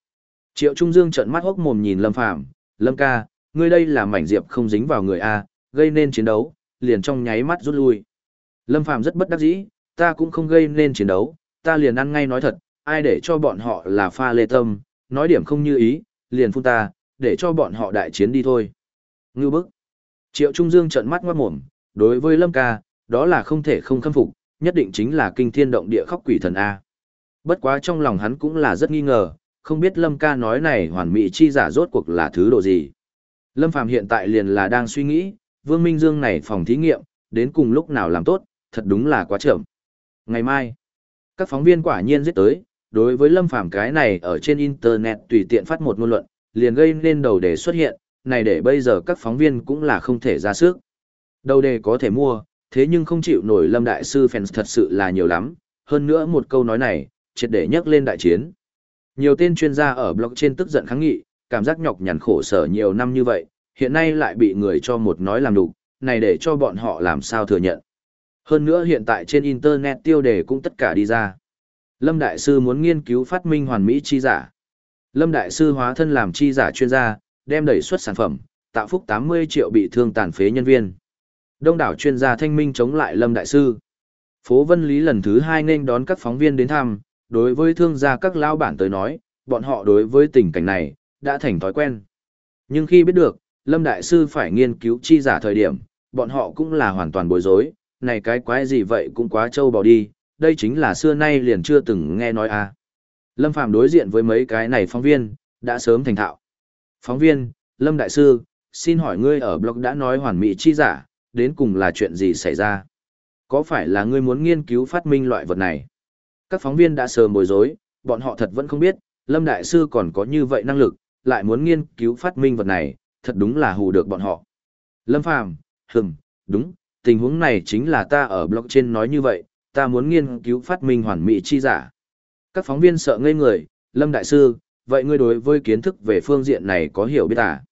Triệu Trung Dương trợn mắt hốc mồm nhìn Lâm Phàm, "Lâm ca, ngươi đây là mảnh diệp không dính vào người a, gây nên chiến đấu." Liền trong nháy mắt rút lui. Lâm Phàm rất bất đắc dĩ, "Ta cũng không gây nên chiến đấu, ta liền ăn ngay nói thật, ai để cho bọn họ là pha lê tâm, nói điểm không như ý, liền phun ta, để cho bọn họ đại chiến đi thôi." Ngưu bức. Triệu Trung Dương trợn mắt ngoát mồm, đối với Lâm ca, đó là không thể không khâm phục, nhất định chính là kinh thiên động địa khóc quỷ thần A. Bất quá trong lòng hắn cũng là rất nghi ngờ, không biết Lâm ca nói này hoàn mỹ chi giả rốt cuộc là thứ độ gì. Lâm Phàm hiện tại liền là đang suy nghĩ, Vương Minh Dương này phòng thí nghiệm, đến cùng lúc nào làm tốt, thật đúng là quá chậm. Ngày mai, các phóng viên quả nhiên giết tới, đối với Lâm Phàm cái này ở trên Internet tùy tiện phát một ngôn luận, liền gây nên đầu đề xuất hiện, này để bây giờ các phóng viên cũng là không thể ra sức. Đầu đề có thể mua, thế nhưng không chịu nổi Lâm Đại Sư fans thật sự là nhiều lắm, hơn nữa một câu nói này, triệt để nhắc lên đại chiến. Nhiều tên chuyên gia ở blog trên tức giận kháng nghị, cảm giác nhọc nhằn khổ sở nhiều năm như vậy, hiện nay lại bị người cho một nói làm đủ, này để cho bọn họ làm sao thừa nhận. Hơn nữa hiện tại trên Internet tiêu đề cũng tất cả đi ra. Lâm Đại Sư muốn nghiên cứu phát minh hoàn mỹ chi giả. Lâm Đại Sư hóa thân làm chi giả chuyên gia, đem đẩy xuất sản phẩm, tạo phúc 80 triệu bị thương tàn phế nhân viên. Đông đảo chuyên gia thanh minh chống lại Lâm Đại Sư. Phố Vân Lý lần thứ hai nên đón các phóng viên đến thăm, đối với thương gia các lao bản tới nói, bọn họ đối với tình cảnh này, đã thành thói quen. Nhưng khi biết được, Lâm Đại Sư phải nghiên cứu chi giả thời điểm, bọn họ cũng là hoàn toàn bối rối, này cái quái gì vậy cũng quá trâu bò đi, đây chính là xưa nay liền chưa từng nghe nói à. Lâm Phàm đối diện với mấy cái này phóng viên, đã sớm thành thạo. Phóng viên, Lâm Đại Sư, xin hỏi ngươi ở blog đã nói hoàn mỹ chi giả, đến cùng là chuyện gì xảy ra? Có phải là ngươi muốn nghiên cứu phát minh loại vật này? Các phóng viên đã sớm bối rối, bọn họ thật vẫn không biết, Lâm Đại Sư còn có như vậy năng lực, lại muốn nghiên cứu phát minh vật này, thật đúng là hù được bọn họ. Lâm Phàm, hừm, đúng, tình huống này chính là ta ở blog trên nói như vậy, ta muốn nghiên cứu phát minh hoàn mỹ chi giả. Các phóng viên sợ ngây người, Lâm Đại Sư, vậy ngươi đối với kiến thức về phương diện này có hiểu biết à?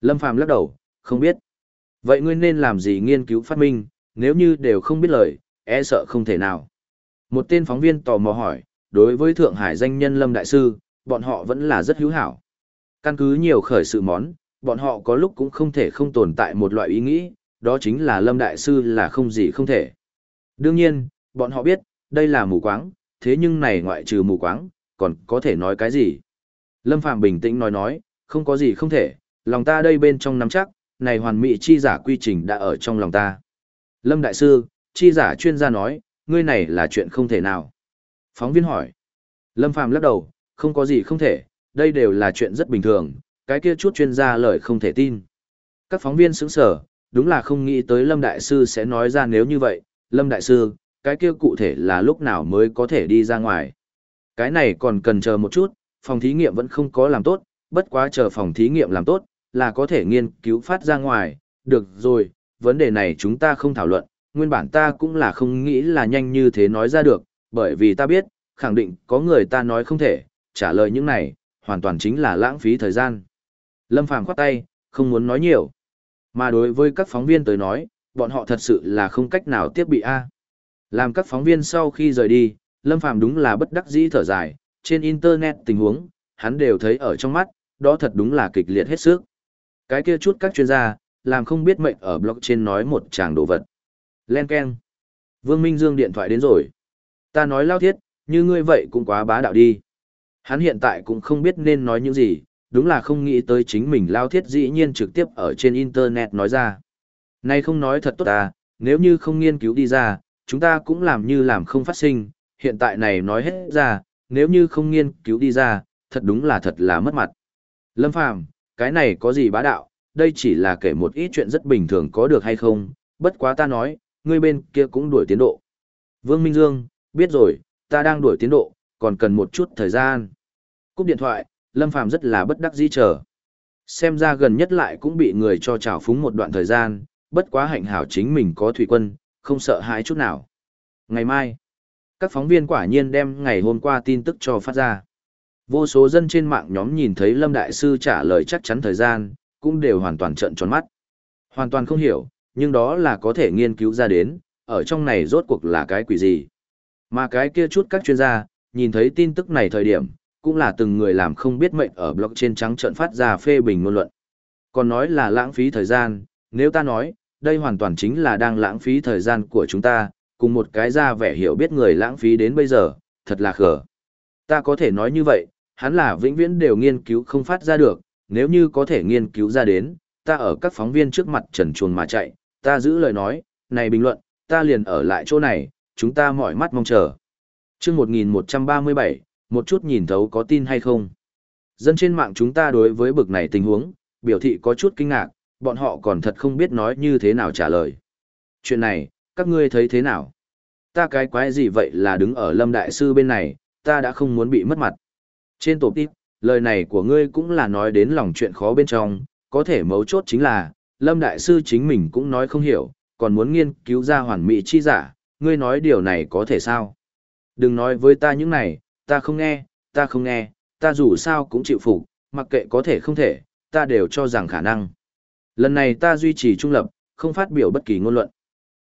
Lâm Phàm lắc đầu, không biết. Vậy ngươi nên làm gì nghiên cứu phát minh, nếu như đều không biết lời, e sợ không thể nào. Một tên phóng viên tò mò hỏi, đối với Thượng Hải danh nhân Lâm Đại Sư, bọn họ vẫn là rất hữu hảo. Căn cứ nhiều khởi sự món, bọn họ có lúc cũng không thể không tồn tại một loại ý nghĩ, đó chính là Lâm Đại Sư là không gì không thể. Đương nhiên, bọn họ biết, đây là mù quáng, thế nhưng này ngoại trừ mù quáng, còn có thể nói cái gì? Lâm Phạm bình tĩnh nói nói, không có gì không thể, lòng ta đây bên trong nắm chắc, này hoàn mỹ chi giả quy trình đã ở trong lòng ta. Lâm Đại Sư, chi giả chuyên gia nói, ngươi này là chuyện không thể nào. Phóng viên hỏi. Lâm Phạm lắc đầu, không có gì không thể, đây đều là chuyện rất bình thường, cái kia chút chuyên gia lời không thể tin. Các phóng viên sững sở, đúng là không nghĩ tới Lâm Đại Sư sẽ nói ra nếu như vậy, Lâm Đại Sư, cái kia cụ thể là lúc nào mới có thể đi ra ngoài. Cái này còn cần chờ một chút, phòng thí nghiệm vẫn không có làm tốt, bất quá chờ phòng thí nghiệm làm tốt, là có thể nghiên cứu phát ra ngoài, được rồi, vấn đề này chúng ta không thảo luận, nguyên bản ta cũng là không nghĩ là nhanh như thế nói ra được, bởi vì ta biết, khẳng định có người ta nói không thể, trả lời những này, hoàn toàn chính là lãng phí thời gian. Lâm Phàm khoát tay, không muốn nói nhiều. Mà đối với các phóng viên tới nói, bọn họ thật sự là không cách nào tiếp bị A. Làm các phóng viên sau khi rời đi, Lâm Phàm đúng là bất đắc dĩ thở dài, trên internet tình huống, hắn đều thấy ở trong mắt, đó thật đúng là kịch liệt hết sức. Cái kia chút các chuyên gia, làm không biết mệnh ở blog trên nói một tràng đồ vật. Len Ken. Vương Minh Dương điện thoại đến rồi. Ta nói lao thiết, như ngươi vậy cũng quá bá đạo đi. Hắn hiện tại cũng không biết nên nói những gì, đúng là không nghĩ tới chính mình lao thiết dĩ nhiên trực tiếp ở trên internet nói ra. nay không nói thật tốt à, nếu như không nghiên cứu đi ra, chúng ta cũng làm như làm không phát sinh, hiện tại này nói hết ra, nếu như không nghiên cứu đi ra, thật đúng là thật là mất mặt. Lâm Phàm, cái này có gì bá đạo, đây chỉ là kể một ít chuyện rất bình thường có được hay không, bất quá ta nói, ngươi bên kia cũng đuổi tiến độ. Vương Minh Dương, biết rồi, ta đang đuổi tiến độ, còn cần một chút thời gian. Cúp điện thoại, Lâm Phàm rất là bất đắc dĩ chờ. Xem ra gần nhất lại cũng bị người cho trào phúng một đoạn thời gian, bất quá hạnh hảo chính mình có thủy quân, không sợ hãi chút nào. Ngày mai, các phóng viên quả nhiên đem ngày hôm qua tin tức cho phát ra. Vô số dân trên mạng nhóm nhìn thấy Lâm Đại Sư trả lời chắc chắn thời gian, cũng đều hoàn toàn trận tròn mắt. Hoàn toàn không hiểu, nhưng đó là có thể nghiên cứu ra đến, ở trong này rốt cuộc là cái quỷ gì. Mà cái kia chút các chuyên gia, nhìn thấy tin tức này thời điểm, cũng là từng người làm không biết mệnh ở blog trên trắng trận phát ra phê bình ngôn luận. Còn nói là lãng phí thời gian, nếu ta nói, đây hoàn toàn chính là đang lãng phí thời gian của chúng ta, cùng một cái ra vẻ hiểu biết người lãng phí đến bây giờ, thật là khờ. Ta có thể nói như vậy, hắn là vĩnh viễn đều nghiên cứu không phát ra được, nếu như có thể nghiên cứu ra đến, ta ở các phóng viên trước mặt trần chuồn mà chạy, ta giữ lời nói, này bình luận, ta liền ở lại chỗ này, chúng ta mỏi mắt mong chờ. chương 1137, một chút nhìn thấu có tin hay không. Dân trên mạng chúng ta đối với bực này tình huống, biểu thị có chút kinh ngạc, bọn họ còn thật không biết nói như thế nào trả lời. Chuyện này, các ngươi thấy thế nào? Ta cái quái gì vậy là đứng ở Lâm Đại Sư bên này, ta đã không muốn bị mất mặt. Trên tổ tiếp, lời này của ngươi cũng là nói đến lòng chuyện khó bên trong, có thể mấu chốt chính là, Lâm Đại Sư chính mình cũng nói không hiểu, còn muốn nghiên cứu ra hoàn mỹ chi giả, ngươi nói điều này có thể sao? Đừng nói với ta những này, ta không nghe, ta không nghe, ta dù sao cũng chịu phục, mặc kệ có thể không thể, ta đều cho rằng khả năng. Lần này ta duy trì trung lập, không phát biểu bất kỳ ngôn luận.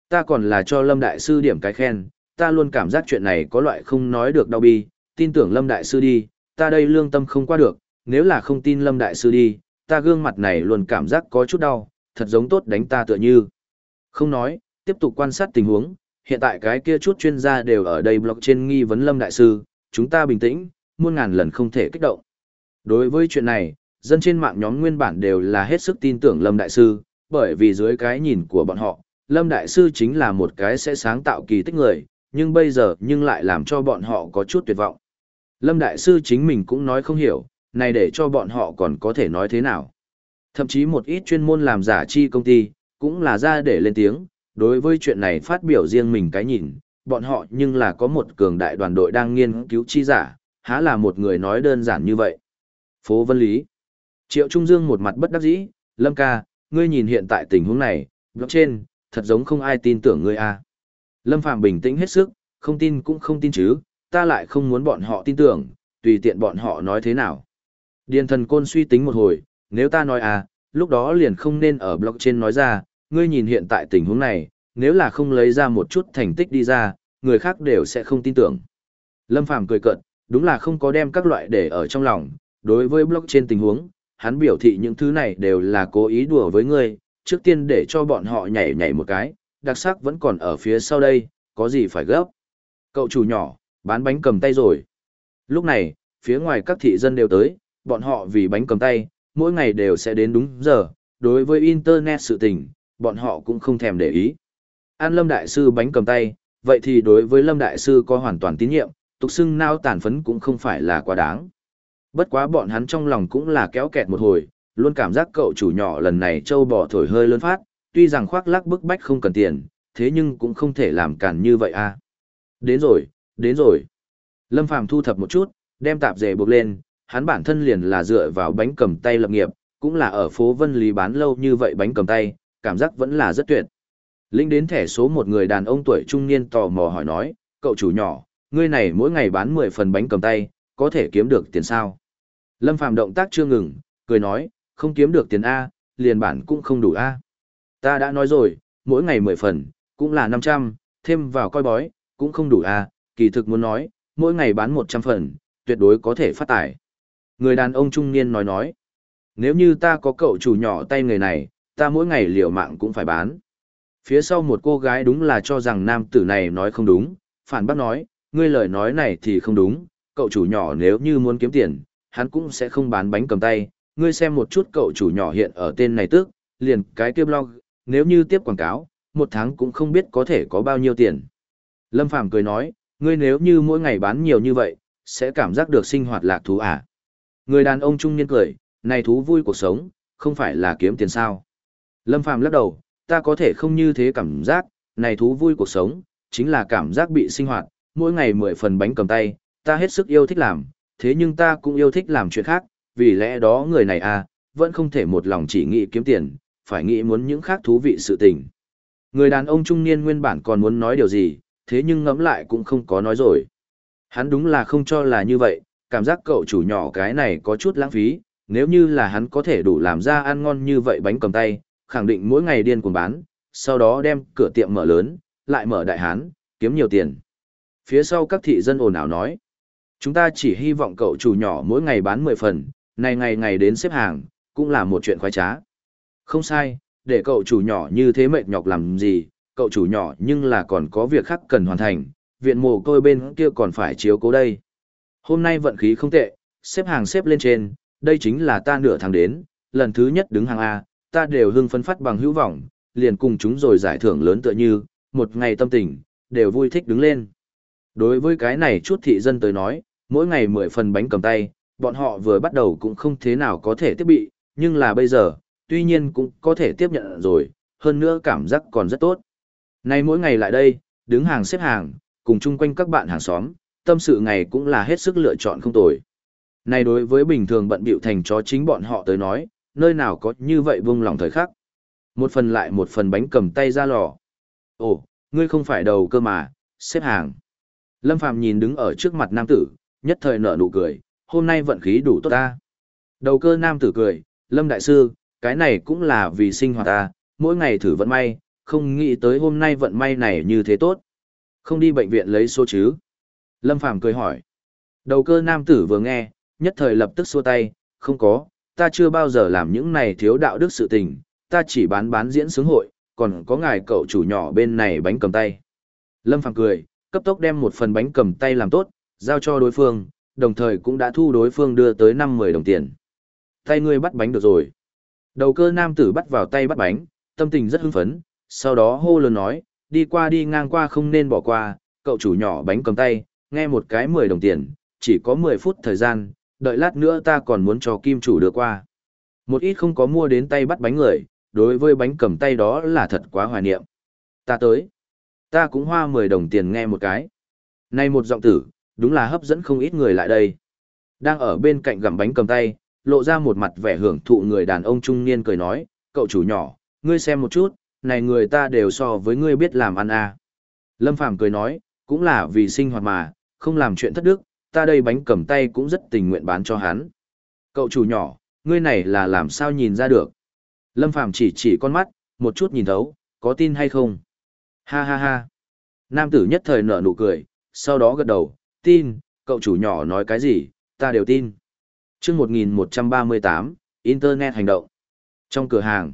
Ta còn là cho Lâm Đại Sư điểm cái khen, ta luôn cảm giác chuyện này có loại không nói được đau bi, tin tưởng Lâm Đại Sư đi, ta đây lương tâm không qua được, nếu là không tin Lâm Đại Sư đi, ta gương mặt này luôn cảm giác có chút đau, thật giống tốt đánh ta tựa như. Không nói, tiếp tục quan sát tình huống, hiện tại cái kia chút chuyên gia đều ở đây blog trên nghi vấn Lâm Đại Sư, chúng ta bình tĩnh, muôn ngàn lần không thể kích động. Đối với chuyện này, dân trên mạng nhóm nguyên bản đều là hết sức tin tưởng Lâm Đại Sư, bởi vì dưới cái nhìn của bọn họ, Lâm Đại Sư chính là một cái sẽ sáng tạo kỳ tích người, nhưng bây giờ nhưng lại làm cho bọn họ có chút tuyệt vọng. Lâm Đại Sư chính mình cũng nói không hiểu, này để cho bọn họ còn có thể nói thế nào. Thậm chí một ít chuyên môn làm giả chi công ty, cũng là ra để lên tiếng, đối với chuyện này phát biểu riêng mình cái nhìn, bọn họ nhưng là có một cường đại đoàn đội đang nghiên cứu chi giả, há là một người nói đơn giản như vậy. Phố Vân Lý Triệu Trung Dương một mặt bất đắc dĩ, Lâm ca, ngươi nhìn hiện tại tình huống này, trên thật giống không ai tin tưởng ngươi a. À. Lâm Phạm bình tĩnh hết sức, không tin cũng không tin chứ, ta lại không muốn bọn họ tin tưởng, tùy tiện bọn họ nói thế nào. Điền thần côn suy tính một hồi, nếu ta nói à, lúc đó liền không nên ở blockchain trên nói ra, ngươi nhìn hiện tại tình huống này, nếu là không lấy ra một chút thành tích đi ra, người khác đều sẽ không tin tưởng. Lâm Phàm cười cợt, đúng là không có đem các loại để ở trong lòng, đối với blockchain trên tình huống, hắn biểu thị những thứ này đều là cố ý đùa với ngươi, trước tiên để cho bọn họ nhảy nhảy một cái, đặc sắc vẫn còn ở phía sau đây, có gì phải gấp. Cậu chủ nhỏ, bán bánh cầm tay rồi. Lúc này, phía ngoài các thị dân đều tới, bọn họ vì bánh cầm tay, mỗi ngày đều sẽ đến đúng giờ, đối với Internet sự tình, bọn họ cũng không thèm để ý. An Lâm Đại Sư bánh cầm tay, vậy thì đối với Lâm Đại Sư có hoàn toàn tín nhiệm, tục xưng nao tàn phấn cũng không phải là quá đáng. Bất quá bọn hắn trong lòng cũng là kéo kẹt một hồi, luôn cảm giác cậu chủ nhỏ lần này trâu bò thổi hơi lớn phát, tuy rằng khoác lác bức bách không cần tiền, thế nhưng cũng không thể làm cản như vậy à. Đến rồi, đến rồi. Lâm Phàm thu thập một chút, đem tạp dề buộc lên, hắn bản thân liền là dựa vào bánh cầm tay lập nghiệp, cũng là ở phố Vân Lý bán lâu như vậy bánh cầm tay, cảm giác vẫn là rất tuyệt. Linh đến thẻ số một người đàn ông tuổi trung niên tò mò hỏi nói, cậu chủ nhỏ, ngươi này mỗi ngày bán 10 phần bánh cầm tay, có thể kiếm được tiền sao? Lâm Phàm động tác chưa ngừng, cười nói, không kiếm được tiền A, liền bản cũng không đủ A. Ta đã nói rồi, mỗi ngày 10 phần, cũng là 500, thêm vào coi bói, cũng không đủ A, kỳ thực muốn nói, mỗi ngày bán 100 phần, tuyệt đối có thể phát tải. Người đàn ông trung niên nói nói, nếu như ta có cậu chủ nhỏ tay người này, ta mỗi ngày liều mạng cũng phải bán. Phía sau một cô gái đúng là cho rằng nam tử này nói không đúng, phản bác nói, ngươi lời nói này thì không đúng, cậu chủ nhỏ nếu như muốn kiếm tiền, hắn cũng sẽ không bán bánh cầm tay, ngươi xem một chút cậu chủ nhỏ hiện ở tên này tức, liền cái kia blog, nếu như tiếp quảng cáo, một tháng cũng không biết có thể có bao nhiêu tiền. Lâm Phàm cười nói, ngươi nếu như mỗi ngày bán nhiều như vậy, sẽ cảm giác được sinh hoạt lạc thú à. Người đàn ông trung niên cười, này thú vui cuộc sống, không phải là kiếm tiền sao. Lâm Phàm lắc đầu, ta có thể không như thế cảm giác, này thú vui cuộc sống, chính là cảm giác bị sinh hoạt, mỗi ngày mười phần bánh cầm tay, ta hết sức yêu thích làm, thế nhưng ta cũng yêu thích làm chuyện khác, vì lẽ đó người này à, vẫn không thể một lòng chỉ nghĩ kiếm tiền, phải nghĩ muốn những khác thú vị sự tình. Người đàn ông trung niên nguyên bản còn muốn nói điều gì, thế nhưng ngẫm lại cũng không có nói rồi. Hắn đúng là không cho là như vậy, cảm giác cậu chủ nhỏ cái này có chút lãng phí, nếu như là hắn có thể đủ làm ra ăn ngon như vậy bánh cầm tay, khẳng định mỗi ngày điên cuồng bán, sau đó đem cửa tiệm mở lớn, lại mở đại hán, kiếm nhiều tiền. Phía sau các thị dân ồn ào nói, chúng ta chỉ hy vọng cậu chủ nhỏ mỗi ngày bán 10 phần, này ngày ngày đến xếp hàng, cũng là một chuyện khoái trá. Không sai, để cậu chủ nhỏ như thế mệt nhọc làm gì, cậu chủ nhỏ nhưng là còn có việc khác cần hoàn thành, viện mồ côi bên kia còn phải chiếu cố đây. Hôm nay vận khí không tệ, xếp hàng xếp lên trên, đây chính là ta nửa tháng đến, lần thứ nhất đứng hàng A, ta đều hưng phấn phát bằng hữu vọng, liền cùng chúng rồi giải thưởng lớn tựa như, một ngày tâm tình, đều vui thích đứng lên. Đối với cái này chút thị dân tới nói, mỗi ngày 10 phần bánh cầm tay, bọn họ vừa bắt đầu cũng không thế nào có thể tiếp bị, nhưng là bây giờ, tuy nhiên cũng có thể tiếp nhận rồi, hơn nữa cảm giác còn rất tốt. Nay mỗi ngày lại đây, đứng hàng xếp hàng, cùng chung quanh các bạn hàng xóm, tâm sự ngày cũng là hết sức lựa chọn không tồi. Này đối với bình thường bận bịu thành chó chính bọn họ tới nói, nơi nào có như vậy vung lòng thời khắc. Một phần lại một phần bánh cầm tay ra lò. Ồ, ngươi không phải đầu cơ mà, xếp hàng. Lâm Phàm nhìn đứng ở trước mặt nam tử, nhất thời nở nụ cười, hôm nay vận khí đủ tốt ta. Đầu cơ nam tử cười, Lâm Đại Sư, cái này cũng là vì sinh hoạt ta, mỗi ngày thử vận may, không nghĩ tới hôm nay vận may này như thế tốt. Không đi bệnh viện lấy số chứ. Lâm Phàm cười hỏi. Đầu cơ nam tử vừa nghe, nhất thời lập tức xua tay, không có, ta chưa bao giờ làm những này thiếu đạo đức sự tình, ta chỉ bán bán diễn sướng hội, còn có ngài cậu chủ nhỏ bên này bánh cầm tay. Lâm Phàm cười, cấp tốc đem một phần bánh cầm tay làm tốt, giao cho đối phương, đồng thời cũng đã thu đối phương đưa tới 5-10 đồng tiền. Tay ngươi bắt bánh được rồi. Đầu cơ nam tử bắt vào tay bắt bánh, tâm tình rất hưng phấn, sau đó hô lớn nói, đi qua đi ngang qua không nên bỏ qua, cậu chủ nhỏ bánh cầm tay, nghe một cái 10 đồng tiền, chỉ có 10 phút thời gian, đợi lát nữa ta còn muốn cho kim chủ đưa qua. Một ít không có mua đến tay bắt bánh người, đối với bánh cầm tay đó là thật quá hoài niệm. Ta tới. Ta cũng hoa 10 đồng tiền nghe một cái. Này một giọng tử, đúng là hấp dẫn không ít người lại đây. Đang ở bên cạnh gặm bánh cầm tay, lộ ra một mặt vẻ hưởng thụ người đàn ông trung niên cười nói, cậu chủ nhỏ, ngươi xem một chút, này người ta đều so với ngươi biết làm ăn à. Lâm Phàm cười nói, cũng là vì sinh hoạt mà, không làm chuyện thất đức, ta đây bánh cầm tay cũng rất tình nguyện bán cho hắn. Cậu chủ nhỏ, ngươi này là làm sao nhìn ra được? Lâm Phàm chỉ chỉ con mắt, một chút nhìn thấu, có tin hay không? Ha ha ha. Nam tử nhất thời nở nụ cười, sau đó gật đầu, tin, cậu chủ nhỏ nói cái gì, ta đều tin. Trước 1138, Internet hành động. Trong cửa hàng,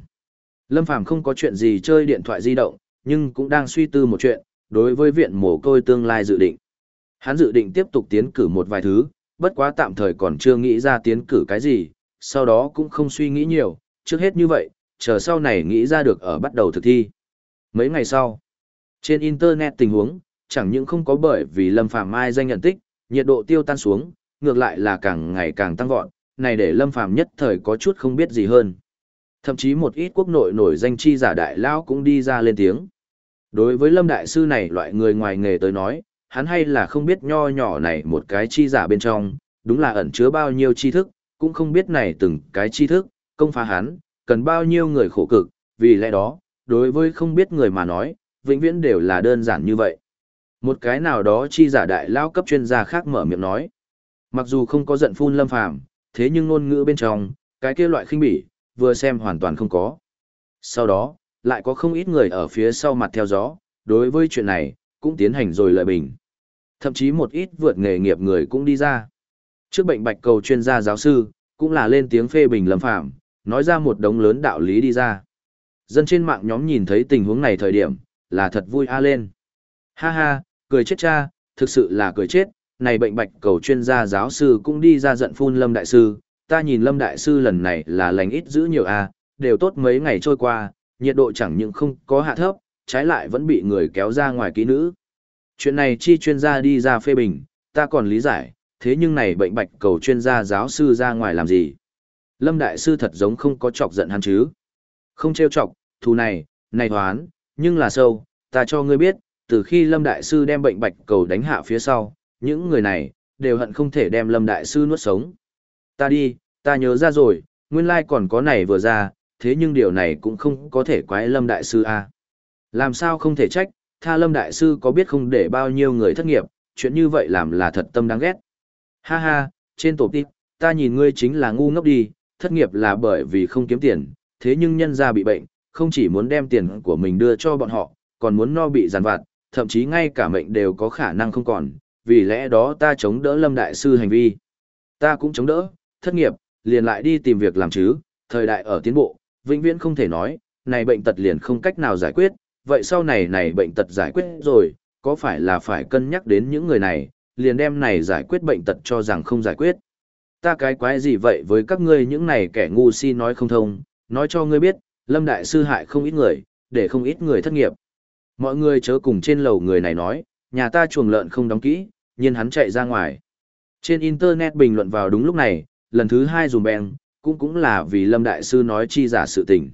Lâm Phàm không có chuyện gì chơi điện thoại di động, nhưng cũng đang suy tư một chuyện, đối với viện mồ côi tương lai dự định. Hắn dự định tiếp tục tiến cử một vài thứ, bất quá tạm thời còn chưa nghĩ ra tiến cử cái gì, sau đó cũng không suy nghĩ nhiều, trước hết như vậy, chờ sau này nghĩ ra được ở bắt đầu thực thi. Mấy ngày sau, trên Internet tình huống, chẳng những không có bởi vì Lâm Phàm mai danh nhận tích, nhiệt độ tiêu tan xuống, ngược lại là càng ngày càng tăng vọt, này để Lâm Phàm nhất thời có chút không biết gì hơn. Thậm chí một ít quốc nội nổi danh chi giả đại lao cũng đi ra lên tiếng. Đối với Lâm Đại Sư này loại người ngoài nghề tới nói, hắn hay là không biết nho nhỏ này một cái chi giả bên trong, đúng là ẩn chứa bao nhiêu tri thức, cũng không biết này từng cái tri thức, công phá hắn, cần bao nhiêu người khổ cực, vì lẽ đó, đối với không biết người mà nói, vĩnh viễn đều là đơn giản như vậy. Một cái nào đó chi giả đại lao cấp chuyên gia khác mở miệng nói. Mặc dù không có giận phun lâm phàm, thế nhưng ngôn ngữ bên trong, cái kia loại khinh bỉ, vừa xem hoàn toàn không có. Sau đó, lại có không ít người ở phía sau mặt theo gió, đối với chuyện này, cũng tiến hành rồi lợi bình. Thậm chí một ít vượt nghề nghiệp người cũng đi ra. Trước bệnh bạch cầu chuyên gia giáo sư, cũng là lên tiếng phê bình lâm phạm, nói ra một đống lớn đạo lý đi ra. Dân trên mạng nhóm nhìn thấy tình huống này thời điểm, là thật vui a lên. Ha ha, cười chết cha, thực sự là cười chết, này bệnh bạch cầu chuyên gia giáo sư cũng đi ra giận phun lâm đại sư, ta nhìn lâm đại sư lần này là lành ít giữ nhiều a, đều tốt mấy ngày trôi qua, nhiệt độ chẳng những không có hạ thấp, trái lại vẫn bị người kéo ra ngoài ký nữ. Chuyện này chi chuyên gia đi ra phê bình, ta còn lý giải, thế nhưng này bệnh bạch cầu chuyên gia giáo sư ra ngoài làm gì? Lâm Đại Sư thật giống không có chọc giận hắn chứ. Không trêu chọc, thù này, này hoán, nhưng là sâu, ta cho ngươi biết, từ khi Lâm Đại Sư đem bệnh bạch cầu đánh hạ phía sau, những người này, đều hận không thể đem Lâm Đại Sư nuốt sống. Ta đi, ta nhớ ra rồi, nguyên lai còn có này vừa ra, thế nhưng điều này cũng không có thể quái Lâm Đại Sư a làm sao không thể trách, Tha Lâm Đại Sư có biết không để bao nhiêu người thất nghiệp, chuyện như vậy làm là thật tâm đáng ghét. Ha ha, trên tổ tiếp, ta nhìn ngươi chính là ngu ngốc đi, thất nghiệp là bởi vì không kiếm tiền, thế nhưng nhân gia bị bệnh, không chỉ muốn đem tiền của mình đưa cho bọn họ, còn muốn no bị giàn vặt, thậm chí ngay cả mệnh đều có khả năng không còn, vì lẽ đó ta chống đỡ Lâm Đại Sư hành vi. Ta cũng chống đỡ, thất nghiệp, liền lại đi tìm việc làm chứ, thời đại ở tiến bộ, vĩnh viễn không thể nói, này bệnh tật liền không cách nào giải quyết, vậy sau này này bệnh tật giải quyết rồi, có phải là phải cân nhắc đến những người này, liền đem này giải quyết bệnh tật cho rằng không giải quyết. Ta cái quái gì vậy với các ngươi những này kẻ ngu si nói không thông, nói cho ngươi biết, Lâm Đại Sư hại không ít người, để không ít người thất nghiệp. Mọi người chớ cùng trên lầu người này nói, nhà ta chuồng lợn không đóng kỹ, nhưng hắn chạy ra ngoài. Trên Internet bình luận vào đúng lúc này, lần thứ hai dùm beng, cũng cũng là vì Lâm Đại Sư nói chi giả sự tình.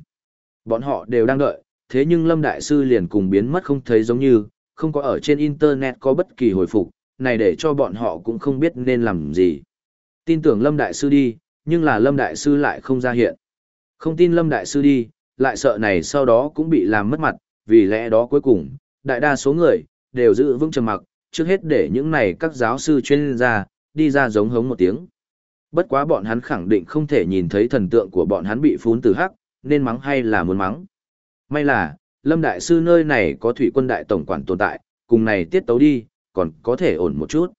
Bọn họ đều đang đợi, thế nhưng Lâm Đại Sư liền cùng biến mất không thấy giống như, không có ở trên Internet có bất kỳ hồi phục, này để cho bọn họ cũng không biết nên làm gì. Tin tưởng Lâm Đại Sư đi, nhưng là Lâm Đại Sư lại không ra hiện. Không tin Lâm Đại Sư đi, lại sợ này sau đó cũng bị làm mất mặt, vì lẽ đó cuối cùng, đại đa số người, đều giữ vững trầm mặc, trước hết để những này các giáo sư chuyên gia, đi ra giống hống một tiếng. Bất quá bọn hắn khẳng định không thể nhìn thấy thần tượng của bọn hắn bị phún từ hắc, nên mắng hay là muốn mắng. May là, Lâm Đại Sư nơi này có thủy quân đại tổng quản tồn tại, cùng này tiết tấu đi, còn có thể ổn một chút.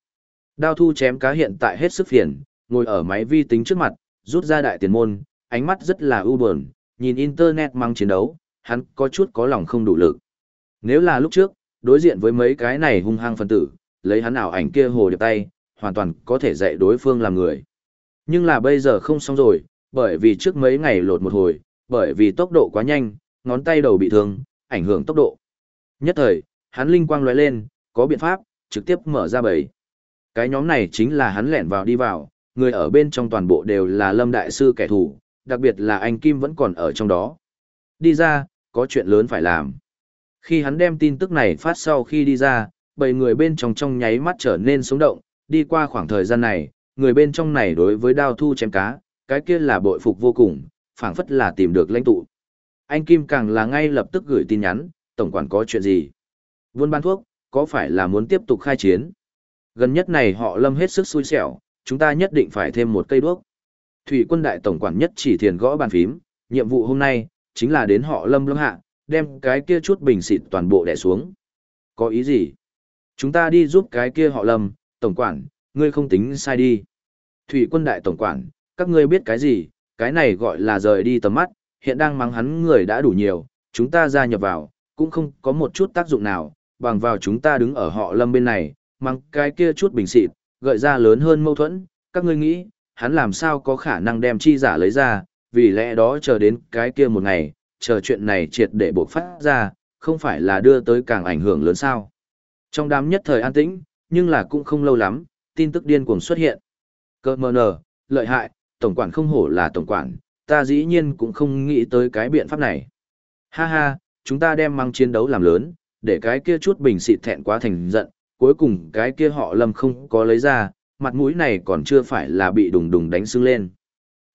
Đao thu chém cá hiện tại hết sức phiền, ngồi ở máy vi tính trước mặt, rút ra đại tiền môn, ánh mắt rất là ưu buồn, nhìn internet mang chiến đấu, hắn có chút có lòng không đủ lực. Nếu là lúc trước, đối diện với mấy cái này hung hăng phân tử, lấy hắn ảo ảnh kia hồ điệp tay, hoàn toàn có thể dạy đối phương làm người. Nhưng là bây giờ không xong rồi, bởi vì trước mấy ngày lột một hồi, bởi vì tốc độ quá nhanh, ngón tay đầu bị thương, ảnh hưởng tốc độ. Nhất thời, hắn linh quang lóe lên, có biện pháp, trực tiếp mở ra bầy. Cái nhóm này chính là hắn lẻn vào đi vào, người ở bên trong toàn bộ đều là lâm đại sư kẻ thù, đặc biệt là anh Kim vẫn còn ở trong đó. Đi ra, có chuyện lớn phải làm. Khi hắn đem tin tức này phát sau khi đi ra, bảy người bên trong trong nháy mắt trở nên sống động, đi qua khoảng thời gian này, người bên trong này đối với đao thu chém cá, cái kia là bội phục vô cùng, phảng phất là tìm được lãnh tụ. Anh Kim càng là ngay lập tức gửi tin nhắn, tổng quản có chuyện gì? Buôn ban thuốc, có phải là muốn tiếp tục khai chiến? Gần nhất này họ lâm hết sức xui xẻo, chúng ta nhất định phải thêm một cây đuốc. Thủy quân đại tổng quản nhất chỉ thiền gõ bàn phím, nhiệm vụ hôm nay, chính là đến họ lâm lâm hạ, đem cái kia chút bình xịt toàn bộ đè xuống. Có ý gì? Chúng ta đi giúp cái kia họ lâm, tổng quản, ngươi không tính sai đi. Thủy quân đại tổng quản, các ngươi biết cái gì, cái này gọi là rời đi tầm mắt, hiện đang mắng hắn người đã đủ nhiều, chúng ta gia nhập vào, cũng không có một chút tác dụng nào, bằng vào chúng ta đứng ở họ lâm bên này, mắng cái kia chút bình xịt, gợi ra lớn hơn mâu thuẫn, các ngươi nghĩ, hắn làm sao có khả năng đem chi giả lấy ra, vì lẽ đó chờ đến cái kia một ngày, chờ chuyện này triệt để bộc phát ra, không phải là đưa tới càng ảnh hưởng lớn sao. Trong đám nhất thời an tĩnh, nhưng là cũng không lâu lắm, tin tức điên cuồng xuất hiện. Cơ mờ nở, lợi hại, tổng quản không hổ là tổng quản, ta dĩ nhiên cũng không nghĩ tới cái biện pháp này. Ha ha, chúng ta đem mang chiến đấu làm lớn, để cái kia chút bình xịt thẹn quá thành giận, cuối cùng cái kia họ lâm không có lấy ra, mặt mũi này còn chưa phải là bị đùng đùng đánh sưng lên.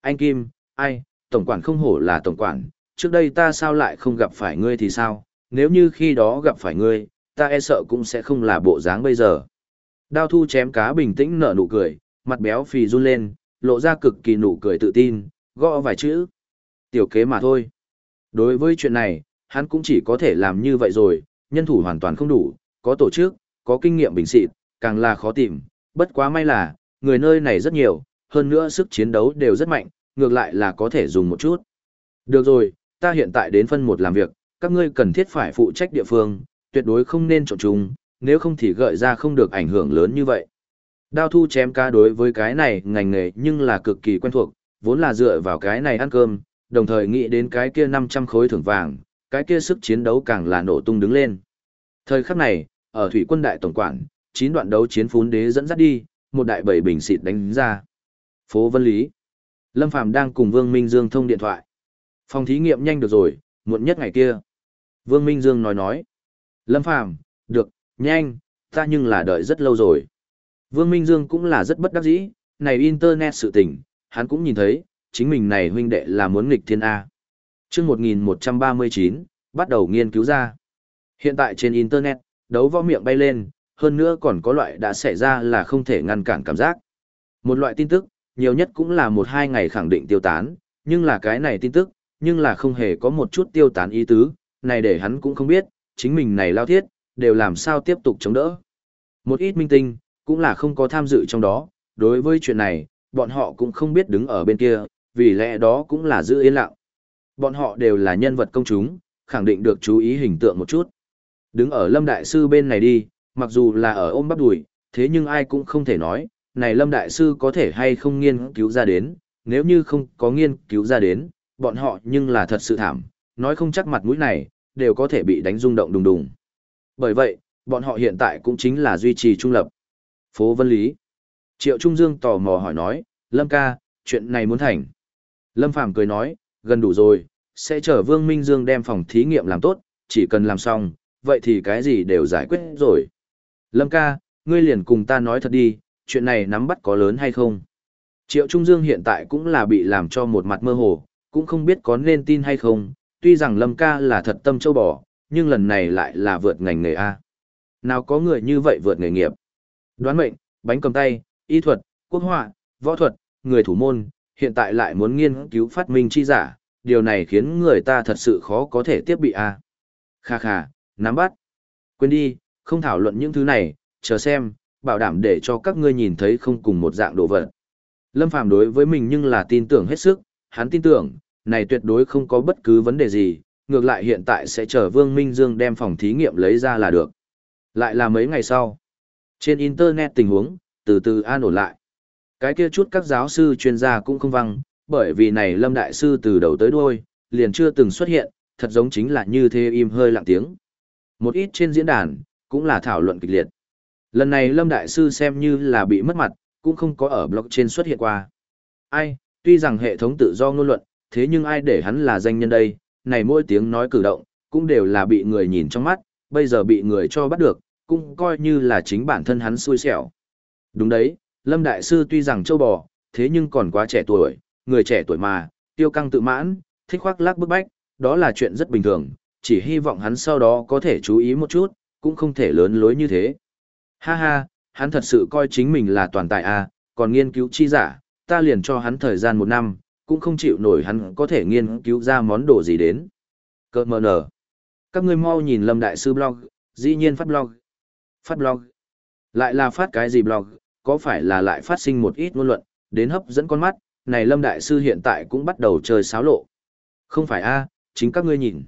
Anh Kim, ai, tổng quản không hổ là tổng quản, trước đây ta sao lại không gặp phải ngươi thì sao, nếu như khi đó gặp phải ngươi, ta e sợ cũng sẽ không là bộ dáng bây giờ. Đao thu chém cá bình tĩnh nở nụ cười, mặt béo phì run lên, lộ ra cực kỳ nụ cười tự tin, gõ vài chữ. Tiểu kế mà thôi. Đối với chuyện này, hắn cũng chỉ có thể làm như vậy rồi, nhân thủ hoàn toàn không đủ, có tổ chức, có kinh nghiệm bình xịt, càng là khó tìm, bất quá may là, người nơi này rất nhiều, hơn nữa sức chiến đấu đều rất mạnh, ngược lại là có thể dùng một chút. Được rồi, ta hiện tại đến phân một làm việc, các ngươi cần thiết phải phụ trách địa phương, tuyệt đối không nên trộn chung, nếu không thì gợi ra không được ảnh hưởng lớn như vậy. Đao thu chém cá đối với cái này ngành nghề nhưng là cực kỳ quen thuộc, vốn là dựa vào cái này ăn cơm, đồng thời nghĩ đến cái kia 500 khối thưởng vàng, cái kia sức chiến đấu càng là nổ tung đứng lên. Thời khắc này, ở thủy quân đại tổng quản, chín đoạn đấu chiến phún đế dẫn dắt đi, một đại bảy bình xịt đánh ra. Phố Vân Lý. Lâm Phàm đang cùng Vương Minh Dương thông điện thoại. Phòng thí nghiệm nhanh được rồi, muộn nhất ngày kia. Vương Minh Dương nói nói. Lâm Phàm được, nhanh, ta nhưng là đợi rất lâu rồi. Vương Minh Dương cũng là rất bất đắc dĩ, này internet sự tình, hắn cũng nhìn thấy, chính mình này huynh đệ là muốn nghịch thiên A. chương 1139, bắt đầu nghiên cứu ra. Hiện tại trên internet, đấu võ miệng bay lên, hơn nữa còn có loại đã xảy ra là không thể ngăn cản cảm giác. Một loại tin tức, nhiều nhất cũng là một hai ngày khẳng định tiêu tán, nhưng là cái này tin tức, nhưng là không hề có một chút tiêu tán ý tứ, này để hắn cũng không biết, chính mình này lao thiết, đều làm sao tiếp tục chống đỡ. Một ít minh tinh, cũng là không có tham dự trong đó, đối với chuyện này, bọn họ cũng không biết đứng ở bên kia, vì lẽ đó cũng là giữ yên lặng. Bọn họ đều là nhân vật công chúng, khẳng định được chú ý hình tượng một chút. Đứng ở Lâm Đại Sư bên này đi, mặc dù là ở ôm bắp đùi, thế nhưng ai cũng không thể nói, này Lâm Đại Sư có thể hay không nghiên cứu ra đến, nếu như không có nghiên cứu ra đến, bọn họ nhưng là thật sự thảm, nói không chắc mặt mũi này, đều có thể bị đánh rung động đùng đùng. Bởi vậy, bọn họ hiện tại cũng chính là duy trì trung lập. Phố Vân Lý. Triệu Trung Dương tò mò hỏi nói, Lâm ca, chuyện này muốn thành. Lâm Phàm cười nói, gần đủ rồi, sẽ chở Vương Minh Dương đem phòng thí nghiệm làm tốt, chỉ cần làm xong, vậy thì cái gì đều giải quyết rồi. Lâm ca, ngươi liền cùng ta nói thật đi, chuyện này nắm bắt có lớn hay không? Triệu Trung Dương hiện tại cũng là bị làm cho một mặt mơ hồ, cũng không biết có nên tin hay không, tuy rằng Lâm ca là thật tâm châu bò, nhưng lần này lại là vượt ngành nghề A. Nào có người như vậy vượt nghề nghiệp? Đoán mệnh, bánh cầm tay, y thuật, quốc họa, võ thuật, người thủ môn, hiện tại lại muốn nghiên cứu phát minh chi giả, điều này khiến người ta thật sự khó có thể tiếp bị A. Kha kha, nắm bắt. Quên đi, không thảo luận những thứ này, chờ xem, bảo đảm để cho các ngươi nhìn thấy không cùng một dạng đồ vật. Lâm Phàm đối với mình nhưng là tin tưởng hết sức, hắn tin tưởng, này tuyệt đối không có bất cứ vấn đề gì, ngược lại hiện tại sẽ chờ Vương Minh Dương đem phòng thí nghiệm lấy ra là được. Lại là mấy ngày sau. Trên Internet tình huống, từ từ an ổn lại. Cái kia chút các giáo sư chuyên gia cũng không văng, bởi vì này Lâm Đại Sư từ đầu tới đuôi, liền chưa từng xuất hiện, thật giống chính là như thế im hơi lặng tiếng. Một ít trên diễn đàn, cũng là thảo luận kịch liệt. Lần này Lâm Đại Sư xem như là bị mất mặt, cũng không có ở blog trên xuất hiện qua. Ai, tuy rằng hệ thống tự do ngôn luận, thế nhưng ai để hắn là danh nhân đây, này mỗi tiếng nói cử động, cũng đều là bị người nhìn trong mắt, bây giờ bị người cho bắt được, cũng coi như là chính bản thân hắn xui xẻo. Đúng đấy, Lâm Đại Sư tuy rằng châu bò, thế nhưng còn quá trẻ tuổi, người trẻ tuổi mà, tiêu căng tự mãn, thích khoác lác bức bách, đó là chuyện rất bình thường, chỉ hy vọng hắn sau đó có thể chú ý một chút, cũng không thể lớn lối như thế. Ha ha, hắn thật sự coi chính mình là toàn tài à, còn nghiên cứu chi giả, ta liền cho hắn thời gian một năm, cũng không chịu nổi hắn có thể nghiên cứu ra món đồ gì đến. Cơ mờ nở. Các ngươi mau nhìn Lâm Đại Sư blog, dĩ nhiên phát blog. Phát blog. Lại là phát cái gì blog, có phải là lại phát sinh một ít ngôn luận, đến hấp dẫn con mắt, này Lâm Đại Sư hiện tại cũng bắt đầu chơi xáo lộ. Không phải a chính các ngươi nhìn.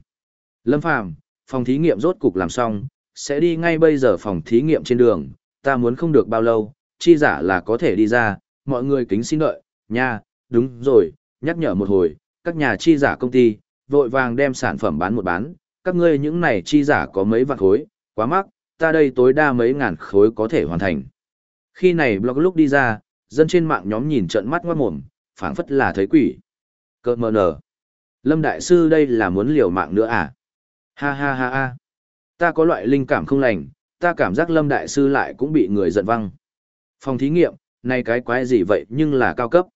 Lâm Phàm phòng thí nghiệm rốt cục làm xong, sẽ đi ngay bây giờ phòng thí nghiệm trên đường, ta muốn không được bao lâu, chi giả là có thể đi ra, mọi người kính xin đợi, nha, đúng rồi, nhắc nhở một hồi, các nhà chi giả công ty, vội vàng đem sản phẩm bán một bán, các ngươi những này chi giả có mấy vạn khối, quá mắc, ta đây tối đa mấy ngàn khối có thể hoàn thành. Khi này blog lúc đi ra, dân trên mạng nhóm nhìn trận mắt ngoát mồm, phảng phất là thấy quỷ. Cơ mờ nở. Lâm Đại Sư đây là muốn liều mạng nữa à? Ha ha ha ha. Ta có loại linh cảm không lành, ta cảm giác Lâm Đại Sư lại cũng bị người giận văng. Phòng thí nghiệm, này cái quái gì vậy nhưng là cao cấp.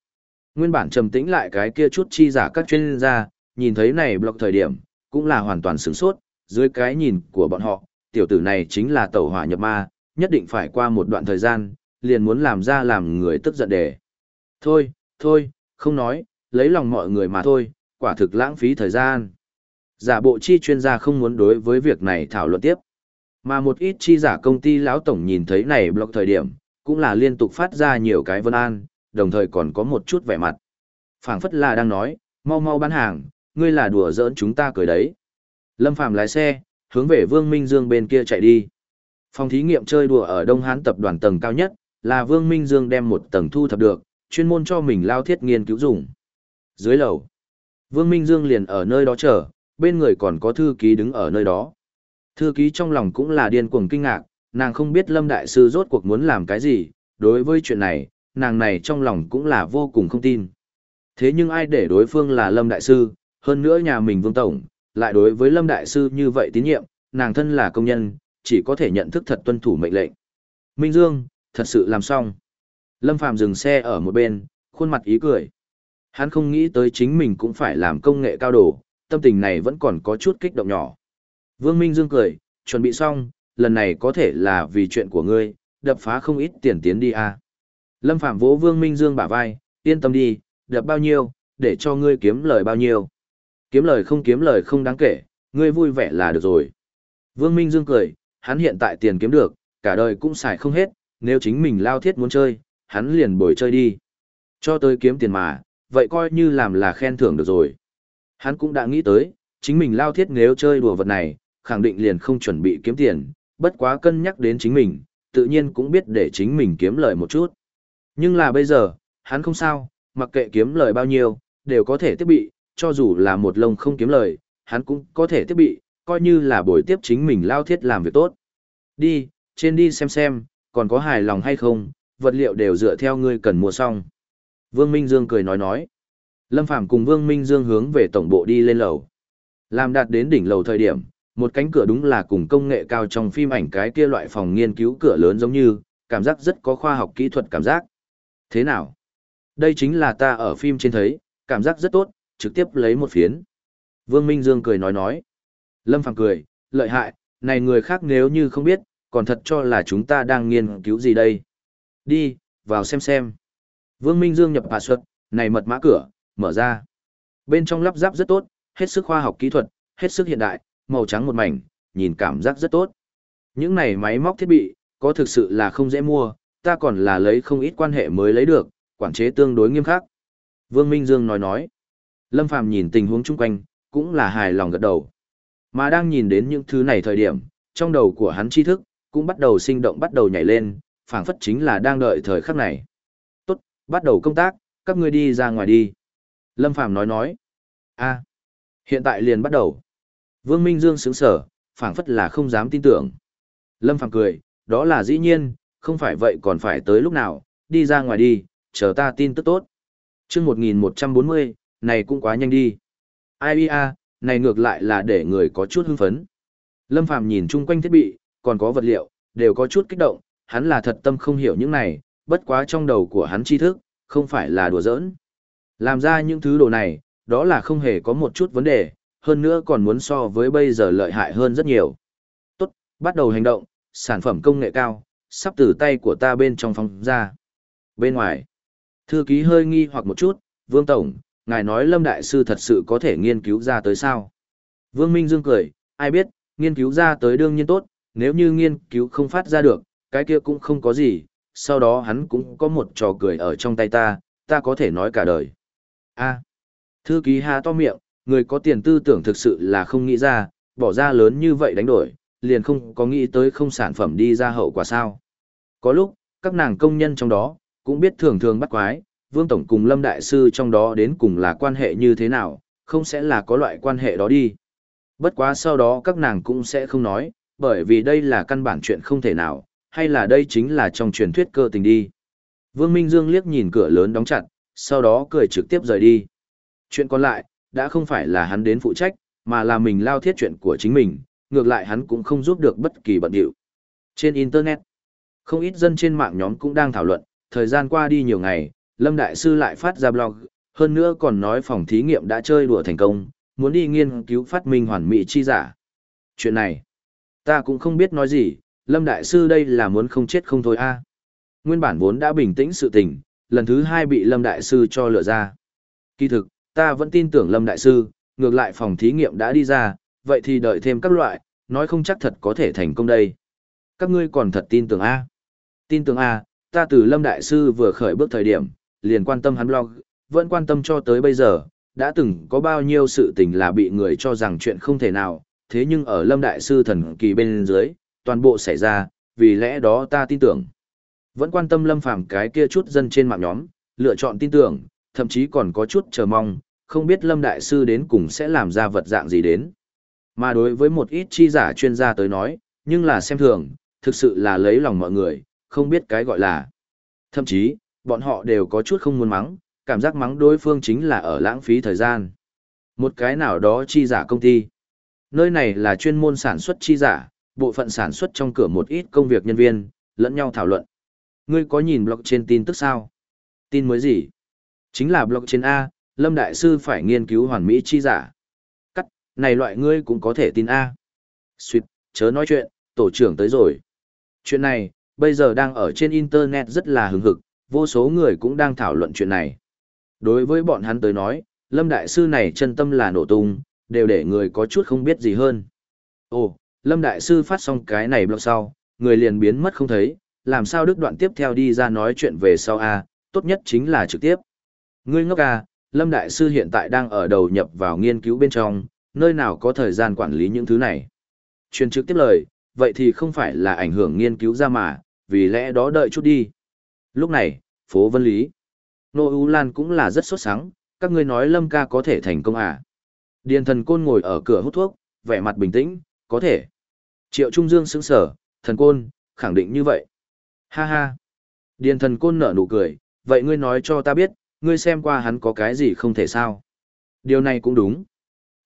Nguyên bản trầm tĩnh lại cái kia chút chi giả các chuyên gia, nhìn thấy này block thời điểm, cũng là hoàn toàn sửng sốt, dưới cái nhìn của bọn họ, tiểu tử này chính là tẩu hỏa nhập ma, nhất định phải qua một đoạn thời gian, liền muốn làm ra làm người tức giận để. Thôi, thôi, không nói, lấy lòng mọi người mà thôi, quả thực lãng phí thời gian. Giả bộ chi chuyên gia không muốn đối với việc này thảo luận tiếp. Mà một ít chi giả công ty lão tổng nhìn thấy này blog thời điểm, cũng là liên tục phát ra nhiều cái vân an, đồng thời còn có một chút vẻ mặt. phảng phất là đang nói, mau mau bán hàng, ngươi là đùa giỡn chúng ta cười đấy. Lâm Phàm lái xe, hướng về Vương Minh Dương bên kia chạy đi. Phòng thí nghiệm chơi đùa ở Đông Hán tập đoàn tầng cao nhất, là Vương Minh Dương đem một tầng thu thập được, chuyên môn cho mình lao thiết nghiên cứu dùng. Dưới lầu, Vương Minh Dương liền ở nơi đó chờ, bên người còn có thư ký đứng ở nơi đó. Thư ký trong lòng cũng là điên cuồng kinh ngạc, nàng không biết Lâm Đại Sư rốt cuộc muốn làm cái gì, đối với chuyện này, nàng này trong lòng cũng là vô cùng không tin. Thế nhưng ai để đối phương là Lâm Đại Sư, hơn nữa nhà mình Vương Tổng, lại đối với Lâm Đại Sư như vậy tín nhiệm, nàng thân là công nhân, chỉ có thể nhận thức thật tuân thủ mệnh lệnh. Minh Dương, thật sự làm xong. Lâm Phàm dừng xe ở một bên, khuôn mặt ý cười. Hắn không nghĩ tới chính mình cũng phải làm công nghệ cao đồ, tâm tình này vẫn còn có chút kích động nhỏ. Vương Minh Dương cười, chuẩn bị xong, lần này có thể là vì chuyện của ngươi, đập phá không ít tiền tiến đi a. À. Lâm Phạm vỗ Vương Minh Dương bả vai, yên tâm đi, đập bao nhiêu, để cho ngươi kiếm lời bao nhiêu. Kiếm lời không kiếm lời không đáng kể, ngươi vui vẻ là được rồi. Vương Minh Dương cười, hắn hiện tại tiền kiếm được, cả đời cũng xài không hết, nếu chính mình lao thiết muốn chơi, hắn liền bồi chơi đi. Cho tới kiếm tiền mà, vậy coi như làm là khen thưởng được rồi. Hắn cũng đã nghĩ tới, chính mình lao thiết nếu chơi đùa vật này, khẳng định liền không chuẩn bị kiếm tiền, bất quá cân nhắc đến chính mình, tự nhiên cũng biết để chính mình kiếm lời một chút. Nhưng là bây giờ, hắn không sao, mặc kệ kiếm lời bao nhiêu, đều có thể thiết bị, cho dù là một lông không kiếm lời, hắn cũng có thể thiết bị, coi như là buổi tiếp chính mình lao thiết làm việc tốt. Đi, trên đi xem xem, còn có hài lòng hay không, vật liệu đều dựa theo ngươi cần mua xong. Vương Minh Dương cười nói nói. Lâm Phàm cùng Vương Minh Dương hướng về tổng bộ đi lên lầu. Làm đạt đến đỉnh lầu thời điểm, một cánh cửa đúng là cùng công nghệ cao trong phim ảnh cái kia loại phòng nghiên cứu cửa lớn giống như, cảm giác rất có khoa học kỹ thuật cảm giác. Thế nào? Đây chính là ta ở phim trên thấy, cảm giác rất tốt, trực tiếp lấy một phiến. Vương Minh Dương cười nói nói. Lâm Phàm cười, lợi hại, này người khác nếu như không biết, còn thật cho là chúng ta đang nghiên cứu gì đây. Đi, vào xem xem. Vương Minh Dương nhập hạ xuất, này mật mã cửa, mở ra. Bên trong lắp ráp rất tốt, hết sức khoa học kỹ thuật, hết sức hiện đại, màu trắng một mảnh, nhìn cảm giác rất tốt. Những này máy móc thiết bị, có thực sự là không dễ mua, ta còn là lấy không ít quan hệ mới lấy được, quản chế tương đối nghiêm khắc. Vương Minh Dương nói nói. Lâm Phàm nhìn tình huống chung quanh, cũng là hài lòng gật đầu. Mà đang nhìn đến những thứ này thời điểm, trong đầu của hắn tri thức, cũng bắt đầu sinh động bắt đầu nhảy lên, phảng phất chính là đang đợi thời khắc này. Tốt, bắt đầu công tác, các ngươi đi ra ngoài đi. Lâm Phàm nói nói. a hiện tại liền bắt đầu. Vương Minh Dương sững sở, phảng phất là không dám tin tưởng. Lâm Phàm cười, đó là dĩ nhiên, không phải vậy còn phải tới lúc nào, đi ra ngoài đi, chờ ta tin tức tốt. chương 1140, này cũng quá nhanh đi. Ai a, này ngược lại là để người có chút hưng phấn. Lâm Phàm nhìn chung quanh thiết bị, còn có vật liệu, đều có chút kích động, hắn là thật tâm không hiểu những này, bất quá trong đầu của hắn tri thức, không phải là đùa giỡn. Làm ra những thứ đồ này, đó là không hề có một chút vấn đề, hơn nữa còn muốn so với bây giờ lợi hại hơn rất nhiều. Tốt, bắt đầu hành động, sản phẩm công nghệ cao, sắp từ tay của ta bên trong phòng ra. Bên ngoài, thư ký hơi nghi hoặc một chút, Vương Tổng, ngài nói Lâm Đại Sư thật sự có thể nghiên cứu ra tới sao? Vương Minh Dương cười, ai biết, nghiên cứu ra tới đương nhiên tốt, nếu như nghiên cứu không phát ra được, cái kia cũng không có gì, sau đó hắn cũng có một trò cười ở trong tay ta, ta có thể nói cả đời a thư ký ha to miệng, người có tiền tư tưởng thực sự là không nghĩ ra, bỏ ra lớn như vậy đánh đổi, liền không có nghĩ tới không sản phẩm đi ra hậu quả sao. Có lúc, các nàng công nhân trong đó, cũng biết thường thường bắt quái, Vương Tổng cùng Lâm Đại Sư trong đó đến cùng là quan hệ như thế nào, không sẽ là có loại quan hệ đó đi. Bất quá sau đó các nàng cũng sẽ không nói, bởi vì đây là căn bản chuyện không thể nào, hay là đây chính là trong truyền thuyết cơ tình đi. Vương Minh Dương liếc nhìn cửa lớn đóng chặt, sau đó cười trực tiếp rời đi. Chuyện còn lại, đã không phải là hắn đến phụ trách, mà là mình lao thiết chuyện của chính mình, ngược lại hắn cũng không giúp được bất kỳ bận điệu. Trên Internet, không ít dân trên mạng nhóm cũng đang thảo luận, thời gian qua đi nhiều ngày, Lâm Đại Sư lại phát ra blog, hơn nữa còn nói phòng thí nghiệm đã chơi đùa thành công, muốn đi nghiên cứu phát minh hoàn mỹ chi giả. Chuyện này, ta cũng không biết nói gì, Lâm Đại Sư đây là muốn không chết không thôi a. Nguyên bản vốn đã bình tĩnh sự tình, lần thứ hai bị Lâm Đại Sư cho lựa ra. Kỳ thực, ta vẫn tin tưởng Lâm Đại Sư, ngược lại phòng thí nghiệm đã đi ra, vậy thì đợi thêm các loại, nói không chắc thật có thể thành công đây. Các ngươi còn thật tin tưởng A. Tin tưởng A, ta từ Lâm Đại Sư vừa khởi bước thời điểm, liền quan tâm hắn blog, vẫn quan tâm cho tới bây giờ, đã từng có bao nhiêu sự tình là bị người cho rằng chuyện không thể nào, thế nhưng ở Lâm Đại Sư thần kỳ bên dưới, toàn bộ xảy ra, vì lẽ đó ta tin tưởng. Vẫn quan tâm Lâm Phàm cái kia chút dân trên mạng nhóm, lựa chọn tin tưởng, thậm chí còn có chút chờ mong, không biết Lâm Đại Sư đến cùng sẽ làm ra vật dạng gì đến. Mà đối với một ít chi giả chuyên gia tới nói, nhưng là xem thường, thực sự là lấy lòng mọi người, không biết cái gọi là. Thậm chí, bọn họ đều có chút không muốn mắng, cảm giác mắng đối phương chính là ở lãng phí thời gian. Một cái nào đó chi giả công ty. Nơi này là chuyên môn sản xuất chi giả, bộ phận sản xuất trong cửa một ít công việc nhân viên, lẫn nhau thảo luận. Ngươi có nhìn blog trên tin tức sao? Tin mới gì? Chính là blog trên A, Lâm Đại Sư phải nghiên cứu hoàn mỹ chi giả. Cắt, này loại ngươi cũng có thể tin A. Xuyệt, chớ nói chuyện, tổ trưởng tới rồi. Chuyện này, bây giờ đang ở trên Internet rất là hứng hực, vô số người cũng đang thảo luận chuyện này. Đối với bọn hắn tới nói, Lâm Đại Sư này chân tâm là nổ tung, đều để người có chút không biết gì hơn. Ồ, Lâm Đại Sư phát xong cái này blog sau, người liền biến mất không thấy, làm sao đức đoạn tiếp theo đi ra nói chuyện về sau a tốt nhất chính là trực tiếp. Ngươi ngốc à, Lâm Đại Sư hiện tại đang ở đầu nhập vào nghiên cứu bên trong, nơi nào có thời gian quản lý những thứ này. Truyền trực tiếp lời, vậy thì không phải là ảnh hưởng nghiên cứu ra mà, vì lẽ đó đợi chút đi. Lúc này, phố Vân Lý. Nô U Lan cũng là rất sốt sắng, các ngươi nói Lâm ca có thể thành công à? Điền thần côn ngồi ở cửa hút thuốc, vẻ mặt bình tĩnh, có thể. Triệu Trung Dương sững sở, thần côn, khẳng định như vậy. Ha ha. Điền thần côn nở nụ cười, vậy ngươi nói cho ta biết, ngươi xem qua hắn có cái gì không thể sao. Điều này cũng đúng.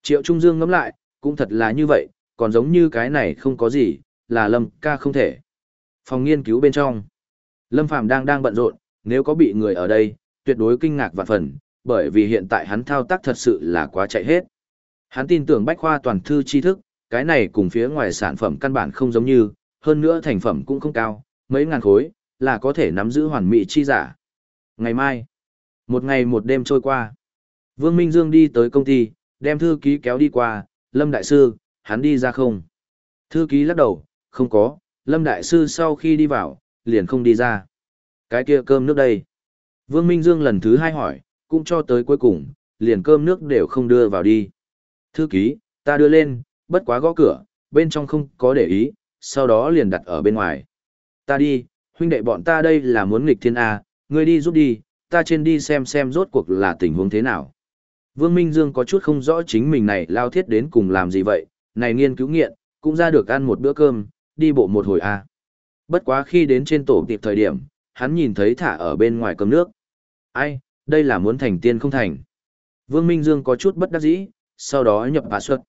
Triệu Trung Dương ngẫm lại, cũng thật là như vậy, còn giống như cái này không có gì, là Lâm ca không thể. Phòng nghiên cứu bên trong. Lâm Phàm đang đang bận rộn, nếu có bị người ở đây, tuyệt đối kinh ngạc vạn phần, bởi vì hiện tại hắn thao tác thật sự là quá chạy hết. Hắn tin tưởng bách khoa toàn thư tri thức, cái này cùng phía ngoài sản phẩm căn bản không giống như, hơn nữa thành phẩm cũng không cao, mấy ngàn khối, là có thể nắm giữ hoàn mỹ chi giả. Ngày mai, một ngày một đêm trôi qua. Vương Minh Dương đi tới công ty, đem thư ký kéo đi qua, Lâm Đại Sư, hắn đi ra không? Thư ký lắc đầu, không có, Lâm Đại Sư sau khi đi vào, liền không đi ra. Cái kia cơm nước đây. Vương Minh Dương lần thứ hai hỏi, cũng cho tới cuối cùng, liền cơm nước đều không đưa vào đi. Thư ký, ta đưa lên, bất quá gõ cửa, bên trong không có để ý, sau đó liền đặt ở bên ngoài. Ta đi, huynh đệ bọn ta đây là muốn nghịch thiên A, ngươi đi giúp đi, ta trên đi xem xem rốt cuộc là tình huống thế nào. Vương Minh Dương có chút không rõ chính mình này lao thiết đến cùng làm gì vậy, này nghiên cứu nghiện, cũng ra được ăn một bữa cơm, đi bộ một hồi A. Bất quá khi đến trên tổ tiệp thời điểm, hắn nhìn thấy thả ở bên ngoài cơm nước. Ai, đây là muốn thành tiên không thành. Vương Minh Dương có chút bất đắc dĩ, sau đó nhập bà xuất.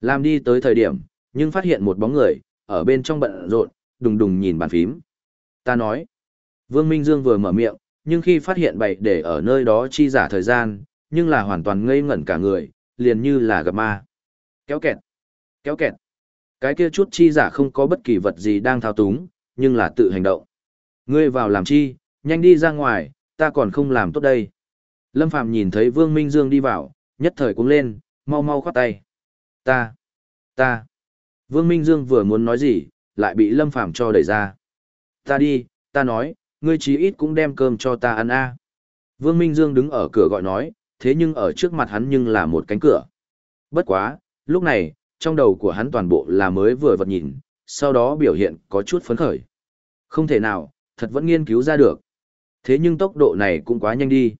Làm đi tới thời điểm, nhưng phát hiện một bóng người, ở bên trong bận rộn, đùng đùng nhìn bàn phím. Ta nói, Vương Minh Dương vừa mở miệng, nhưng khi phát hiện bậy để ở nơi đó chi giả thời gian, nhưng là hoàn toàn ngây ngẩn cả người, liền như là gặp ma. Kéo kẹt, kéo kẹt. Cái kia chút chi giả không có bất kỳ vật gì đang thao túng, nhưng là tự hành động. Ngươi vào làm chi, nhanh đi ra ngoài, ta còn không làm tốt đây. Lâm Phàm nhìn thấy Vương Minh Dương đi vào, nhất thời cũng lên, mau mau khoát tay. Ta, ta. Vương Minh Dương vừa muốn nói gì, lại bị Lâm Phàm cho đẩy ra. Ta đi, ta nói, ngươi chí ít cũng đem cơm cho ta ăn a. Vương Minh Dương đứng ở cửa gọi nói, thế nhưng ở trước mặt hắn nhưng là một cánh cửa. Bất quá, lúc này, trong đầu của hắn toàn bộ là mới vừa vật nhìn, sau đó biểu hiện có chút phấn khởi. Không thể nào, thật vẫn nghiên cứu ra được. Thế nhưng tốc độ này cũng quá nhanh đi.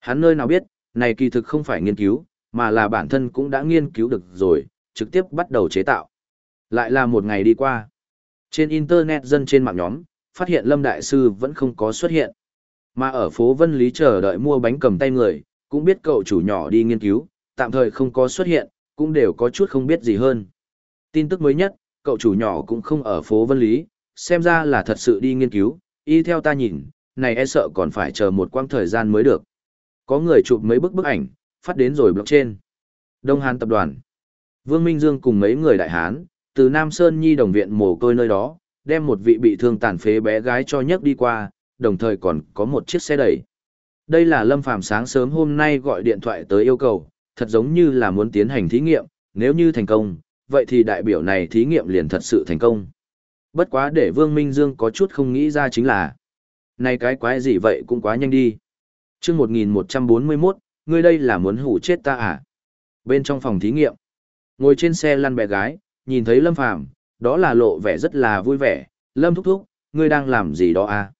Hắn nơi nào biết, này kỳ thực không phải nghiên cứu, mà là bản thân cũng đã nghiên cứu được rồi, trực tiếp bắt đầu chế tạo. Lại là một ngày đi qua. Trên Internet dân trên mạng nhóm, phát hiện Lâm Đại Sư vẫn không có xuất hiện. Mà ở phố Vân Lý chờ đợi mua bánh cầm tay người, cũng biết cậu chủ nhỏ đi nghiên cứu, tạm thời không có xuất hiện, cũng đều có chút không biết gì hơn. Tin tức mới nhất, cậu chủ nhỏ cũng không ở phố Vân Lý, xem ra là thật sự đi nghiên cứu, y theo ta nhìn, này e sợ còn phải chờ một quãng thời gian mới được. Có người chụp mấy bức bức ảnh, phát đến rồi blog trên. Đông Hán tập đoàn. Vương Minh Dương cùng mấy người đại hán, từ Nam Sơn Nhi đồng viện mồ côi nơi đó, đem một vị bị thương tàn phế bé gái cho nhấc đi qua, đồng thời còn có một chiếc xe đẩy. Đây là Lâm Phàm sáng sớm hôm nay gọi điện thoại tới yêu cầu, thật giống như là muốn tiến hành thí nghiệm, nếu như thành công, vậy thì đại biểu này thí nghiệm liền thật sự thành công. Bất quá để Vương Minh Dương có chút không nghĩ ra chính là, này cái quái gì vậy cũng quá nhanh đi. chương 1141, ngươi đây là muốn hủ chết ta à? Bên trong phòng thí nghiệm, ngồi trên xe lăn bé gái, nhìn thấy Lâm Phàm đó là lộ vẻ rất là vui vẻ. Lâm thúc thúc, ngươi đang làm gì đó à?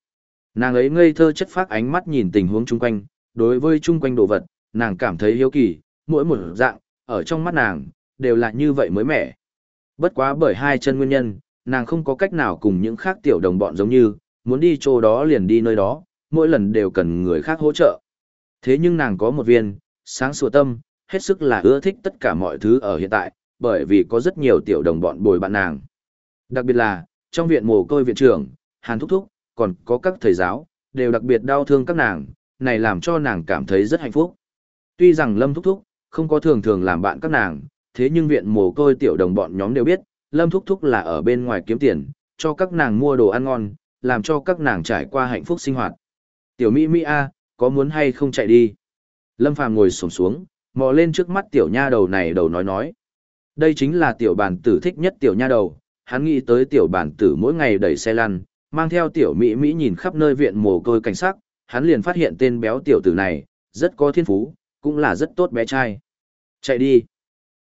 Nàng ấy ngây thơ chất phác ánh mắt nhìn tình huống chung quanh, đối với chung quanh đồ vật, nàng cảm thấy hiếu kỳ, mỗi một dạng, ở trong mắt nàng, đều là như vậy mới mẻ. Bất quá bởi hai chân nguyên nhân, nàng không có cách nào cùng những khác tiểu đồng bọn giống như, muốn đi chỗ đó liền đi nơi đó, mỗi lần đều cần người khác hỗ trợ. Thế nhưng nàng có một viên, sáng sủa tâm, hết sức là ưa thích tất cả mọi thứ ở hiện tại, bởi vì có rất nhiều tiểu đồng bọn bồi bạn nàng. Đặc biệt là, trong viện mồ côi viện trưởng, Hàn Thúc Thúc, còn có các thầy giáo, đều đặc biệt đau thương các nàng, này làm cho nàng cảm thấy rất hạnh phúc. Tuy rằng Lâm Thúc Thúc, không có thường thường làm bạn các nàng, thế nhưng viện mồ côi tiểu đồng bọn nhóm đều biết, Lâm Thúc Thúc là ở bên ngoài kiếm tiền, cho các nàng mua đồ ăn ngon, làm cho các nàng trải qua hạnh phúc sinh hoạt. Tiểu Mỹ Mỹ A, có muốn hay không chạy đi? Lâm Phàm ngồi xổm xuống, mò lên trước mắt tiểu nha đầu này đầu nói nói. Đây chính là tiểu bản tử thích nhất tiểu nha đầu, hắn nghĩ tới tiểu bản tử mỗi ngày đẩy xe lăn, mang theo tiểu Mỹ Mỹ nhìn khắp nơi viện mồ côi cảnh sắc, hắn liền phát hiện tên béo tiểu tử này, rất có thiên phú, cũng là rất tốt bé trai. Chạy đi.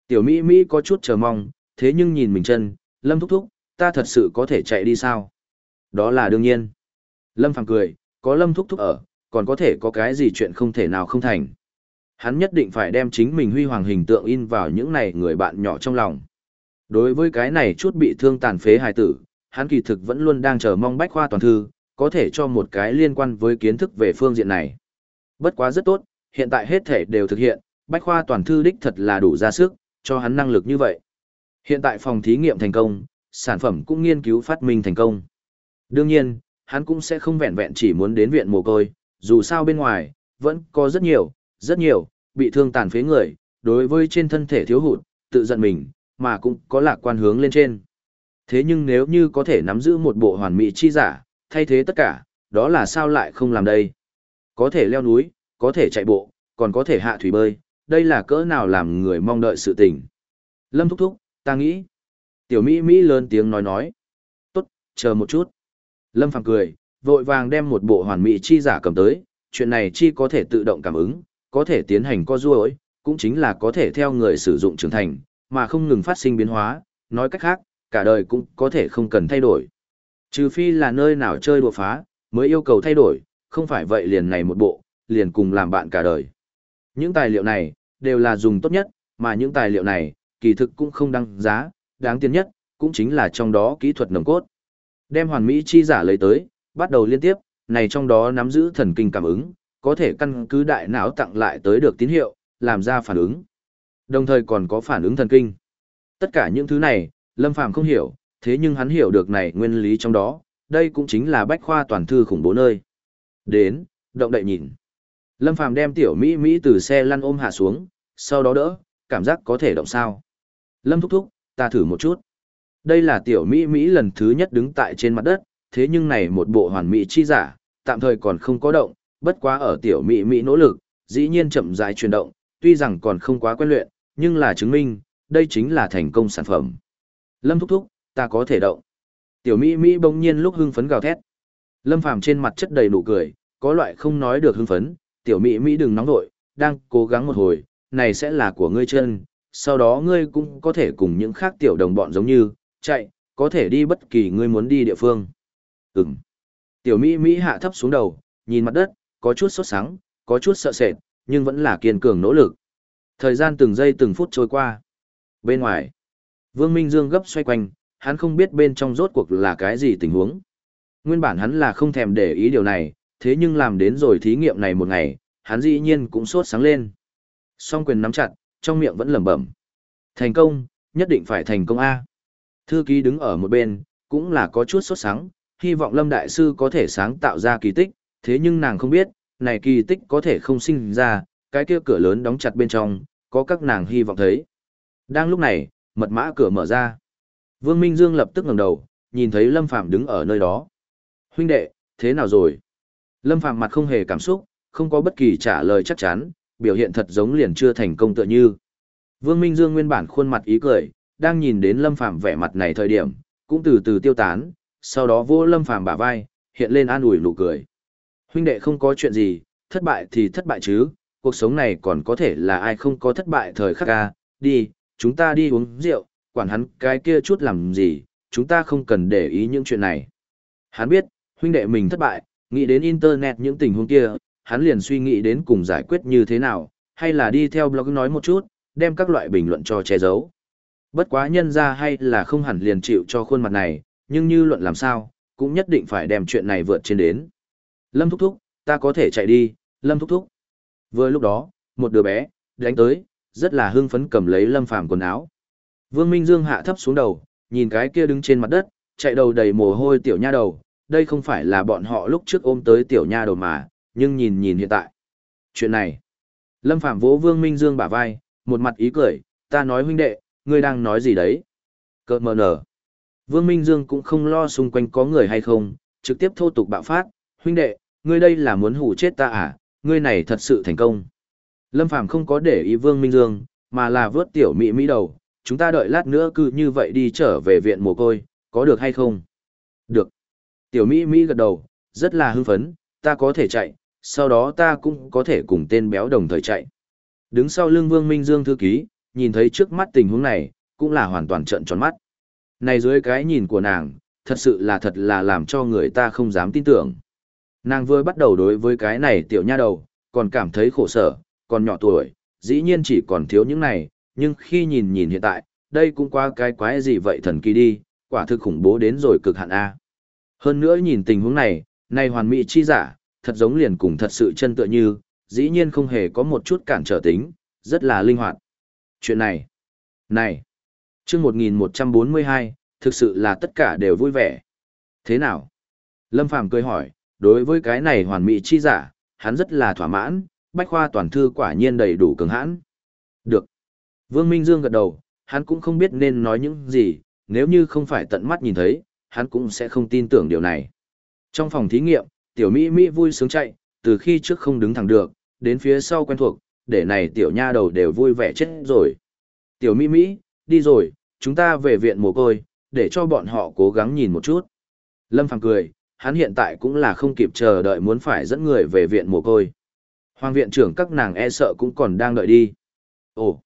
Tiểu Mỹ Mỹ có chút chờ mong, thế nhưng nhìn mình chân, Lâm thúc thúc, ta thật sự có thể chạy đi sao? Đó là đương nhiên. Lâm Phàm cười, có Lâm thúc thúc ở, còn có thể có cái gì chuyện không thể nào không thành. Hắn nhất định phải đem chính mình huy hoàng hình tượng in vào những này người bạn nhỏ trong lòng. Đối với cái này chút bị thương tàn phế hài tử, hắn kỳ thực vẫn luôn đang chờ mong bách khoa toàn thư, có thể cho một cái liên quan với kiến thức về phương diện này. Bất quá rất tốt, hiện tại hết thể đều thực hiện, bách khoa toàn thư đích thật là đủ ra sức, cho hắn năng lực như vậy. Hiện tại phòng thí nghiệm thành công, sản phẩm cũng nghiên cứu phát minh thành công. Đương nhiên, hắn cũng sẽ không vẹn vẹn chỉ muốn đến viện mồ côi, dù sao bên ngoài, vẫn có rất nhiều, rất nhiều, bị thương tàn phế người, đối với trên thân thể thiếu hụt, tự giận mình, mà cũng có lạc quan hướng lên trên. Thế nhưng nếu như có thể nắm giữ một bộ hoàn mỹ chi giả, thay thế tất cả, đó là sao lại không làm đây? Có thể leo núi, có thể chạy bộ, còn có thể hạ thủy bơi, đây là cỡ nào làm người mong đợi sự tình. Lâm thúc thúc, ta nghĩ. Tiểu Mỹ Mỹ lớn tiếng nói nói. Tốt, chờ một chút. Lâm Phàm cười, vội vàng đem một bộ hoàn mỹ chi giả cầm tới, chuyện này chi có thể tự động cảm ứng, có thể tiến hành co duỗi, cũng chính là có thể theo người sử dụng trưởng thành, mà không ngừng phát sinh biến hóa, nói cách khác, cả đời cũng có thể không cần thay đổi. Trừ phi là nơi nào chơi đùa phá, mới yêu cầu thay đổi, không phải vậy liền này một bộ, liền cùng làm bạn cả đời. Những tài liệu này, đều là dùng tốt nhất, mà những tài liệu này, kỳ thực cũng không đăng giá, đáng tiền nhất, cũng chính là trong đó kỹ thuật nồng cốt. Đem hoàn mỹ chi giả lấy tới, bắt đầu liên tiếp, này trong đó nắm giữ thần kinh cảm ứng, có thể căn cứ đại não tặng lại tới được tín hiệu, làm ra phản ứng. Đồng thời còn có phản ứng thần kinh. Tất cả những thứ này, Lâm Phàm không hiểu, thế nhưng hắn hiểu được này nguyên lý trong đó, đây cũng chính là bách khoa toàn thư khủng bố nơi. Đến, động đậy nhìn. Lâm Phàm đem tiểu Mỹ Mỹ từ xe lăn ôm hạ xuống, sau đó đỡ, cảm giác có thể động sao. Lâm thúc thúc, ta thử một chút. Đây là tiểu Mỹ Mỹ lần thứ nhất đứng tại trên mặt đất, thế nhưng này một bộ hoàn mỹ chi giả, tạm thời còn không có động, bất quá ở tiểu Mỹ Mỹ nỗ lực, dĩ nhiên chậm rãi chuyển động, tuy rằng còn không quá quen luyện, nhưng là chứng minh, đây chính là thành công sản phẩm. Lâm thúc thúc, ta có thể động. Tiểu Mỹ Mỹ bỗng nhiên lúc hưng phấn gào thét. Lâm Phàm trên mặt chất đầy nụ cười, có loại không nói được hưng phấn, tiểu Mỹ Mỹ đừng nóng vội, đang cố gắng một hồi, này sẽ là của ngươi chân, sau đó ngươi cũng có thể cùng những khác tiểu đồng bọn giống như, chạy, có thể đi bất kỳ ngươi muốn đi địa phương. Ừm. Tiểu Mỹ Mỹ hạ thấp xuống đầu, nhìn mặt đất, có chút sốt sắng, có chút sợ sệt, nhưng vẫn là kiên cường nỗ lực. Thời gian từng giây từng phút trôi qua. Bên ngoài, Vương Minh Dương gấp xoay quanh, hắn không biết bên trong rốt cuộc là cái gì tình huống. Nguyên bản hắn là không thèm để ý điều này, thế nhưng làm đến rồi thí nghiệm này một ngày, hắn dĩ nhiên cũng sốt sáng lên. Song quyền nắm chặt, trong miệng vẫn lẩm bẩm. Thành công, nhất định phải thành công A. Thư ký đứng ở một bên, cũng là có chút sốt sáng, hy vọng Lâm Đại Sư có thể sáng tạo ra kỳ tích, thế nhưng nàng không biết, này kỳ tích có thể không sinh ra, cái kia cửa lớn đóng chặt bên trong, có các nàng hy vọng thấy. Đang lúc này, mật mã cửa mở ra. Vương Minh Dương lập tức ngẩng đầu, nhìn thấy Lâm Phàm đứng ở nơi đó. Huynh đệ, thế nào rồi? Lâm Phàm mặt không hề cảm xúc, không có bất kỳ trả lời chắc chắn, biểu hiện thật giống liền chưa thành công tựa như. Vương Minh Dương nguyên bản khuôn mặt ý cười, đang nhìn đến Lâm Phàm vẻ mặt này thời điểm, cũng từ từ tiêu tán, sau đó vô Lâm Phàm bả vai, hiện lên an ủi nụ cười. Huynh đệ không có chuyện gì, thất bại thì thất bại chứ, cuộc sống này còn có thể là ai không có thất bại thời khắc ca, đi, chúng ta đi uống rượu, quản hắn cái kia chút làm gì, chúng ta không cần để ý những chuyện này. Hắn biết, huynh đệ mình thất bại, nghĩ đến internet những tình huống kia, hắn liền suy nghĩ đến cùng giải quyết như thế nào, hay là đi theo blog nói một chút, đem các loại bình luận cho che giấu. Bất quá nhân ra hay là không hẳn liền chịu cho khuôn mặt này, nhưng như luận làm sao, cũng nhất định phải đem chuyện này vượt trên đến. Lâm thúc thúc, ta có thể chạy đi, Lâm thúc thúc. Vừa lúc đó, một đứa bé, đánh tới, rất là hưng phấn cầm lấy Lâm Phàm quần áo. Vương Minh Dương hạ thấp xuống đầu, nhìn cái kia đứng trên mặt đất, chạy đầu đầy mồ hôi tiểu nha đầu, đây không phải là bọn họ lúc trước ôm tới tiểu nha đầu mà, nhưng nhìn nhìn hiện tại. Chuyện này, Lâm Phàm vỗ Vương Minh Dương bả vai, một mặt ý cười, ta nói huynh đệ, ngươi đang nói gì đấy? Cợt mờ nở. Vương Minh Dương cũng không lo xung quanh có người hay không, trực tiếp thô tục bạo phát, huynh đệ, ngươi đây là muốn hù chết ta à, ngươi này thật sự thành công. Lâm Phàm không có để ý Vương Minh Dương, mà là vớt tiểu mỹ mỹ đầu, chúng ta đợi lát nữa cứ như vậy đi trở về viện mồ côi, có được hay không? Được. Tiểu mỹ mỹ gật đầu, rất là hưng phấn, ta có thể chạy, sau đó ta cũng có thể cùng tên béo đồng thời chạy. Đứng sau lưng Vương Minh Dương thư ký, nhìn thấy trước mắt tình huống này, cũng là hoàn toàn trợn tròn mắt. Này dưới cái nhìn của nàng, thật sự là thật là làm cho người ta không dám tin tưởng. Nàng vừa bắt đầu đối với cái này tiểu nha đầu, còn cảm thấy khổ sở, còn nhỏ tuổi, dĩ nhiên chỉ còn thiếu những này, nhưng khi nhìn nhìn hiện tại, đây cũng qua cái quái gì vậy thần kỳ đi, quả thực khủng bố đến rồi cực hạn A. Hơn nữa nhìn tình huống này, này hoàn mỹ chi giả, thật giống liền cùng thật sự chân tựa như, dĩ nhiên không hề có một chút cản trở tính, rất là linh hoạt. Chuyện này, này, chương 1142, thực sự là tất cả đều vui vẻ. Thế nào? Lâm Phàm cười hỏi, đối với cái này hoàn mỹ chi giả, hắn rất là thỏa mãn, bách khoa toàn thư quả nhiên đầy đủ cường hãn. Được. Vương Minh Dương gật đầu, hắn cũng không biết nên nói những gì, nếu như không phải tận mắt nhìn thấy, hắn cũng sẽ không tin tưởng điều này. Trong phòng thí nghiệm, tiểu Mỹ Mỹ vui sướng chạy, từ khi trước không đứng thẳng được, đến phía sau quen thuộc, để này tiểu nha đầu đều vui vẻ chết rồi. Tiểu Mỹ Mỹ, đi rồi, chúng ta về viện mồ côi, để cho bọn họ cố gắng nhìn một chút. Lâm Phàm cười, hắn hiện tại cũng là không kịp chờ đợi muốn phải dẫn người về viện mồ côi. Hoàng viện trưởng các nàng e sợ cũng còn đang đợi đi. Ồ,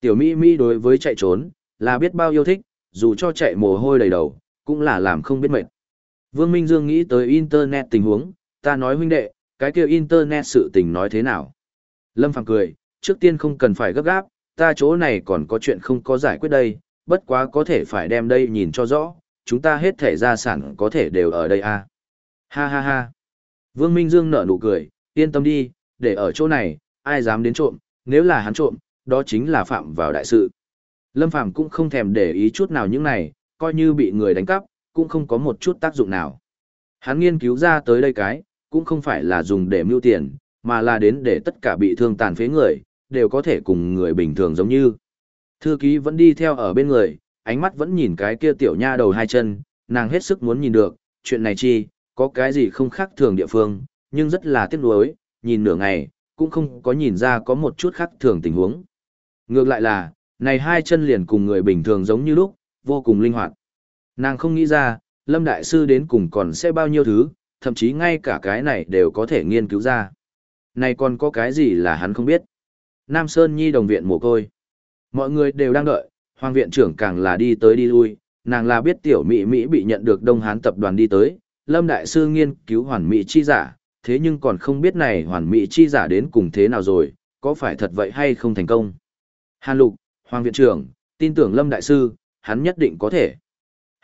tiểu Mỹ Mỹ đối với chạy trốn, là biết bao yêu thích, dù cho chạy mồ hôi đầy đầu, cũng là làm không biết mệt. Vương Minh Dương nghĩ tới Internet tình huống, ta nói huynh đệ, cái kia Internet sự tình nói thế nào? Lâm Phàm cười, trước tiên không cần phải gấp gáp, ta chỗ này còn có chuyện không có giải quyết đây, bất quá có thể phải đem đây nhìn cho rõ, chúng ta hết thể gia sản có thể đều ở đây à. Ha ha ha. Vương Minh Dương nở nụ cười, yên tâm đi, để ở chỗ này, ai dám đến trộm, nếu là hắn trộm, đó chính là phạm vào đại sự. Lâm Phàm cũng không thèm để ý chút nào những này, coi như bị người đánh cắp, cũng không có một chút tác dụng nào. Hắn nghiên cứu ra tới đây cái, cũng không phải là dùng để mưu tiền, mà là đến để tất cả bị thương tàn phế người, đều có thể cùng người bình thường giống như. Thư ký vẫn đi theo ở bên người, ánh mắt vẫn nhìn cái kia tiểu nha đầu hai chân, nàng hết sức muốn nhìn được, chuyện này chi, có cái gì không khác thường địa phương, nhưng rất là tiếc nuối, nhìn nửa ngày, cũng không có nhìn ra có một chút khác thường tình huống. Ngược lại là, này hai chân liền cùng người bình thường giống như lúc, vô cùng linh hoạt. Nàng không nghĩ ra, Lâm Đại Sư đến cùng còn sẽ bao nhiêu thứ, thậm chí ngay cả cái này đều có thể nghiên cứu ra. Này còn có cái gì là hắn không biết. Nam Sơn Nhi đồng viện mồ côi. Mọi người đều đang đợi, Hoàng viện trưởng càng là đi tới đi lui, nàng là biết tiểu Mỹ Mỹ bị nhận được Đông Hán tập đoàn đi tới, Lâm Đại Sư nghiên cứu hoàn Mỹ chi giả, thế nhưng còn không biết này hoàn Mỹ chi giả đến cùng thế nào rồi, có phải thật vậy hay không thành công. Hàn Lục, Hoàng viện trưởng, tin tưởng Lâm Đại Sư, hắn nhất định có thể.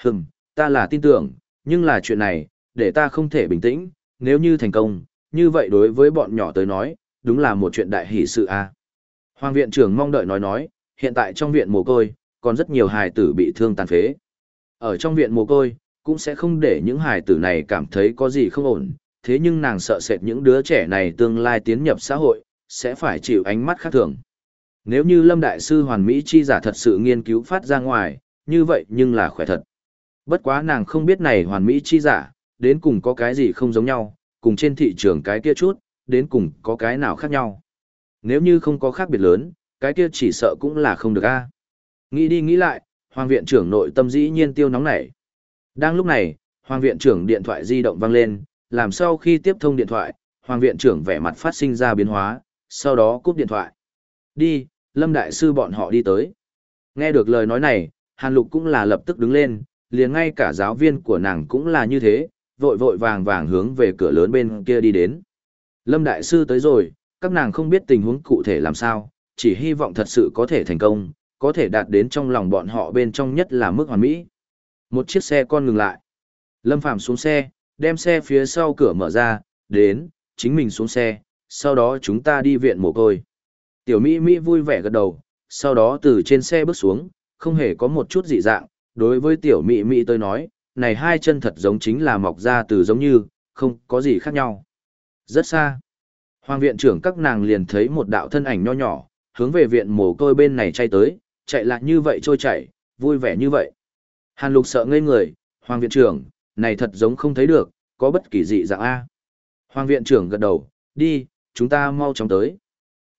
Hừm, ta là tin tưởng, nhưng là chuyện này, để ta không thể bình tĩnh, nếu như thành công, như vậy đối với bọn nhỏ tới nói, đúng là một chuyện đại hỷ sự a. Hoàng viện trưởng mong đợi nói nói, hiện tại trong viện mồ côi, còn rất nhiều hài tử bị thương tàn phế. Ở trong viện mồ côi, cũng sẽ không để những hài tử này cảm thấy có gì không ổn, thế nhưng nàng sợ sệt những đứa trẻ này tương lai tiến nhập xã hội, sẽ phải chịu ánh mắt khác thường. Nếu như Lâm Đại Sư Hoàn Mỹ chi giả thật sự nghiên cứu phát ra ngoài, như vậy nhưng là khỏe thật. Bất quá nàng không biết này Hoàn Mỹ chi giả, đến cùng có cái gì không giống nhau, cùng trên thị trường cái kia chút, đến cùng có cái nào khác nhau. Nếu như không có khác biệt lớn, cái kia chỉ sợ cũng là không được a. Nghĩ đi nghĩ lại, Hoàng viện trưởng nội tâm dĩ nhiên tiêu nóng nảy. Đang lúc này, Hoàng viện trưởng điện thoại di động vang lên, làm sau khi tiếp thông điện thoại, Hoàng viện trưởng vẻ mặt phát sinh ra biến hóa, sau đó cúp điện thoại. Đi, Lâm Đại Sư bọn họ đi tới. Nghe được lời nói này, Hàn Lục cũng là lập tức đứng lên, liền ngay cả giáo viên của nàng cũng là như thế, vội vội vàng vàng hướng về cửa lớn bên kia đi đến. Lâm Đại Sư tới rồi, các nàng không biết tình huống cụ thể làm sao, chỉ hy vọng thật sự có thể thành công, có thể đạt đến trong lòng bọn họ bên trong nhất là mức hoàn mỹ. Một chiếc xe con ngừng lại. Lâm Phàm xuống xe, đem xe phía sau cửa mở ra, đến, chính mình xuống xe, sau đó chúng ta đi viện mồ côi. Tiểu Mỹ Mỹ vui vẻ gật đầu, sau đó từ trên xe bước xuống, không hề có một chút dị dạng, đối với Tiểu Mỹ Mỹ tôi nói, này hai chân thật giống chính là mọc ra từ giống như, không có gì khác nhau. Rất xa. Hoàng viện trưởng các nàng liền thấy một đạo thân ảnh nho nhỏ, hướng về viện mồ côi bên này chay tới, chạy lại như vậy trôi chảy, vui vẻ như vậy. Hàn lục sợ ngây người, Hoàng viện trưởng, này thật giống không thấy được, có bất kỳ dị dạng A. Hoàng viện trưởng gật đầu, đi, chúng ta mau chóng tới.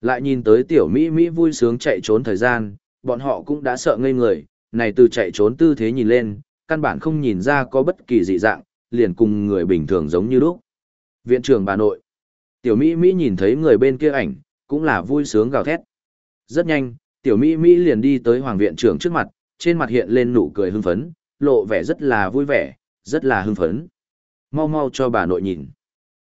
Lại nhìn tới tiểu Mỹ Mỹ vui sướng chạy trốn thời gian, bọn họ cũng đã sợ ngây người, này từ chạy trốn tư thế nhìn lên, căn bản không nhìn ra có bất kỳ dị dạng, liền cùng người bình thường giống như lúc. Viện trưởng bà nội. Tiểu Mỹ Mỹ nhìn thấy người bên kia ảnh, cũng là vui sướng gào thét. Rất nhanh, tiểu Mỹ Mỹ liền đi tới Hoàng viện trưởng trước mặt, trên mặt hiện lên nụ cười hưng phấn, lộ vẻ rất là vui vẻ, rất là hưng phấn. Mau mau cho bà nội nhìn.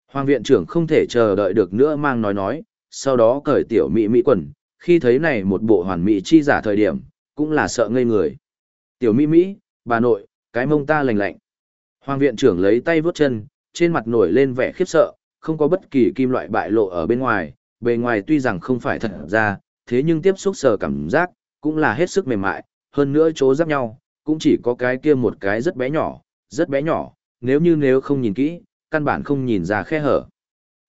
Hoàng viện trưởng không thể chờ đợi được nữa mang nói nói, sau đó cởi tiểu Mỹ Mỹ quần, khi thấy này một bộ hoàn mỹ chi giả thời điểm, cũng là sợ ngây người. Tiểu Mỹ Mỹ, bà nội, cái mông ta lành lạnh. Hoàng viện trưởng lấy tay vuốt chân, trên mặt nổi lên vẻ khiếp sợ, không có bất kỳ kim loại bại lộ ở bên ngoài, bề ngoài tuy rằng không phải thật ra, thế nhưng tiếp xúc sờ cảm giác, cũng là hết sức mềm mại, hơn nữa chỗ giáp nhau, cũng chỉ có cái kia một cái rất bé nhỏ, rất bé nhỏ, nếu như nếu không nhìn kỹ, căn bản không nhìn ra khe hở.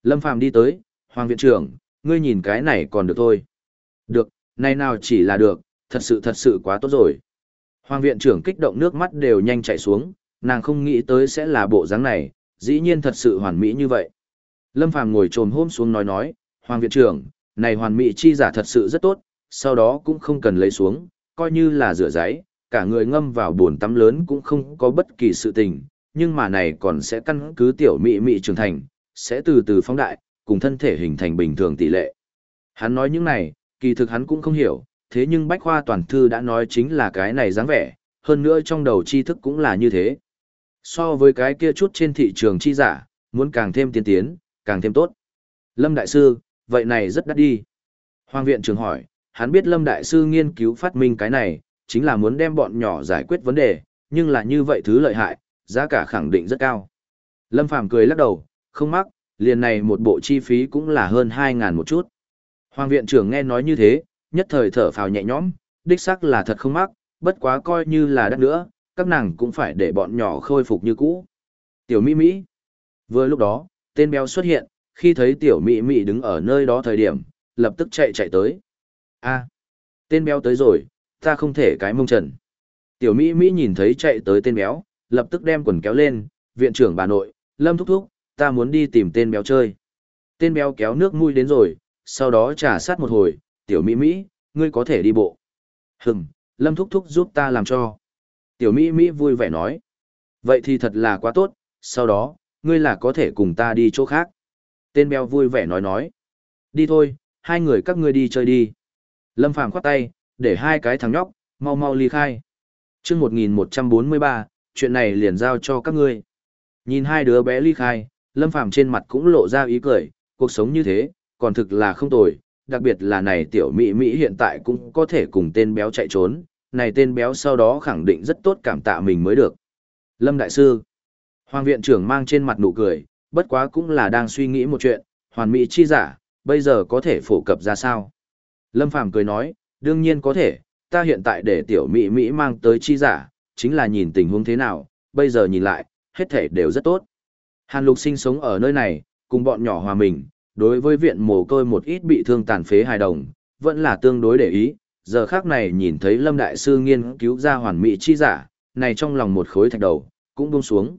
Lâm Phàm đi tới, Hoàng viện trưởng, ngươi nhìn cái này còn được thôi. Được, này nào chỉ là được, thật sự thật sự quá tốt rồi. Hoàng viện trưởng kích động nước mắt đều nhanh chảy xuống, nàng không nghĩ tới sẽ là bộ dáng này, dĩ nhiên thật sự hoàn mỹ như vậy. Lâm Phàm ngồi trồm hôm xuống nói nói, Hoàng viện trưởng, này hoàn mỹ chi giả thật sự rất tốt, sau đó cũng không cần lấy xuống, coi như là rửa giấy, cả người ngâm vào bồn tắm lớn cũng không có bất kỳ sự tình, nhưng mà này còn sẽ căn cứ tiểu mỹ mỹ trưởng thành, sẽ từ từ phóng đại, cùng thân thể hình thành bình thường tỷ lệ. Hắn nói những này, kỳ thực hắn cũng không hiểu, thế nhưng Bách Khoa Toàn Thư đã nói chính là cái này dáng vẻ, hơn nữa trong đầu tri thức cũng là như thế. So với cái kia chút trên thị trường chi giả, muốn càng thêm tiên tiến, càng thêm tốt. Lâm Đại Sư, vậy này rất đắt đi. Hoàng viện trưởng hỏi, hắn biết Lâm Đại Sư nghiên cứu phát minh cái này, chính là muốn đem bọn nhỏ giải quyết vấn đề, nhưng là như vậy thứ lợi hại, giá cả khẳng định rất cao. Lâm Phàm cười lắc đầu, không mắc, liền này một bộ chi phí cũng là hơn 2.000 một chút. Hoàng viện trưởng nghe nói như thế, nhất thời thở phào nhẹ nhõm, đích xác là thật không mắc, bất quá coi như là đắt nữa, các nàng cũng phải để bọn nhỏ khôi phục như cũ. Tiểu Mỹ Mỹ. Vừa lúc đó, tên béo xuất hiện, khi thấy Tiểu Mỹ Mỹ đứng ở nơi đó thời điểm, lập tức chạy chạy tới. a tên béo tới rồi, ta không thể cái mông trần. Tiểu Mỹ Mỹ nhìn thấy chạy tới tên béo, lập tức đem quần kéo lên, viện trưởng bà nội, lâm thúc thúc, ta muốn đi tìm tên béo chơi. Tên béo kéo nước mũi đến rồi, sau đó trả sát một hồi, tiểu Mỹ Mỹ, ngươi có thể đi bộ. Hừm, lâm thúc thúc giúp ta làm cho. Tiểu Mỹ Mỹ vui vẻ nói. Vậy thì thật là quá tốt, sau đó, ngươi là có thể cùng ta đi chỗ khác. Tên béo vui vẻ nói nói. Đi thôi, hai người các ngươi đi chơi đi. Lâm Phàm khoát tay, để hai cái thằng nhóc, mau mau ly khai. chương 1143, chuyện này liền giao cho các ngươi. Nhìn hai đứa bé ly khai, Lâm Phàm trên mặt cũng lộ ra ý cười, cuộc sống như thế, còn thực là không tồi, đặc biệt là này tiểu Mỹ Mỹ hiện tại cũng có thể cùng tên béo chạy trốn, này tên béo sau đó khẳng định rất tốt cảm tạ mình mới được. Lâm Đại Sư Hoàng viện trưởng mang trên mặt nụ cười, bất quá cũng là đang suy nghĩ một chuyện, hoàn mỹ chi giả, bây giờ có thể phổ cập ra sao? Lâm Phàm cười nói, đương nhiên có thể, ta hiện tại để tiểu Mỹ Mỹ mang tới chi giả, chính là nhìn tình huống thế nào, bây giờ nhìn lại, hết thể đều rất tốt. Hàn Lục sinh sống ở nơi này, cùng bọn nhỏ hòa mình, đối với viện mồ côi một ít bị thương tàn phế hài đồng, vẫn là tương đối để ý, giờ khác này nhìn thấy Lâm Đại Sư nghiên cứu ra hoàn mỹ chi giả, này trong lòng một khối thạch đầu, cũng buông xuống.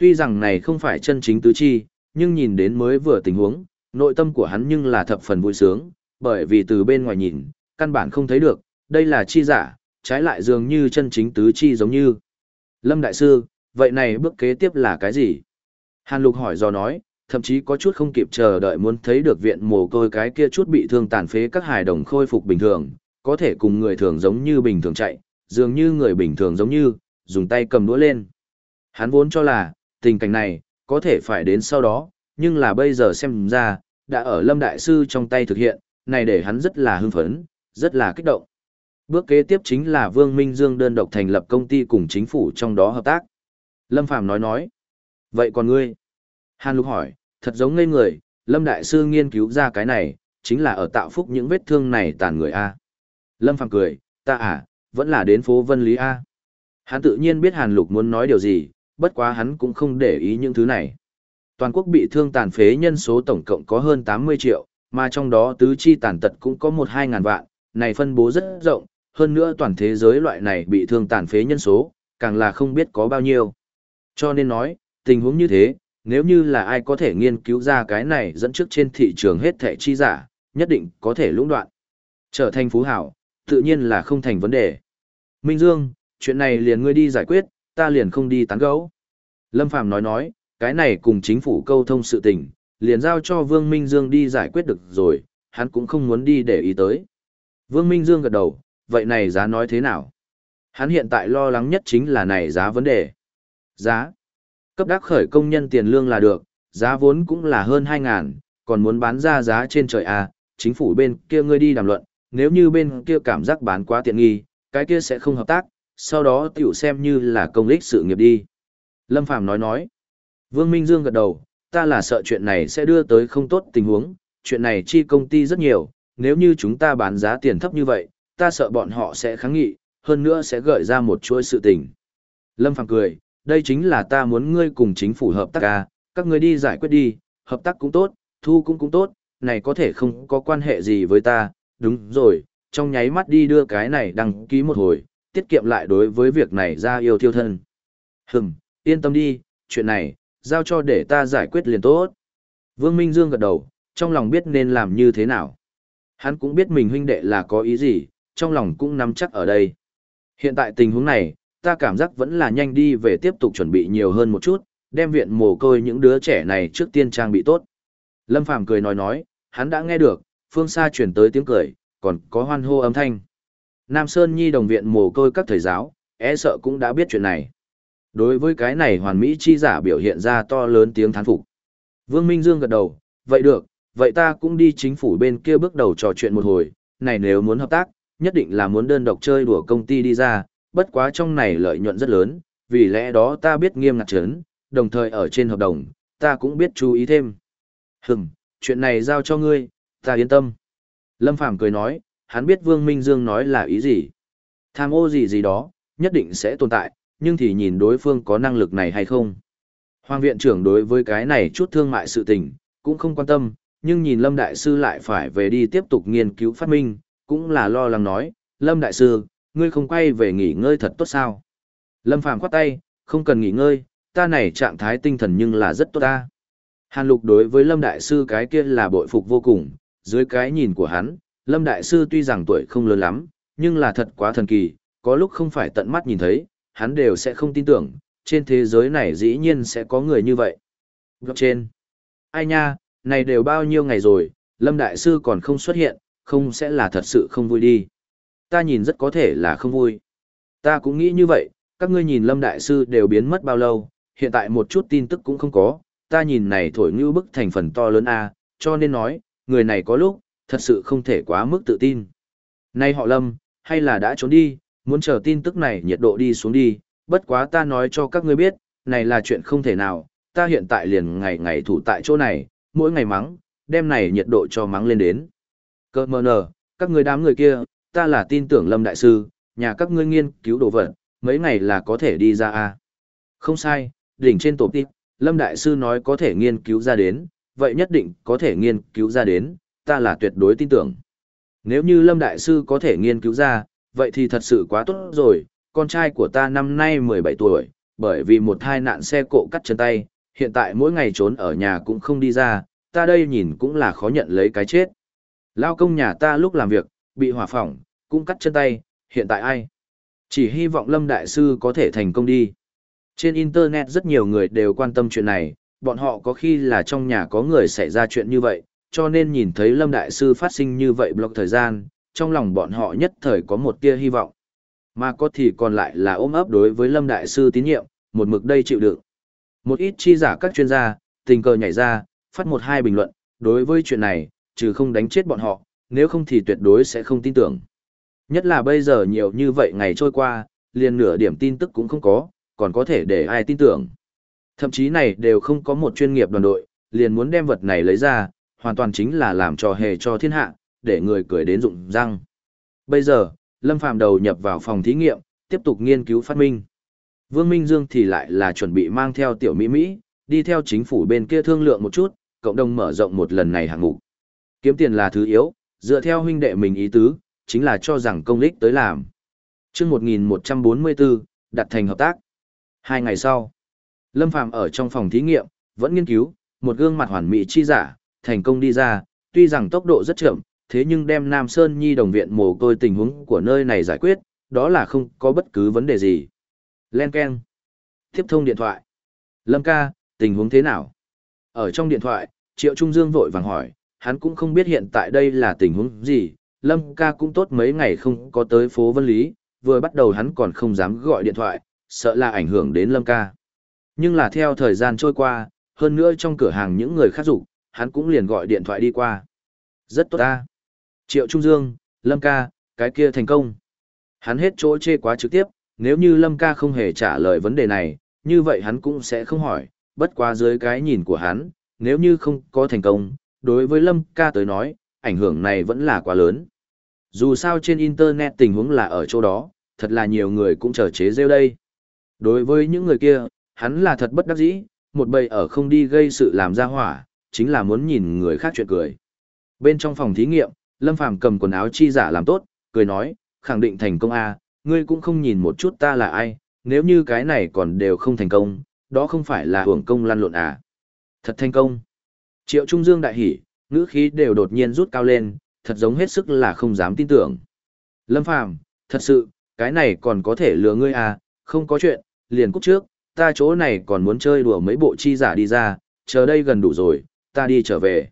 Tuy rằng này không phải chân chính tứ chi, nhưng nhìn đến mới vừa tình huống, nội tâm của hắn nhưng là thập phần vui sướng, bởi vì từ bên ngoài nhìn, căn bản không thấy được, đây là chi giả, trái lại dường như chân chính tứ chi giống như. Lâm Đại Sư, vậy này bước kế tiếp là cái gì? Hàn Lục hỏi do nói, thậm chí có chút không kịp chờ đợi muốn thấy được viện mồ côi cái kia chút bị thương tàn phế các hài đồng khôi phục bình thường, có thể cùng người thường giống như bình thường chạy, dường như người bình thường giống như, dùng tay cầm đũa lên. Hắn vốn cho là, tình cảnh này, có thể phải đến sau đó, nhưng là bây giờ xem ra, đã ở Lâm Đại Sư trong tay thực hiện, này để hắn rất là hưng phấn, rất là kích động. Bước kế tiếp chính là Vương Minh Dương đơn độc thành lập công ty cùng chính phủ trong đó hợp tác. Lâm Phàm nói nói. Vậy còn ngươi? Hàn Lục hỏi, thật giống ngây người, Lâm Đại Sư nghiên cứu ra cái này, chính là ở tạo phúc những vết thương này tàn người A. Lâm Phàm cười, ta à, vẫn là đến phố Vân Lý A. Hắn tự nhiên biết Hàn Lục muốn nói điều gì, bất quá hắn cũng không để ý những thứ này. Toàn quốc bị thương tàn phế nhân số tổng cộng có hơn 80 triệu, mà trong đó tứ chi tàn tật cũng có 1-2 ngàn vạn, này phân bố rất rộng, hơn nữa toàn thế giới loại này bị thương tàn phế nhân số, càng là không biết có bao nhiêu. Cho nên nói, tình huống như thế, nếu như là ai có thể nghiên cứu ra cái này dẫn trước trên thị trường hết thẻ chi giả, nhất định có thể lũng đoạn. Trở thành phú hảo, tự nhiên là không thành vấn đề. Minh Dương, chuyện này liền ngươi đi giải quyết, ta liền không đi tán gẫu. Lâm Phàm nói nói, cái này cùng chính phủ câu thông sự tình, liền giao cho Vương Minh Dương đi giải quyết được rồi, hắn cũng không muốn đi để ý tới. Vương Minh Dương gật đầu, vậy này giá nói thế nào? Hắn hiện tại lo lắng nhất chính là này giá vấn đề. Giá. Cấp đắc khởi công nhân tiền lương là được, giá vốn cũng là hơn 2.000, còn muốn bán ra giá trên trời à, chính phủ bên kia ngươi đi đàm luận, nếu như bên kia cảm giác bán quá tiện nghi, cái kia sẽ không hợp tác, sau đó tiểu xem như là công ích sự nghiệp đi. Lâm Phàm nói nói. Vương Minh Dương gật đầu, ta là sợ chuyện này sẽ đưa tới không tốt tình huống, chuyện này chi công ty rất nhiều, nếu như chúng ta bán giá tiền thấp như vậy, ta sợ bọn họ sẽ kháng nghị, hơn nữa sẽ gợi ra một chuỗi sự tình. Lâm Phàm cười, đây chính là ta muốn ngươi cùng chính phủ hợp tác ca, các ngươi đi giải quyết đi, hợp tác cũng tốt, thu cũng cũng tốt, này có thể không có quan hệ gì với ta, đúng rồi, trong nháy mắt đi đưa cái này đăng ký một hồi, tiết kiệm lại đối với việc này ra yêu thiêu thân. Hừm, yên tâm đi, chuyện này, giao cho để ta giải quyết liền tốt. Vương Minh Dương gật đầu, trong lòng biết nên làm như thế nào. Hắn cũng biết mình huynh đệ là có ý gì, trong lòng cũng nắm chắc ở đây. Hiện tại tình huống này, ta cảm giác vẫn là nhanh đi về tiếp tục chuẩn bị nhiều hơn một chút, đem viện mồ côi những đứa trẻ này trước tiên trang bị tốt. Lâm Phàm cười nói nói, hắn đã nghe được, phương xa chuyển tới tiếng cười, còn có hoan hô âm thanh. Nam Sơn Nhi đồng viện mồ côi các thầy giáo, e sợ cũng đã biết chuyện này. Đối với cái này hoàn mỹ chi giả biểu hiện ra to lớn tiếng thán phục. Vương Minh Dương gật đầu, vậy được, vậy ta cũng đi chính phủ bên kia bước đầu trò chuyện một hồi, này nếu muốn hợp tác, nhất định là muốn đơn độc chơi đùa công ty đi ra, bất quá trong này lợi nhuận rất lớn, vì lẽ đó ta biết nghiêm ngặt chấn, đồng thời ở trên hợp đồng, ta cũng biết chú ý thêm. Hừm, chuyện này giao cho ngươi, ta yên tâm. Lâm Phàm cười nói, hắn biết Vương Minh Dương nói là ý gì. Tham ô gì gì đó, nhất định sẽ tồn tại, nhưng thì nhìn đối phương có năng lực này hay không. Hoàng viện trưởng đối với cái này chút thương mại sự tình, cũng không quan tâm, nhưng nhìn Lâm Đại Sư lại phải về đi tiếp tục nghiên cứu phát minh, cũng là lo lắng nói, Lâm Đại Sư, ngươi không quay về nghỉ ngơi thật tốt sao? Lâm Phàm khoát tay, không cần nghỉ ngơi, ta này trạng thái tinh thần nhưng là rất tốt ta. Hàn Lục đối với Lâm Đại Sư cái kia là bội phục vô cùng, dưới cái nhìn của hắn, Lâm Đại Sư tuy rằng tuổi không lớn lắm, nhưng là thật quá thần kỳ, có lúc không phải tận mắt nhìn thấy, hắn đều sẽ không tin tưởng, trên thế giới này dĩ nhiên sẽ có người như vậy. Gặp trên, ai nha, này đều bao nhiêu ngày rồi, Lâm Đại Sư còn không xuất hiện, không sẽ là thật sự không vui đi. Ta nhìn rất có thể là không vui. Ta cũng nghĩ như vậy, các ngươi nhìn Lâm Đại Sư đều biến mất bao lâu, hiện tại một chút tin tức cũng không có, ta nhìn này thổi như bức thành phần to lớn A, cho nên nói, người này có lúc, thật sự không thể quá mức tự tin. Nay họ Lâm, hay là đã trốn đi, muốn chờ tin tức này nhiệt độ đi xuống đi, bất quá ta nói cho các ngươi biết, này là chuyện không thể nào, ta hiện tại liền ngày ngày thủ tại chỗ này, mỗi ngày mắng, đêm này nhiệt độ cho mắng lên đến. Cơ mờ nở, các ngươi đám người kia, ta là tin tưởng Lâm Đại Sư, nhà các ngươi nghiên cứu đồ vật, mấy ngày là có thể đi ra a Không sai, đỉnh trên tổ tiếp, Lâm Đại Sư nói có thể nghiên cứu ra đến, vậy nhất định có thể nghiên cứu ra đến, ta là tuyệt đối tin tưởng. Nếu như Lâm Đại Sư có thể nghiên cứu ra, vậy thì thật sự quá tốt rồi, con trai của ta năm nay 17 tuổi, bởi vì một hai nạn xe cộ cắt chân tay, hiện tại mỗi ngày trốn ở nhà cũng không đi ra, ta đây nhìn cũng là khó nhận lấy cái chết. Lao công nhà ta lúc làm việc, bị hỏa phỏng, cũng cắt chân tay, hiện tại ai? Chỉ hy vọng Lâm Đại Sư có thể thành công đi. Trên Internet rất nhiều người đều quan tâm chuyện này, bọn họ có khi là trong nhà có người xảy ra chuyện như vậy, cho nên nhìn thấy Lâm Đại Sư phát sinh như vậy block thời gian, trong lòng bọn họ nhất thời có một tia hy vọng. Mà có thì còn lại là ôm ấp đối với Lâm Đại Sư tín nhiệm, một mực đây chịu đựng. Một ít chi giả các chuyên gia, tình cờ nhảy ra, phát một hai bình luận, đối với chuyện này, trừ không đánh chết bọn họ, nếu không thì tuyệt đối sẽ không tin tưởng. Nhất là bây giờ nhiều như vậy ngày trôi qua, liền nửa điểm tin tức cũng không có, còn có thể để ai tin tưởng. Thậm chí này đều không có một chuyên nghiệp đoàn đội, liền muốn đem vật này lấy ra, hoàn toàn chính là làm trò hề cho thiên hạ, để người cười đến rụng răng. Bây giờ, Lâm Phạm đầu nhập vào phòng thí nghiệm, tiếp tục nghiên cứu phát minh. Vương Minh Dương thì lại là chuẩn bị mang theo tiểu Mỹ Mỹ, đi theo chính phủ bên kia thương lượng một chút, cộng đồng mở rộng một lần này hạng mục. Kiếm tiền là thứ yếu, dựa theo huynh đệ mình ý tứ, chính là cho rằng công lích tới làm. chương 1144, đặt thành hợp tác. Hai ngày sau, Lâm Phạm ở trong phòng thí nghiệm, Vẫn nghiên cứu, một gương mặt hoàn mỹ chi giả, thành công đi ra, tuy rằng tốc độ rất chậm, thế nhưng đem Nam Sơn Nhi đồng viện mồ côi tình huống của nơi này giải quyết, đó là không có bất cứ vấn đề gì. Len Ken. Tiếp thông điện thoại. Lâm ca, tình huống thế nào? Ở trong điện thoại, Triệu Trung Dương vội vàng hỏi, hắn cũng không biết hiện tại đây là tình huống gì, Lâm ca cũng tốt mấy ngày không có tới phố Vân Lý, vừa bắt đầu hắn còn không dám gọi điện thoại, sợ là ảnh hưởng đến Lâm ca. Nhưng là theo thời gian trôi qua, hơn nữa trong cửa hàng những người khác dục hắn cũng liền gọi điện thoại đi qua. Rất tốt ta. Triệu Trung Dương, Lâm ca, cái kia thành công. Hắn hết chỗ chê quá trực tiếp, nếu như Lâm ca không hề trả lời vấn đề này, như vậy hắn cũng sẽ không hỏi, bất quá dưới cái nhìn của hắn, nếu như không có thành công, đối với Lâm ca tới nói, ảnh hưởng này vẫn là quá lớn. Dù sao trên Internet tình huống là ở chỗ đó, thật là nhiều người cũng chờ chế rêu đây. Đối với những người kia, hắn là thật bất đắc dĩ, một bầy ở không đi gây sự làm ra hỏa, chính là muốn nhìn người khác chuyện cười. Bên trong phòng thí nghiệm, Lâm Phàm cầm quần áo chi giả làm tốt, cười nói, khẳng định thành công a, à, ngươi cũng không nhìn một chút ta là ai, nếu như cái này còn đều không thành công, đó không phải là hưởng công lăn lộn à. Thật thành công. Triệu Trung Dương đại hỉ, ngữ khí đều đột nhiên rút cao lên, thật giống hết sức là không dám tin tưởng. Lâm Phàm, thật sự, cái này còn có thể lừa ngươi à, không có chuyện, liền cút trước, ta chỗ này còn muốn chơi đùa mấy bộ chi giả đi ra, chờ đây gần đủ rồi, ta đi trở về.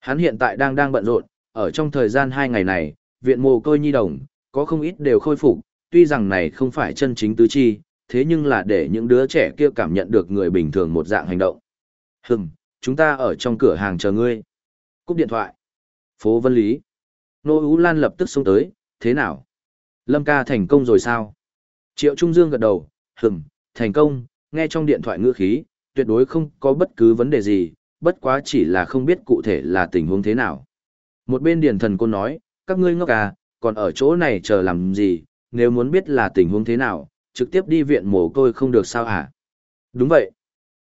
Hắn hiện tại đang đang bận rộn, ở trong thời gian hai ngày này, viện mồ côi nhi đồng, có không ít đều khôi phục, tuy rằng này không phải chân chính tứ chi, thế nhưng là để những đứa trẻ kia cảm nhận được người bình thường một dạng hành động. Hừm, chúng ta ở trong cửa hàng chờ ngươi. Cúp điện thoại. Phố Vân Lý. Nô Ú Lan lập tức xuống tới, thế nào? Lâm ca thành công rồi sao? Triệu Trung Dương gật đầu, hừm, thành công, nghe trong điện thoại ngữ khí, tuyệt đối không có bất cứ vấn đề gì, bất quá chỉ là không biết cụ thể là tình huống thế nào. Một bên Điền thần côn nói, các ngươi ngốc à, còn ở chỗ này chờ làm gì, nếu muốn biết là tình huống thế nào, trực tiếp đi viện mồ côi không được sao hả? Đúng vậy.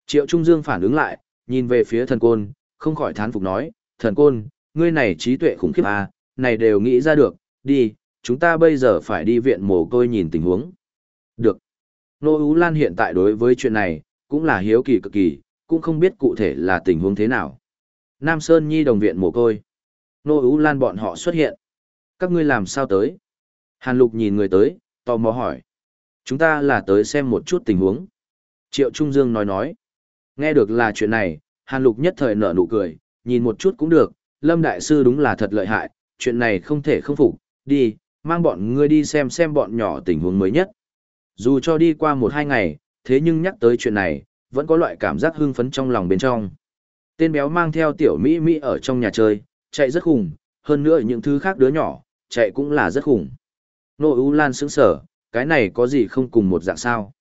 Triệu Trung Dương phản ứng lại, nhìn về phía thần côn, không khỏi thán phục nói, thần côn, ngươi này trí tuệ khủng khiếp à, này đều nghĩ ra được, đi, chúng ta bây giờ phải đi viện mồ côi nhìn tình huống. Được. Nô Ú Lan hiện tại đối với chuyện này, cũng là hiếu kỳ cực kỳ, cũng không biết cụ thể là tình huống thế nào. Nam Sơn Nhi đồng viện mồ côi. Nô Ú Lan bọn họ xuất hiện. Các ngươi làm sao tới? Hàn Lục nhìn người tới, tò mò hỏi. Chúng ta là tới xem một chút tình huống. Triệu Trung Dương nói nói. Nghe được là chuyện này, Hàn Lục nhất thời nở nụ cười, nhìn một chút cũng được, Lâm Đại Sư đúng là thật lợi hại, chuyện này không thể không phục, đi, mang bọn ngươi đi xem xem bọn nhỏ tình huống mới nhất. Dù cho đi qua một hai ngày, thế nhưng nhắc tới chuyện này, vẫn có loại cảm giác hưng phấn trong lòng bên trong. Tên béo mang theo tiểu Mỹ Mỹ ở trong nhà chơi, chạy rất khủng, hơn nữa những thứ khác đứa nhỏ, chạy cũng là rất khủng. Nô U Lan sững sở, cái này có gì không cùng một dạng sao?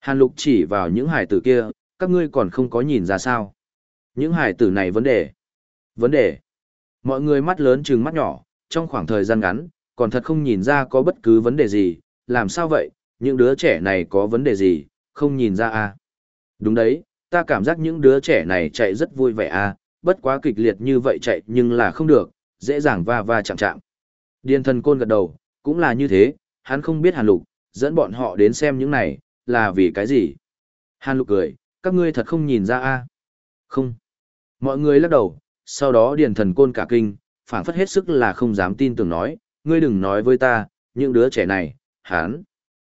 Hàn Lục chỉ vào những hải tử kia, các ngươi còn không có nhìn ra sao? Những hải tử này vấn đề. Vấn đề. Mọi người mắt lớn trừng mắt nhỏ, trong khoảng thời gian ngắn, còn thật không nhìn ra có bất cứ vấn đề gì, làm sao vậy, những đứa trẻ này có vấn đề gì, không nhìn ra à? Đúng đấy, ta cảm giác những đứa trẻ này chạy rất vui vẻ à, bất quá kịch liệt như vậy chạy nhưng là không được, dễ dàng va va chạm chạm. Điền thần côn gật đầu, cũng là như thế, hắn không biết Hàn Lục, dẫn bọn họ đến xem những này, là vì cái gì. Hàn Lục cười, các ngươi thật không nhìn ra a Không. Mọi người lắc đầu, sau đó điền thần côn cả kinh, phản phất hết sức là không dám tin tưởng nói, ngươi đừng nói với ta, những đứa trẻ này, hắn.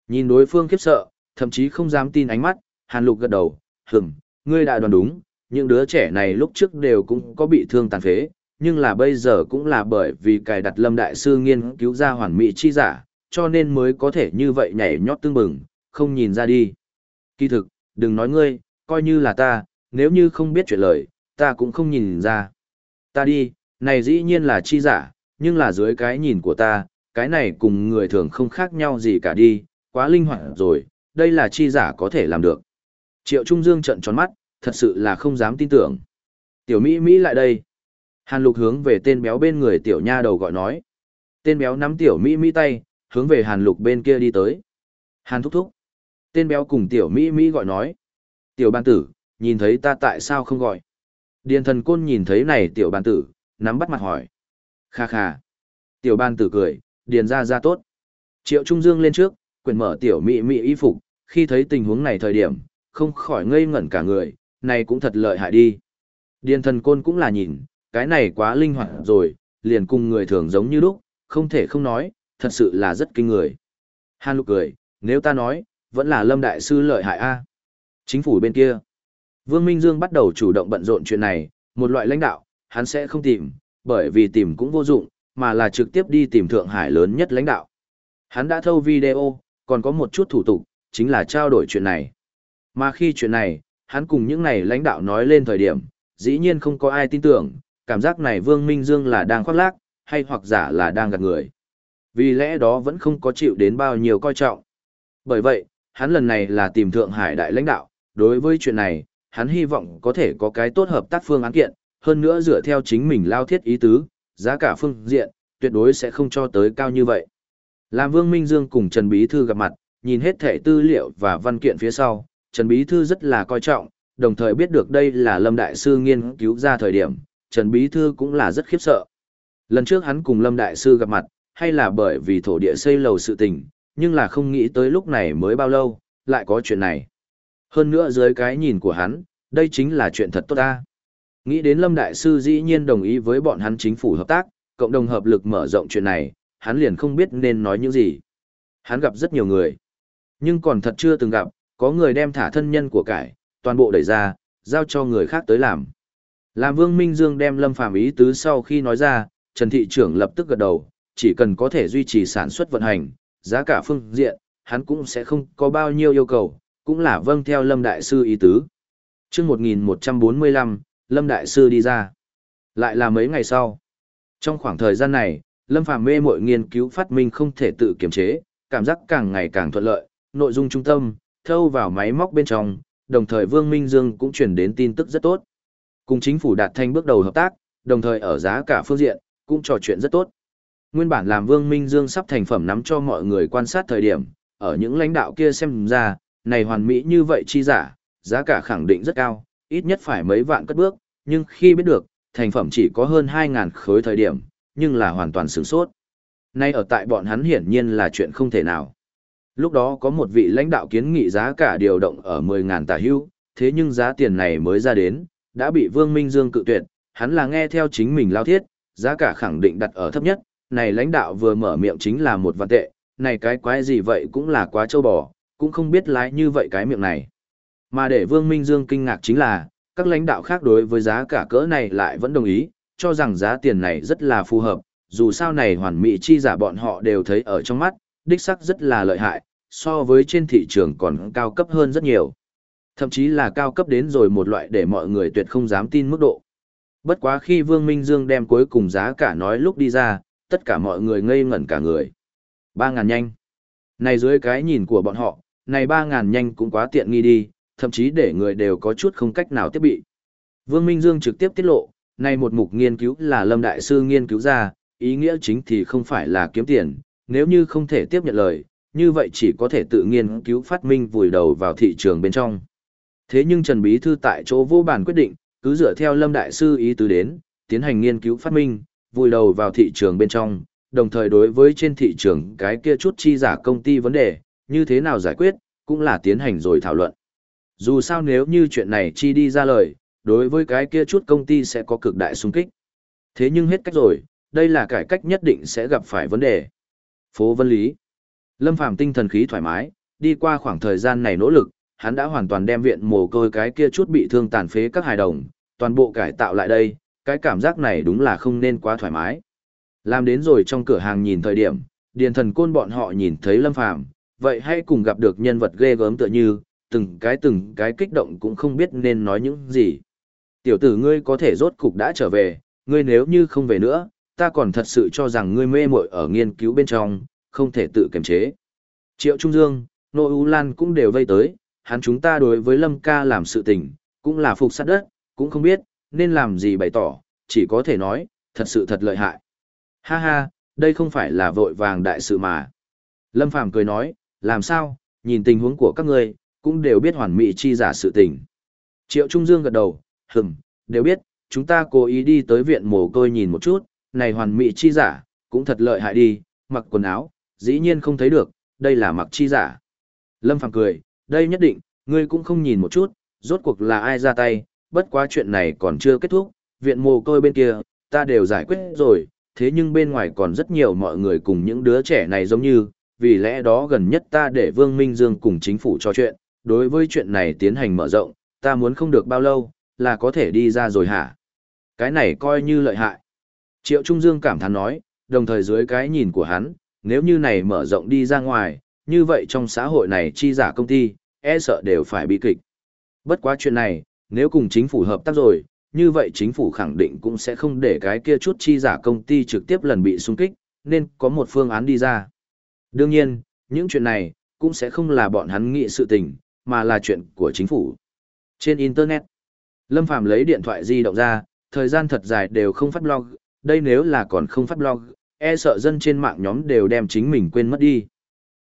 Nhìn đối phương khiếp sợ, thậm chí không dám tin ánh mắt, Hàn Lục gật đầu, hừm, ngươi đã đoán đúng, những đứa trẻ này lúc trước đều cũng có bị thương tàn phế, nhưng là bây giờ cũng là bởi vì cài đặt lâm đại sư nghiên cứu ra hoàn mỹ chi giả, cho nên mới có thể như vậy nhảy nhót tương bừng, không nhìn ra đi. Kỳ thực, đừng nói ngươi, coi như là ta, nếu như không biết chuyện lời, ta cũng không nhìn ra. Ta đi, này dĩ nhiên là chi giả, nhưng là dưới cái nhìn của ta, cái này cùng người thường không khác nhau gì cả đi, quá linh hoạt rồi, đây là chi giả có thể làm được. Triệu Trung Dương trận tròn mắt, thật sự là không dám tin tưởng. Tiểu Mỹ Mỹ lại đây. Hàn Lục hướng về tên béo bên người tiểu nha đầu gọi nói. Tên béo nắm tiểu Mỹ Mỹ tay, hướng về Hàn Lục bên kia đi tới. Hàn thúc thúc. Tên béo cùng tiểu Mỹ Mỹ gọi nói. Tiểu ban tử, nhìn thấy ta tại sao không gọi? Điền thần côn nhìn thấy này tiểu ban tử, nắm bắt mặt hỏi. Kha kha. Tiểu ban tử cười, điền ra ra tốt. Triệu Trung Dương lên trước, quyền mở tiểu Mỹ Mỹ y phục, khi thấy tình huống này thời điểm, không khỏi ngây ngẩn cả người, này cũng thật lợi hại đi. Điền thần côn cũng là nhìn, cái này quá linh hoạt rồi, liền cùng người thường giống như lúc, không thể không nói, thật sự là rất kinh người. Hàn lục cười, nếu ta nói, vẫn là lâm đại sư lợi hại a. Chính phủ bên kia. Vương Minh Dương bắt đầu chủ động bận rộn chuyện này, một loại lãnh đạo, hắn sẽ không tìm, bởi vì tìm cũng vô dụng, mà là trực tiếp đi tìm Thượng Hải lớn nhất lãnh đạo. Hắn đã thâu video, còn có một chút thủ tục, chính là trao đổi chuyện này. Mà khi chuyện này, hắn cùng những này lãnh đạo nói lên thời điểm, dĩ nhiên không có ai tin tưởng, cảm giác này Vương Minh Dương là đang khoác lác, hay hoặc giả là đang gạt người. Vì lẽ đó vẫn không có chịu đến bao nhiêu coi trọng. Bởi vậy, hắn lần này là tìm Thượng Hải đại lãnh đạo, đối với chuyện này, hắn hy vọng có thể có cái tốt hợp tác phương án kiện, hơn nữa dựa theo chính mình lao thiết ý tứ, giá cả phương diện, tuyệt đối sẽ không cho tới cao như vậy. Làm Vương Minh Dương cùng Trần Bí Thư gặp mặt, nhìn hết thẻ tư liệu và văn kiện phía sau, Trần Bí Thư rất là coi trọng, đồng thời biết được đây là Lâm Đại Sư nghiên cứu ra thời điểm, Trần Bí Thư cũng là rất khiếp sợ. Lần trước hắn cùng Lâm Đại Sư gặp mặt, hay là bởi vì thổ địa xây lầu sự tình, nhưng là không nghĩ tới lúc này mới bao lâu, lại có chuyện này. Hơn nữa dưới cái nhìn của hắn, đây chính là chuyện thật tốt ta. Nghĩ đến Lâm Đại Sư dĩ nhiên đồng ý với bọn hắn chính phủ hợp tác, cộng đồng hợp lực mở rộng chuyện này, hắn liền không biết nên nói những gì. Hắn gặp rất nhiều người, nhưng còn thật chưa từng gặp, có người đem thả thân nhân của cải, toàn bộ đẩy ra, giao cho người khác tới làm. Làm Vương Minh Dương đem Lâm Phàm ý tứ sau khi nói ra, Trần Thị trưởng lập tức gật đầu, chỉ cần có thể duy trì sản xuất vận hành, giá cả phương diện, hắn cũng sẽ không có bao nhiêu yêu cầu, cũng là vâng theo Lâm Đại Sư ý tứ. chương 1145, Lâm Đại Sư đi ra. Lại là mấy ngày sau. Trong khoảng thời gian này, Lâm Phàm mê mội nghiên cứu phát minh không thể tự kiềm chế, cảm giác càng ngày càng thuận lợi, nội dung trung tâm, thâu vào máy móc bên trong, đồng thời Vương Minh Dương cũng truyền đến tin tức rất tốt. Cùng chính phủ đạt thành bước đầu hợp tác, đồng thời ở giá cả phương diện, cũng trò chuyện rất tốt. Nguyên bản làm Vương Minh Dương sắp thành phẩm nắm cho mọi người quan sát thời điểm, ở những lãnh đạo kia xem ra, này hoàn mỹ như vậy chi giả, giá cả khẳng định rất cao, ít nhất phải mấy vạn cất bước, nhưng khi biết được, thành phẩm chỉ có hơn 2.000 khối thời điểm, nhưng là hoàn toàn sửng sốt. Nay ở tại bọn hắn hiển nhiên là chuyện không thể nào. Lúc đó có một vị lãnh đạo kiến nghị giá cả điều động ở 10.000 tả hưu, thế nhưng giá tiền này mới ra đến, đã bị Vương Minh Dương cự tuyệt, hắn là nghe theo chính mình lao thiết, giá cả khẳng định đặt ở thấp nhất, này lãnh đạo vừa mở miệng chính là một vạn tệ, này cái quái gì vậy cũng là quá trâu bò, cũng không biết lái như vậy cái miệng này. Mà để Vương Minh Dương kinh ngạc chính là, các lãnh đạo khác đối với giá cả cỡ này lại vẫn đồng ý, cho rằng giá tiền này rất là phù hợp, dù sao này hoàn mỹ chi giả bọn họ đều thấy ở trong mắt, đích sắc rất là lợi hại, so với trên thị trường còn cao cấp hơn rất nhiều. Thậm chí là cao cấp đến rồi một loại để mọi người tuyệt không dám tin mức độ. Bất quá khi Vương Minh Dương đem cuối cùng giá cả nói lúc đi ra, tất cả mọi người ngây ngẩn cả người. Ba ngàn nhanh. Này dưới cái nhìn của bọn họ, này ba ngàn nhanh cũng quá tiện nghi đi, thậm chí để người đều có chút không cách nào tiếp bị. Vương Minh Dương trực tiếp tiết lộ, này một mục nghiên cứu là Lâm Đại Sư nghiên cứu ra, ý nghĩa chính thì không phải là kiếm tiền, nếu như không thể tiếp nhận lời, như vậy chỉ có thể tự nghiên cứu phát minh vùi đầu vào thị trường bên trong. Thế nhưng Trần Bí Thư tại chỗ vô bản quyết định, cứ dựa theo Lâm Đại Sư ý tứ đến, tiến hành nghiên cứu phát minh, vùi đầu vào thị trường bên trong, đồng thời đối với trên thị trường cái kia chút chi giả công ty vấn đề, như thế nào giải quyết, cũng là tiến hành rồi thảo luận. Dù sao nếu như chuyện này chi đi ra lời, đối với cái kia chút công ty sẽ có cực đại xung kích. Thế nhưng hết cách rồi, đây là cải cách nhất định sẽ gặp phải vấn đề. Phố Vân Lý Lâm Phàm tinh thần khí thoải mái, đi qua khoảng thời gian này nỗ lực, hắn đã hoàn toàn đem viện mồ côi cái kia chút bị thương tàn phế các hài đồng, toàn bộ cải tạo lại đây, cái cảm giác này đúng là không nên quá thoải mái. Làm đến rồi trong cửa hàng nhìn thời điểm, điền thần côn bọn họ nhìn thấy Lâm Phàm vậy hay cùng gặp được nhân vật ghê gớm tựa như, từng cái từng cái kích động cũng không biết nên nói những gì. Tiểu tử ngươi có thể rốt cục đã trở về, ngươi nếu như không về nữa, ta còn thật sự cho rằng ngươi mê muội ở nghiên cứu bên trong, không thể tự kiềm chế. Triệu Trung Dương, Nô U Lan cũng đều vây tới, hắn chúng ta đối với Lâm ca làm sự tình, cũng là phục sát đất, cũng không biết, nên làm gì bày tỏ, chỉ có thể nói, thật sự thật lợi hại. Ha ha, đây không phải là vội vàng đại sự mà. Lâm Phàm cười nói, làm sao, nhìn tình huống của các ngươi, cũng đều biết hoàn mỹ chi giả sự tình. Triệu Trung Dương gật đầu, hừng, đều biết, chúng ta cố ý đi tới viện mồ côi nhìn một chút, này hoàn mỹ chi giả, cũng thật lợi hại đi, mặc quần áo, dĩ nhiên không thấy được, đây là mặc chi giả. Lâm Phàm cười, đây nhất định, ngươi cũng không nhìn một chút, rốt cuộc là ai ra tay, bất quá chuyện này còn chưa kết thúc, viện mồ côi bên kia, ta đều giải quyết rồi, thế nhưng bên ngoài còn rất nhiều mọi người cùng những đứa trẻ này giống như, vì lẽ đó gần nhất ta để Vương Minh Dương cùng chính phủ trò chuyện, đối với chuyện này tiến hành mở rộng, ta muốn không được bao lâu, là có thể đi ra rồi hả? Cái này coi như lợi hại. Triệu Trung Dương cảm thán nói, đồng thời dưới cái nhìn của hắn, nếu như này mở rộng đi ra ngoài, như vậy trong xã hội này chi giả công ty, e sợ đều phải bị kịch. Bất quá chuyện này, nếu cùng chính phủ hợp tác rồi, như vậy chính phủ khẳng định cũng sẽ không để cái kia chút chi giả công ty trực tiếp lần bị xung kích, nên có một phương án đi ra. Đương nhiên, những chuyện này, cũng sẽ không là bọn hắn nghị sự tình, mà là chuyện của chính phủ. Trên Internet, Lâm Phàm lấy điện thoại di động ra, thời gian thật dài đều không phát blog, đây nếu là còn không phát blog, e sợ dân trên mạng nhóm đều đem chính mình quên mất đi.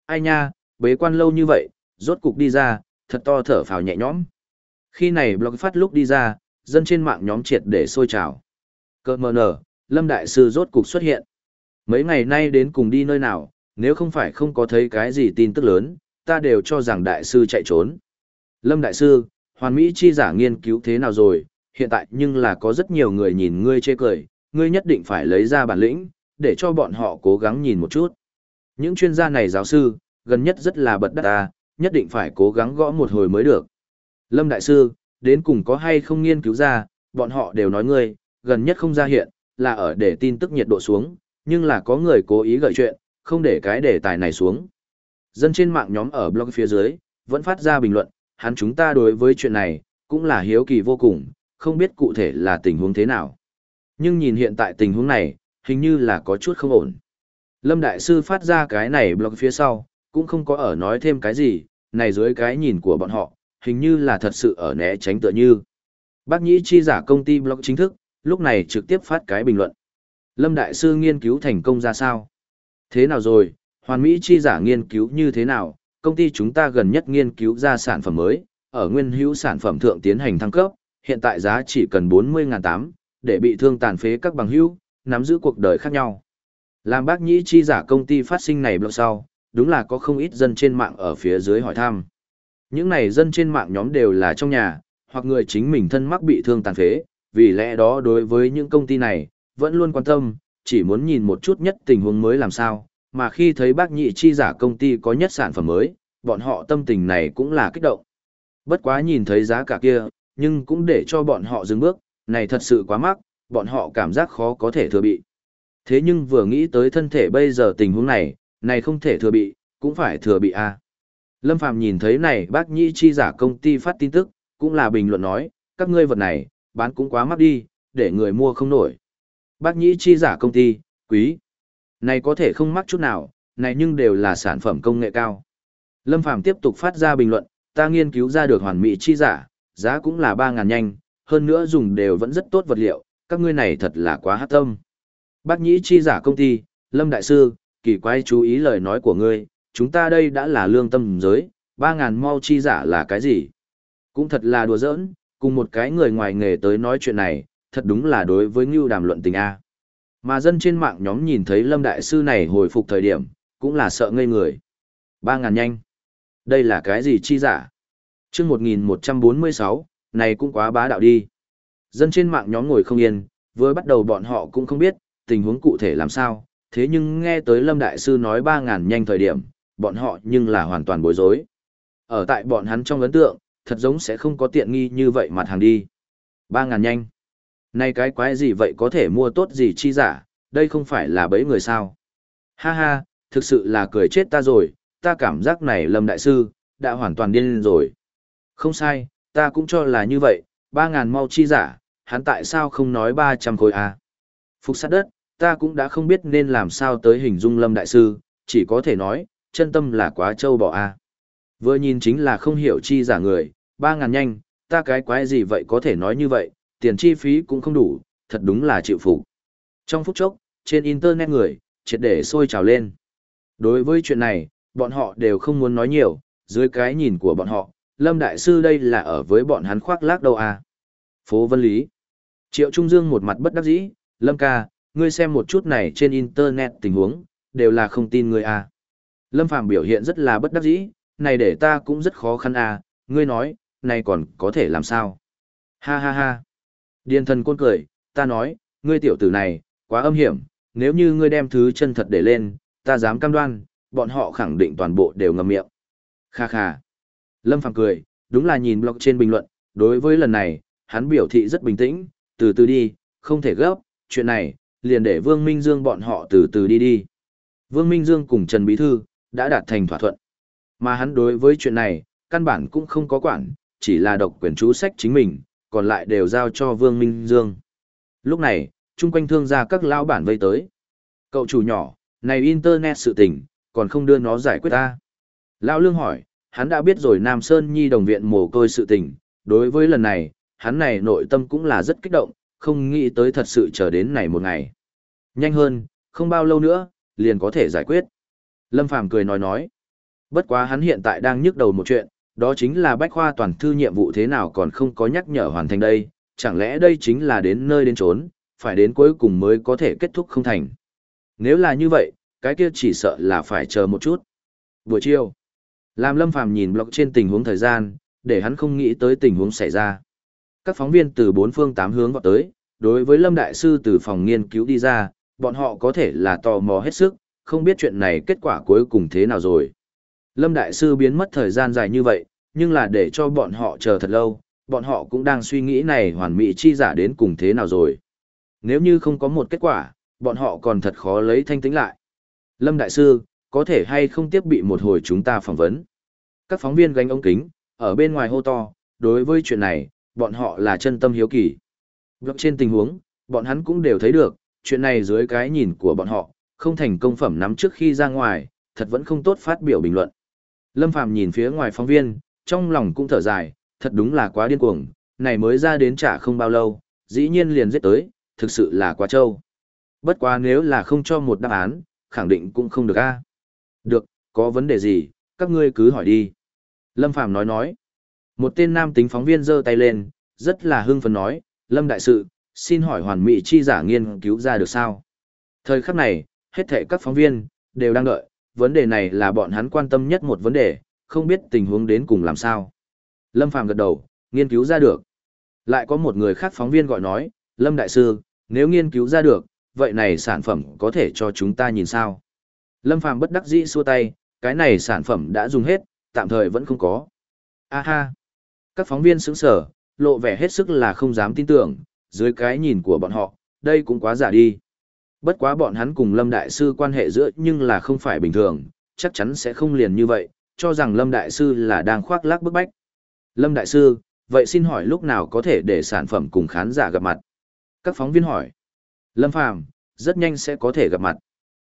Ai nha, bế quan lâu như vậy, rốt cục đi ra, thật to thở phào nhẹ nhõm. Khi này blog phát lúc đi ra, dân trên mạng nhóm triệt để sôi trào. Cơ mờ nở, Lâm Đại Sư rốt cục xuất hiện. Mấy ngày nay đến cùng đi nơi nào, nếu không phải không có thấy cái gì tin tức lớn, ta đều cho rằng Đại Sư chạy trốn. Lâm Đại Sư, hoàn mỹ chi giả nghiên cứu thế nào rồi, hiện tại nhưng là có rất nhiều người nhìn ngươi chê cười, ngươi nhất định phải lấy ra bản lĩnh, để cho bọn họ cố gắng nhìn một chút. Những chuyên gia này giáo sư, gần nhất rất là bật đắt ta, nhất định phải cố gắng gõ một hồi mới được. Lâm Đại Sư, đến cùng có hay không nghiên cứu ra, bọn họ đều nói ngươi, gần nhất không ra hiện, là ở để tin tức nhiệt độ xuống, nhưng là có người cố ý gợi chuyện, không để cái đề tài này xuống. Dân trên mạng nhóm ở blog phía dưới, vẫn phát ra bình luận, hắn chúng ta đối với chuyện này, cũng là hiếu kỳ vô cùng, không biết cụ thể là tình huống thế nào. Nhưng nhìn hiện tại tình huống này, hình như là có chút không ổn. Lâm Đại Sư phát ra cái này blog phía sau, cũng không có ở nói thêm cái gì, này dưới cái nhìn của bọn họ, hình như là thật sự ở né tránh tựa như. Bác Nhĩ chi giả công ty blog chính thức, lúc này trực tiếp phát cái bình luận. Lâm Đại Sư nghiên cứu thành công ra sao? Thế nào rồi, hoàn mỹ chi giả nghiên cứu như thế nào? Công ty chúng ta gần nhất nghiên cứu ra sản phẩm mới, ở nguyên hữu sản phẩm thượng tiến hành thăng cấp, hiện tại giá chỉ cần 40.800, để bị thương tàn phế các bằng hữu, nắm giữ cuộc đời khác nhau. Làm bác nhĩ chi giả công ty phát sinh này blog sau, đúng là có không ít dân trên mạng ở phía dưới hỏi thăm. Những này dân trên mạng nhóm đều là trong nhà, hoặc người chính mình thân mắc bị thương tàn phế, vì lẽ đó đối với những công ty này, vẫn luôn quan tâm, chỉ muốn nhìn một chút nhất tình huống mới làm sao, mà khi thấy bác nhị chi giả công ty có nhất sản phẩm mới, bọn họ tâm tình này cũng là kích động. Bất quá nhìn thấy giá cả kia, nhưng cũng để cho bọn họ dừng bước, này thật sự quá mắc, bọn họ cảm giác khó có thể thừa bị. Thế nhưng vừa nghĩ tới thân thể bây giờ tình huống này, này không thể thừa bị, cũng phải thừa bị a. À. Lâm Phàm nhìn thấy này bác nhĩ chi giả công ty phát tin tức, cũng là bình luận nói, các ngươi vật này, bán cũng quá mắc đi, để người mua không nổi. Bác nhĩ chi giả công ty, quý. Này có thể không mắc chút nào, này nhưng đều là sản phẩm công nghệ cao. Lâm Phàm tiếp tục phát ra bình luận, ta nghiên cứu ra được hoàn mỹ chi giả, giá cũng là 3.000 nhanh, hơn nữa dùng đều vẫn rất tốt vật liệu, các ngươi này thật là quá hát tâm. Bác nhĩ chi giả công ty, Lâm Đại Sư, kỳ quái chú ý lời nói của ngươi, chúng ta đây đã là lương tâm giới, 3.000 mau chi giả là cái gì? Cũng thật là đùa giỡn, cùng một cái người ngoài nghề tới nói chuyện này, thật đúng là đối với Ngưu đàm luận tình A. Mà dân trên mạng nhóm nhìn thấy Lâm Đại Sư này hồi phục thời điểm, cũng là sợ ngây người. 3.000 nhanh. Đây là cái gì chi giả? chương 1146, này cũng quá bá đạo đi. Dân trên mạng nhóm ngồi không yên, với bắt đầu bọn họ cũng không biết, tình huống cụ thể làm sao, thế nhưng nghe tới Lâm Đại Sư nói 3.000 nhanh thời điểm, bọn họ nhưng là hoàn toàn bối rối. Ở tại bọn hắn trong ấn tượng, thật giống sẽ không có tiện nghi như vậy mặt hàng đi. 3.000 nhanh. Này cái quái gì vậy có thể mua tốt gì chi giả, đây không phải là bấy người sao. Ha ha, thực sự là cười chết ta rồi, ta cảm giác này Lâm Đại Sư, đã hoàn toàn điên rồi. Không sai, ta cũng cho là như vậy, 3.000 mau chi giả, hắn tại sao không nói 300 khối à? Phục sát đất, ta cũng đã không biết nên làm sao tới hình dung Lâm Đại Sư, chỉ có thể nói, chân tâm là quá trâu bỏ a. À. Vừa nhìn chính là không hiểu chi giả người, ba ngàn nhanh, ta cái quái gì vậy có thể nói như vậy, tiền chi phí cũng không đủ, thật đúng là chịu phục. Trong phút chốc, trên internet người, triệt để sôi trào lên. Đối với chuyện này, bọn họ đều không muốn nói nhiều, dưới cái nhìn của bọn họ, Lâm Đại Sư đây là ở với bọn hắn khoác lác đâu à. Phố Vân Lý. Triệu Trung Dương một mặt bất đắc dĩ, Lâm ca, ngươi xem một chút này trên internet tình huống, đều là không tin ngươi à. Lâm Phàm biểu hiện rất là bất đắc dĩ, này để ta cũng rất khó khăn à, ngươi nói, này còn có thể làm sao? Ha ha ha. Điền thần côn cười, ta nói, ngươi tiểu tử này, quá âm hiểm, nếu như ngươi đem thứ chân thật để lên, ta dám cam đoan, bọn họ khẳng định toàn bộ đều ngậm miệng. Kha kha. Lâm Phàm cười, đúng là nhìn blog trên bình luận, đối với lần này, hắn biểu thị rất bình tĩnh, từ từ đi, không thể gấp, chuyện này, liền để Vương Minh Dương bọn họ từ từ đi đi. Vương Minh Dương cùng Trần Bí Thư, đã đạt thành thỏa thuận. Mà hắn đối với chuyện này, căn bản cũng không có quản, chỉ là độc quyền chú sách chính mình, còn lại đều giao cho Vương Minh Dương. Lúc này, chung quanh thương gia các lão bản vây tới. Cậu chủ nhỏ, này internet sự tình, còn không đưa nó giải quyết ta. Lão Lương hỏi, hắn đã biết rồi Nam Sơn Nhi đồng viện mồ côi sự tình, đối với lần này, hắn này nội tâm cũng là rất kích động, không nghĩ tới thật sự chờ đến này một ngày. Nhanh hơn, không bao lâu nữa, liền có thể giải quyết. Lâm Phàm cười nói nói. Bất quá hắn hiện tại đang nhức đầu một chuyện, đó chính là bách khoa toàn thư nhiệm vụ thế nào còn không có nhắc nhở hoàn thành đây, chẳng lẽ đây chính là đến nơi đến trốn, phải đến cuối cùng mới có thể kết thúc không thành. Nếu là như vậy, cái kia chỉ sợ là phải chờ một chút. Buổi chiều, làm Lâm Phàm nhìn blog trên tình huống thời gian, để hắn không nghĩ tới tình huống xảy ra. Các phóng viên từ bốn phương tám hướng vào tới, đối với Lâm Đại Sư từ phòng nghiên cứu đi ra, bọn họ có thể là tò mò hết sức, không biết chuyện này kết quả cuối cùng thế nào rồi. Lâm Đại Sư biến mất thời gian dài như vậy, nhưng là để cho bọn họ chờ thật lâu, bọn họ cũng đang suy nghĩ này hoàn mỹ chi giả đến cùng thế nào rồi. Nếu như không có một kết quả, bọn họ còn thật khó lấy thanh tĩnh lại. Lâm Đại Sư, có thể hay không tiếp bị một hồi chúng ta phỏng vấn. Các phóng viên gánh ống kính, ở bên ngoài hô to, đối với chuyện này, bọn họ là chân tâm hiếu kỳ. Blog trên tình huống, bọn hắn cũng đều thấy được, chuyện này dưới cái nhìn của bọn họ, không thành công phẩm nắm trước khi ra ngoài, thật vẫn không tốt phát biểu bình luận. Lâm Phàm nhìn phía ngoài phóng viên, trong lòng cũng thở dài, thật đúng là quá điên cuồng, này mới ra đến trả không bao lâu, dĩ nhiên liền giết tới, thực sự là quá trâu. Bất quá nếu là không cho một đáp án, khẳng định cũng không được a. Được, có vấn đề gì, các ngươi cứ hỏi đi. Lâm Phàm nói nói. Một tên nam tính phóng viên giơ tay lên, rất là hưng phấn nói, Lâm Đại Sự, xin hỏi hoàn mỹ chi giả nghiên cứu ra được sao? Thời khắc này, hết thảy các phóng viên, đều đang đợi, vấn đề này là bọn hắn quan tâm nhất một vấn đề, không biết tình huống đến cùng làm sao. Lâm Phàm gật đầu, nghiên cứu ra được. Lại có một người khác phóng viên gọi nói, Lâm Đại Sư, nếu nghiên cứu ra được, vậy này sản phẩm có thể cho chúng ta nhìn sao? Lâm Phàm bất đắc dĩ xua tay, cái này sản phẩm đã dùng hết, tạm thời vẫn không có. aha. ha! Các phóng viên sững sở, lộ vẻ hết sức là không dám tin tưởng, dưới cái nhìn của bọn họ, đây cũng quá giả đi. Bất quá bọn hắn cùng Lâm Đại Sư quan hệ giữa nhưng là không phải bình thường, chắc chắn sẽ không liền như vậy, cho rằng Lâm Đại Sư là đang khoác lác bức bách. Lâm Đại Sư, vậy xin hỏi lúc nào có thể để sản phẩm cùng khán giả gặp mặt? Các phóng viên hỏi. Lâm Phàm rất nhanh sẽ có thể gặp mặt.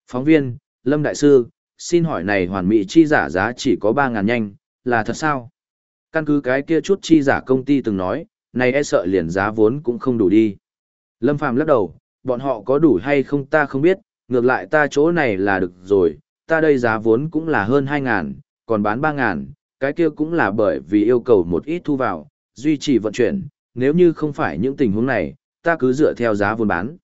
Phóng viên, Lâm Đại Sư, xin hỏi này hoàn mỹ chi giả giá chỉ có 3.000 nhanh, là thật sao? Căn cứ cái kia chút chi giả công ty từng nói, này e sợ liền giá vốn cũng không đủ đi. Lâm Phàm lắc đầu, bọn họ có đủ hay không ta không biết, ngược lại ta chỗ này là được rồi, ta đây giá vốn cũng là hơn 2.000, còn bán 3.000, cái kia cũng là bởi vì yêu cầu một ít thu vào, duy trì vận chuyển, nếu như không phải những tình huống này, ta cứ dựa theo giá vốn bán.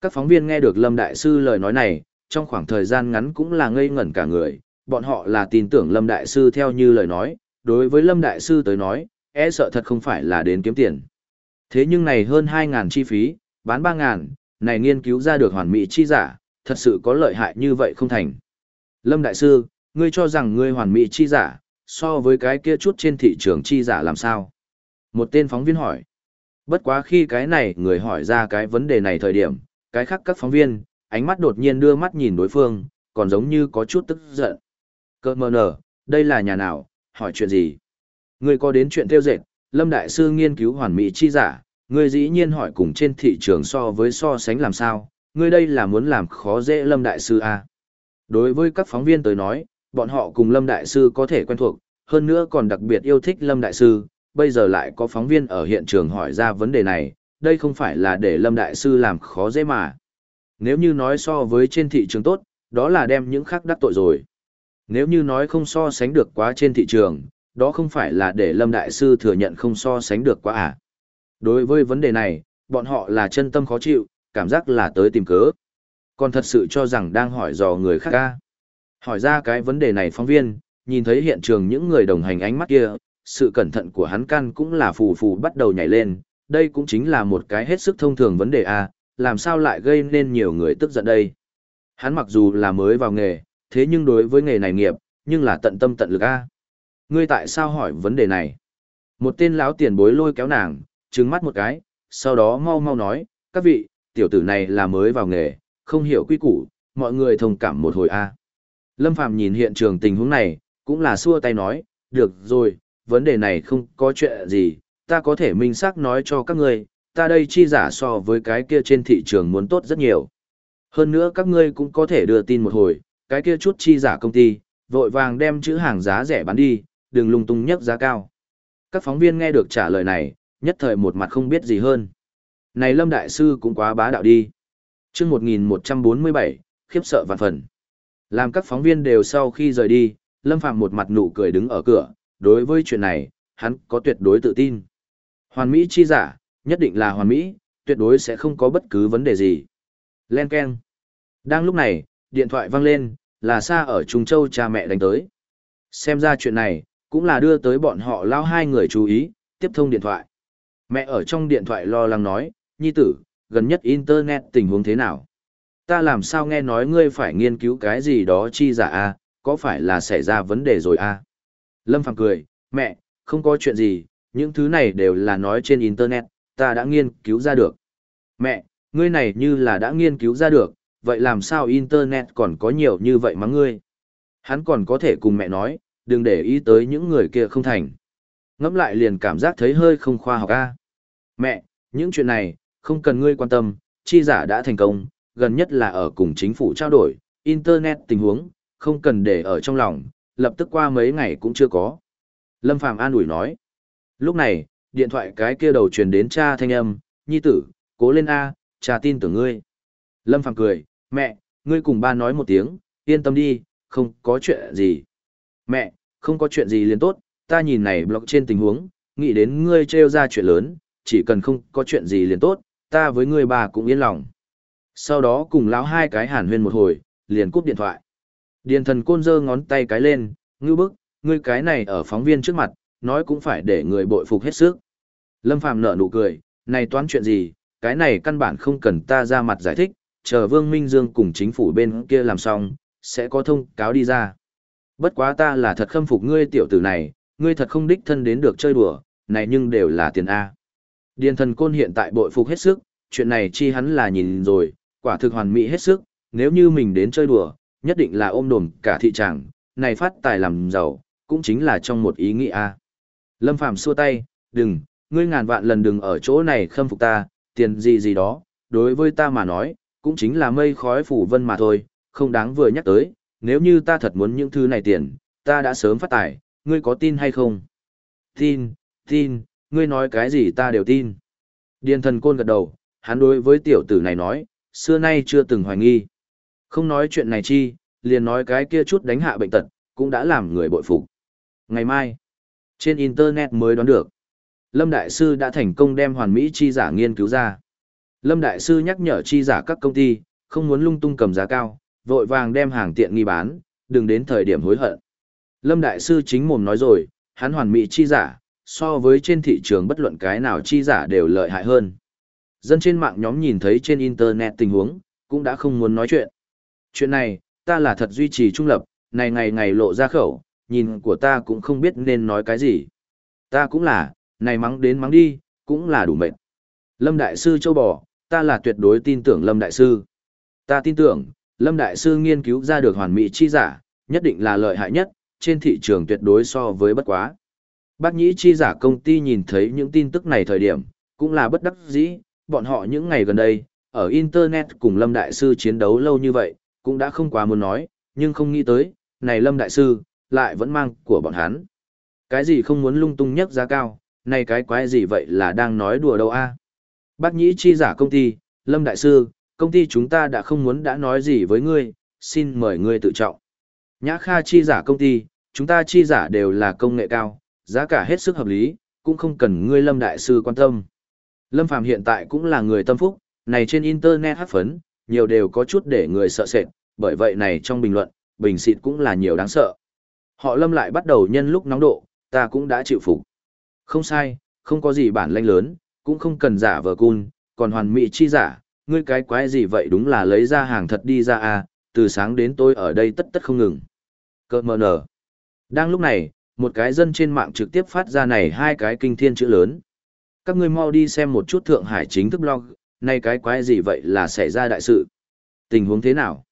Các phóng viên nghe được Lâm Đại Sư lời nói này, trong khoảng thời gian ngắn cũng là ngây ngẩn cả người, bọn họ là tin tưởng Lâm Đại Sư theo như lời nói, đối với Lâm Đại Sư tới nói, e sợ thật không phải là đến kiếm tiền. Thế nhưng này hơn 2.000 chi phí, bán 3.000, này nghiên cứu ra được hoàn mỹ chi giả, thật sự có lợi hại như vậy không thành. Lâm Đại Sư, ngươi cho rằng ngươi hoàn mỹ chi giả, so với cái kia chút trên thị trường chi giả làm sao? Một tên phóng viên hỏi. Bất quá khi cái này người hỏi ra cái vấn đề này thời điểm, cái khác các phóng viên, ánh mắt đột nhiên đưa mắt nhìn đối phương, còn giống như có chút tức giận. Cơ mờ nở, đây là nhà nào, hỏi chuyện gì? Ngươi có đến chuyện tiêu dệt, Lâm Đại Sư nghiên cứu hoàn mỹ chi giả, ngươi dĩ nhiên hỏi cùng trên thị trường so với so sánh làm sao, ngươi đây là muốn làm khó dễ Lâm Đại Sư à? Đối với các phóng viên tới nói, bọn họ cùng Lâm Đại Sư có thể quen thuộc, hơn nữa còn đặc biệt yêu thích Lâm Đại Sư, bây giờ lại có phóng viên ở hiện trường hỏi ra vấn đề này, đây không phải là để Lâm Đại Sư làm khó dễ mà. Nếu như nói so với trên thị trường tốt, đó là đem những khác đắc tội rồi. Nếu như nói không so sánh được quá trên thị trường, đó không phải là để Lâm Đại Sư thừa nhận không so sánh được quá à. Đối với vấn đề này, bọn họ là chân tâm khó chịu, cảm giác là tới tìm cớ. Còn thật sự cho rằng đang hỏi dò người khác ca. Hỏi ra cái vấn đề này phóng viên, nhìn thấy hiện trường những người đồng hành ánh mắt kia, sự cẩn thận của hắn căn cũng là phù phù bắt đầu nhảy lên, đây cũng chính là một cái hết sức thông thường vấn đề a, làm sao lại gây nên nhiều người tức giận đây. Hắn mặc dù là mới vào nghề, thế nhưng đối với nghề này nghiệp, nhưng là tận tâm tận lực a. Ngươi tại sao hỏi vấn đề này? Một tên lão tiền bối lôi kéo nàng, trừng mắt một cái, sau đó mau mau nói, các vị, tiểu tử này là mới vào nghề, không hiểu quy củ, mọi người thông cảm một hồi a. Lâm Phàm nhìn hiện trường tình huống này, cũng là xua tay nói, được rồi, vấn đề này không có chuyện gì, ta có thể minh xác nói cho các ngươi, ta đây chi giả so với cái kia trên thị trường muốn tốt rất nhiều. Hơn nữa các ngươi cũng có thể đưa tin một hồi, cái kia chút chi giả công ty, vội vàng đem chữ hàng giá rẻ bán đi, đừng lung tung nhấc giá cao. Các phóng viên nghe được trả lời này, nhất thời một mặt không biết gì hơn. Này Lâm Đại Sư cũng quá bá đạo đi. chương 1147, khiếp sợ vạn phần. Làm các phóng viên đều sau khi rời đi, Lâm Phạm một mặt nụ cười đứng ở cửa, đối với chuyện này, hắn có tuyệt đối tự tin. Hoàn Mỹ chi giả, nhất định là hoàn Mỹ, tuyệt đối sẽ không có bất cứ vấn đề gì. Len Ken. Đang lúc này, điện thoại vang lên, là xa ở Trung Châu cha mẹ đánh tới. Xem ra chuyện này, cũng là đưa tới bọn họ lao hai người chú ý, tiếp thông điện thoại. Mẹ ở trong điện thoại lo lắng nói, nhi tử, gần nhất Internet tình huống thế nào? Ta làm sao nghe nói ngươi phải nghiên cứu cái gì đó chi giả a có phải là xảy ra vấn đề rồi a Lâm Phàm cười, mẹ, không có chuyện gì, những thứ này đều là nói trên Internet, ta đã nghiên cứu ra được. Mẹ, ngươi này như là đã nghiên cứu ra được, vậy làm sao Internet còn có nhiều như vậy mà ngươi? Hắn còn có thể cùng mẹ nói, đừng để ý tới những người kia không thành. Ngẫm lại liền cảm giác thấy hơi không khoa học a. Mẹ, những chuyện này, không cần ngươi quan tâm, chi giả đã thành công, gần nhất là ở cùng chính phủ trao đổi, Internet tình huống, không cần để ở trong lòng, lập tức qua mấy ngày cũng chưa có. Lâm Phàm an ủi nói. Lúc này, điện thoại cái kia đầu truyền đến cha thanh âm, nhi tử, cố lên A, cha tin tưởng ngươi. Lâm Phàm cười, mẹ, ngươi cùng ba nói một tiếng, yên tâm đi, không có chuyện gì. Mẹ, không có chuyện gì liền tốt, ta nhìn này blog trên tình huống, nghĩ đến ngươi trêu ra chuyện lớn, chỉ cần không có chuyện gì liền tốt, ta với ngươi bà cũng yên lòng. Sau đó cùng lão hai cái hàn huyên một hồi, liền cúp điện thoại. Điền thần côn giơ ngón tay cái lên, ngư bức, ngươi cái này ở phóng viên trước mặt, nói cũng phải để người bội phục hết sức. Lâm Phàm nở nụ cười, này toán chuyện gì, cái này căn bản không cần ta ra mặt giải thích, chờ Vương Minh Dương cùng chính phủ bên kia làm xong, sẽ có thông cáo đi ra. Bất quá ta là thật khâm phục ngươi tiểu tử này, ngươi thật không đích thân đến được chơi đùa, này nhưng đều là tiền A. Điền thần côn hiện tại bội phục hết sức, chuyện này chi hắn là nhìn rồi, quả thực hoàn mỹ hết sức, nếu như mình đến chơi đùa, nhất định là ôm đồm cả thị tràng, này phát tài làm giàu, cũng chính là trong một ý nghĩa A. Lâm Phàm xua tay, đừng, ngươi ngàn vạn lần đừng ở chỗ này khâm phục ta, tiền gì gì đó, đối với ta mà nói, cũng chính là mây khói phủ vân mà thôi, không đáng vừa nhắc tới, nếu như ta thật muốn những thứ này tiền, ta đã sớm phát tài, ngươi có tin hay không? Tin, tin, ngươi nói cái gì ta đều tin. Điền thần côn gật đầu, hắn đối với tiểu tử này nói, xưa nay chưa từng hoài nghi. Không nói chuyện này chi, liền nói cái kia chút đánh hạ bệnh tật, cũng đã làm người bội phục. Ngày mai, trên Internet mới đoán được, Lâm Đại Sư đã thành công đem hoàn mỹ chi giả nghiên cứu ra. Lâm Đại Sư nhắc nhở chi giả các công ty, không muốn lung tung cầm giá cao, vội vàng đem hàng tiện nghi bán, đừng đến thời điểm hối hận. Lâm Đại Sư chính mồm nói rồi, hắn hoàn mỹ chi giả, so với trên thị trường bất luận cái nào chi giả đều lợi hại hơn. Dân trên mạng nhóm nhìn thấy trên Internet tình huống, cũng đã không muốn nói chuyện. Chuyện này, ta là thật duy trì trung lập, này ngày ngày lộ ra khẩu, nhìn của ta cũng không biết nên nói cái gì. Ta cũng là, này mắng đến mắng đi, cũng là đủ mệt. Lâm Đại Sư Châu Bò, ta là tuyệt đối tin tưởng Lâm Đại Sư. Ta tin tưởng, Lâm Đại Sư nghiên cứu ra được hoàn mỹ chi giả, nhất định là lợi hại nhất, trên thị trường tuyệt đối so với bất quá. Bác nhĩ chi giả công ty nhìn thấy những tin tức này thời điểm, cũng là bất đắc dĩ, bọn họ những ngày gần đây, ở Internet cùng Lâm Đại Sư chiến đấu lâu như vậy, cũng đã không quá muốn nói, nhưng không nghĩ tới, này Lâm Đại Sư, lại vẫn mang của bọn hắn. Cái gì không muốn lung tung nhất giá cao, này cái quái gì vậy là đang nói đùa đâu a Bác nhĩ chi giả công ty, Lâm Đại Sư, công ty chúng ta đã không muốn đã nói gì với ngươi, xin mời ngươi tự trọng. Nhã Kha chi giả công ty, chúng ta chi giả đều là công nghệ cao, giá cả hết sức hợp lý, cũng không cần ngươi Lâm Đại Sư quan tâm. Lâm Phàm hiện tại cũng là người tâm phúc, này trên Internet hát phấn, nhiều đều có chút để người sợ sệt, bởi vậy này trong bình luận, bình xịt cũng là nhiều đáng sợ. Họ Lâm lại bắt đầu nhân lúc nóng độ, ta cũng đã chịu phục. Không sai, không có gì bản lĩnh lớn, cũng không cần giả vờ cun, còn hoàn mỹ chi giả, ngươi cái quái gì vậy đúng là lấy ra hàng thật đi ra à, từ sáng đến tôi ở đây tất tất không ngừng. Cơ mờ nở. Đang lúc này, một cái dân trên mạng trực tiếp phát ra này hai cái kinh thiên chữ lớn. Các ngươi mau đi xem một chút Thượng Hải chính thức blog, này cái quái gì vậy là xảy ra đại sự. Tình huống thế nào?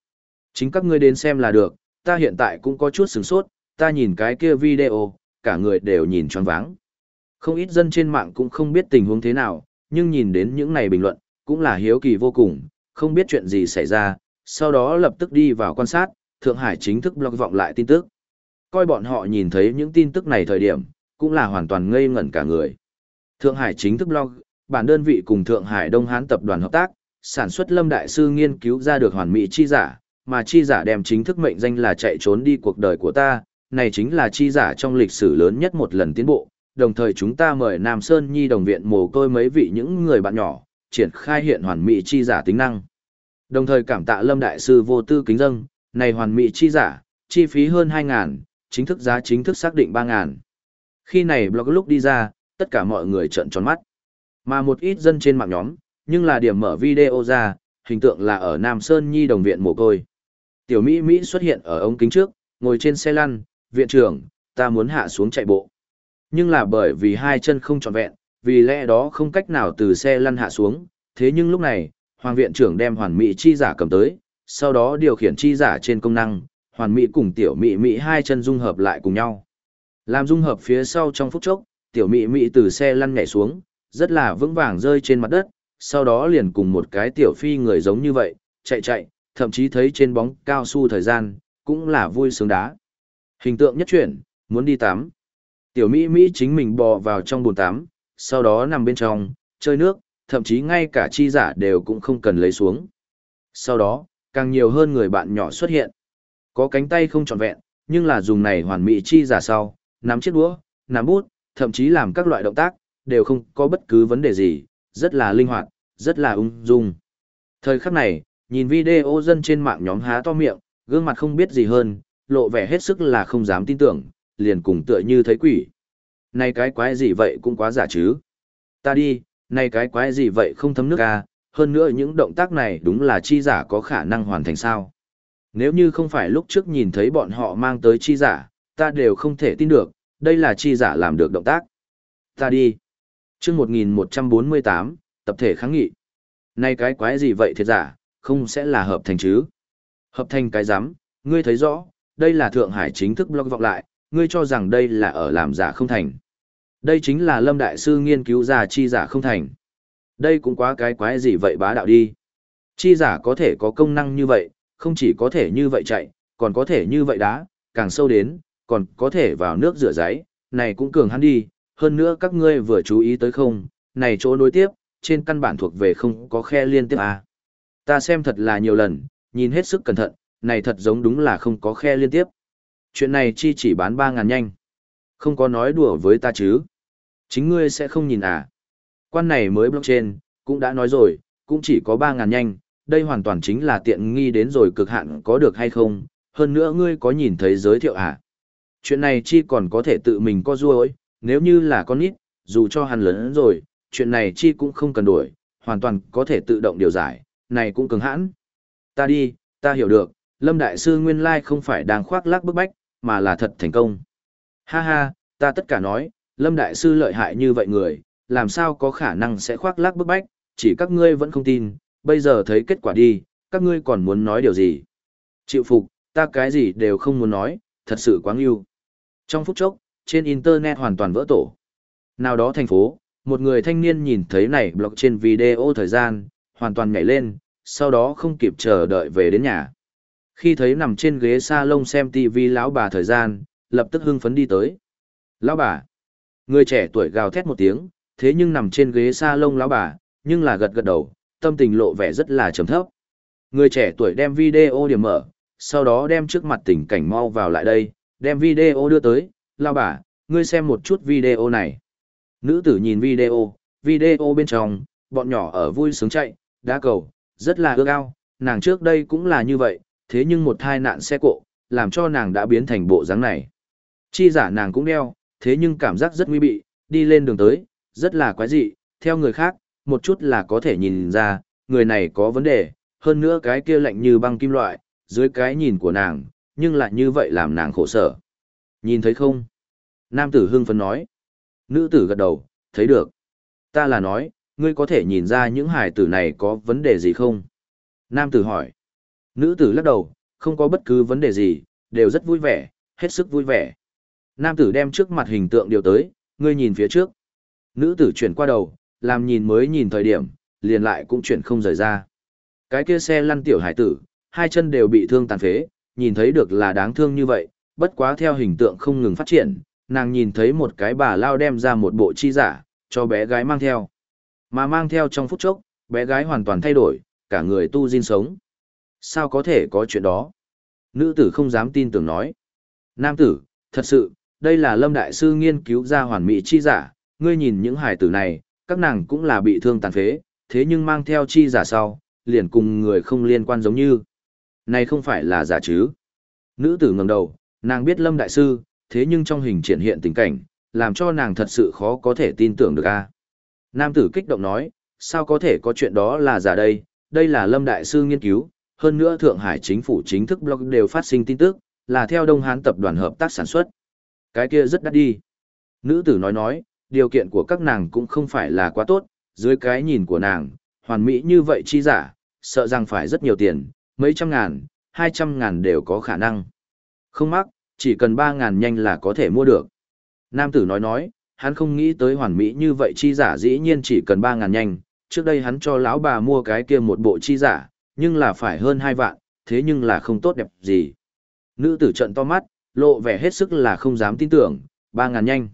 Chính các ngươi đến xem là được, ta hiện tại cũng có chút sửng sốt, ta nhìn cái kia video, cả người đều nhìn choáng váng. Không ít dân trên mạng cũng không biết tình huống thế nào, nhưng nhìn đến những này bình luận, cũng là hiếu kỳ vô cùng, không biết chuyện gì xảy ra, sau đó lập tức đi vào quan sát, Thượng Hải chính thức blog vọng lại tin tức. Coi bọn họ nhìn thấy những tin tức này thời điểm, cũng là hoàn toàn ngây ngẩn cả người. Thượng Hải chính thức blog, bản đơn vị cùng Thượng Hải Đông Hán tập đoàn hợp tác, sản xuất Lâm Đại Sư nghiên cứu ra được hoàn mỹ chi giả, mà chi giả đem chính thức mệnh danh là chạy trốn đi cuộc đời của ta, này chính là chi giả trong lịch sử lớn nhất một lần tiến bộ. Đồng thời chúng ta mời Nam Sơn Nhi đồng viện mồ côi mấy vị những người bạn nhỏ, triển khai hiện hoàn mỹ chi giả tính năng. Đồng thời cảm tạ Lâm Đại Sư vô tư kính dâng, này hoàn mỹ chi giả, chi phí hơn 2.000, chính thức giá chính thức xác định 3.000. Khi này blog lúc đi ra, tất cả mọi người trợn tròn mắt. Mà một ít dân trên mạng nhóm, nhưng là điểm mở video ra, hình tượng là ở Nam Sơn Nhi đồng viện mồ côi. Tiểu Mỹ Mỹ xuất hiện ở ống kính trước, ngồi trên xe lăn, viện trưởng, ta muốn hạ xuống chạy bộ. Nhưng là bởi vì hai chân không trọn vẹn, vì lẽ đó không cách nào từ xe lăn hạ xuống, thế nhưng lúc này, Hoàng viện trưởng đem hoàn mỹ chi giả cầm tới, sau đó điều khiển chi giả trên công năng, hoàn mỹ cùng tiểu mỹ mỹ hai chân dung hợp lại cùng nhau. Làm dung hợp phía sau trong phút chốc, tiểu mỹ mỹ từ xe lăn nhảy xuống, rất là vững vàng rơi trên mặt đất, sau đó liền cùng một cái tiểu phi người giống như vậy, chạy chạy, thậm chí thấy trên bóng cao su thời gian, cũng là vui sướng đá. Hình tượng nhất chuyển, muốn đi tắm. Tiểu Mỹ Mỹ chính mình bò vào trong bồn tắm, sau đó nằm bên trong, chơi nước, thậm chí ngay cả chi giả đều cũng không cần lấy xuống. Sau đó, càng nhiều hơn người bạn nhỏ xuất hiện. Có cánh tay không trọn vẹn, nhưng là dùng này hoàn mỹ chi giả sau, nắm chiếc đũa, nắm bút, thậm chí làm các loại động tác, đều không có bất cứ vấn đề gì, rất là linh hoạt, rất là ung dung. Thời khắc này, nhìn video dân trên mạng nhóm há to miệng, gương mặt không biết gì hơn, lộ vẻ hết sức là không dám tin tưởng, liền cùng tựa như thấy quỷ. Này cái quái gì vậy cũng quá giả chứ. Ta đi, này cái quái gì vậy không thấm nước à, hơn nữa những động tác này đúng là chi giả có khả năng hoàn thành sao. Nếu như không phải lúc trước nhìn thấy bọn họ mang tới chi giả, ta đều không thể tin được, đây là chi giả làm được động tác. Ta đi. chương 1148, tập thể kháng nghị. Này cái quái gì vậy thiệt giả, không sẽ là hợp thành chứ? Hợp thành cái giám, ngươi thấy rõ, đây là Thượng Hải chính thức blog vọng lại, ngươi cho rằng đây là ở làm giả không thành. Đây chính là Lâm Đại Sư nghiên cứu ra chi giả không thành. Đây cũng quá cái quái gì vậy bá đạo đi. Chi giả có thể có công năng như vậy, không chỉ có thể như vậy chạy, còn có thể như vậy đá, càng sâu đến, còn có thể vào nước rửa giấy, này cũng cường hắn đi, hơn nữa các ngươi vừa chú ý tới không, này chỗ nối tiếp, trên căn bản thuộc về không có khe liên tiếp à. Ta xem thật là nhiều lần, nhìn hết sức cẩn thận, này thật giống đúng là không có khe liên tiếp. Chuyện này chi chỉ bán ba ngàn nhanh. Không có nói đùa với ta chứ. Chính ngươi sẽ không nhìn à. Quan này mới blockchain, cũng đã nói rồi, cũng chỉ có ba ngàn nhanh, đây hoàn toàn chính là tiện nghi đến rồi cực hạn có được hay không, hơn nữa ngươi có nhìn thấy giới thiệu à. Chuyện này chi còn có thể tự mình có ruôi, nếu như là con nít, dù cho hắn lớn rồi, chuyện này chi cũng không cần đuổi, hoàn toàn có thể tự động điều giải, này cũng cứng hãn. Ta đi, ta hiểu được, Lâm Đại Sư nguyên lai không phải đang khoác lác bức bách, mà là thật thành công. Ha ha, ta tất cả nói, Lâm Đại Sư lợi hại như vậy người, làm sao có khả năng sẽ khoác lác bức bách, chỉ các ngươi vẫn không tin, bây giờ thấy kết quả đi, các ngươi còn muốn nói điều gì. Chịu phục, ta cái gì đều không muốn nói, thật sự quá yêu. Trong phút chốc, trên Internet hoàn toàn vỡ tổ. Nào đó thành phố, một người thanh niên nhìn thấy này blog trên video thời gian, hoàn toàn nhảy lên, sau đó không kịp chờ đợi về đến nhà. Khi thấy nằm trên ghế salon xem TV lão bà thời gian, lập tức hưng phấn đi tới. Lão bà. Người trẻ tuổi gào thét một tiếng, thế nhưng nằm trên ghế salon lão bà, nhưng là gật gật đầu, tâm tình lộ vẻ rất là trầm thấp. Người trẻ tuổi đem video điểm mở, sau đó đem trước mặt tình cảnh mau vào lại đây, đem video đưa tới, lão bà, ngươi xem một chút video này. Nữ tử nhìn video, video bên trong, bọn nhỏ ở vui sướng chạy, đá cầu, rất là ước ao, nàng trước đây cũng là như vậy, thế nhưng một thai nạn xe cộ, làm cho nàng đã biến thành bộ dáng này. Chi giả nàng cũng đeo, thế nhưng cảm giác rất nguy bị, đi lên đường tới, rất là quái dị, theo người khác, một chút là có thể nhìn ra, người này có vấn đề, hơn nữa cái kia lạnh như băng kim loại, dưới cái nhìn của nàng, nhưng lại như vậy làm nàng khổ sở. Nhìn thấy không? Nam tử hưng phấn nói. Nữ tử gật đầu, thấy được. Ta là nói, ngươi có thể nhìn ra những hải tử này có vấn đề gì không? Nam tử hỏi. Nữ tử lắc đầu, không có bất cứ vấn đề gì, đều rất vui vẻ, hết sức vui vẻ. Nam tử đem trước mặt hình tượng điều tới, ngươi nhìn phía trước. Nữ tử chuyển qua đầu, làm nhìn mới nhìn thời điểm, liền lại cũng chuyển không rời ra. Cái kia xe lăn tiểu hải tử, hai chân đều bị thương tàn phế, nhìn thấy được là đáng thương như vậy, bất quá theo hình tượng không ngừng phát triển, nàng nhìn thấy một cái bà lao đem ra một bộ chi giả, cho bé gái mang theo. Mà mang theo trong phút chốc, bé gái hoàn toàn thay đổi, cả người tu diên sống. Sao có thể có chuyện đó? Nữ tử không dám tin tưởng nói. Nam tử, thật sự, đây là lâm đại sư nghiên cứu ra hoàn mỹ chi giả, ngươi nhìn những hải tử này, các nàng cũng là bị thương tàn phế, thế nhưng mang theo chi giả sau, liền cùng người không liên quan giống như. Này không phải là giả chứ? Nữ tử ngẩng đầu, nàng biết lâm đại sư, thế nhưng trong hình triển hiện tình cảnh, làm cho nàng thật sự khó có thể tin tưởng được a. Nam tử kích động nói, sao có thể có chuyện đó là giả đây, đây là lâm đại sư nghiên cứu, hơn nữa Thượng Hải chính phủ chính thức blog đều phát sinh tin tức, là theo Đông Hán tập đoàn hợp tác sản xuất. Cái kia rất đắt đi. Nữ tử nói nói, điều kiện của các nàng cũng không phải là quá tốt, dưới cái nhìn của nàng, hoàn mỹ như vậy chi giả, sợ rằng phải rất nhiều tiền, mấy trăm ngàn, hai trăm ngàn đều có khả năng. Không mắc, chỉ cần ba ngàn nhanh là có thể mua được. Nam tử nói nói, hắn không nghĩ tới hoàn mỹ như vậy chi giả dĩ nhiên chỉ cần ba ngàn nhanh, trước đây hắn cho lão bà mua cái kia một bộ chi giả, nhưng là phải hơn hai vạn, thế nhưng là không tốt đẹp gì. Nữ tử trận to mắt, lộ vẻ hết sức là không dám tin tưởng, ba ngàn nhanh.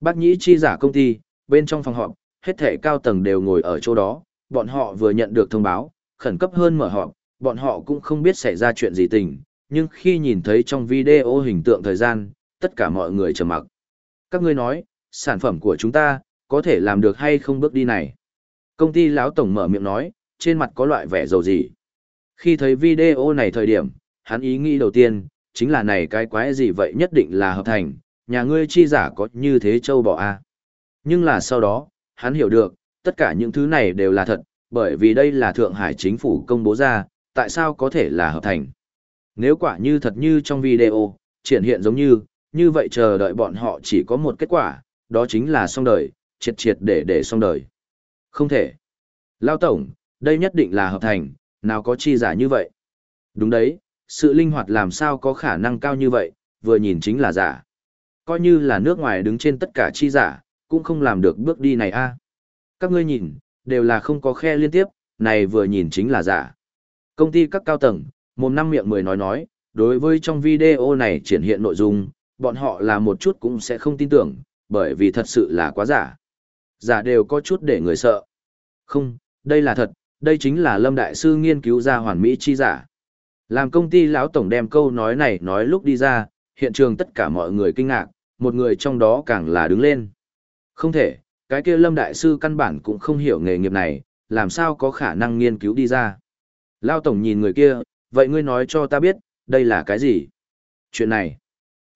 Bác nhĩ chi giả công ty, bên trong phòng họp, hết thể cao tầng đều ngồi ở chỗ đó, bọn họ vừa nhận được thông báo, khẩn cấp hơn mở họp, bọn họ cũng không biết xảy ra chuyện gì tình, nhưng khi nhìn thấy trong video hình tượng thời gian, tất cả mọi người trầm mặc. Các ngươi nói, sản phẩm của chúng ta, có thể làm được hay không bước đi này? Công ty lão tổng mở miệng nói, trên mặt có loại vẻ dầu gì. Khi thấy video này thời điểm, hắn ý nghĩ đầu tiên, chính là này cái quái gì vậy nhất định là hợp thành, nhà ngươi chi giả có như thế châu bò a à? Nhưng là sau đó, hắn hiểu được, tất cả những thứ này đều là thật, bởi vì đây là Thượng Hải chính phủ công bố ra, tại sao có thể là hợp thành. Nếu quả như thật như trong video, triển hiện giống như, như vậy chờ đợi bọn họ chỉ có một kết quả, đó chính là xong đời, triệt triệt để để xong đời. Không thể. Lao Tổng, đây nhất định là hợp thành, nào có chi giả như vậy. Đúng đấy, sự linh hoạt làm sao có khả năng cao như vậy, vừa nhìn chính là giả. Coi như là nước ngoài đứng trên tất cả chi giả, cũng không làm được bước đi này a. Các ngươi nhìn, đều là không có khe liên tiếp, này vừa nhìn chính là giả. Công ty các cao tầng, mồm năm miệng mười nói nói, đối với trong video này triển hiện nội dung, bọn họ là một chút cũng sẽ không tin tưởng, bởi vì thật sự là quá giả. Giả đều có chút để người sợ. Không, đây là thật, đây chính là Lâm Đại Sư nghiên cứu ra hoàn mỹ chi giả. Làm công ty lão tổng đem câu nói này nói lúc đi ra, hiện trường tất cả mọi người kinh ngạc, một người trong đó càng là đứng lên. Không thể, cái kia Lâm Đại Sư căn bản cũng không hiểu nghề nghiệp này, làm sao có khả năng nghiên cứu đi ra. Lao tổng nhìn người kia, vậy ngươi nói cho ta biết, đây là cái gì? Chuyện này,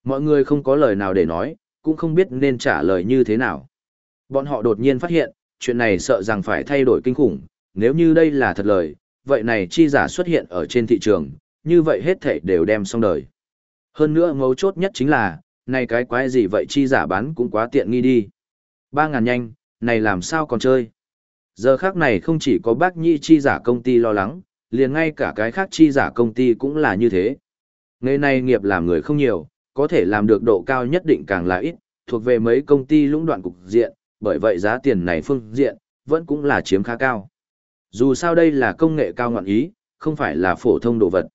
mọi người không có lời nào để nói, cũng không biết nên trả lời như thế nào. Bọn họ đột nhiên phát hiện, chuyện này sợ rằng phải thay đổi kinh khủng, nếu như đây là thật lời, vậy này chi giả xuất hiện ở trên thị trường, như vậy hết thảy đều đem xong đời. Hơn nữa mấu chốt nhất chính là, này cái quái gì vậy chi giả bán cũng quá tiện nghi đi. Ba ngàn nhanh, này làm sao còn chơi. Giờ khác này không chỉ có bác nhị chi giả công ty lo lắng, liền ngay cả cái khác chi giả công ty cũng là như thế. Ngày nay nghiệp làm người không nhiều, có thể làm được độ cao nhất định càng là ít, thuộc về mấy công ty lũng đoạn cục diện, bởi vậy giá tiền này phương diện, vẫn cũng là chiếm khá cao. Dù sao đây là công nghệ cao ngọn ý, không phải là phổ thông đồ vật.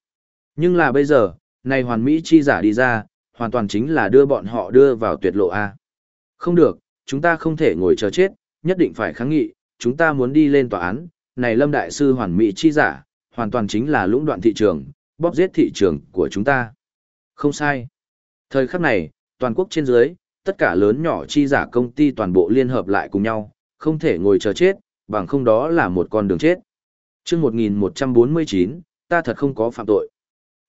Nhưng là bây giờ, này hoàn mỹ chi giả đi ra, hoàn toàn chính là đưa bọn họ đưa vào tuyệt lộ A. Không được, chúng ta không thể ngồi chờ chết, nhất định phải kháng nghị, chúng ta muốn đi lên tòa án, này lâm đại sư hoàn mỹ chi giả, hoàn toàn chính là lũng đoạn thị trường, bóp giết thị trường của chúng ta. Không sai. Thời khắc này, toàn quốc trên dưới, tất cả lớn nhỏ chi giả công ty toàn bộ liên hợp lại cùng nhau, không thể ngồi chờ chết, bằng không đó là một con đường chết. chương 1149, ta thật không có phạm tội.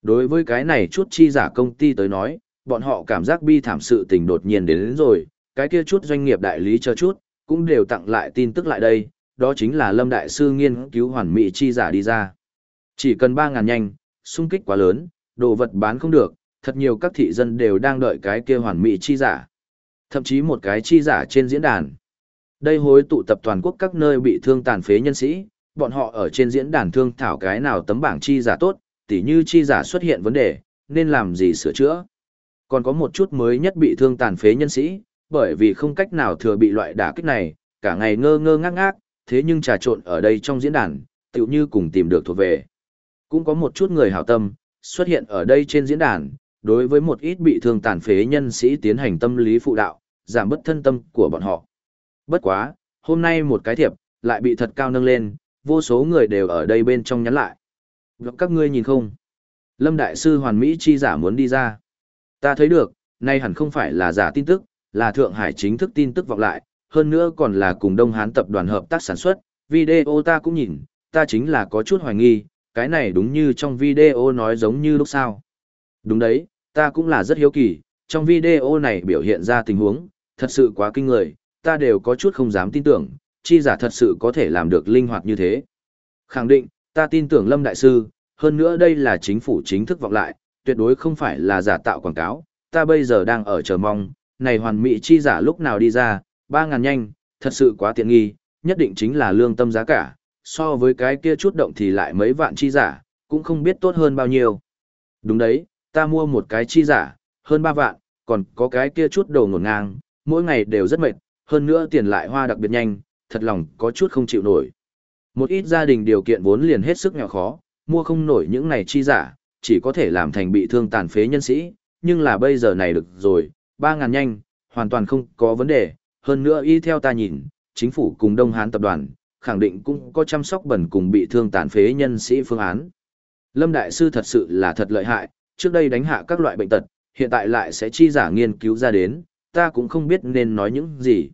Đối với cái này chút chi giả công ty tới nói, bọn họ cảm giác bi thảm sự tình đột nhiên đến, đến rồi, cái kia chút doanh nghiệp đại lý chờ chút, cũng đều tặng lại tin tức lại đây, đó chính là Lâm Đại Sư nghiên cứu hoàn mỹ chi giả đi ra. Chỉ cần 3.000 nhanh, xung kích quá lớn, đồ vật bán không được, thật nhiều các thị dân đều đang đợi cái kia hoàn mỹ chi giả. Thậm chí một cái chi giả trên diễn đàn. Đây hối tụ tập toàn quốc các nơi bị thương tàn phế nhân sĩ, bọn họ ở trên diễn đàn thương thảo cái nào tấm bảng chi giả tốt, tỉ như chi giả xuất hiện vấn đề, nên làm gì sửa chữa. Còn có một chút mới nhất bị thương tàn phế nhân sĩ, bởi vì không cách nào thừa bị loại đả kích này, cả ngày ngơ ngơ ngác ngác, thế nhưng trà trộn ở đây trong diễn đàn, tựu như cùng tìm được thuộc về. Cũng có một chút người hảo tâm, xuất hiện ở đây trên diễn đàn, đối với một ít bị thương tàn phế nhân sĩ tiến hành tâm lý phụ đạo, giảm bất thân tâm của bọn họ. Bất quá, hôm nay một cái thiệp, lại bị thật cao nâng lên, vô số người đều ở đây bên trong nhắn lại. Các ngươi nhìn không? Lâm Đại Sư Hoàn Mỹ chi giả muốn đi ra. Ta thấy được, nay hẳn không phải là giả tin tức, là Thượng Hải chính thức tin tức vọng lại, hơn nữa còn là cùng Đông Hán tập đoàn hợp tác sản xuất, video ta cũng nhìn, ta chính là có chút hoài nghi, cái này đúng như trong video nói giống như lúc sau. Đúng đấy, ta cũng là rất hiếu kỳ, trong video này biểu hiện ra tình huống, thật sự quá kinh người, ta đều có chút không dám tin tưởng, chi giả thật sự có thể làm được linh hoạt như thế. Khẳng định, ta tin tưởng Lâm Đại Sư, hơn nữa đây là chính phủ chính thức vọng lại, tuyệt đối không phải là giả tạo quảng cáo, ta bây giờ đang ở chờ mong, này hoàn mỹ chi giả lúc nào đi ra, 3.000 nhanh, thật sự quá tiện nghi, nhất định chính là lương tâm giá cả, so với cái kia chút động thì lại mấy vạn chi giả, cũng không biết tốt hơn bao nhiêu. Đúng đấy, ta mua một cái chi giả, hơn 3 vạn, còn có cái kia chút đồ ngổn ngang, mỗi ngày đều rất mệt, hơn nữa tiền lại hoa đặc biệt nhanh, thật lòng có chút không chịu nổi. Một ít gia đình điều kiện vốn liền hết sức nghèo khó, mua không nổi những này chi giả, chỉ có thể làm thành bị thương tàn phế nhân sĩ, nhưng là bây giờ này được rồi, 3.000 nhanh, hoàn toàn không có vấn đề, hơn nữa y theo ta nhìn, chính phủ cùng Đông Hán tập đoàn, khẳng định cũng có chăm sóc bẩn cùng bị thương tàn phế nhân sĩ phương án. Lâm Đại Sư thật sự là thật lợi hại, trước đây đánh hạ các loại bệnh tật, hiện tại lại sẽ chi giả nghiên cứu ra đến, ta cũng không biết nên nói những gì.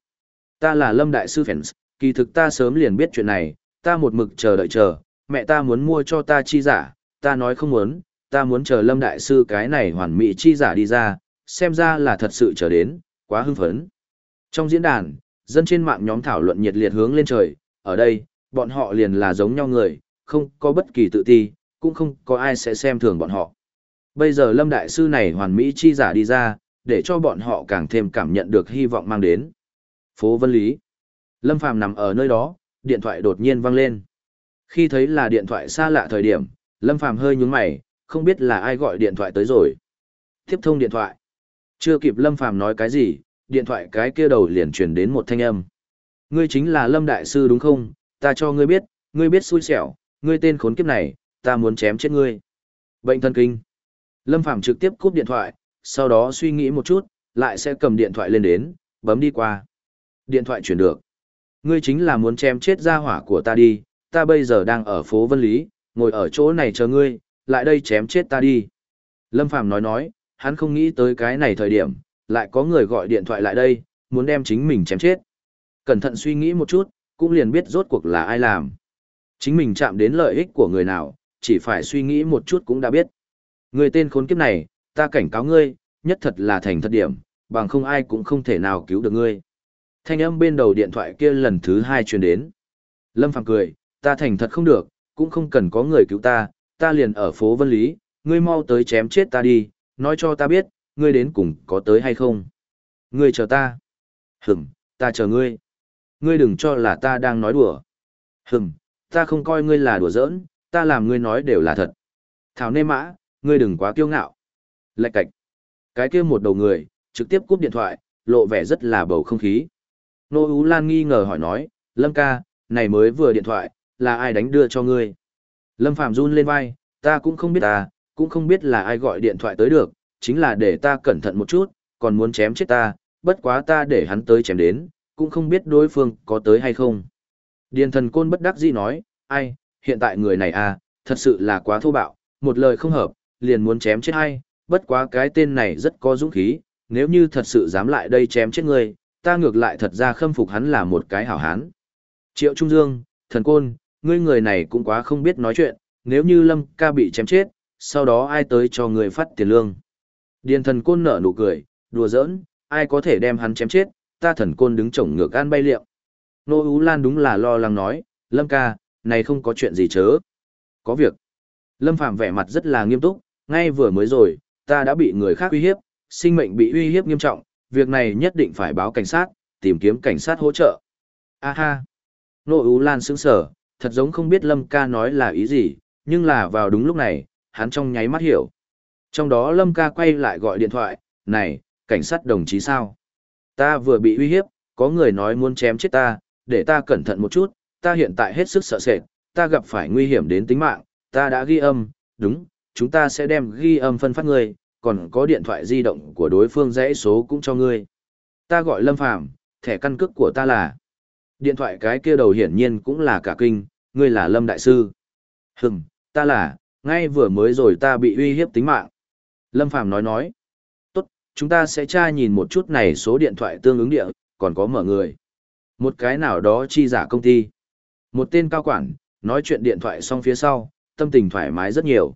Ta là Lâm Đại Sư Fans, kỳ thực ta sớm liền biết chuyện này, ta một mực chờ đợi chờ, mẹ ta muốn mua cho ta chi giả, ta nói không muốn, ta muốn chờ Lâm Đại Sư cái này hoàn mỹ chi giả đi ra, xem ra là thật sự chờ đến, quá hưng phấn. Trong diễn đàn, dân trên mạng nhóm thảo luận nhiệt liệt hướng lên trời, ở đây, bọn họ liền là giống nhau người, không có bất kỳ tự ti, cũng không có ai sẽ xem thường bọn họ. Bây giờ Lâm Đại Sư này hoàn mỹ chi giả đi ra, để cho bọn họ càng thêm cảm nhận được hy vọng mang đến. Phố Vân Lý Lâm Phàm nằm ở nơi đó, điện thoại đột nhiên vang lên. Khi thấy là điện thoại xa lạ thời điểm, Lâm Phàm hơi nhún mày, không biết là ai gọi điện thoại tới rồi. Tiếp thông điện thoại. Chưa kịp Lâm Phàm nói cái gì, điện thoại cái kia đầu liền truyền đến một thanh âm. Ngươi chính là Lâm Đại Sư đúng không? Ta cho ngươi biết, ngươi biết xui xẻo, ngươi tên khốn kiếp này, ta muốn chém chết ngươi. Bệnh thần kinh. Lâm Phàm trực tiếp cúp điện thoại, sau đó suy nghĩ một chút, lại sẽ cầm điện thoại lên đến, bấm đi qua. Điện thoại chuyển được. Ngươi chính là muốn chém chết gia hỏa của ta đi, ta bây giờ đang ở phố Vân Lý, ngồi ở chỗ này chờ ngươi, lại đây chém chết ta đi. Lâm Phàm nói nói, hắn không nghĩ tới cái này thời điểm, lại có người gọi điện thoại lại đây, muốn đem chính mình chém chết. Cẩn thận suy nghĩ một chút, cũng liền biết rốt cuộc là ai làm. Chính mình chạm đến lợi ích của người nào, chỉ phải suy nghĩ một chút cũng đã biết. Người tên khốn kiếp này, ta cảnh cáo ngươi, nhất thật là thành thật điểm, bằng không ai cũng không thể nào cứu được ngươi. Thanh âm bên đầu điện thoại kia lần thứ hai truyền đến. Lâm Phàm cười, ta thành thật không được, cũng không cần có người cứu ta, ta liền ở phố Vân Lý, ngươi mau tới chém chết ta đi, nói cho ta biết, ngươi đến cùng có tới hay không. Ngươi chờ ta. Hửm, ta chờ ngươi. Ngươi đừng cho là ta đang nói đùa. Hửm, ta không coi ngươi là đùa giỡn, ta làm ngươi nói đều là thật. Thảo nê mã, ngươi đừng quá kiêu ngạo. Lạch cạch. Cái kia một đầu người, trực tiếp cúp điện thoại, lộ vẻ rất là bầu không khí. Nô Ú Lan nghi ngờ hỏi nói, Lâm ca, này mới vừa điện thoại, là ai đánh đưa cho ngươi? Lâm Phạm run lên vai, ta cũng không biết ta, cũng không biết là ai gọi điện thoại tới được, chính là để ta cẩn thận một chút, còn muốn chém chết ta, bất quá ta để hắn tới chém đến, cũng không biết đối phương có tới hay không. Điền thần côn bất đắc dĩ nói, ai, hiện tại người này à, thật sự là quá thô bạo, một lời không hợp, liền muốn chém chết hay, bất quá cái tên này rất có dũng khí, nếu như thật sự dám lại đây chém chết người, ta ngược lại thật ra khâm phục hắn là một cái hảo hán. Triệu Trung Dương, thần côn, ngươi người này cũng quá không biết nói chuyện, nếu như Lâm ca bị chém chết, sau đó ai tới cho người phát tiền lương. Điền thần côn nở nụ cười, đùa giỡn, ai có thể đem hắn chém chết, ta thần côn đứng chổng ngược gan bay liệu Nô Ú Lan đúng là lo lắng nói, Lâm ca, này không có chuyện gì chớ. Có việc. Lâm Phạm vẻ mặt rất là nghiêm túc, ngay vừa mới rồi, ta đã bị người khác uy hiếp, sinh mệnh bị uy hiếp nghiêm trọng, việc này nhất định phải báo cảnh sát, tìm kiếm cảnh sát hỗ trợ. A ha. Nô Ú Lan sững sở, thật giống không biết Lâm ca nói là ý gì, nhưng là vào đúng lúc này, hắn trong nháy mắt hiểu. Trong đó Lâm ca quay lại gọi điện thoại, này, cảnh sát đồng chí sao? Ta vừa bị uy hiếp, có người nói muốn chém chết ta, để ta cẩn thận một chút, ta hiện tại hết sức sợ sệt, ta gặp phải nguy hiểm đến tính mạng, ta đã ghi âm, đúng, chúng ta sẽ đem ghi âm phân phát người còn có điện thoại di động của đối phương dãy số cũng cho ngươi. Ta gọi Lâm Phàm, thẻ căn cước của ta là. Điện thoại cái kia đầu hiển nhiên cũng là cả kinh, ngươi là Lâm Đại Sư. Hừm, ta là, ngay vừa mới rồi ta bị uy hiếp tính mạng. Lâm Phàm nói nói. Tốt, chúng ta sẽ tra nhìn một chút này số điện thoại tương ứng địa, còn có mở người. Một cái nào đó chi giả công ty. Một tên cao quản, nói chuyện điện thoại xong phía sau, tâm tình thoải mái rất nhiều.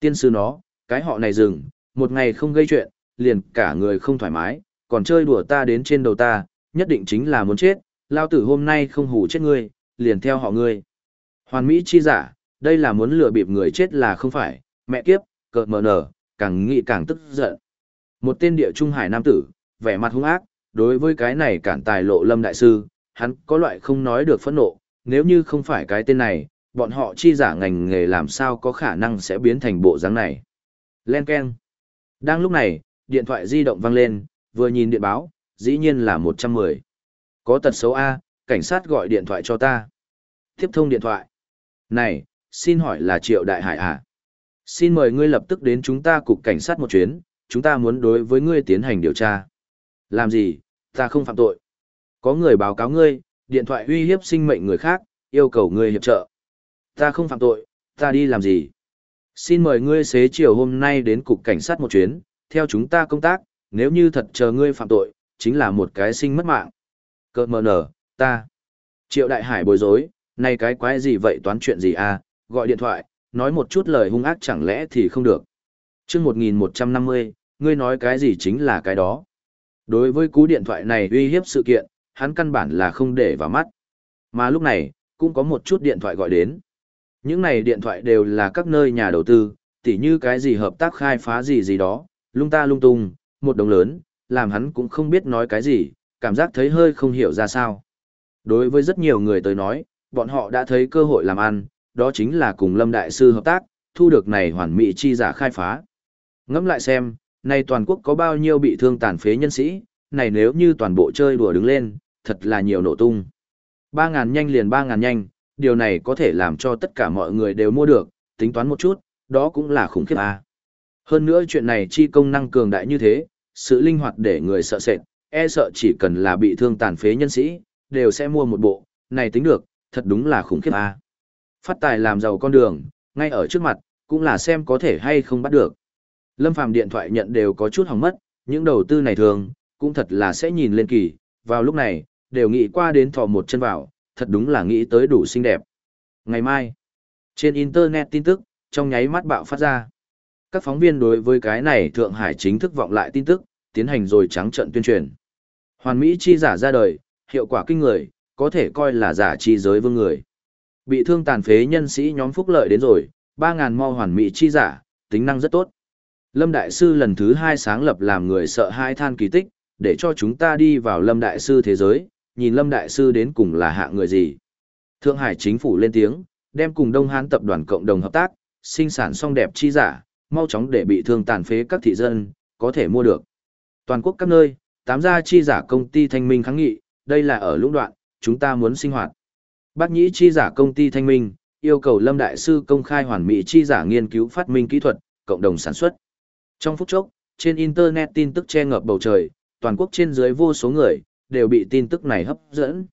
Tiên sư nó, cái họ này dừng, một ngày không gây chuyện, liền cả người không thoải mái, còn chơi đùa ta đến trên đầu ta, nhất định chính là muốn chết, lao tử hôm nay không hù chết ngươi, liền theo họ ngươi. Hoàn Mỹ chi giả, đây là muốn lừa bịp người chết là không phải, mẹ kiếp, cợt mờ nở, càng nghĩ càng tức giận. Một tên địa trung hải nam tử, vẻ mặt hung ác, đối với cái này cản tài lộ lâm đại sư, hắn có loại không nói được phẫn nộ, nếu như không phải cái tên này, bọn họ chi giả ngành nghề làm sao có khả năng sẽ biến thành bộ dáng này. Len Ken. Đang lúc này, điện thoại di động vang lên, vừa nhìn điện báo, dĩ nhiên là 110. Có tật xấu A, cảnh sát gọi điện thoại cho ta. Tiếp thông điện thoại. Này, xin hỏi là Triệu Đại Hải à? Xin mời ngươi lập tức đến chúng ta cục cảnh sát một chuyến, chúng ta muốn đối với ngươi tiến hành điều tra. Làm gì, ta không phạm tội. Có người báo cáo ngươi, điện thoại uy hiếp sinh mệnh người khác, yêu cầu ngươi hiệp trợ. Ta không phạm tội, ta đi làm gì? Xin mời ngươi xế chiều hôm nay đến cục cảnh sát một chuyến, theo chúng ta công tác, nếu như thật chờ ngươi phạm tội, chính là một cái sinh mất mạng. Cơ mờ nở, ta. Triệu Đại Hải bối rối, này cái quái gì vậy toán chuyện gì à, gọi điện thoại, nói một chút lời hung ác chẳng lẽ thì không được. chương 1150, ngươi nói cái gì chính là cái đó. Đối với cú điện thoại này uy hiếp sự kiện, hắn căn bản là không để vào mắt. Mà lúc này, cũng có một chút điện thoại gọi đến. Những này điện thoại đều là các nơi nhà đầu tư, tỉ như cái gì hợp tác khai phá gì gì đó, lung ta lung tung, một đồng lớn, làm hắn cũng không biết nói cái gì, cảm giác thấy hơi không hiểu ra sao. Đối với rất nhiều người tới nói, bọn họ đã thấy cơ hội làm ăn, đó chính là cùng Lâm Đại Sư hợp tác, thu được này hoàn mỹ chi giả khai phá. Ngẫm lại xem, này toàn quốc có bao nhiêu bị thương tàn phế nhân sĩ, này nếu như toàn bộ chơi đùa đứng lên, thật là nhiều nổ tung. 3.000 nhanh liền 3.000 nhanh, điều này có thể làm cho tất cả mọi người đều mua được, tính toán một chút, đó cũng là khủng khiếp à. Hơn nữa chuyện này chi công năng cường đại như thế, sự linh hoạt để người sợ sệt, e sợ chỉ cần là bị thương tàn phế nhân sĩ, đều sẽ mua một bộ, này tính được, thật đúng là khủng khiếp à. Phát tài làm giàu con đường, ngay ở trước mặt, cũng là xem có thể hay không bắt được. Lâm Phàm điện thoại nhận đều có chút hỏng mất, những đầu tư này thường, cũng thật là sẽ nhìn lên kỳ, vào lúc này, đều nghĩ qua đến thò một chân vào, thật đúng là nghĩ tới đủ xinh đẹp. Ngày mai, trên Internet tin tức, trong nháy mắt bạo phát ra. Các phóng viên đối với cái này Thượng Hải chính thức vọng lại tin tức, tiến hành rồi trắng trận tuyên truyền. Hoàn Mỹ chi giả ra đời, hiệu quả kinh người, có thể coi là giả chi giới vương người. Bị thương tàn phế nhân sĩ nhóm phúc lợi đến rồi, 3.000 mo hoàn mỹ chi giả, tính năng rất tốt. Lâm Đại Sư lần thứ hai sáng lập làm người sợ hai than kỳ tích, để cho chúng ta đi vào Lâm Đại Sư thế giới, nhìn Lâm Đại Sư đến cùng là hạ người gì. Thượng Hải chính phủ lên tiếng, đem cùng Đông Hán tập đoàn cộng đồng hợp tác, sinh sản song đẹp chi giả, mau chóng để bị thương tàn phế các thị dân, có thể mua được. Toàn quốc các nơi, tám gia chi giả công ty thanh minh kháng nghị, đây là ở lũng đoạn, chúng ta muốn sinh hoạt. Bác nhĩ chi giả công ty thanh minh, yêu cầu Lâm Đại Sư công khai hoàn mỹ chi giả nghiên cứu phát minh kỹ thuật, cộng đồng sản xuất. Trong phút chốc, trên Internet tin tức che ngập bầu trời, toàn quốc trên dưới vô số người, đều bị tin tức này hấp dẫn.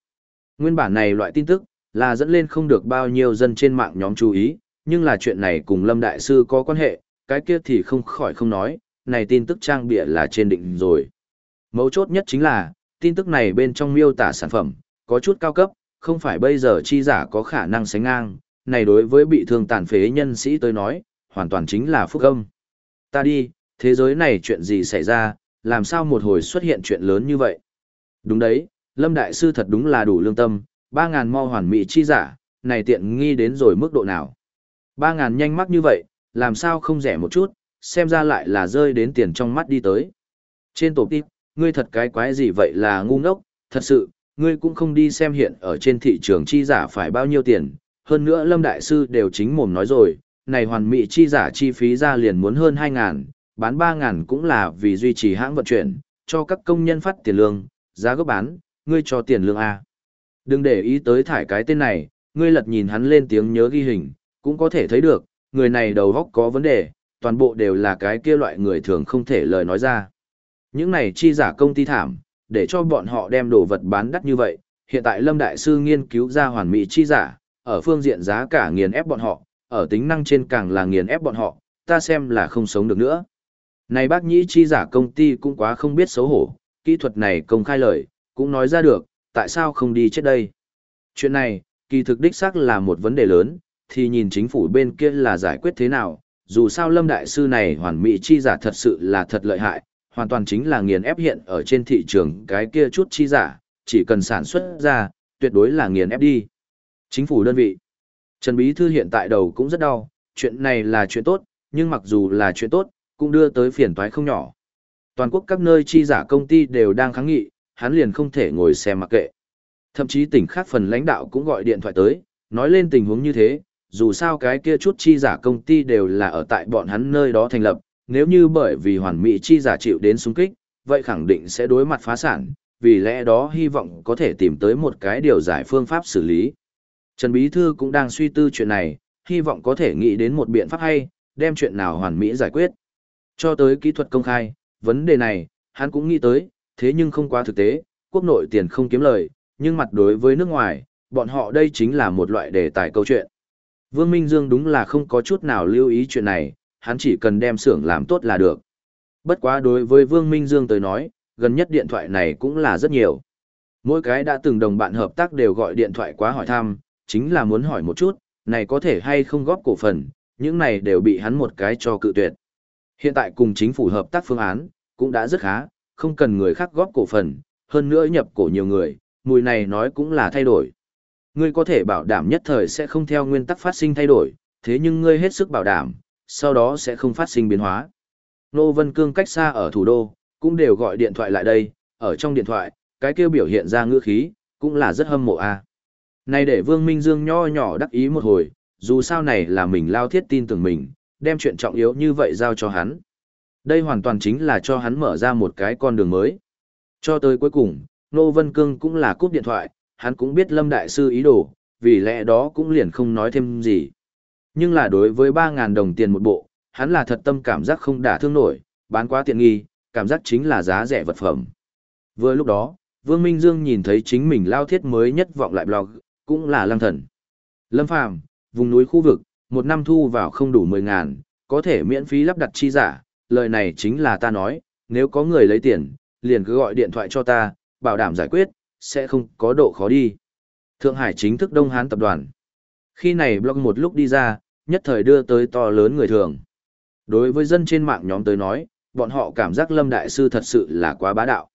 Nguyên bản này loại tin tức, là dẫn lên không được bao nhiêu dân trên mạng nhóm chú ý, nhưng là chuyện này cùng Lâm Đại Sư có quan hệ, cái kia thì không khỏi không nói, này tin tức trang bịa là trên định rồi. Mấu chốt nhất chính là, tin tức này bên trong miêu tả sản phẩm, có chút cao cấp, không phải bây giờ chi giả có khả năng sánh ngang, này đối với bị thương tàn phế nhân sĩ tôi nói, hoàn toàn chính là phúc âm. Ta đi, Thế giới này chuyện gì xảy ra, làm sao một hồi xuất hiện chuyện lớn như vậy? Đúng đấy, Lâm Đại Sư thật đúng là đủ lương tâm, 3.000 mo hoàn mỹ chi giả, này tiện nghi đến rồi mức độ nào? 3.000 nhanh mắc như vậy, làm sao không rẻ một chút, xem ra lại là rơi đến tiền trong mắt đi tới. Trên tổ tiếp, ngươi thật cái quái gì vậy là ngu ngốc, thật sự, ngươi cũng không đi xem hiện ở trên thị trường chi giả phải bao nhiêu tiền, hơn nữa Lâm Đại Sư đều chính mồm nói rồi, này hoàn mỹ chi giả chi phí ra liền muốn hơn 2.000, bán 3.000 cũng là vì duy trì hãng vận chuyển, cho các công nhân phát tiền lương, giá gốc bán, ngươi cho tiền lương A. Đừng để ý tới thải cái tên này, ngươi lật nhìn hắn lên tiếng nhớ ghi hình, cũng có thể thấy được, người này đầu góc có vấn đề, toàn bộ đều là cái kia loại người thường không thể lời nói ra. Những này chi giả công ty thảm, để cho bọn họ đem đồ vật bán đắt như vậy, hiện tại Lâm Đại Sư nghiên cứu ra hoàn mỹ chi giả, ở phương diện giá cả nghiền ép bọn họ, ở tính năng trên càng là nghiền ép bọn họ, ta xem là không sống được nữa. Này bác nhĩ chi giả công ty cũng quá không biết xấu hổ, kỹ thuật này công khai lời, cũng nói ra được, tại sao không đi chết đây. Chuyện này, kỳ thực đích xác là một vấn đề lớn, thì nhìn chính phủ bên kia là giải quyết thế nào, dù sao lâm đại sư này hoàn mỹ chi giả thật sự là thật lợi hại, hoàn toàn chính là nghiền ép hiện ở trên thị trường cái kia chút chi giả, chỉ cần sản xuất ra, tuyệt đối là nghiền ép đi. Chính phủ đơn vị. Trần Bí Thư hiện tại đầu cũng rất đau, chuyện này là chuyện tốt, nhưng mặc dù là chuyện tốt, cũng đưa tới phiền toái không nhỏ. Toàn quốc các nơi chi giả công ty đều đang kháng nghị, hắn liền không thể ngồi xem mặc kệ. Thậm chí tỉnh khác phần lãnh đạo cũng gọi điện thoại tới, nói lên tình huống như thế, dù sao cái kia chút chi giả công ty đều là ở tại bọn hắn nơi đó thành lập, nếu như bởi vì hoàn mỹ chi giả chịu đến xung kích, vậy khẳng định sẽ đối mặt phá sản, vì lẽ đó hy vọng có thể tìm tới một cái điều giải phương pháp xử lý. Trần Bí Thư cũng đang suy tư chuyện này, hy vọng có thể nghĩ đến một biện pháp hay, đem chuyện nào hoàn mỹ giải quyết. Cho tới kỹ thuật công khai, vấn đề này, hắn cũng nghĩ tới, thế nhưng không quá thực tế, quốc nội tiền không kiếm lời, nhưng mặt đối với nước ngoài, bọn họ đây chính là một loại đề tài câu chuyện. Vương Minh Dương đúng là không có chút nào lưu ý chuyện này, hắn chỉ cần đem xưởng làm tốt là được. Bất quá đối với Vương Minh Dương tới nói, gần nhất điện thoại này cũng là rất nhiều. Mỗi cái đã từng đồng bạn hợp tác đều gọi điện thoại quá hỏi thăm, chính là muốn hỏi một chút, này có thể hay không góp cổ phần, những này đều bị hắn một cái cho cự tuyệt. Hiện tại cùng chính phủ hợp tác phương án, cũng đã rất khá, không cần người khác góp cổ phần, hơn nữa nhập cổ nhiều người, mùi này nói cũng là thay đổi. Ngươi có thể bảo đảm nhất thời sẽ không theo nguyên tắc phát sinh thay đổi, thế nhưng ngươi hết sức bảo đảm, sau đó sẽ không phát sinh biến hóa. Nô Vân Cương cách xa ở thủ đô, cũng đều gọi điện thoại lại đây, ở trong điện thoại, cái kêu biểu hiện ra ngữ khí, cũng là rất hâm mộ a. Này để Vương Minh Dương nho nhỏ đắc ý một hồi, dù sao này là mình lao thiết tin tưởng mình, đem chuyện trọng yếu như vậy giao cho hắn. Đây hoàn toàn chính là cho hắn mở ra một cái con đường mới. Cho tới cuối cùng, Nô Vân Cương cũng là cúp điện thoại, hắn cũng biết Lâm Đại Sư ý đồ, vì lẽ đó cũng liền không nói thêm gì. Nhưng là đối với 3.000 đồng tiền một bộ, hắn là thật tâm cảm giác không đả thương nổi, bán quá tiện nghi, cảm giác chính là giá rẻ vật phẩm. Vừa lúc đó, Vương Minh Dương nhìn thấy chính mình lao thiết mới nhất vọng lại blog, cũng là lăng thần. Lâm Phàm vùng núi khu vực, một năm thu vào không đủ 10 ngàn, có thể miễn phí lắp đặt chi giả, lời này chính là ta nói, nếu có người lấy tiền, liền cứ gọi điện thoại cho ta, bảo đảm giải quyết, sẽ không có độ khó đi. Thượng Hải chính thức Đông Hán tập đoàn. Khi này blog một lúc đi ra, nhất thời đưa tới to lớn người thường. Đối với dân trên mạng nhóm tới nói, bọn họ cảm giác Lâm Đại Sư thật sự là quá bá đạo.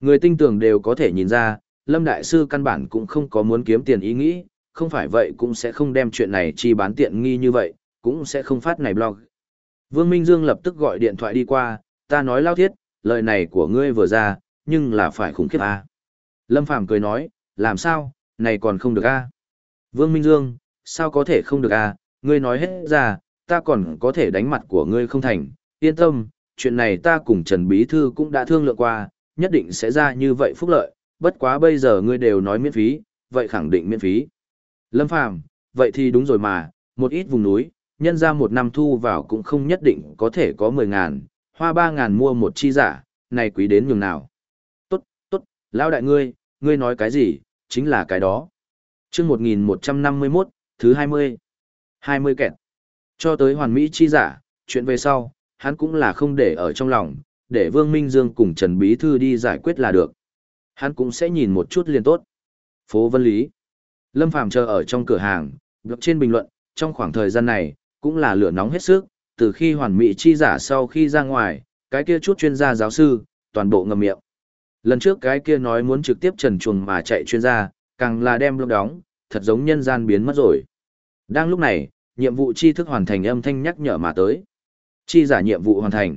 Người tinh tường đều có thể nhìn ra, Lâm Đại Sư căn bản cũng không có muốn kiếm tiền ý nghĩ, không phải vậy cũng sẽ không đem chuyện này chi bán tiện nghi như vậy, cũng sẽ không phát này blog. Vương Minh Dương lập tức gọi điện thoại đi qua, ta nói lao thiết, lời này của ngươi vừa ra, nhưng là phải khủng khiếp à. Lâm Phàm cười nói, làm sao, này còn không được à. Vương Minh Dương, sao có thể không được à, ngươi nói hết ra, ta còn có thể đánh mặt của ngươi không thành, yên tâm, chuyện này ta cùng Trần Bí Thư cũng đã thương lượng qua, nhất định sẽ ra như vậy phúc lợi, bất quá bây giờ ngươi đều nói miễn phí, vậy khẳng định miễn phí. Lâm Phàm, vậy thì đúng rồi mà, một ít vùng núi, nhân ra một năm thu vào cũng không nhất định có thể có 10 ngàn, hoa 3 ngàn mua một chi giả, này quý đến nhường nào. Tốt, tốt, lão đại ngươi, ngươi nói cái gì, chính là cái đó. chương 1151, thứ 20. 20 kẹt. Cho tới hoàn mỹ chi giả, chuyện về sau, hắn cũng là không để ở trong lòng, để Vương Minh Dương cùng Trần Bí Thư đi giải quyết là được. Hắn cũng sẽ nhìn một chút liền tốt. Phố Vân Lý. Lâm Phàm chờ ở trong cửa hàng, blog trên bình luận, trong khoảng thời gian này, cũng là lửa nóng hết sức, từ khi hoàn mỹ chi giả sau khi ra ngoài, cái kia chút chuyên gia giáo sư, toàn bộ ngầm miệng. Lần trước cái kia nói muốn trực tiếp trần chuồng mà chạy chuyên gia, càng là đem lúc đóng, thật giống nhân gian biến mất rồi. Đang lúc này, nhiệm vụ chi thức hoàn thành âm thanh nhắc nhở mà tới. Chi giả nhiệm vụ hoàn thành.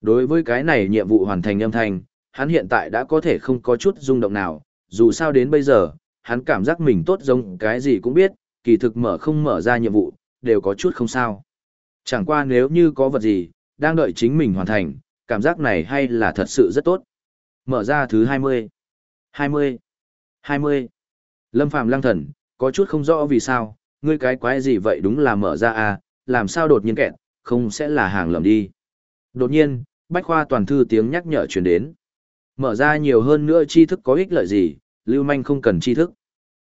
Đối với cái này nhiệm vụ hoàn thành âm thanh, hắn hiện tại đã có thể không có chút rung động nào, dù sao đến bây giờ, hắn cảm giác mình tốt giống cái gì cũng biết, kỳ thực mở không mở ra nhiệm vụ, đều có chút không sao. Chẳng qua nếu như có vật gì, đang đợi chính mình hoàn thành, cảm giác này hay là thật sự rất tốt. Mở ra thứ 20, 20, 20. Lâm Phàm lăng thần, có chút không rõ vì sao, ngươi cái quái gì vậy đúng là mở ra à, làm sao đột nhiên kẹt, không sẽ là hàng lầm đi. Đột nhiên, Bách Khoa toàn thư tiếng nhắc nhở truyền đến. Mở ra nhiều hơn nữa tri thức có ích lợi gì, lưu manh không cần tri thức.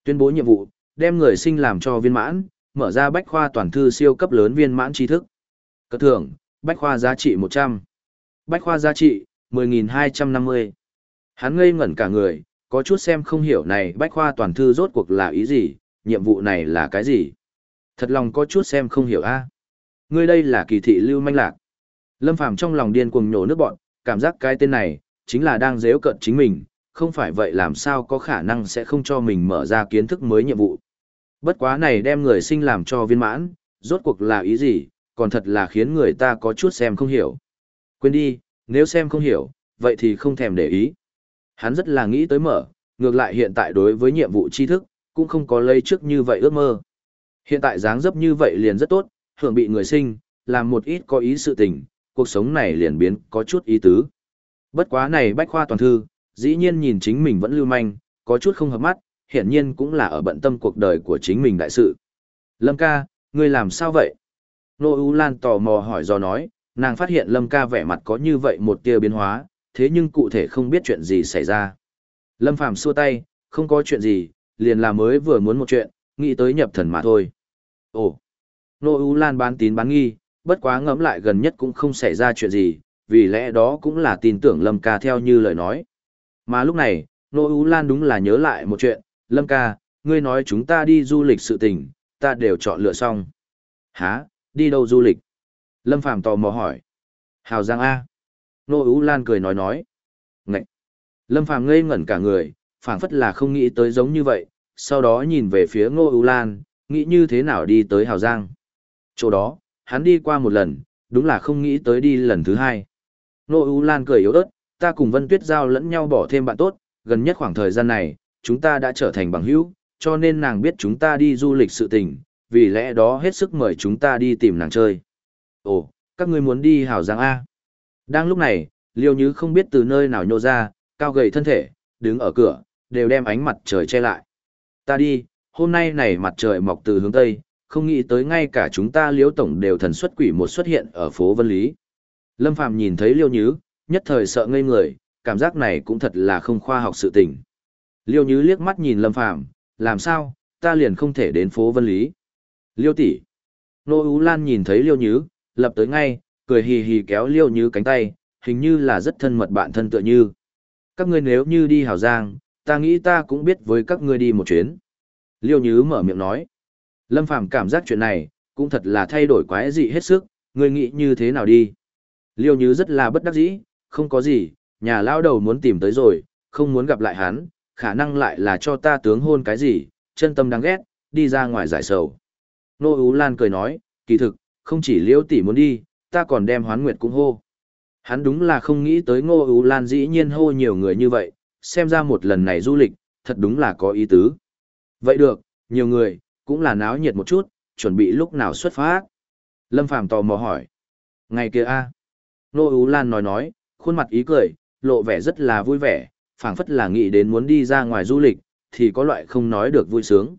Tuyên bố nhiệm vụ, đem người sinh làm cho viên mãn, mở ra Bách Khoa toàn thư siêu cấp lớn viên mãn tri thức. Cất thưởng, Bách Khoa giá trị 100. Bách Khoa giá trị, 10.250. Hắn ngây ngẩn cả người, có chút xem không hiểu này Bách Khoa toàn thư rốt cuộc là ý gì, nhiệm vụ này là cái gì? Thật lòng có chút xem không hiểu a. Ngươi đây là kỳ thị lưu manh lạc. Lâm Phàm trong lòng điên cuồng nhổ nước bọn, cảm giác cái tên này, chính là đang dếu cận chính mình, không phải vậy làm sao có khả năng sẽ không cho mình mở ra kiến thức mới nhiệm vụ. Bất quá này đem người sinh làm cho viên mãn, rốt cuộc là ý gì, còn thật là khiến người ta có chút xem không hiểu. Quên đi, nếu xem không hiểu, vậy thì không thèm để ý. Hắn rất là nghĩ tới mở, ngược lại hiện tại đối với nhiệm vụ tri thức, cũng không có lây trước như vậy ước mơ. Hiện tại dáng dấp như vậy liền rất tốt, hưởng bị người sinh, làm một ít có ý sự tình, cuộc sống này liền biến có chút ý tứ. Bất quá này bách khoa toàn thư, dĩ nhiên nhìn chính mình vẫn lưu manh, có chút không hợp mắt, hiển nhiên cũng là ở bận tâm cuộc đời của chính mình đại sự. Lâm ca, ngươi làm sao vậy? Nô U Lan tò mò hỏi do nói, nàng phát hiện Lâm ca vẻ mặt có như vậy một tia biến hóa, thế nhưng cụ thể không biết chuyện gì xảy ra. Lâm Phàm xua tay, không có chuyện gì, liền là mới vừa muốn một chuyện, nghĩ tới nhập thần mà thôi. Ồ, Nô U Lan bán tín bán nghi, bất quá ngẫm lại gần nhất cũng không xảy ra chuyện gì, vì lẽ đó cũng là tin tưởng Lâm ca theo như lời nói. Mà lúc này, Nô Ú Lan đúng là nhớ lại một chuyện, Lâm ca, ngươi nói chúng ta đi du lịch sự tình, ta đều chọn lựa xong. Hả, đi đâu du lịch? Lâm Phàm tò mò hỏi. Hào Giang A. Nô Ú Lan cười nói nói. Ngậy. Lâm Phàm ngây ngẩn cả người, phảng phất là không nghĩ tới giống như vậy, sau đó nhìn về phía Ngô Ú Lan, nghĩ như thế nào đi tới Hào Giang. Chỗ đó, hắn đi qua một lần, đúng là không nghĩ tới đi lần thứ hai. Ngô Ú Lan cười yếu ớt, ta cùng Vân Tuyết Giao lẫn nhau bỏ thêm bạn tốt, gần nhất khoảng thời gian này, chúng ta đã trở thành bằng hữu, cho nên nàng biết chúng ta đi du lịch sự tình, vì lẽ đó hết sức mời chúng ta đi tìm nàng chơi. Ồ, các ngươi muốn đi Hảo Giang A. Đang lúc này, Liêu Như không biết từ nơi nào nhô ra, cao gầy thân thể, đứng ở cửa, đều đem ánh mặt trời che lại. Ta đi, hôm nay này mặt trời mọc từ hướng Tây, không nghĩ tới ngay cả chúng ta Liêu tổng đều thần xuất quỷ một xuất hiện ở phố Vân Lý. Lâm Phàm nhìn thấy Liêu Nhứ, nhất thời sợ ngây người, cảm giác này cũng thật là không khoa học sự tình. Liêu Nhứ liếc mắt nhìn Lâm Phàm, làm sao, ta liền không thể đến phố Vân Lý. Liêu tỷ. Nô Ú Lan nhìn thấy Liêu Nhứ, lập tới ngay, cười hì hì kéo Liêu Nhứ cánh tay, hình như là rất thân mật bạn thân tựa như. Các ngươi nếu như đi Hào Giang, ta nghĩ ta cũng biết với các ngươi đi một chuyến. Liêu Nhứ mở miệng nói. Lâm Phàm cảm giác chuyện này, cũng thật là thay đổi quái dị hết sức, ngươi nghĩ như thế nào đi. Liêu Nhứ rất là bất đắc dĩ, không có gì, nhà lao đầu muốn tìm tới rồi, không muốn gặp lại hắn, khả năng lại là cho ta tướng hôn cái gì, chân tâm đáng ghét, đi ra ngoài giải sầu. Nô Ú Lan cười nói, kỳ thực, không chỉ liêu tỷ muốn đi, ta còn đem hoán nguyệt cũng hô. Hắn đúng là không nghĩ tới Ngô Ú Lan dĩ nhiên hô nhiều người như vậy, xem ra một lần này du lịch, thật đúng là có ý tứ. Vậy được, nhiều người, cũng là náo nhiệt một chút, chuẩn bị lúc nào xuất phát. Lâm Phàm tò mò hỏi. Ngày kia a Nô Ú Lan nói nói, khuôn mặt ý cười, lộ vẻ rất là vui vẻ, phảng phất là nghĩ đến muốn đi ra ngoài du lịch, thì có loại không nói được vui sướng.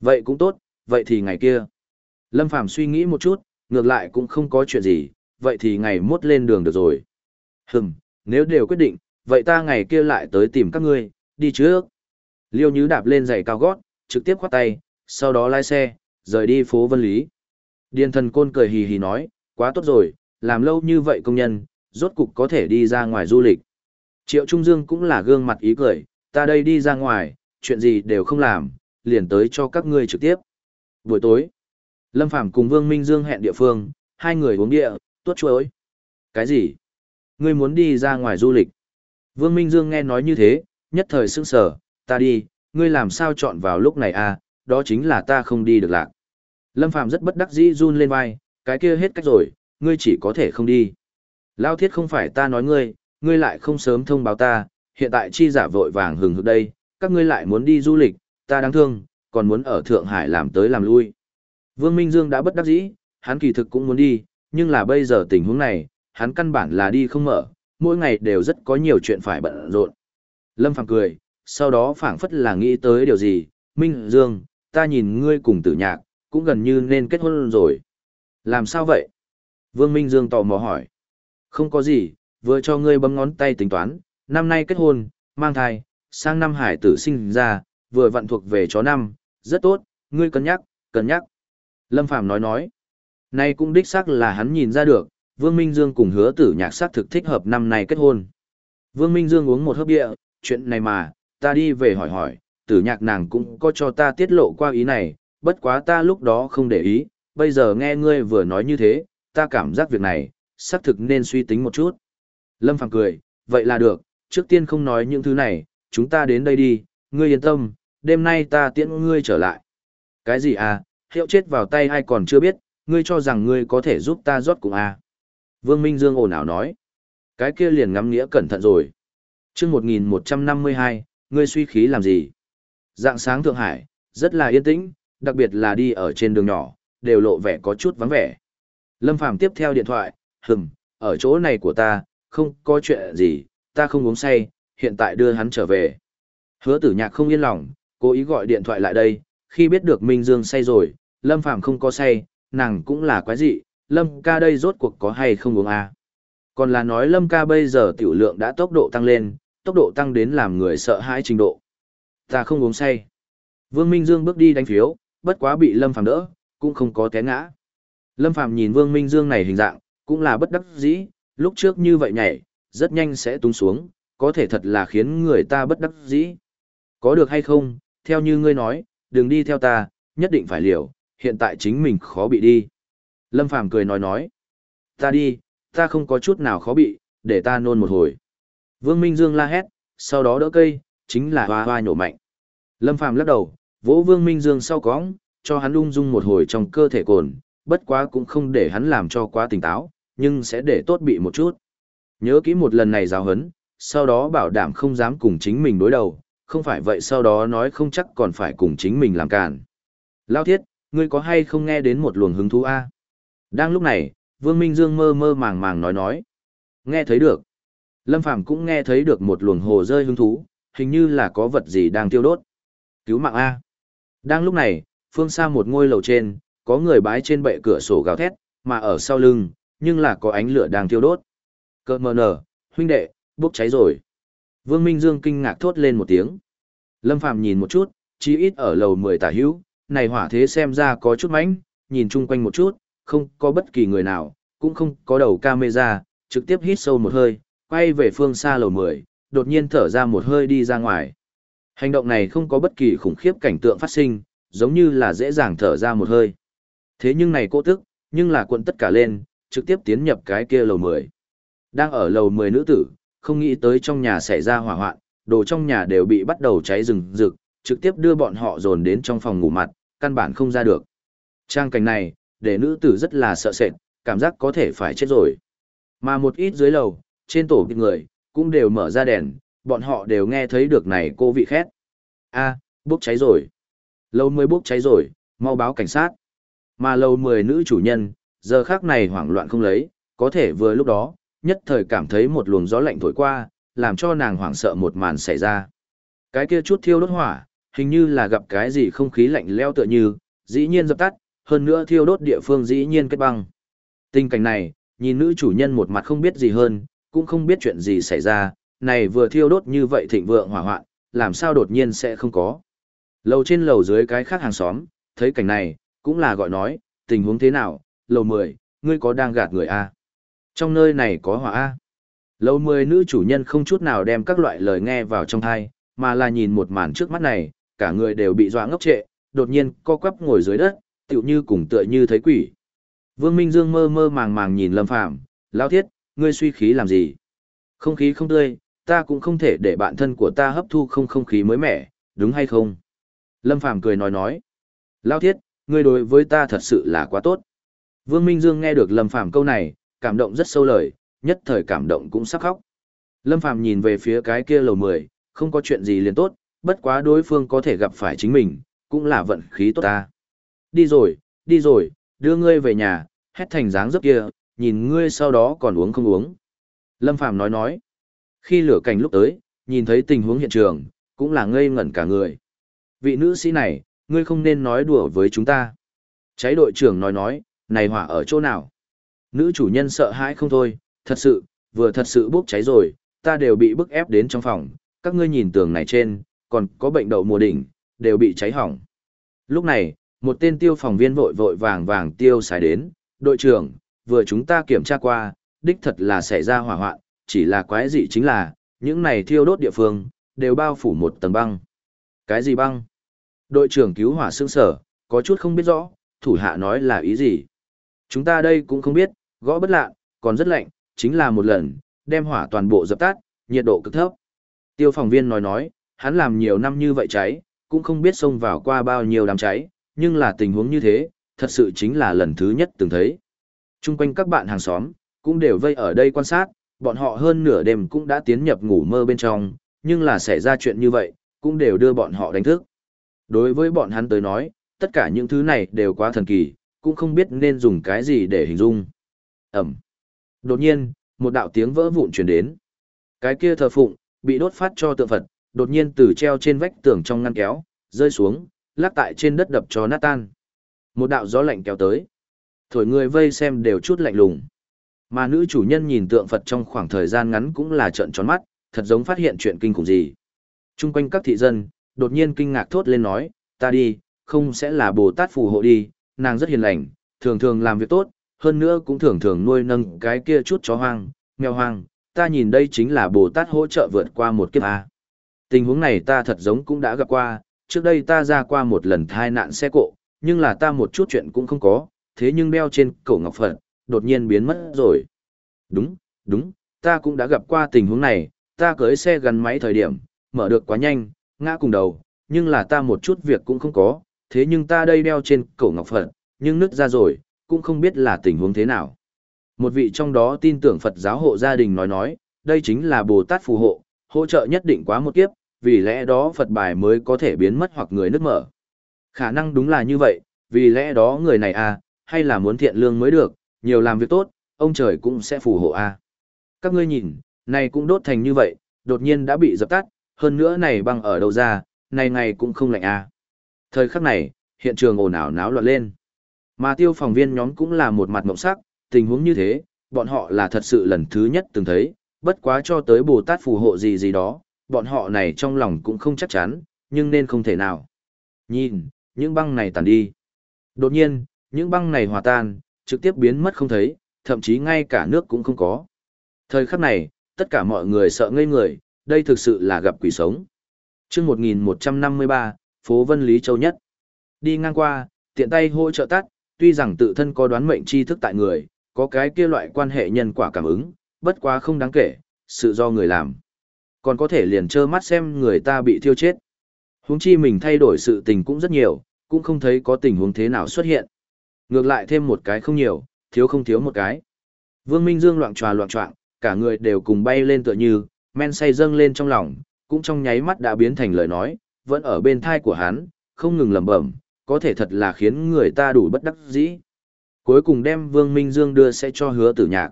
Vậy cũng tốt, vậy thì ngày kia. Lâm Phàm suy nghĩ một chút, ngược lại cũng không có chuyện gì, vậy thì ngày mốt lên đường được rồi. Hừm, nếu đều quyết định, vậy ta ngày kia lại tới tìm các ngươi, đi trước. Liêu Nhứ đạp lên giày cao gót, trực tiếp khoát tay, sau đó lái xe, rời đi phố Vân Lý. Điền thần côn cười hì hì nói, quá tốt rồi, làm lâu như vậy công nhân, rốt cục có thể đi ra ngoài du lịch. Triệu Trung Dương cũng là gương mặt ý cười, ta đây đi ra ngoài, chuyện gì đều không làm, liền tới cho các ngươi trực tiếp. Buổi tối, Lâm Phàm cùng Vương Minh Dương hẹn địa phương, hai người uống địa, tuốt chuối. Cái gì? Ngươi muốn đi ra ngoài du lịch? Vương Minh Dương nghe nói như thế, nhất thời sững sờ, ta đi, ngươi làm sao chọn vào lúc này à, đó chính là ta không đi được lạc. Lâm Phàm rất bất đắc dĩ run lên vai, cái kia hết cách rồi, ngươi chỉ có thể không đi. Lao thiết không phải ta nói ngươi, ngươi lại không sớm thông báo ta, hiện tại chi giả vội vàng hừng hực đây, các ngươi lại muốn đi du lịch, ta đáng thương, còn muốn ở Thượng Hải làm tới làm lui. Vương Minh Dương đã bất đắc dĩ, hắn kỳ thực cũng muốn đi, nhưng là bây giờ tình huống này, hắn căn bản là đi không mở, mỗi ngày đều rất có nhiều chuyện phải bận rộn. Lâm Phàm cười, sau đó phảng phất là nghĩ tới điều gì, Minh Dương, ta nhìn ngươi cùng tử nhạc, cũng gần như nên kết hôn rồi. Làm sao vậy? Vương Minh Dương tò mò hỏi. Không có gì, vừa cho ngươi bấm ngón tay tính toán, năm nay kết hôn, mang thai, sang năm hải tử sinh ra, vừa vận thuộc về chó năm, rất tốt, ngươi cân nhắc, cân nhắc. Lâm Phàm nói nói. Nay cũng đích xác là hắn nhìn ra được, Vương Minh Dương cùng hứa tử nhạc xác thực thích hợp năm nay kết hôn. Vương Minh Dương uống một hớp bia, chuyện này mà, ta đi về hỏi hỏi, tử nhạc nàng cũng có cho ta tiết lộ qua ý này, bất quá ta lúc đó không để ý, bây giờ nghe ngươi vừa nói như thế, ta cảm giác việc này, xác thực nên suy tính một chút. Lâm Phàm cười, vậy là được, trước tiên không nói những thứ này, chúng ta đến đây đi, ngươi yên tâm, đêm nay ta tiễn ngươi trở lại. Cái gì à, hiệu chết vào tay ai còn chưa biết, ngươi cho rằng ngươi có thể giúp ta rót cùng à. Vương Minh Dương ồn ào nói. Cái kia liền ngắm nghĩa cẩn thận rồi. chương 1152, ngươi suy khí làm gì? Dạng sáng Thượng Hải, rất là yên tĩnh, đặc biệt là đi ở trên đường nhỏ, đều lộ vẻ có chút vắng vẻ. Lâm Phàm tiếp theo điện thoại, hừm, ở chỗ này của ta, không có chuyện gì, ta không uống say, hiện tại đưa hắn trở về. Hứa tử nhạc không yên lòng, cố ý gọi điện thoại lại đây, khi biết được Minh Dương say rồi, Lâm Phàm không có say, nàng cũng là quái dị, Lâm ca đây rốt cuộc có hay không uống à. Còn là nói Lâm ca bây giờ tiểu lượng đã tốc độ tăng lên, tốc độ tăng đến làm người sợ hãi trình độ. Ta không uống say. Vương Minh Dương bước đi đánh phiếu, bất quá bị Lâm Phàm đỡ, cũng không có té ngã. Lâm Phàm nhìn Vương Minh Dương này hình dạng, cũng là bất đắc dĩ, lúc trước như vậy nhảy, rất nhanh sẽ tung xuống, có thể thật là khiến người ta bất đắc dĩ. Có được hay không, theo như ngươi nói, đừng đi theo ta, nhất định phải liều, hiện tại chính mình khó bị đi. Lâm Phàm cười nói nói, ta đi, ta không có chút nào khó bị, để ta nôn một hồi. Vương Minh Dương la hét, sau đó đỡ cây, chính là hoa hoa nhổ mạnh. Lâm Phàm lắc đầu, vỗ Vương Minh Dương sau cõng, cho hắn ung dung một hồi trong cơ thể cồn, bất quá cũng không để hắn làm cho quá tỉnh táo, nhưng sẽ để tốt bị một chút. Nhớ kỹ một lần này giáo hấn, sau đó bảo đảm không dám cùng chính mình đối đầu, không phải vậy sau đó nói không chắc còn phải cùng chính mình làm cản. Lao thiết, ngươi có hay không nghe đến một luồng hứng thú a? Đang lúc này, Vương Minh Dương mơ mơ màng màng nói nói. Nghe thấy được. Lâm Phàm cũng nghe thấy được một luồng hồ rơi hứng thú, hình như là có vật gì đang tiêu đốt. Cứu mạng A. Đang lúc này, phương xa một ngôi lầu trên, có người bái trên bệ cửa sổ gào thét, mà ở sau lưng, nhưng là có ánh lửa đang thiêu đốt. Cơ mờ nở, huynh đệ, bốc cháy rồi. Vương Minh Dương kinh ngạc thốt lên một tiếng. Lâm Phàm nhìn một chút, chí ít ở lầu 10 tả hữu, này hỏa thế xem ra có chút mánh, nhìn chung quanh một chút, không có bất kỳ người nào, cũng không có đầu camera, trực tiếp hít sâu một hơi, quay về phương xa lầu 10, đột nhiên thở ra một hơi đi ra ngoài. Hành động này không có bất kỳ khủng khiếp cảnh tượng phát sinh, giống như là dễ dàng thở ra một hơi. Thế nhưng này cô tức, nhưng là cuộn tất cả lên, trực tiếp tiến nhập cái kia lầu 10. Đang ở lầu 10 nữ tử, không nghĩ tới trong nhà xảy ra hỏa hoạn, đồ trong nhà đều bị bắt đầu cháy rừng rực, trực tiếp đưa bọn họ dồn đến trong phòng ngủ mặt, căn bản không ra được. Trang cảnh này, để nữ tử rất là sợ sệt, cảm giác có thể phải chết rồi. Mà một ít dưới lầu, trên tổ người, cũng đều mở ra đèn, bọn họ đều nghe thấy được này cô vị khét. a bốc cháy rồi. Lầu 10 bốc cháy rồi, mau báo cảnh sát. Mà lầu 10 nữ chủ nhân, giờ khác này hoảng loạn không lấy, có thể vừa lúc đó, nhất thời cảm thấy một luồng gió lạnh thổi qua, làm cho nàng hoảng sợ một màn xảy ra. Cái kia chút thiêu đốt hỏa, hình như là gặp cái gì không khí lạnh leo tựa như, dĩ nhiên dập tắt, hơn nữa thiêu đốt địa phương dĩ nhiên kết băng. Tình cảnh này, nhìn nữ chủ nhân một mặt không biết gì hơn, cũng không biết chuyện gì xảy ra, này vừa thiêu đốt như vậy thịnh vượng hỏa hoạn, làm sao đột nhiên sẽ không có. Lầu trên lầu dưới cái khác hàng xóm, thấy cảnh này, cũng là gọi nói, tình huống thế nào, lầu 10, ngươi có đang gạt người A. Trong nơi này có hỏa A. Lầu 10 nữ chủ nhân không chút nào đem các loại lời nghe vào trong thai, mà là nhìn một màn trước mắt này, cả người đều bị dọa ngốc trệ, đột nhiên co quắp ngồi dưới đất, tựu như cùng tựa như thấy quỷ. Vương Minh Dương mơ mơ màng màng nhìn Lâm Phàm, "Lão thiết, ngươi suy khí làm gì? Không khí không tươi, ta cũng không thể để bạn thân của ta hấp thu không không khí mới mẻ, đúng hay không?" Lâm Phàm cười nói nói, "Lão thiết, ngươi đối với ta thật sự là quá tốt." Vương Minh Dương nghe được Lâm Phàm câu này, cảm động rất sâu lời, nhất thời cảm động cũng sắp khóc. Lâm Phàm nhìn về phía cái kia lầu 10, không có chuyện gì liền tốt, bất quá đối phương có thể gặp phải chính mình, cũng là vận khí tốt ta. Đi rồi, đi rồi, đưa ngươi về nhà, hét thành dáng dấp kia, nhìn ngươi sau đó còn uống không uống. Lâm Phàm nói nói. Khi lửa cảnh lúc tới, nhìn thấy tình huống hiện trường, cũng là ngây ngẩn cả người. Vị nữ sĩ này, ngươi không nên nói đùa với chúng ta. Cháy đội trưởng nói nói, này hỏa ở chỗ nào? Nữ chủ nhân sợ hãi không thôi, thật sự, vừa thật sự bốc cháy rồi, ta đều bị bức ép đến trong phòng, các ngươi nhìn tường này trên, còn có bệnh đậu mùa đỉnh, đều bị cháy hỏng. Lúc này, một tên tiêu phòng viên vội vội vàng vàng tiêu xài đến, đội trưởng, vừa chúng ta kiểm tra qua, đích thật là xảy ra hỏa hoạn, chỉ là quái dị chính là, những này thiêu đốt địa phương, đều bao phủ một tầng băng. Cái gì băng? Đội trưởng cứu hỏa sương sở, có chút không biết rõ, thủ hạ nói là ý gì. Chúng ta đây cũng không biết, gõ bất lạ, còn rất lạnh, chính là một lần, đem hỏa toàn bộ dập tắt, nhiệt độ cực thấp. Tiêu phòng viên nói nói, hắn làm nhiều năm như vậy cháy, cũng không biết xông vào qua bao nhiêu đám cháy, nhưng là tình huống như thế, thật sự chính là lần thứ nhất từng thấy. Trung quanh các bạn hàng xóm, cũng đều vây ở đây quan sát, bọn họ hơn nửa đêm cũng đã tiến nhập ngủ mơ bên trong, nhưng là xảy ra chuyện như vậy, cũng đều đưa bọn họ đánh thức. Đối với bọn hắn tới nói, tất cả những thứ này đều quá thần kỳ, cũng không biết nên dùng cái gì để hình dung. Ẩm. Đột nhiên, một đạo tiếng vỡ vụn truyền đến. Cái kia thờ phụng, bị đốt phát cho tượng Phật, đột nhiên từ treo trên vách tường trong ngăn kéo, rơi xuống, lắc tại trên đất đập cho nát tan. Một đạo gió lạnh kéo tới. Thổi người vây xem đều chút lạnh lùng. Mà nữ chủ nhân nhìn tượng Phật trong khoảng thời gian ngắn cũng là trợn tròn mắt, thật giống phát hiện chuyện kinh khủng gì. Trung quanh các thị dân, đột nhiên kinh ngạc thốt lên nói, ta đi, không sẽ là Bồ Tát phù hộ đi, nàng rất hiền lành, thường thường làm việc tốt, hơn nữa cũng thường thường nuôi nâng cái kia chút chó hoang, mèo hoang, ta nhìn đây chính là Bồ Tát hỗ trợ vượt qua một kiếp A. Tình huống này ta thật giống cũng đã gặp qua, trước đây ta ra qua một lần thai nạn xe cộ, nhưng là ta một chút chuyện cũng không có, thế nhưng đeo trên cổ ngọc Phật, đột nhiên biến mất rồi. Đúng, đúng, ta cũng đã gặp qua tình huống này, ta cưới xe gắn máy thời điểm, mở được quá nhanh, ngã cùng đầu, nhưng là ta một chút việc cũng không có, thế nhưng ta đây đeo trên cổ ngọc Phật, nhưng nứt ra rồi, cũng không biết là tình huống thế nào. Một vị trong đó tin tưởng Phật giáo hộ gia đình nói nói, đây chính là Bồ Tát phù hộ, hỗ trợ nhất định quá một kiếp, vì lẽ đó Phật bài mới có thể biến mất hoặc người nứt mở. Khả năng đúng là như vậy, vì lẽ đó người này à, hay là muốn thiện lương mới được, nhiều làm việc tốt, ông trời cũng sẽ phù hộ à. Các ngươi nhìn, này cũng đốt thành như vậy, đột nhiên đã bị dập tắt, hơn nữa này băng ở đâu ra, này ngày cũng không lạnh à. Thời khắc này, hiện trường ồn ào náo loạn lên. Mà tiêu phòng viên nhóm cũng là một mặt mộng sắc, tình huống như thế, bọn họ là thật sự lần thứ nhất từng thấy, bất quá cho tới Bồ Tát phù hộ gì gì đó, bọn họ này trong lòng cũng không chắc chắn, nhưng nên không thể nào. Nhìn, những băng này tàn đi. Đột nhiên, những băng này hòa tan, trực tiếp biến mất không thấy, thậm chí ngay cả nước cũng không có. Thời khắc này, tất cả mọi người sợ ngây người, đây thực sự là gặp quỷ sống. Trước 1153, phố Vân Lý Châu Nhất. Đi ngang qua, tiện tay hỗ trợ tắt, tuy rằng tự thân có đoán mệnh tri thức tại người, có cái kia loại quan hệ nhân quả cảm ứng, bất quá không đáng kể, sự do người làm. Còn có thể liền trơ mắt xem người ta bị thiêu chết. Huống chi mình thay đổi sự tình cũng rất nhiều, cũng không thấy có tình huống thế nào xuất hiện. Ngược lại thêm một cái không nhiều, thiếu không thiếu một cái. Vương Minh Dương loạn tròa loạn trọng, cả người đều cùng bay lên tựa như, men say dâng lên trong lòng, cũng trong nháy mắt đã biến thành lời nói, vẫn ở bên thai của hắn, không ngừng lẩm bẩm, có thể thật là khiến người ta đủ bất đắc dĩ. Cuối cùng đem Vương Minh Dương đưa sẽ cho hứa tử nhạc.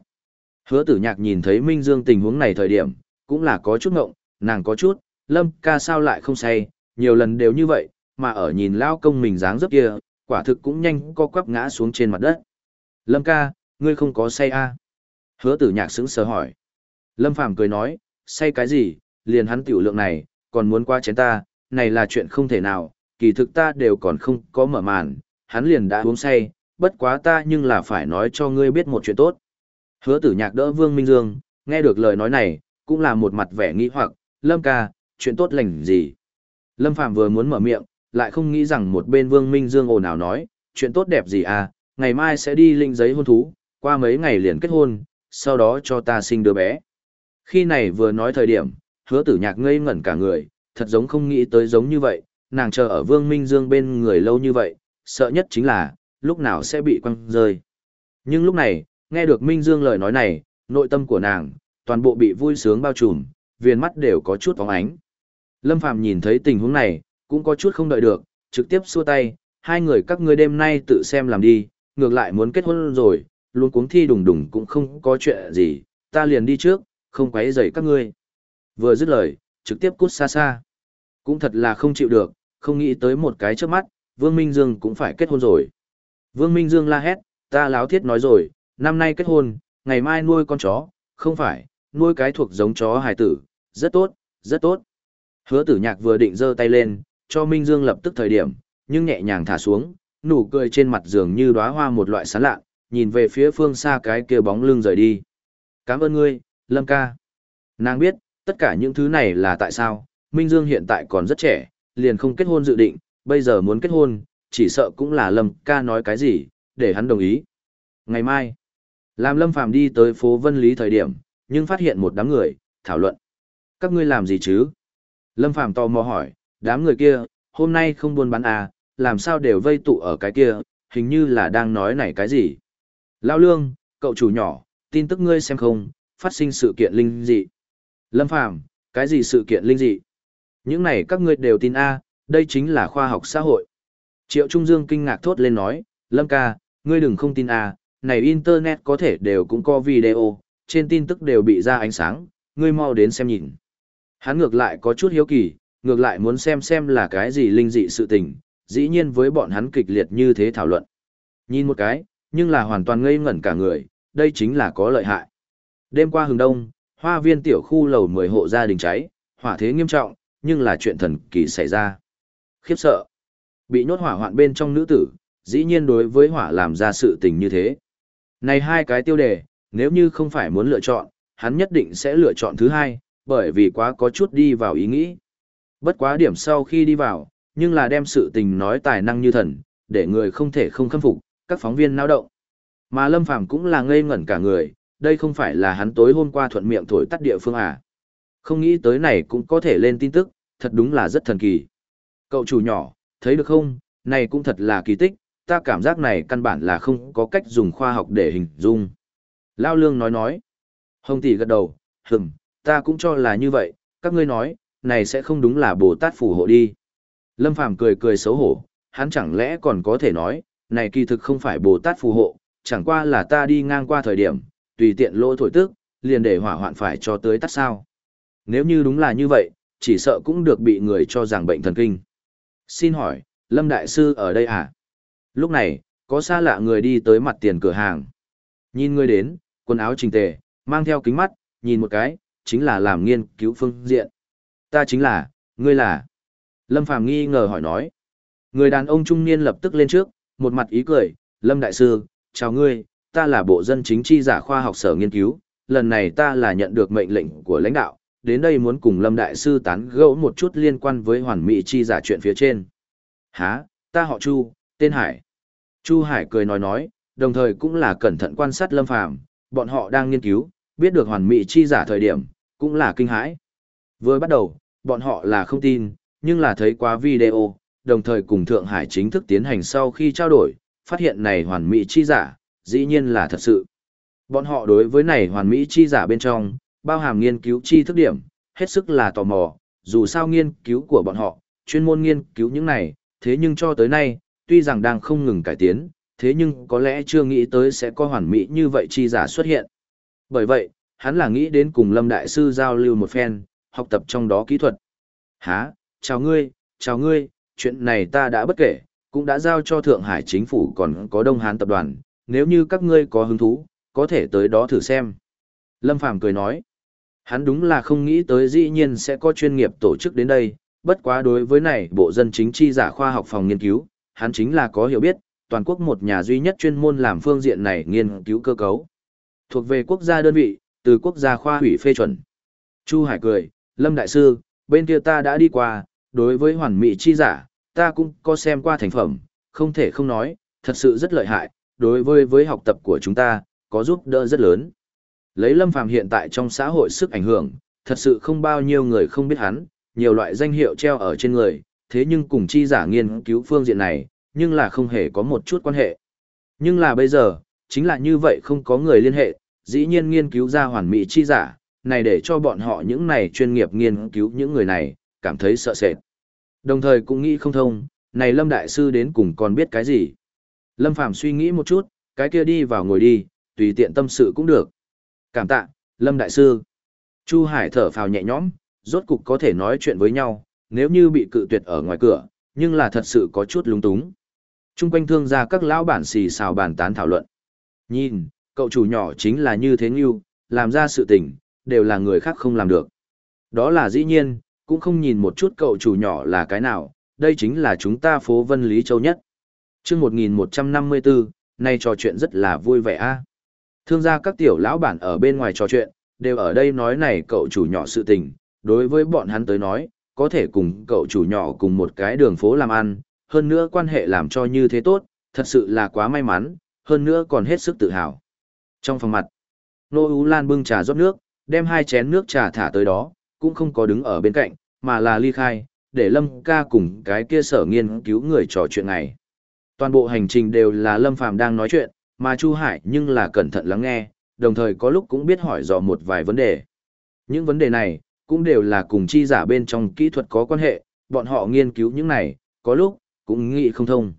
Hứa tử nhạc nhìn thấy Minh Dương tình huống này thời điểm, cũng là có chút ngộng, nàng có chút, lâm ca sao lại không say, nhiều lần đều như vậy, mà ở nhìn lao công mình dáng dấp kia, quả thực cũng nhanh co quắp ngã xuống trên mặt đất. Lâm ca, ngươi không có say à? Hứa tử nhạc sững sờ hỏi. Lâm Phàm cười nói, say cái gì, liền hắn tiểu lượng này, còn muốn qua chén ta, này là chuyện không thể nào, kỳ thực ta đều còn không có mở màn, hắn liền đã uống say, bất quá ta nhưng là phải nói cho ngươi biết một chuyện tốt. Hứa tử nhạc đỡ Vương Minh Dương, nghe được lời nói này, cũng là một mặt vẻ nghĩ hoặc, Lâm ca, chuyện tốt lành gì. Lâm Phạm vừa muốn mở miệng, lại không nghĩ rằng một bên Vương Minh Dương ồn ào nói, chuyện tốt đẹp gì à, ngày mai sẽ đi linh giấy hôn thú, qua mấy ngày liền kết hôn, sau đó cho ta sinh đứa bé. Khi này vừa nói thời điểm, hứa tử nhạc ngây ngẩn cả người, thật giống không nghĩ tới giống như vậy, nàng chờ ở Vương Minh Dương bên người lâu như vậy, sợ nhất chính là, lúc nào sẽ bị quăng rơi. Nhưng lúc này, nghe được Minh Dương lời nói này, nội tâm của nàng, toàn bộ bị vui sướng bao trùm, viền mắt đều có chút phóng ánh. Lâm Phàm nhìn thấy tình huống này, cũng có chút không đợi được, trực tiếp xua tay, hai người các ngươi đêm nay tự xem làm đi, ngược lại muốn kết hôn rồi, luôn cuống thi đùng đùng cũng không có chuyện gì, ta liền đi trước, không quấy rầy các ngươi. Vừa dứt lời, trực tiếp cút xa xa. Cũng thật là không chịu được, không nghĩ tới một cái trước mắt, Vương Minh Dương cũng phải kết hôn rồi. Vương Minh Dương la hét, ta láo thiết nói rồi, năm nay kết hôn, ngày mai nuôi con chó, không phải, nuôi cái thuộc giống chó hài tử, rất tốt, rất tốt. Hứa tử nhạc vừa định giơ tay lên, cho Minh Dương lập tức thời điểm, nhưng nhẹ nhàng thả xuống, nụ cười trên mặt dường như đóa hoa một loại sán lạ, nhìn về phía phương xa cái kia bóng lưng rời đi. Cảm ơn ngươi, Lâm ca. Nàng biết, tất cả những thứ này là tại sao, Minh Dương hiện tại còn rất trẻ, liền không kết hôn dự định, bây giờ muốn kết hôn, chỉ sợ cũng là Lâm ca nói cái gì, để hắn đồng ý. Ngày mai, làm Lâm Phàm đi tới phố Vân Lý thời điểm, nhưng phát hiện một đám người, thảo luận. Các ngươi làm gì chứ? Lâm Phàm tò mò hỏi, đám người kia, hôm nay không buôn bán à, làm sao đều vây tụ ở cái kia, hình như là đang nói này cái gì. Lao Lương, cậu chủ nhỏ, tin tức ngươi xem không, phát sinh sự kiện linh dị. Lâm Phàm, cái gì sự kiện linh dị? Những này các ngươi đều tin a, đây chính là khoa học xã hội. Triệu Trung Dương kinh ngạc thốt lên nói, Lâm ca, ngươi đừng không tin a, này internet có thể đều cũng có video, trên tin tức đều bị ra ánh sáng, ngươi mau đến xem nhìn. Hắn ngược lại có chút hiếu kỳ, ngược lại muốn xem xem là cái gì linh dị sự tình, dĩ nhiên với bọn hắn kịch liệt như thế thảo luận. Nhìn một cái, nhưng là hoàn toàn ngây ngẩn cả người, đây chính là có lợi hại. Đêm qua hừng đông, hoa viên tiểu khu lầu 10 hộ gia đình cháy, hỏa thế nghiêm trọng, nhưng là chuyện thần kỳ xảy ra. Khiếp sợ. Bị nhốt hỏa hoạn bên trong nữ tử, dĩ nhiên đối với hỏa làm ra sự tình như thế. Này hai cái tiêu đề, nếu như không phải muốn lựa chọn, hắn nhất định sẽ lựa chọn thứ hai, bởi vì quá có chút đi vào ý nghĩ. Bất quá điểm sau khi đi vào, nhưng là đem sự tình nói tài năng như thần, để người không thể không khâm phục, các phóng viên náo động. Mà Lâm Phàm cũng là ngây ngẩn cả người, đây không phải là hắn tối hôm qua thuận miệng thổi tắt địa phương à. Không nghĩ tới này cũng có thể lên tin tức, thật đúng là rất thần kỳ. Cậu chủ nhỏ, thấy được không, này cũng thật là kỳ tích, ta cảm giác này căn bản là không có cách dùng khoa học để hình dung. Lao Lương nói nói. Hồng tỷ gật đầu, hừm, ta cũng cho là như vậy, các ngươi nói, này sẽ không đúng là Bồ Tát phù hộ đi. Lâm Phàm cười cười xấu hổ, hắn chẳng lẽ còn có thể nói, này kỳ thực không phải Bồ Tát phù hộ, chẳng qua là ta đi ngang qua thời điểm, tùy tiện lỗ thổi tức, liền để hỏa hoạn phải cho tới tắt sao. Nếu như đúng là như vậy, chỉ sợ cũng được bị người cho rằng bệnh thần kinh. Xin hỏi, Lâm Đại Sư ở đây à? Lúc này, có xa lạ người đi tới mặt tiền cửa hàng. Nhìn người đến, quần áo trình tề, mang theo kính mắt, nhìn một cái, chính là làm nghiên cứu phương diện. Ta chính là, ngươi là. Lâm Phàm nghi ngờ hỏi nói. Người đàn ông trung niên lập tức lên trước, một mặt ý cười, Lâm Đại Sư, chào ngươi, ta là bộ dân chính chi giả khoa học sở nghiên cứu, lần này ta là nhận được mệnh lệnh của lãnh đạo, đến đây muốn cùng Lâm Đại Sư tán gẫu một chút liên quan với hoàn mỹ chi giả chuyện phía trên. Hả, ta họ Chu, tên Hải. Chu Hải cười nói nói, đồng thời cũng là cẩn thận quan sát Lâm Phàm bọn họ đang nghiên cứu, biết được hoàn mỹ chi giả thời điểm, cũng là kinh hãi. Vừa bắt đầu, bọn họ là không tin, nhưng là thấy qua video, đồng thời cùng Thượng Hải chính thức tiến hành sau khi trao đổi, phát hiện này hoàn mỹ chi giả, dĩ nhiên là thật sự. Bọn họ đối với này hoàn mỹ chi giả bên trong, bao hàm nghiên cứu chi thức điểm, hết sức là tò mò, dù sao nghiên cứu của bọn họ, chuyên môn nghiên cứu những này, thế nhưng cho tới nay, tuy rằng đang không ngừng cải tiến, thế nhưng có lẽ chưa nghĩ tới sẽ có hoàn mỹ như vậy chi giả xuất hiện. Bởi vậy, hắn là nghĩ đến cùng Lâm Đại Sư giao lưu một phen, học tập trong đó kỹ thuật. há, chào ngươi, chào ngươi, chuyện này ta đã bất kể, cũng đã giao cho Thượng Hải chính phủ còn có Đông Hán tập đoàn, nếu như các ngươi có hứng thú, có thể tới đó thử xem. Lâm Phàm cười nói, hắn đúng là không nghĩ tới dĩ nhiên sẽ có chuyên nghiệp tổ chức đến đây, bất quá đối với này bộ dân chính chi giả khoa học phòng nghiên cứu, hắn chính là có hiểu biết, toàn quốc một nhà duy nhất chuyên môn làm phương diện này nghiên cứu cơ cấu. Thuộc về quốc gia đơn vị, từ quốc gia khoa hủy phê chuẩn. Chu Hải cười, Lâm Đại Sư, bên kia ta đã đi qua, đối với hoàn mỹ chi giả, ta cũng có xem qua thành phẩm, không thể không nói, thật sự rất lợi hại, đối với với học tập của chúng ta, có giúp đỡ rất lớn. Lấy Lâm Phàm hiện tại trong xã hội sức ảnh hưởng, thật sự không bao nhiêu người không biết hắn, nhiều loại danh hiệu treo ở trên người, thế nhưng cùng chi giả nghiên cứu phương diện này, nhưng là không hề có một chút quan hệ. Nhưng là bây giờ, chính là như vậy không có người liên hệ, dĩ nhiên nghiên cứu ra hoàn mỹ chi giả, này để cho bọn họ những này chuyên nghiệp nghiên cứu những người này, cảm thấy sợ sệt. Đồng thời cũng nghĩ không thông, này Lâm Đại Sư đến cùng còn biết cái gì. Lâm Phàm suy nghĩ một chút, cái kia đi vào ngồi đi, tùy tiện tâm sự cũng được. Cảm tạ, Lâm Đại Sư. Chu Hải thở phào nhẹ nhõm, rốt cục có thể nói chuyện với nhau, nếu như bị cự tuyệt ở ngoài cửa, nhưng là thật sự có chút lúng túng. Trung quanh thương gia các lão bản xì xào bàn tán thảo luận. Nhìn, cậu chủ nhỏ chính là như thế như, làm ra sự tình, đều là người khác không làm được. Đó là dĩ nhiên, cũng không nhìn một chút cậu chủ nhỏ là cái nào, đây chính là chúng ta phố Vân Lý Châu nhất chương 1154, nay trò chuyện rất là vui vẻ a Thương gia các tiểu lão bản ở bên ngoài trò chuyện, đều ở đây nói này cậu chủ nhỏ sự tình, đối với bọn hắn tới nói, có thể cùng cậu chủ nhỏ cùng một cái đường phố làm ăn, hơn nữa quan hệ làm cho như thế tốt, thật sự là quá may mắn, hơn nữa còn hết sức tự hào. Trong phòng mặt, Nô Ú Lan bưng trà rót nước, đem hai chén nước trà thả tới đó, cũng không có đứng ở bên cạnh, mà là ly khai, để Lâm ca cùng cái kia sở nghiên cứu người trò chuyện này. Toàn bộ hành trình đều là Lâm Phàm đang nói chuyện, mà Chu Hải nhưng là cẩn thận lắng nghe, đồng thời có lúc cũng biết hỏi dò một vài vấn đề. Những vấn đề này, cũng đều là cùng chi giả bên trong kỹ thuật có quan hệ, bọn họ nghiên cứu những này, có lúc, cũng nghĩ không thông.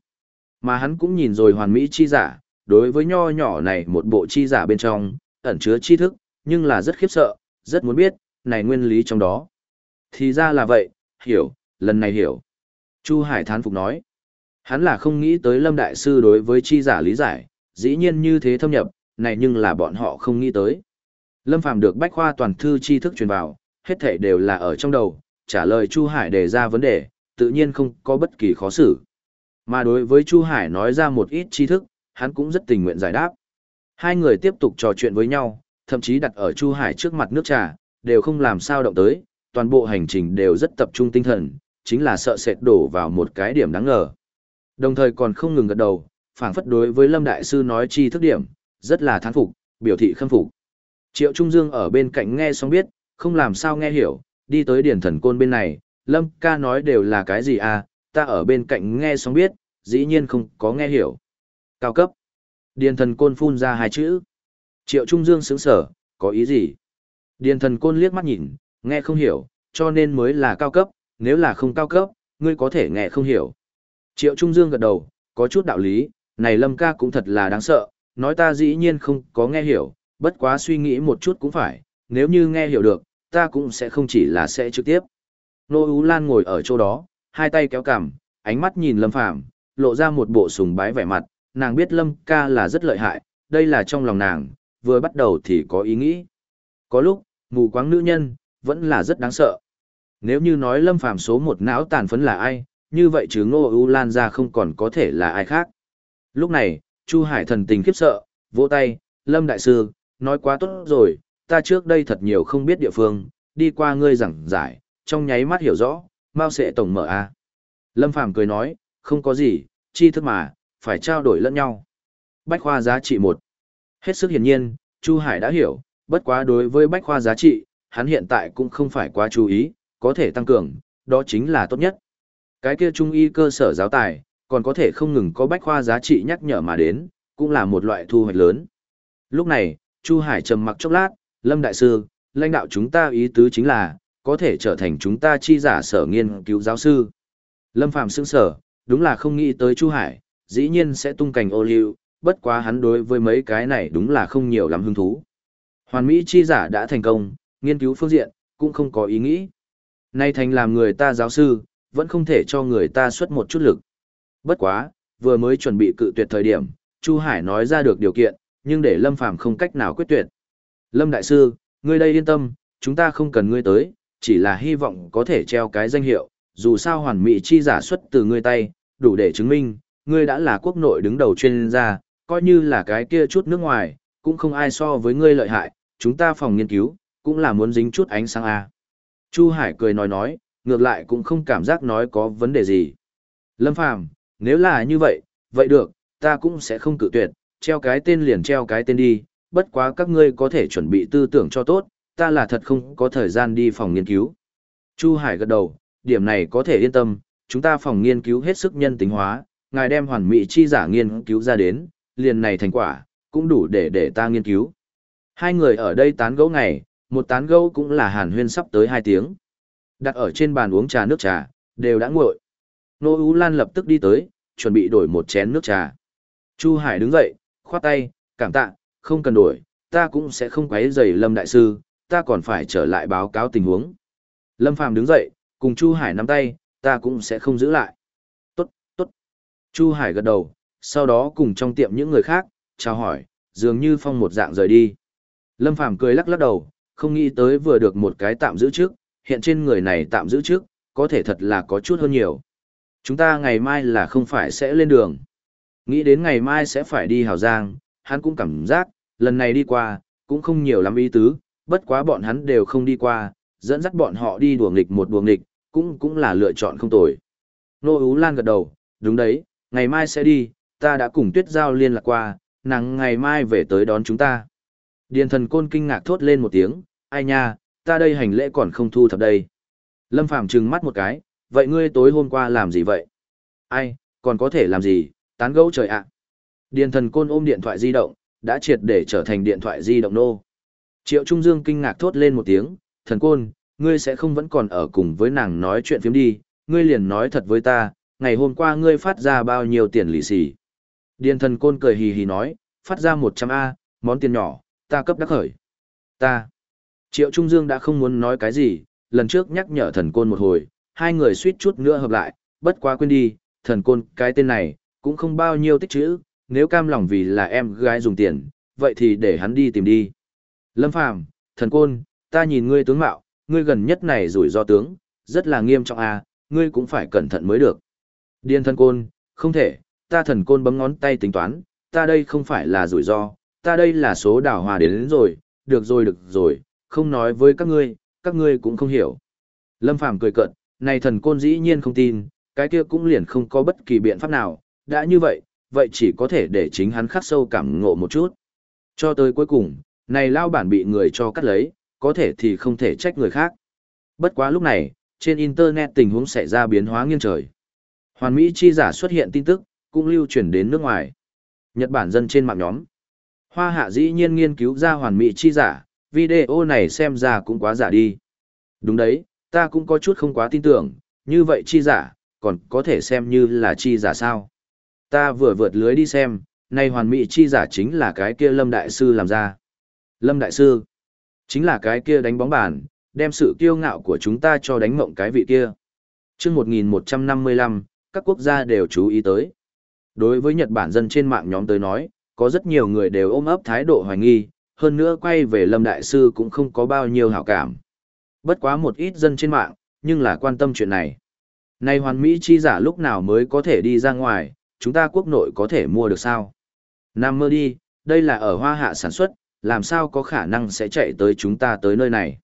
Mà hắn cũng nhìn rồi hoàn mỹ chi giả, đối với nho nhỏ này một bộ chi giả bên trong, ẩn chứa tri thức, nhưng là rất khiếp sợ, rất muốn biết, này nguyên lý trong đó. Thì ra là vậy, hiểu, lần này hiểu. Chu Hải thán phục nói. Hắn là không nghĩ tới Lâm Đại Sư đối với chi giả lý giải, dĩ nhiên như thế thâm nhập, này nhưng là bọn họ không nghĩ tới. Lâm Phàm được bách khoa toàn thư tri thức truyền vào, hết thảy đều là ở trong đầu, trả lời Chu Hải đề ra vấn đề, tự nhiên không có bất kỳ khó xử. Mà đối với Chu Hải nói ra một ít tri thức, hắn cũng rất tình nguyện giải đáp. Hai người tiếp tục trò chuyện với nhau, thậm chí đặt ở Chu Hải trước mặt nước trà, đều không làm sao động tới, toàn bộ hành trình đều rất tập trung tinh thần, chính là sợ sệt đổ vào một cái điểm đáng ngờ. Đồng thời còn không ngừng gật đầu, phảng phất đối với Lâm Đại Sư nói chi thức điểm, rất là thán phục, biểu thị khâm phục. Triệu Trung Dương ở bên cạnh nghe xong biết, không làm sao nghe hiểu, đi tới điển thần côn bên này, Lâm ca nói đều là cái gì à, ta ở bên cạnh nghe xong biết, dĩ nhiên không có nghe hiểu. Cao cấp. Điền thần côn phun ra hai chữ. Triệu Trung Dương sướng sở, có ý gì? Điền thần côn liếc mắt nhìn, nghe không hiểu, cho nên mới là cao cấp, nếu là không cao cấp, ngươi có thể nghe không hiểu. Triệu Trung Dương gật đầu, có chút đạo lý, này Lâm ca cũng thật là đáng sợ, nói ta dĩ nhiên không có nghe hiểu, bất quá suy nghĩ một chút cũng phải, nếu như nghe hiểu được, ta cũng sẽ không chỉ là sẽ trực tiếp. Nô Ú Lan ngồi ở chỗ đó, hai tay kéo cằm, ánh mắt nhìn Lâm Phàm lộ ra một bộ sùng bái vẻ mặt, nàng biết Lâm ca là rất lợi hại, đây là trong lòng nàng, vừa bắt đầu thì có ý nghĩ. Có lúc, mù quáng nữ nhân, vẫn là rất đáng sợ. Nếu như nói Lâm Phàm số một não tàn phấn là ai, như vậy chứ Ngô U Lan ra không còn có thể là ai khác. Lúc này, Chu Hải thần tình khiếp sợ, vỗ tay, Lâm Đại Sư, nói quá tốt rồi, ta trước đây thật nhiều không biết địa phương, đi qua ngươi giảng giải, trong nháy mắt hiểu rõ, mau sẽ tổng mở a. Lâm Phàm cười nói, không có gì, chi thức mà, phải trao đổi lẫn nhau. Bách khoa giá trị một. Hết sức hiển nhiên, Chu Hải đã hiểu, bất quá đối với bách khoa giá trị, hắn hiện tại cũng không phải quá chú ý, có thể tăng cường, đó chính là tốt nhất. Cái kia trung y cơ sở giáo tài, còn có thể không ngừng có bách khoa giá trị nhắc nhở mà đến, cũng là một loại thu hoạch lớn. Lúc này, Chu Hải trầm mặc chốc lát, Lâm Đại Sư, lãnh đạo chúng ta ý tứ chính là, có thể trở thành chúng ta chi giả sở nghiên cứu giáo sư. Lâm Phạm sững sở, đúng là không nghĩ tới Chu Hải, dĩ nhiên sẽ tung cành ô liu, bất quá hắn đối với mấy cái này đúng là không nhiều lắm hứng thú. Hoàn Mỹ chi giả đã thành công, nghiên cứu phương diện, cũng không có ý nghĩ. Nay thành làm người ta giáo sư, vẫn không thể cho người ta xuất một chút lực. Bất quá, vừa mới chuẩn bị cự tuyệt thời điểm, Chu Hải nói ra được điều kiện, nhưng để Lâm Phàm không cách nào quyết tuyệt. Lâm Đại Sư, ngươi đây yên tâm, chúng ta không cần ngươi tới, chỉ là hy vọng có thể treo cái danh hiệu, dù sao hoàn mỹ chi giả xuất từ ngươi tay, đủ để chứng minh, ngươi đã là quốc nội đứng đầu chuyên gia, coi như là cái kia chút nước ngoài, cũng không ai so với ngươi lợi hại, chúng ta phòng nghiên cứu, cũng là muốn dính chút ánh sáng A. Chu Hải cười nói nói, ngược lại cũng không cảm giác nói có vấn đề gì. Lâm Phàm nếu là như vậy, vậy được, ta cũng sẽ không cự tuyệt, treo cái tên liền treo cái tên đi, bất quá các ngươi có thể chuẩn bị tư tưởng cho tốt, ta là thật không có thời gian đi phòng nghiên cứu. Chu Hải gật đầu, điểm này có thể yên tâm, chúng ta phòng nghiên cứu hết sức nhân tính hóa, ngài đem hoàn mỹ chi giả nghiên cứu ra đến, liền này thành quả, cũng đủ để để ta nghiên cứu. Hai người ở đây tán gẫu ngày, một tán gẫu cũng là hàn huyên sắp tới hai tiếng. Đặt ở trên bàn uống trà nước trà, đều đã nguội. Nô Ú Lan lập tức đi tới, chuẩn bị đổi một chén nước trà. Chu Hải đứng dậy, khoát tay, cảm tạ, không cần đổi, ta cũng sẽ không quấy rầy Lâm Đại Sư, ta còn phải trở lại báo cáo tình huống. Lâm Phàm đứng dậy, cùng Chu Hải nắm tay, ta cũng sẽ không giữ lại. Tốt, tốt. Chu Hải gật đầu, sau đó cùng trong tiệm những người khác, chào hỏi, dường như phong một dạng rời đi. Lâm Phàm cười lắc lắc đầu, không nghĩ tới vừa được một cái tạm giữ trước, hiện trên người này tạm giữ trước, có thể thật là có chút hơn nhiều. Chúng ta ngày mai là không phải sẽ lên đường. Nghĩ đến ngày mai sẽ phải đi Hào Giang, hắn cũng cảm giác, lần này đi qua, cũng không nhiều lắm ý tứ, bất quá bọn hắn đều không đi qua, dẫn dắt bọn họ đi đùa nghịch một đùa nghịch, cũng cũng là lựa chọn không tồi. Nô Ú Lan gật đầu, đúng đấy, ngày mai sẽ đi, ta đã cùng Tuyết Giao liên lạc qua, nàng ngày mai về tới đón chúng ta. Điền thần côn kinh ngạc thốt lên một tiếng, ai nha, ta đây hành lễ còn không thu thập đây. Lâm Phàm trừng mắt một cái, vậy ngươi tối hôm qua làm gì vậy? Ai, còn có thể làm gì, tán gẫu trời ạ. Điền thần côn ôm điện thoại di động, đã triệt để trở thành điện thoại di động nô. Triệu Trung Dương kinh ngạc thốt lên một tiếng, thần côn, ngươi sẽ không vẫn còn ở cùng với nàng nói chuyện phiếm đi, ngươi liền nói thật với ta, ngày hôm qua ngươi phát ra bao nhiêu tiền lì xì. Điền thần côn cười hì hì nói, phát ra 100A, món tiền nhỏ, ta cấp đắc khởi. Ta. Triệu Trung Dương đã không muốn nói cái gì, lần trước nhắc nhở thần côn một hồi, hai người suýt chút nữa hợp lại, bất quá quên đi, thần côn cái tên này, cũng không bao nhiêu tích chữ, nếu cam lòng vì là em gái dùng tiền, vậy thì để hắn đi tìm đi. Lâm Phàm, thần côn, ta nhìn ngươi tướng mạo, ngươi gần nhất này rủi ro tướng, rất là nghiêm trọng à, ngươi cũng phải cẩn thận mới được. Điên thần côn, không thể, ta thần côn bấm ngón tay tính toán, ta đây không phải là rủi ro, ta đây là số đảo hòa đến, đến rồi, được rồi được rồi, không nói với các ngươi, các ngươi cũng không hiểu. Lâm Phàm cười cợt, này thần côn dĩ nhiên không tin, cái kia cũng liền không có bất kỳ biện pháp nào, đã như vậy, vậy chỉ có thể để chính hắn khắc sâu cảm ngộ một chút. Cho tới cuối cùng, này lao bản bị người cho cắt lấy, có thể thì không thể trách người khác. Bất quá lúc này, trên Internet tình huống xảy ra biến hóa nghiêng trời. Hoàn Mỹ chi giả xuất hiện tin tức, cũng lưu truyền đến nước ngoài. Nhật Bản dân trên mạng nhóm. Hoa hạ dĩ nhiên nghiên cứu ra hoàn mỹ chi giả, video này xem ra cũng quá giả đi. Đúng đấy, ta cũng có chút không quá tin tưởng, như vậy chi giả, còn có thể xem như là chi giả sao. Ta vừa vượt lưới đi xem, nay hoàn mỹ chi giả chính là cái kia Lâm Đại Sư làm ra. Lâm Đại Sư, chính là cái kia đánh bóng bàn, đem sự kiêu ngạo của chúng ta cho đánh mộng cái vị kia. Trước 1155, các quốc gia đều chú ý tới. Đối với Nhật Bản dân trên mạng nhóm tới nói, có rất nhiều người đều ôm ấp thái độ hoài nghi, hơn nữa quay về Lâm Đại Sư cũng không có bao nhiêu hảo cảm. Bất quá một ít dân trên mạng, nhưng là quan tâm chuyện này. Này hoàn mỹ chi giả lúc nào mới có thể đi ra ngoài, chúng ta quốc nội có thể mua được sao? Nam mơ đi, đây là ở hoa hạ sản xuất, làm sao có khả năng sẽ chạy tới chúng ta tới nơi này?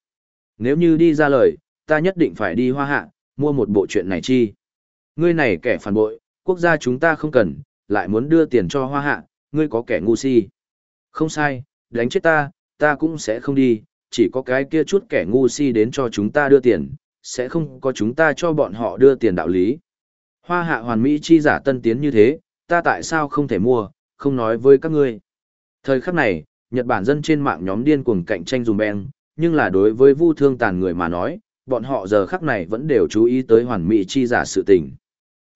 Nếu như đi ra lời, ta nhất định phải đi hoa hạ, mua một bộ chuyện này chi. Ngươi này kẻ phản bội, quốc gia chúng ta không cần, lại muốn đưa tiền cho hoa hạ, ngươi có kẻ ngu si. Không sai, đánh chết ta, ta cũng sẽ không đi, chỉ có cái kia chút kẻ ngu si đến cho chúng ta đưa tiền, sẽ không có chúng ta cho bọn họ đưa tiền đạo lý. Hoa hạ hoàn mỹ chi giả tân tiến như thế, ta tại sao không thể mua, không nói với các ngươi. Thời khắc này, Nhật Bản dân trên mạng nhóm điên cuồng cạnh tranh dùng beng, nhưng là đối với vu thương tàn người mà nói, bọn họ giờ khắc này vẫn đều chú ý tới hoàn mỹ chi giả sự tình.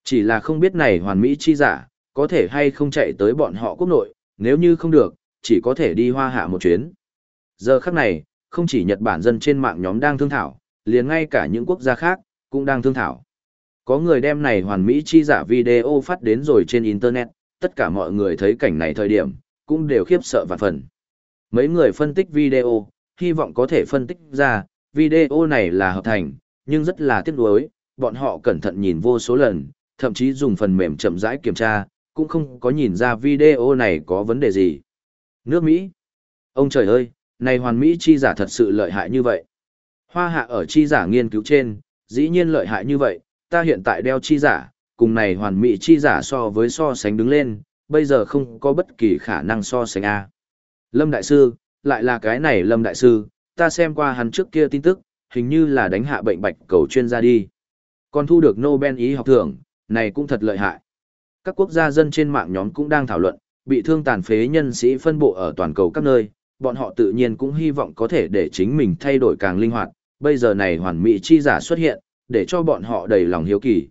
Chỉ là không biết này hoàn mỹ chi giả, có thể hay không chạy tới bọn họ quốc nội, nếu như không được, chỉ có thể đi hoa hạ một chuyến. Giờ khắc này, không chỉ Nhật Bản dân trên mạng nhóm đang thương thảo, liền ngay cả những quốc gia khác, cũng đang thương thảo. Có người đem này hoàn mỹ chi giả video phát đến rồi trên Internet, tất cả mọi người thấy cảnh này thời điểm, cũng đều khiếp sợ vạn phần. Mấy người phân tích video, hy vọng có thể phân tích ra, video này là hợp thành, nhưng rất là tiếc nuối, bọn họ cẩn thận nhìn vô số lần, thậm chí dùng phần mềm chậm rãi kiểm tra, cũng không có nhìn ra video này có vấn đề gì. Nước Mỹ. Ông trời ơi, này hoàn Mỹ chi giả thật sự lợi hại như vậy. Hoa hạ ở chi giả nghiên cứu trên, dĩ nhiên lợi hại như vậy, ta hiện tại đeo chi giả, cùng này hoàn mỹ chi giả so với so sánh đứng lên, bây giờ không có bất kỳ khả năng so sánh A. Lâm Đại Sư, lại là cái này Lâm Đại Sư, ta xem qua hắn trước kia tin tức, hình như là đánh hạ bệnh bạch cầu chuyên gia đi. Còn thu được Nobel ý học thưởng, này cũng thật lợi hại. Các quốc gia dân trên mạng nhóm cũng đang thảo luận, bị thương tàn phế nhân sĩ phân bộ ở toàn cầu các nơi, bọn họ tự nhiên cũng hy vọng có thể để chính mình thay đổi càng linh hoạt, bây giờ này hoàn mỹ chi giả xuất hiện, để cho bọn họ đầy lòng hiếu kỳ.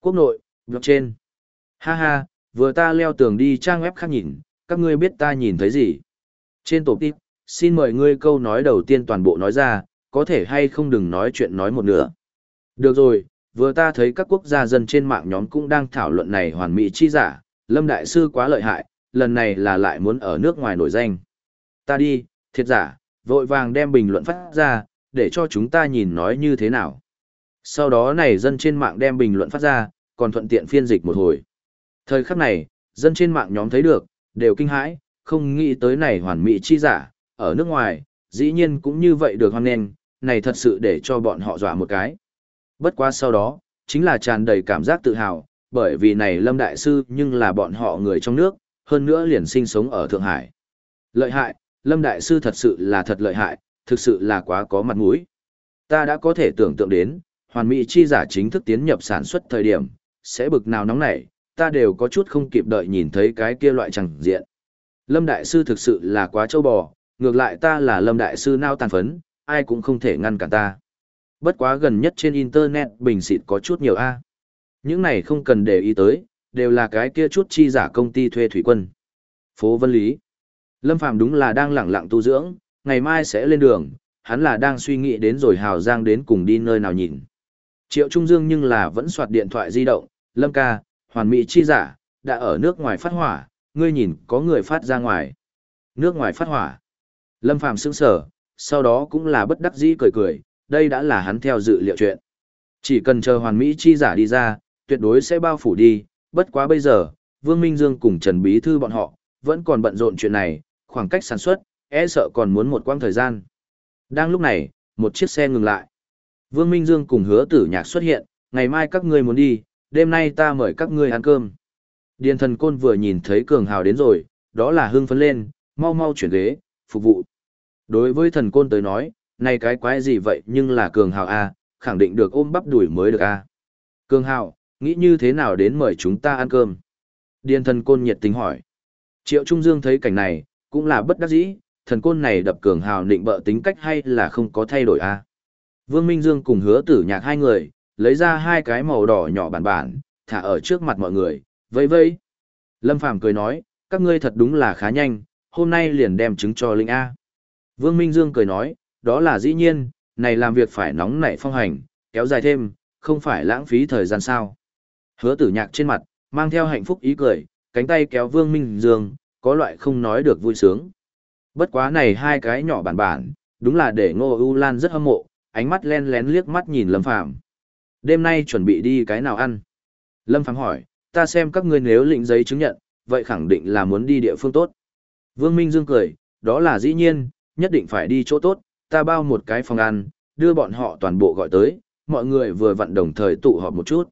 Quốc nội, trên, Ha ha, vừa ta leo tường đi trang web khác nhìn, các ngươi biết ta nhìn thấy gì? Trên tổ tiếp, xin mời ngươi câu nói đầu tiên toàn bộ nói ra, có thể hay không đừng nói chuyện nói một nửa. Được rồi, vừa ta thấy các quốc gia dân trên mạng nhóm cũng đang thảo luận này hoàn mỹ chi giả, Lâm Đại Sư quá lợi hại, lần này là lại muốn ở nước ngoài nổi danh. Ta đi, thiệt giả, vội vàng đem bình luận phát ra, để cho chúng ta nhìn nói như thế nào. Sau đó này dân trên mạng đem bình luận phát ra, còn thuận tiện phiên dịch một hồi. Thời khắc này, dân trên mạng nhóm thấy được, đều kinh hãi, không nghĩ tới này hoàn mỹ chi giả, ở nước ngoài, dĩ nhiên cũng như vậy được hoan nghênh, này thật sự để cho bọn họ dọa một cái. Bất quá sau đó, chính là tràn đầy cảm giác tự hào, bởi vì này Lâm Đại Sư nhưng là bọn họ người trong nước, hơn nữa liền sinh sống ở Thượng Hải. Lợi hại, Lâm Đại Sư thật sự là thật lợi hại, thực sự là quá có mặt mũi. Ta đã có thể tưởng tượng đến, hoàn mỹ chi giả chính thức tiến nhập sản xuất thời điểm, sẽ bực nào nóng nảy, ta đều có chút không kịp đợi nhìn thấy cái kia loại chẳng diện. Lâm Đại Sư thực sự là quá trâu bò, ngược lại ta là Lâm Đại Sư nao tàn phấn, ai cũng không thể ngăn cản ta. Bất quá gần nhất trên Internet bình xịt có chút nhiều A. Những này không cần để ý tới, đều là cái kia chút chi giả công ty thuê thủy quân. Phố Vân Lý. Lâm Phàm đúng là đang lẳng lặng tu dưỡng, ngày mai sẽ lên đường, hắn là đang suy nghĩ đến rồi Hào Giang đến cùng đi nơi nào nhìn. Triệu Trung Dương nhưng là vẫn soạt điện thoại di động, Lâm ca, hoàn mỹ chi giả, đã ở nước ngoài phát hỏa, ngươi nhìn có người phát ra ngoài. Nước ngoài phát hỏa. Lâm Phàm sững sở, sau đó cũng là bất đắc dĩ cười cười, đây đã là hắn theo dự liệu chuyện. Chỉ cần chờ hoàn mỹ chi giả đi ra, tuyệt đối sẽ bao phủ đi, bất quá bây giờ, Vương Minh Dương cùng Trần Bí Thư bọn họ, vẫn còn bận rộn chuyện này, khoảng cách sản xuất, e sợ còn muốn một quãng thời gian. Đang lúc này, một chiếc xe ngừng lại. Vương Minh Dương cùng hứa tử nhạc xuất hiện, ngày mai các ngươi muốn đi, đêm nay ta mời các ngươi ăn cơm. Điền thần côn vừa nhìn thấy cường hào đến rồi, đó là hưng phấn lên, mau mau chuyển ghế, phục vụ. Đối với thần côn tới nói, này cái quái gì vậy nhưng là cường hào A, khẳng định được ôm bắp đuổi mới được A. Cường hào, nghĩ như thế nào đến mời chúng ta ăn cơm? Điền thần côn nhiệt tình hỏi. Triệu Trung Dương thấy cảnh này, cũng là bất đắc dĩ, thần côn này đập cường hào định bợ tính cách hay là không có thay đổi A. Vương Minh Dương cùng hứa tử nhạc hai người, lấy ra hai cái màu đỏ nhỏ bản bản, thả ở trước mặt mọi người, vây vây. Lâm Phàm cười nói, các ngươi thật đúng là khá nhanh, hôm nay liền đem chứng cho Linh A. Vương Minh Dương cười nói, đó là dĩ nhiên, này làm việc phải nóng nảy phong hành, kéo dài thêm, không phải lãng phí thời gian sao. Hứa tử nhạc trên mặt, mang theo hạnh phúc ý cười, cánh tay kéo Vương Minh Dương, có loại không nói được vui sướng. Bất quá này hai cái nhỏ bản bản, đúng là để Ngô U Lan rất hâm mộ, ánh mắt len lén liếc mắt nhìn Lâm Phàm Đêm nay chuẩn bị đi cái nào ăn? Lâm Phàm hỏi, ta xem các ngươi nếu lĩnh giấy chứng nhận, vậy khẳng định là muốn đi địa phương tốt. Vương Minh Dương cười, đó là dĩ nhiên, nhất định phải đi chỗ tốt, ta bao một cái phòng ăn, đưa bọn họ toàn bộ gọi tới, mọi người vừa vặn đồng thời tụ họp một chút.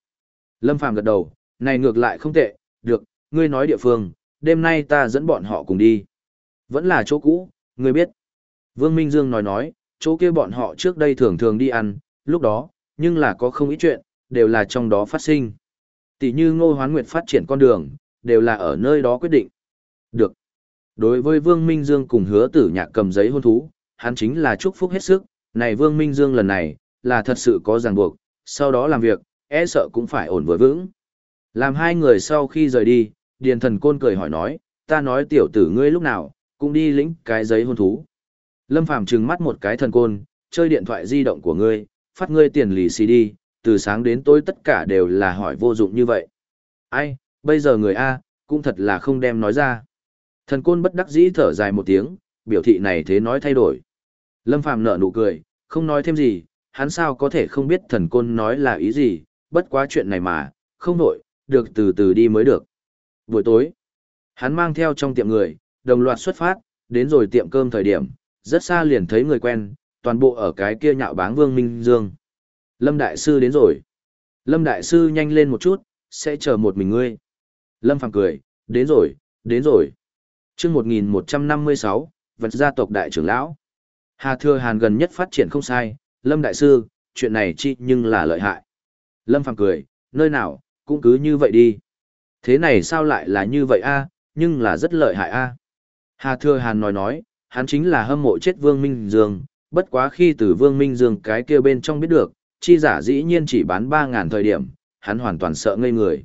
Lâm Phàm gật đầu, này ngược lại không tệ, được, ngươi nói địa phương, đêm nay ta dẫn bọn họ cùng đi. Vẫn là chỗ cũ, ngươi biết. Vương Minh Dương nói nói, chỗ kia bọn họ trước đây thường thường đi ăn, lúc đó, nhưng là có không ít chuyện, đều là trong đó phát sinh. Tỷ như ngô hoán nguyệt phát triển con đường, đều là ở nơi đó quyết định. Được. Đối với Vương Minh Dương cùng hứa tử nhạc cầm giấy hôn thú, hắn chính là chúc phúc hết sức, này Vương Minh Dương lần này, là thật sự có ràng buộc, sau đó làm việc, e sợ cũng phải ổn vừa vững. Làm hai người sau khi rời đi, Điền Thần Côn cười hỏi nói, ta nói tiểu tử ngươi lúc nào, cũng đi lĩnh cái giấy hôn thú. Lâm Phàm trừng mắt một cái thần côn, chơi điện thoại di động của ngươi, phát ngươi tiền lì xì đi, từ sáng đến tối tất cả đều là hỏi vô dụng như vậy. Ai, bây giờ người A, cũng thật là không đem nói ra. Thần côn bất đắc dĩ thở dài một tiếng, biểu thị này thế nói thay đổi. Lâm Phàm nở nụ cười, không nói thêm gì, hắn sao có thể không biết thần côn nói là ý gì, bất quá chuyện này mà, không nổi, được từ từ đi mới được. Buổi tối, hắn mang theo trong tiệm người, đồng loạt xuất phát, đến rồi tiệm cơm thời điểm, rất xa liền thấy người quen, toàn bộ ở cái kia nhạo báng Vương Minh Dương. Lâm Đại Sư đến rồi. Lâm Đại Sư nhanh lên một chút, sẽ chờ một mình ngươi. Lâm Phàm cười, đến rồi, đến rồi. mươi 1156, vật gia tộc đại trưởng lão. Hà Thừa Hàn gần nhất phát triển không sai, Lâm Đại Sư, chuyện này chi nhưng là lợi hại. Lâm Phàm cười, nơi nào, cũng cứ như vậy đi. Thế này sao lại là như vậy a nhưng là rất lợi hại a Hà Thừa Hàn nói nói, hắn chính là hâm mộ chết Vương Minh Dương, bất quá khi từ Vương Minh Dương cái kia bên trong biết được, chi giả dĩ nhiên chỉ bán 3.000 thời điểm, hắn hoàn toàn sợ ngây người.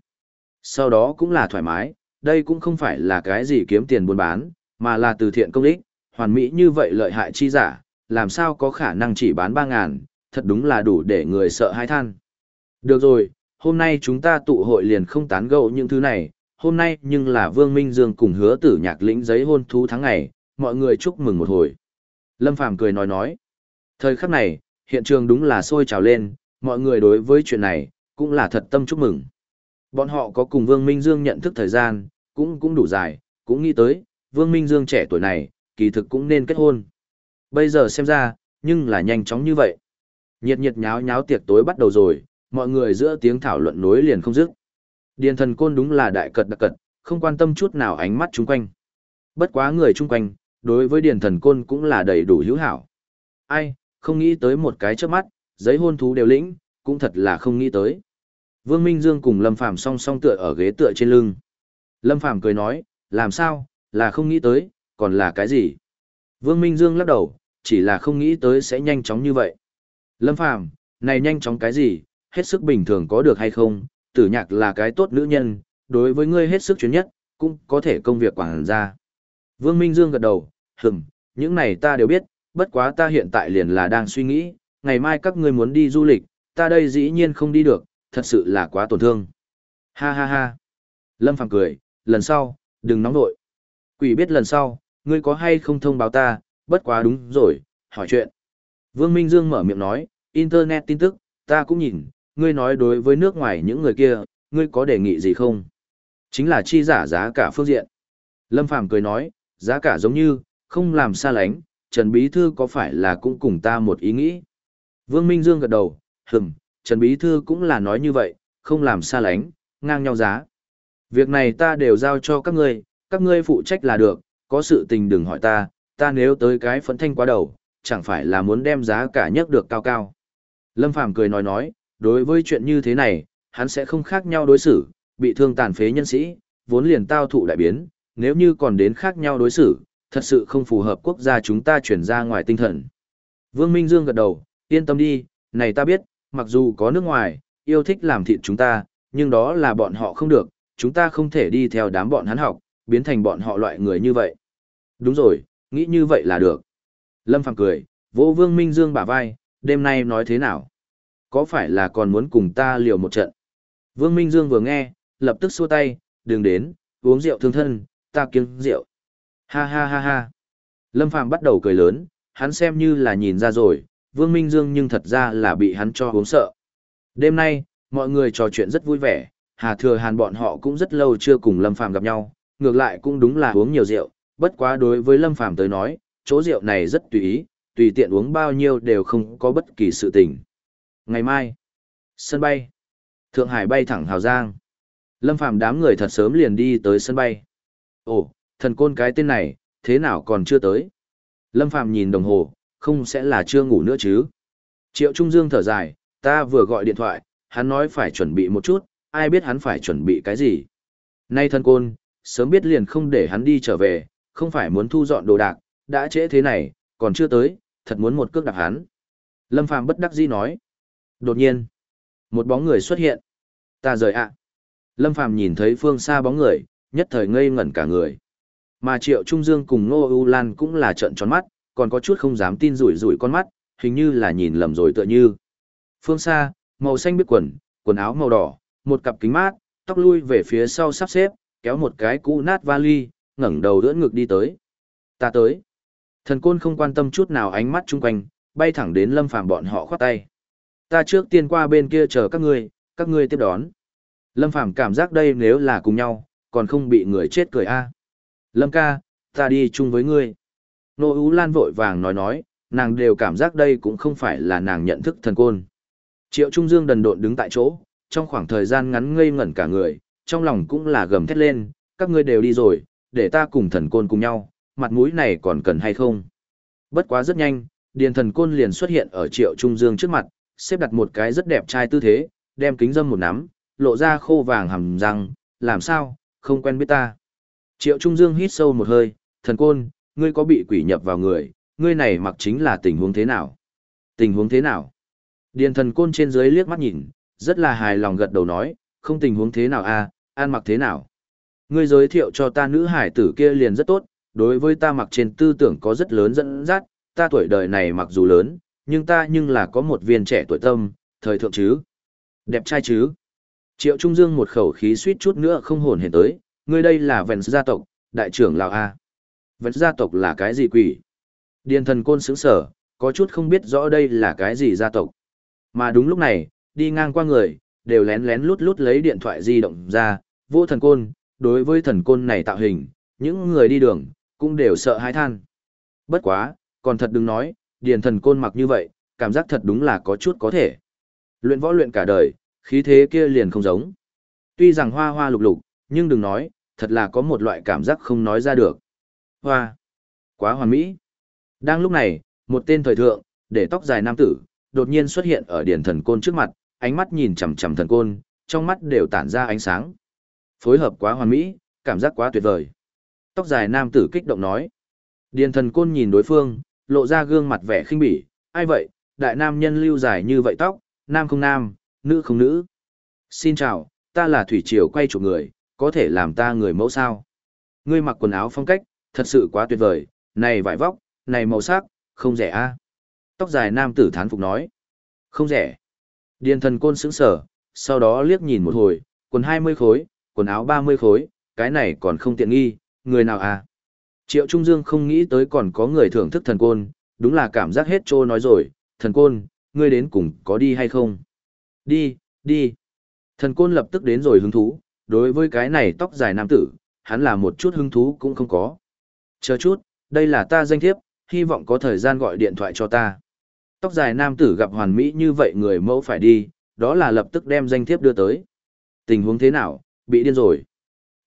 Sau đó cũng là thoải mái, đây cũng không phải là cái gì kiếm tiền buôn bán, mà là từ thiện công ích, hoàn mỹ như vậy lợi hại chi giả, làm sao có khả năng chỉ bán 3.000, thật đúng là đủ để người sợ hãi than. Được rồi, hôm nay chúng ta tụ hội liền không tán gẫu những thứ này, hôm nay nhưng là Vương Minh Dương cùng hứa tử nhạc lĩnh giấy hôn thú tháng ngày, mọi người chúc mừng một hồi. Lâm Phàm cười nói nói. Thời khắc này, hiện trường đúng là sôi trào lên, mọi người đối với chuyện này, cũng là thật tâm chúc mừng. Bọn họ có cùng Vương Minh Dương nhận thức thời gian, cũng cũng đủ dài, cũng nghĩ tới, Vương Minh Dương trẻ tuổi này, kỳ thực cũng nên kết hôn. Bây giờ xem ra, nhưng là nhanh chóng như vậy. Nhiệt nhiệt nháo nháo tiệc tối bắt đầu rồi, mọi người giữa tiếng thảo luận nối liền không dứt. Điền thần côn đúng là đại cật đặc cật, không quan tâm chút nào ánh mắt chung quanh. Bất quá người chung quanh, đối với điền thần côn cũng là đầy đủ hữu hảo. Ai, không nghĩ tới một cái trước mắt, giấy hôn thú đều lĩnh, cũng thật là không nghĩ tới. Vương Minh Dương cùng Lâm Phàm song song tựa ở ghế tựa trên lưng. Lâm Phàm cười nói, làm sao, là không nghĩ tới, còn là cái gì? Vương Minh Dương lắc đầu, chỉ là không nghĩ tới sẽ nhanh chóng như vậy. Lâm Phàm, này nhanh chóng cái gì, hết sức bình thường có được hay không, tử nhạc là cái tốt nữ nhân, đối với ngươi hết sức chuyến nhất, cũng có thể công việc quảng ra. Vương Minh Dương gật đầu, hừm, những này ta đều biết, bất quá ta hiện tại liền là đang suy nghĩ, ngày mai các ngươi muốn đi du lịch, ta đây dĩ nhiên không đi được, thật sự là quá tổn thương. Ha ha ha. Lâm Phàm cười, lần sau, đừng nóng nội. Quỷ biết lần sau, ngươi có hay không thông báo ta, bất quá đúng rồi, hỏi chuyện. Vương Minh Dương mở miệng nói, Internet tin tức, ta cũng nhìn, ngươi nói đối với nước ngoài những người kia, ngươi có đề nghị gì không? Chính là chi giả giá cả phương diện. Lâm Phàm cười nói, giá cả giống như, không làm xa lánh, Trần Bí Thư có phải là cũng cùng ta một ý nghĩ? Vương Minh Dương gật đầu, hừm, Trần Bí Thư cũng là nói như vậy, không làm xa lánh, ngang nhau giá. Việc này ta đều giao cho các ngươi, các ngươi phụ trách là được, có sự tình đừng hỏi ta, ta nếu tới cái phấn thanh quá đầu, chẳng phải là muốn đem giá cả nhất được cao cao. Lâm Phàm cười nói nói, đối với chuyện như thế này, hắn sẽ không khác nhau đối xử, bị thương tàn phế nhân sĩ, vốn liền tao thụ đại biến, nếu như còn đến khác nhau đối xử, thật sự không phù hợp quốc gia chúng ta chuyển ra ngoài tinh thần. Vương Minh Dương gật đầu, yên tâm đi, này ta biết, mặc dù có nước ngoài, yêu thích làm thịt chúng ta, nhưng đó là bọn họ không được, chúng ta không thể đi theo đám bọn hắn học, biến thành bọn họ loại người như vậy. Đúng rồi, nghĩ như vậy là được. Lâm Phàm cười, vỗ Vương Minh Dương bả vai, đêm nay nói thế nào? Có phải là còn muốn cùng ta liều một trận? Vương Minh Dương vừa nghe, lập tức xua tay, đừng đến, uống rượu thương thân, ta kiêng rượu. Ha ha ha ha. Lâm Phàm bắt đầu cười lớn, hắn xem như là nhìn ra rồi, Vương Minh Dương nhưng thật ra là bị hắn cho uống sợ. Đêm nay, mọi người trò chuyện rất vui vẻ, Hà Thừa Hàn bọn họ cũng rất lâu chưa cùng Lâm Phàm gặp nhau, ngược lại cũng đúng là uống nhiều rượu, bất quá đối với Lâm Phàm tới nói, chỗ rượu này rất tùy ý, tùy tiện uống bao nhiêu đều không có bất kỳ sự tình. Ngày mai, sân bay, Thượng Hải bay thẳng Hào Giang. Lâm Phàm đám người thật sớm liền đi tới sân bay. Ồ, thần côn cái tên này, thế nào còn chưa tới? Lâm Phàm nhìn đồng hồ, không sẽ là chưa ngủ nữa chứ? Triệu Trung Dương thở dài, ta vừa gọi điện thoại, hắn nói phải chuẩn bị một chút, ai biết hắn phải chuẩn bị cái gì? Nay thần côn, sớm biết liền không để hắn đi trở về, không phải muốn thu dọn đồ đạc, đã trễ thế này, còn chưa tới, thật muốn một cước đạp hắn. Lâm Phàm bất đắc dĩ nói. Đột nhiên, một bóng người xuất hiện. Ta rời ạ. Lâm Phàm nhìn thấy phương xa bóng người, nhất thời ngây ngẩn cả người. Mà Triệu Trung Dương cùng Ngô U Lan cũng là trợn tròn mắt, còn có chút không dám tin rủi rủi con mắt, hình như là nhìn lầm rồi tựa như. Phương xa, màu xanh biết quần, quần áo màu đỏ, một cặp kính mát, tóc lui về phía sau sắp xếp, kéo một cái cũ nát vali, ngẩng đầu đỡ ngực đi tới. Ta tới. Thần côn không quan tâm chút nào ánh mắt chung quanh, bay thẳng đến lâm phàm bọn họ khoát tay. Ta trước tiên qua bên kia chờ các ngươi, các ngươi tiếp đón. Lâm phàm cảm giác đây nếu là cùng nhau, còn không bị người chết cười a. Lâm ca, ta đi chung với ngươi. Nô Ú Lan vội vàng nói nói, nàng đều cảm giác đây cũng không phải là nàng nhận thức thần côn. Triệu Trung Dương đần độn đứng tại chỗ, trong khoảng thời gian ngắn ngây ngẩn cả người, trong lòng cũng là gầm thét lên, các ngươi đều đi rồi, để ta cùng thần côn cùng nhau, mặt mũi này còn cần hay không? Bất quá rất nhanh, điền thần côn liền xuất hiện ở triệu trung dương trước mặt, xếp đặt một cái rất đẹp trai tư thế, đem kính dâm một nắm, lộ ra khô vàng hầm răng, làm sao, không quen biết ta. Triệu trung dương hít sâu một hơi, thần côn, ngươi có bị quỷ nhập vào người, ngươi này mặc chính là tình huống thế nào? Tình huống thế nào? Điền thần côn trên dưới liếc mắt nhìn, rất là hài lòng gật đầu nói, không tình huống thế nào a, à, an mặc thế nào? Ngươi giới thiệu cho ta nữ hải tử kia liền rất tốt, đối với ta mặc trên tư tưởng có rất lớn dẫn dắt, ta tuổi đời này mặc dù lớn, nhưng ta nhưng là có một viên trẻ tuổi tâm, thời thượng chứ. Đẹp trai chứ. Triệu Trung Dương một khẩu khí suýt chút nữa không hồn hển tới, ngươi đây là vẹn gia tộc, đại trưởng Lào A. Vẹn gia tộc là cái gì quỷ? Điền thần côn sướng sở, có chút không biết rõ đây là cái gì gia tộc. Mà đúng lúc này, đi ngang qua người, đều lén lén lút lút lấy điện thoại di động ra, vô thần côn, đối với thần côn này tạo hình, những người đi đường, cũng đều sợ hãi than. Bất quá, còn thật đừng nói, điền thần côn mặc như vậy, cảm giác thật đúng là có chút có thể. Luyện võ luyện cả đời, khí thế kia liền không giống. Tuy rằng hoa hoa lục lục, nhưng đừng nói, thật là có một loại cảm giác không nói ra được. Hoa, quá hoàn mỹ. Đang lúc này, một tên thời thượng, để tóc dài nam tử, đột nhiên xuất hiện ở điền thần côn trước mặt, ánh mắt nhìn chằm chằm thần côn, trong mắt đều tản ra ánh sáng. Phối hợp quá hoàn mỹ, cảm giác quá tuyệt vời. Tóc dài nam tử kích động nói. Điền thần côn nhìn đối phương, lộ ra gương mặt vẻ khinh bỉ, ai vậy, đại nam nhân lưu dài như vậy tóc, nam không nam, nữ không nữ. Xin chào, ta là Thủy Triều quay chủ người, có thể làm ta người mẫu sao? Ngươi mặc quần áo phong cách, thật sự quá tuyệt vời, này vải vóc, này màu sắc, không rẻ a. Tóc dài nam tử thán phục nói. Không rẻ. Điền thần côn sững sở, sau đó liếc nhìn một hồi, quần 20 khối, quần áo 30 khối, cái này còn không tiện nghi, người nào à? Triệu Trung Dương không nghĩ tới còn có người thưởng thức thần côn, đúng là cảm giác hết trô nói rồi, thần côn, ngươi đến cùng có đi hay không? Đi, đi. Thần côn lập tức đến rồi hứng thú, đối với cái này tóc dài nam tử, hắn là một chút hứng thú cũng không có. Chờ chút, đây là ta danh thiếp, hy vọng có thời gian gọi điện thoại cho ta. Tóc dài nam tử gặp hoàn mỹ như vậy người mẫu phải đi, đó là lập tức đem danh thiếp đưa tới. Tình huống thế nào, bị điên rồi.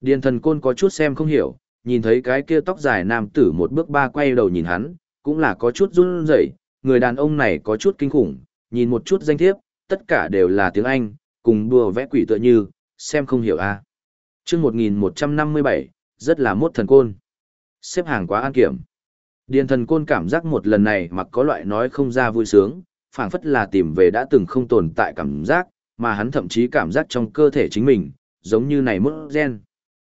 Điền thần côn có chút xem không hiểu, nhìn thấy cái kia tóc dài nam tử một bước ba quay đầu nhìn hắn, cũng là có chút run rẩy, người đàn ông này có chút kinh khủng, nhìn một chút danh thiếp, tất cả đều là tiếng Anh, cùng đùa vẽ quỷ tựa như, xem không hiểu a. À. Chương 1157, rất là mốt thần côn. Xếp hàng quá an kiểm. Điền thần côn cảm giác một lần này mặc có loại nói không ra vui sướng, phảng phất là tìm về đã từng không tồn tại cảm giác, mà hắn thậm chí cảm giác trong cơ thể chính mình, giống như này mất gen.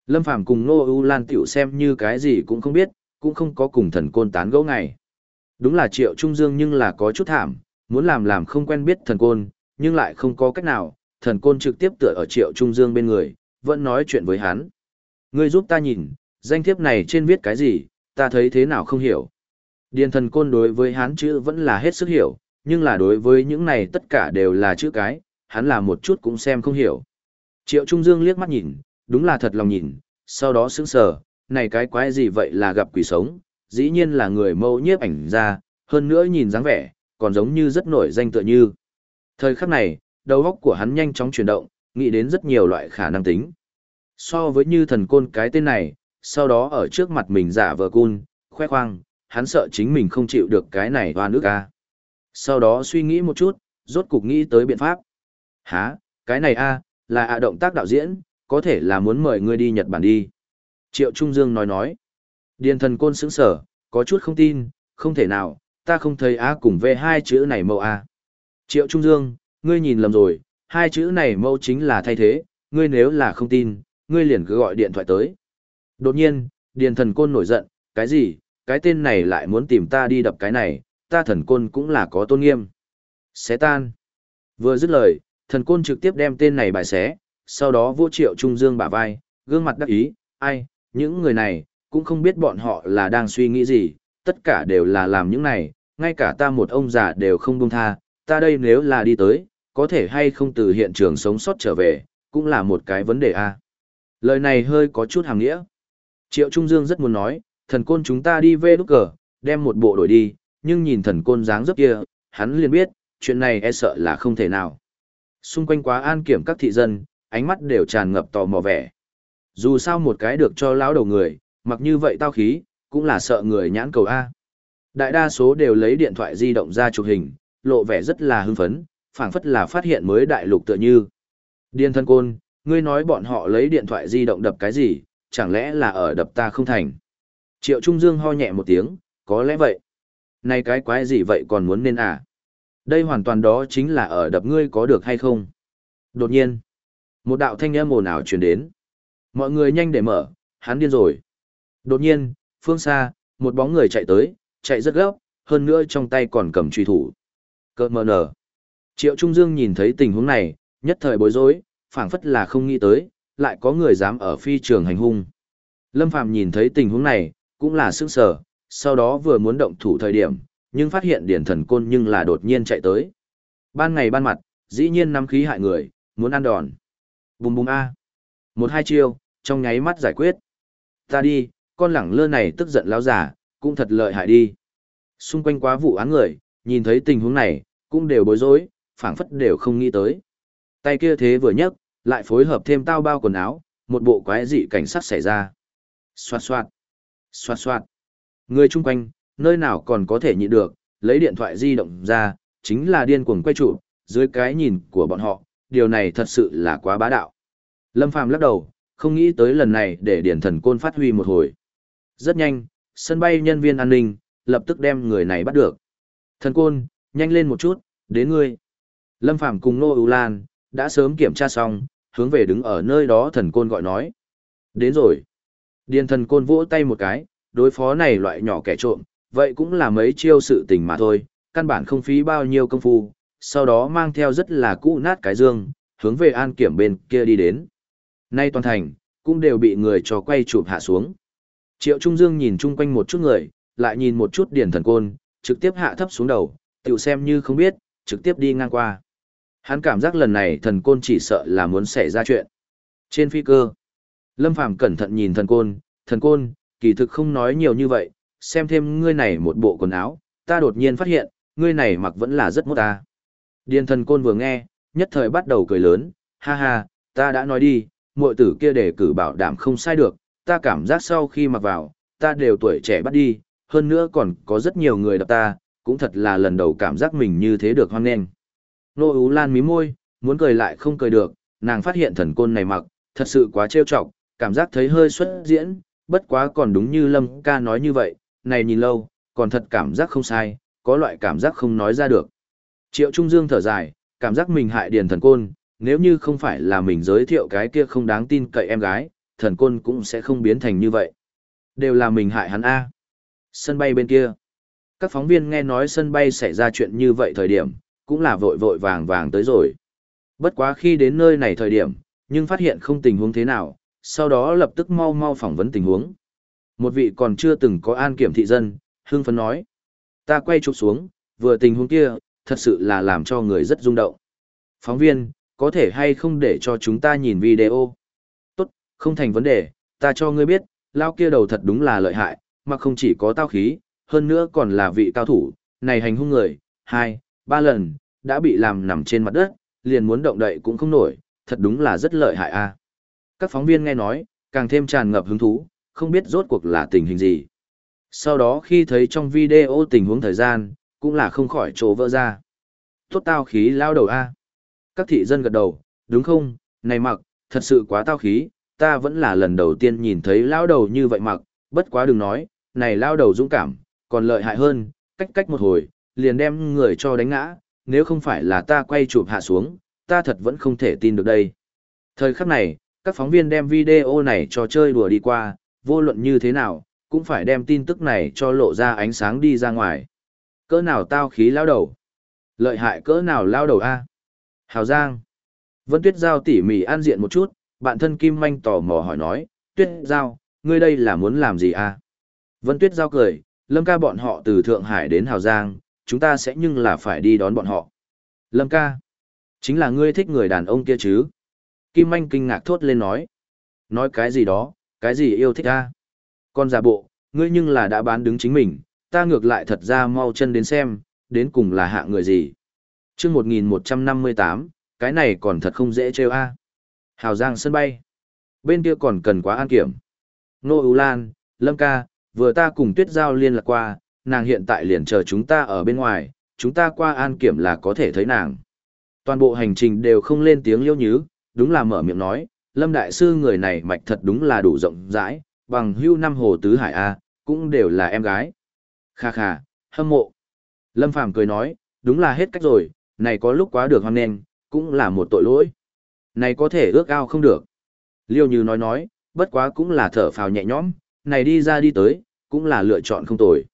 Lâm Phàm cùng Nô U Lan tiểu xem như cái gì cũng không biết, cũng không có cùng thần côn tán gẫu ngày. Đúng là Triệu Trung Dương nhưng là có chút thảm, muốn làm làm không quen biết thần côn, nhưng lại không có cách nào, thần côn trực tiếp tựa ở Triệu Trung Dương bên người, vẫn nói chuyện với hắn. Ngươi giúp ta nhìn, danh thiếp này trên viết cái gì, ta thấy thế nào không hiểu. Điền thần côn đối với hắn chữ vẫn là hết sức hiểu, nhưng là đối với những này tất cả đều là chữ cái, hắn là một chút cũng xem không hiểu. Triệu Trung Dương liếc mắt nhìn, đúng là thật lòng nhìn, sau đó sững sờ, này cái quái gì vậy là gặp quỷ sống, dĩ nhiên là người mâu nhiếp ảnh ra, hơn nữa nhìn dáng vẻ, còn giống như rất nổi danh tựa như. Thời khắc này, đầu óc của hắn nhanh chóng chuyển động, nghĩ đến rất nhiều loại khả năng tính. So với như thần côn cái tên này, sau đó ở trước mặt mình giả vờ cun, khoe khoang, hắn sợ chính mình không chịu được cái này hoa nước ca. Sau đó suy nghĩ một chút, rốt cục nghĩ tới biện pháp. Hả, cái này a là ạ động tác đạo diễn, có thể là muốn mời ngươi đi Nhật Bản đi. Triệu Trung Dương nói nói. Điền thần côn sững sở, có chút không tin, không thể nào, ta không thấy A cùng V hai chữ này mẫu A. Triệu Trung Dương, ngươi nhìn lầm rồi, hai chữ này mẫu chính là thay thế, ngươi nếu là không tin, ngươi liền cứ gọi điện thoại tới. Đột nhiên, Điền thần côn nổi giận, cái gì, cái tên này lại muốn tìm ta đi đập cái này, ta thần côn cũng là có tôn nghiêm. Xé tan. Vừa dứt lời, thần côn trực tiếp đem tên này bài xé, sau đó vô triệu trung dương bả vai, gương mặt đắc ý, ai, những người này, cũng không biết bọn họ là đang suy nghĩ gì, tất cả đều là làm những này, ngay cả ta một ông già đều không buông tha, ta đây nếu là đi tới, có thể hay không từ hiện trường sống sót trở về, cũng là một cái vấn đề a. Lời này hơi có chút hàng nghĩa. Triệu Trung Dương rất muốn nói, thần côn chúng ta đi về đúc cờ, đem một bộ đổi đi, nhưng nhìn thần côn dáng dấp kia, hắn liền biết, chuyện này e sợ là không thể nào. Xung quanh quá an kiểm các thị dân, ánh mắt đều tràn ngập tò mò vẻ. Dù sao một cái được cho lão đầu người, mặc như vậy tao khí, cũng là sợ người nhãn cầu A. Đại đa số đều lấy điện thoại di động ra chụp hình, lộ vẻ rất là hưng phấn, phảng phất là phát hiện mới đại lục tựa như. Điên thân côn, ngươi nói bọn họ lấy điện thoại di động đập cái gì, chẳng lẽ là ở đập ta không thành. Triệu Trung Dương ho nhẹ một tiếng, có lẽ vậy. Này cái quái gì vậy còn muốn nên à? Đây hoàn toàn đó chính là ở đập ngươi có được hay không? Đột nhiên, một đạo thanh âm ồn ào truyền đến. Mọi người nhanh để mở, hắn điên rồi. Đột nhiên, phương xa, một bóng người chạy tới, chạy rất gấp, hơn nữa trong tay còn cầm truy thủ. Cơ mờ nở. Triệu Trung Dương nhìn thấy tình huống này, nhất thời bối rối, phảng phất là không nghĩ tới, lại có người dám ở phi trường hành hung. Lâm Phàm nhìn thấy tình huống này, cũng là sức sở, sau đó vừa muốn động thủ thời điểm, nhưng phát hiện điển thần côn nhưng là đột nhiên chạy tới. Ban ngày ban mặt, dĩ nhiên nắm khí hại người, muốn ăn đòn. Bùm bùm A. Một hai chiêu, trong nháy mắt giải quyết. Ta đi, con lẳng lơ này tức giận lão giả, cũng thật lợi hại đi. Xung quanh quá vụ án người, nhìn thấy tình huống này, cũng đều bối rối, phảng phất đều không nghĩ tới. Tay kia thế vừa nhấc, lại phối hợp thêm tao bao quần áo, một bộ quái dị cảnh sát xảy ra. Xoạt xoạt, xoạt xoạt. Người chung quanh, nơi nào còn có thể nhịn được, lấy điện thoại di động ra, chính là điên cuồng quay trụ, dưới cái nhìn của bọn họ, điều này thật sự là quá bá đạo. Lâm Phàm lắc đầu, không nghĩ tới lần này để điển thần côn phát huy một hồi. Rất nhanh, sân bay nhân viên an ninh, lập tức đem người này bắt được. Thần côn, nhanh lên một chút, đến ngươi. Lâm Phàm cùng Nô U Lan, đã sớm kiểm tra xong, hướng về đứng ở nơi đó thần côn gọi nói. Đến rồi. Điền thần côn vỗ tay một cái, đối phó này loại nhỏ kẻ trộm, vậy cũng là mấy chiêu sự tình mà thôi, căn bản không phí bao nhiêu công phu, sau đó mang theo rất là cũ nát cái dương, hướng về an kiểm bên kia đi đến. Nay toàn thành, cũng đều bị người cho quay chụp hạ xuống. Triệu Trung Dương nhìn chung quanh một chút người, lại nhìn một chút điển thần côn, trực tiếp hạ thấp xuống đầu, tiểu xem như không biết, trực tiếp đi ngang qua. Hắn cảm giác lần này thần côn chỉ sợ là muốn xảy ra chuyện. Trên phi cơ, Lâm Phàm cẩn thận nhìn thần côn, thần côn, kỳ thực không nói nhiều như vậy, xem thêm ngươi này một bộ quần áo, ta đột nhiên phát hiện, ngươi này mặc vẫn là rất mốt ta. Điền thần côn vừa nghe, nhất thời bắt đầu cười lớn, ha ha, ta đã nói đi, muội tử kia để cử bảo đảm không sai được, ta cảm giác sau khi mặc vào, ta đều tuổi trẻ bắt đi, hơn nữa còn có rất nhiều người đập ta, cũng thật là lần đầu cảm giác mình như thế được hoan nghênh. Nô Ú Lan mí môi, muốn cười lại không cười được, nàng phát hiện thần côn này mặc, thật sự quá trêu chọc, cảm giác thấy hơi xuất diễn, bất quá còn đúng như Lâm ca nói như vậy, này nhìn lâu, còn thật cảm giác không sai, có loại cảm giác không nói ra được. Triệu Trung Dương thở dài, cảm giác mình hại điền thần côn, nếu như không phải là mình giới thiệu cái kia không đáng tin cậy em gái, thần côn cũng sẽ không biến thành như vậy. Đều là mình hại hắn A. Sân bay bên kia. Các phóng viên nghe nói sân bay xảy ra chuyện như vậy thời điểm, cũng là vội vội vàng vàng tới rồi. Bất quá khi đến nơi này thời điểm, nhưng phát hiện không tình huống thế nào, sau đó lập tức mau mau phỏng vấn tình huống. Một vị còn chưa từng có an kiểm thị dân, hương phấn nói. Ta quay chụp xuống, vừa tình huống kia, thật sự là làm cho người rất rung động. Phóng viên, có thể hay không để cho chúng ta nhìn video? Tốt, không thành vấn đề, ta cho ngươi biết, lao kia đầu thật đúng là lợi hại, mà không chỉ có tao khí, hơn nữa còn là vị cao thủ, này hành hung người, hai, ba lần, đã bị làm nằm trên mặt đất, liền muốn động đậy cũng không nổi, thật đúng là rất lợi hại a. Các phóng viên nghe nói, càng thêm tràn ngập hứng thú, không biết rốt cuộc là tình hình gì. Sau đó khi thấy trong video tình huống thời gian, cũng là không khỏi trố vỡ ra. Tốt tao khí lao đầu a. Các thị dân gật đầu, đúng không, này mặc, thật sự quá tao khí, ta vẫn là lần đầu tiên nhìn thấy lao đầu như vậy mặc, bất quá đừng nói, này lao đầu dũng cảm, còn lợi hại hơn, cách cách một hồi, liền đem người cho đánh ngã, nếu không phải là ta quay chụp hạ xuống, ta thật vẫn không thể tin được đây. Thời khắc này, các phóng viên đem video này cho chơi đùa đi qua, vô luận như thế nào, cũng phải đem tin tức này cho lộ ra ánh sáng đi ra ngoài. Cỡ nào tao khí lao đầu? Lợi hại cỡ nào lao đầu a? Hào Giang. Vân Tuyết Giao tỉ mỉ an diện một chút, bạn thân Kim Manh tò mò hỏi nói, Tuyết Giao, ngươi đây là muốn làm gì a? Vân Tuyết Giao cười, Lâm ca bọn họ từ Thượng Hải đến Hào Giang, chúng ta sẽ nhưng là phải đi đón bọn họ. Lâm ca, chính là ngươi thích người đàn ông kia chứ? Kim Manh kinh ngạc thốt lên nói. Nói cái gì đó, cái gì yêu thích a? Con giả bộ, ngươi nhưng là đã bán đứng chính mình, ta ngược lại thật ra mau chân đến xem, đến cùng là hạ người gì. chương 1158, cái này còn thật không dễ trêu a. Hào Giang sân bay. Bên kia còn cần quá an kiểm. Nô Ú Lan, Lâm ca, vừa ta cùng Tuyết Giao liên lạc qua, nàng hiện tại liền chờ chúng ta ở bên ngoài, chúng ta qua an kiểm là có thể thấy nàng. Toàn bộ hành trình đều không lên tiếng liêu nhứ, đúng là mở miệng nói, Lâm Đại Sư người này mạch thật đúng là đủ rộng rãi, bằng hưu năm hồ tứ hải A, cũng đều là em gái. Kha kha, hâm mộ. Lâm Phàm cười nói, đúng là hết cách rồi, này có lúc quá được hoan nên, cũng là một tội lỗi. Này có thể ước ao không được. Liêu Như nói nói, bất quá cũng là thở phào nhẹ nhõm, này đi ra đi tới, cũng là lựa chọn không tồi.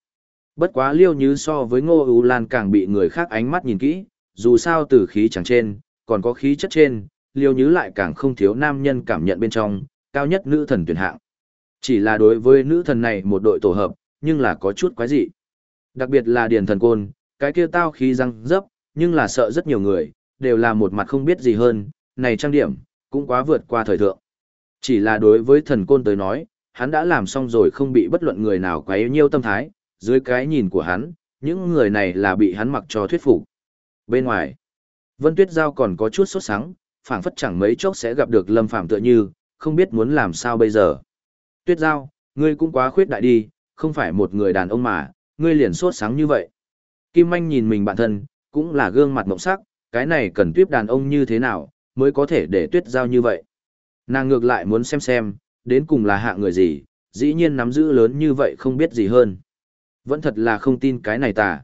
Bất quá Liêu Như so với Ngô U Lan càng bị người khác ánh mắt nhìn kỹ, dù sao từ khí chẳng trên, còn có khí chất trên, Liêu Như lại càng không thiếu nam nhân cảm nhận bên trong, cao nhất nữ thần tuyển hạng. Chỉ là đối với nữ thần này một đội tổ hợp, nhưng là có chút quái dị. Đặc biệt là Điền Thần Côn, cái kia tao khí răng dấp, nhưng là sợ rất nhiều người, đều là một mặt không biết gì hơn, này trang điểm, cũng quá vượt qua thời thượng. Chỉ là đối với thần côn tới nói, hắn đã làm xong rồi không bị bất luận người nào quấy nhiêu tâm thái, dưới cái nhìn của hắn, những người này là bị hắn mặc cho thuyết phục. Bên ngoài, Vân Tuyết Giao còn có chút sốt sắng, phảng phất chẳng mấy chốc sẽ gặp được Lâm Phàm tựa như, không biết muốn làm sao bây giờ. Tuyết Giao, ngươi cũng quá khuyết đại đi, không phải một người đàn ông mà, ngươi liền sốt sáng như vậy. Kim Anh nhìn mình bản thân, cũng là gương mặt mộng sắc, cái này cần tuyết đàn ông như thế nào, mới có thể để tuyết giao như vậy. Nàng ngược lại muốn xem xem, đến cùng là hạ người gì, dĩ nhiên nắm giữ lớn như vậy không biết gì hơn. Vẫn thật là không tin cái này tà.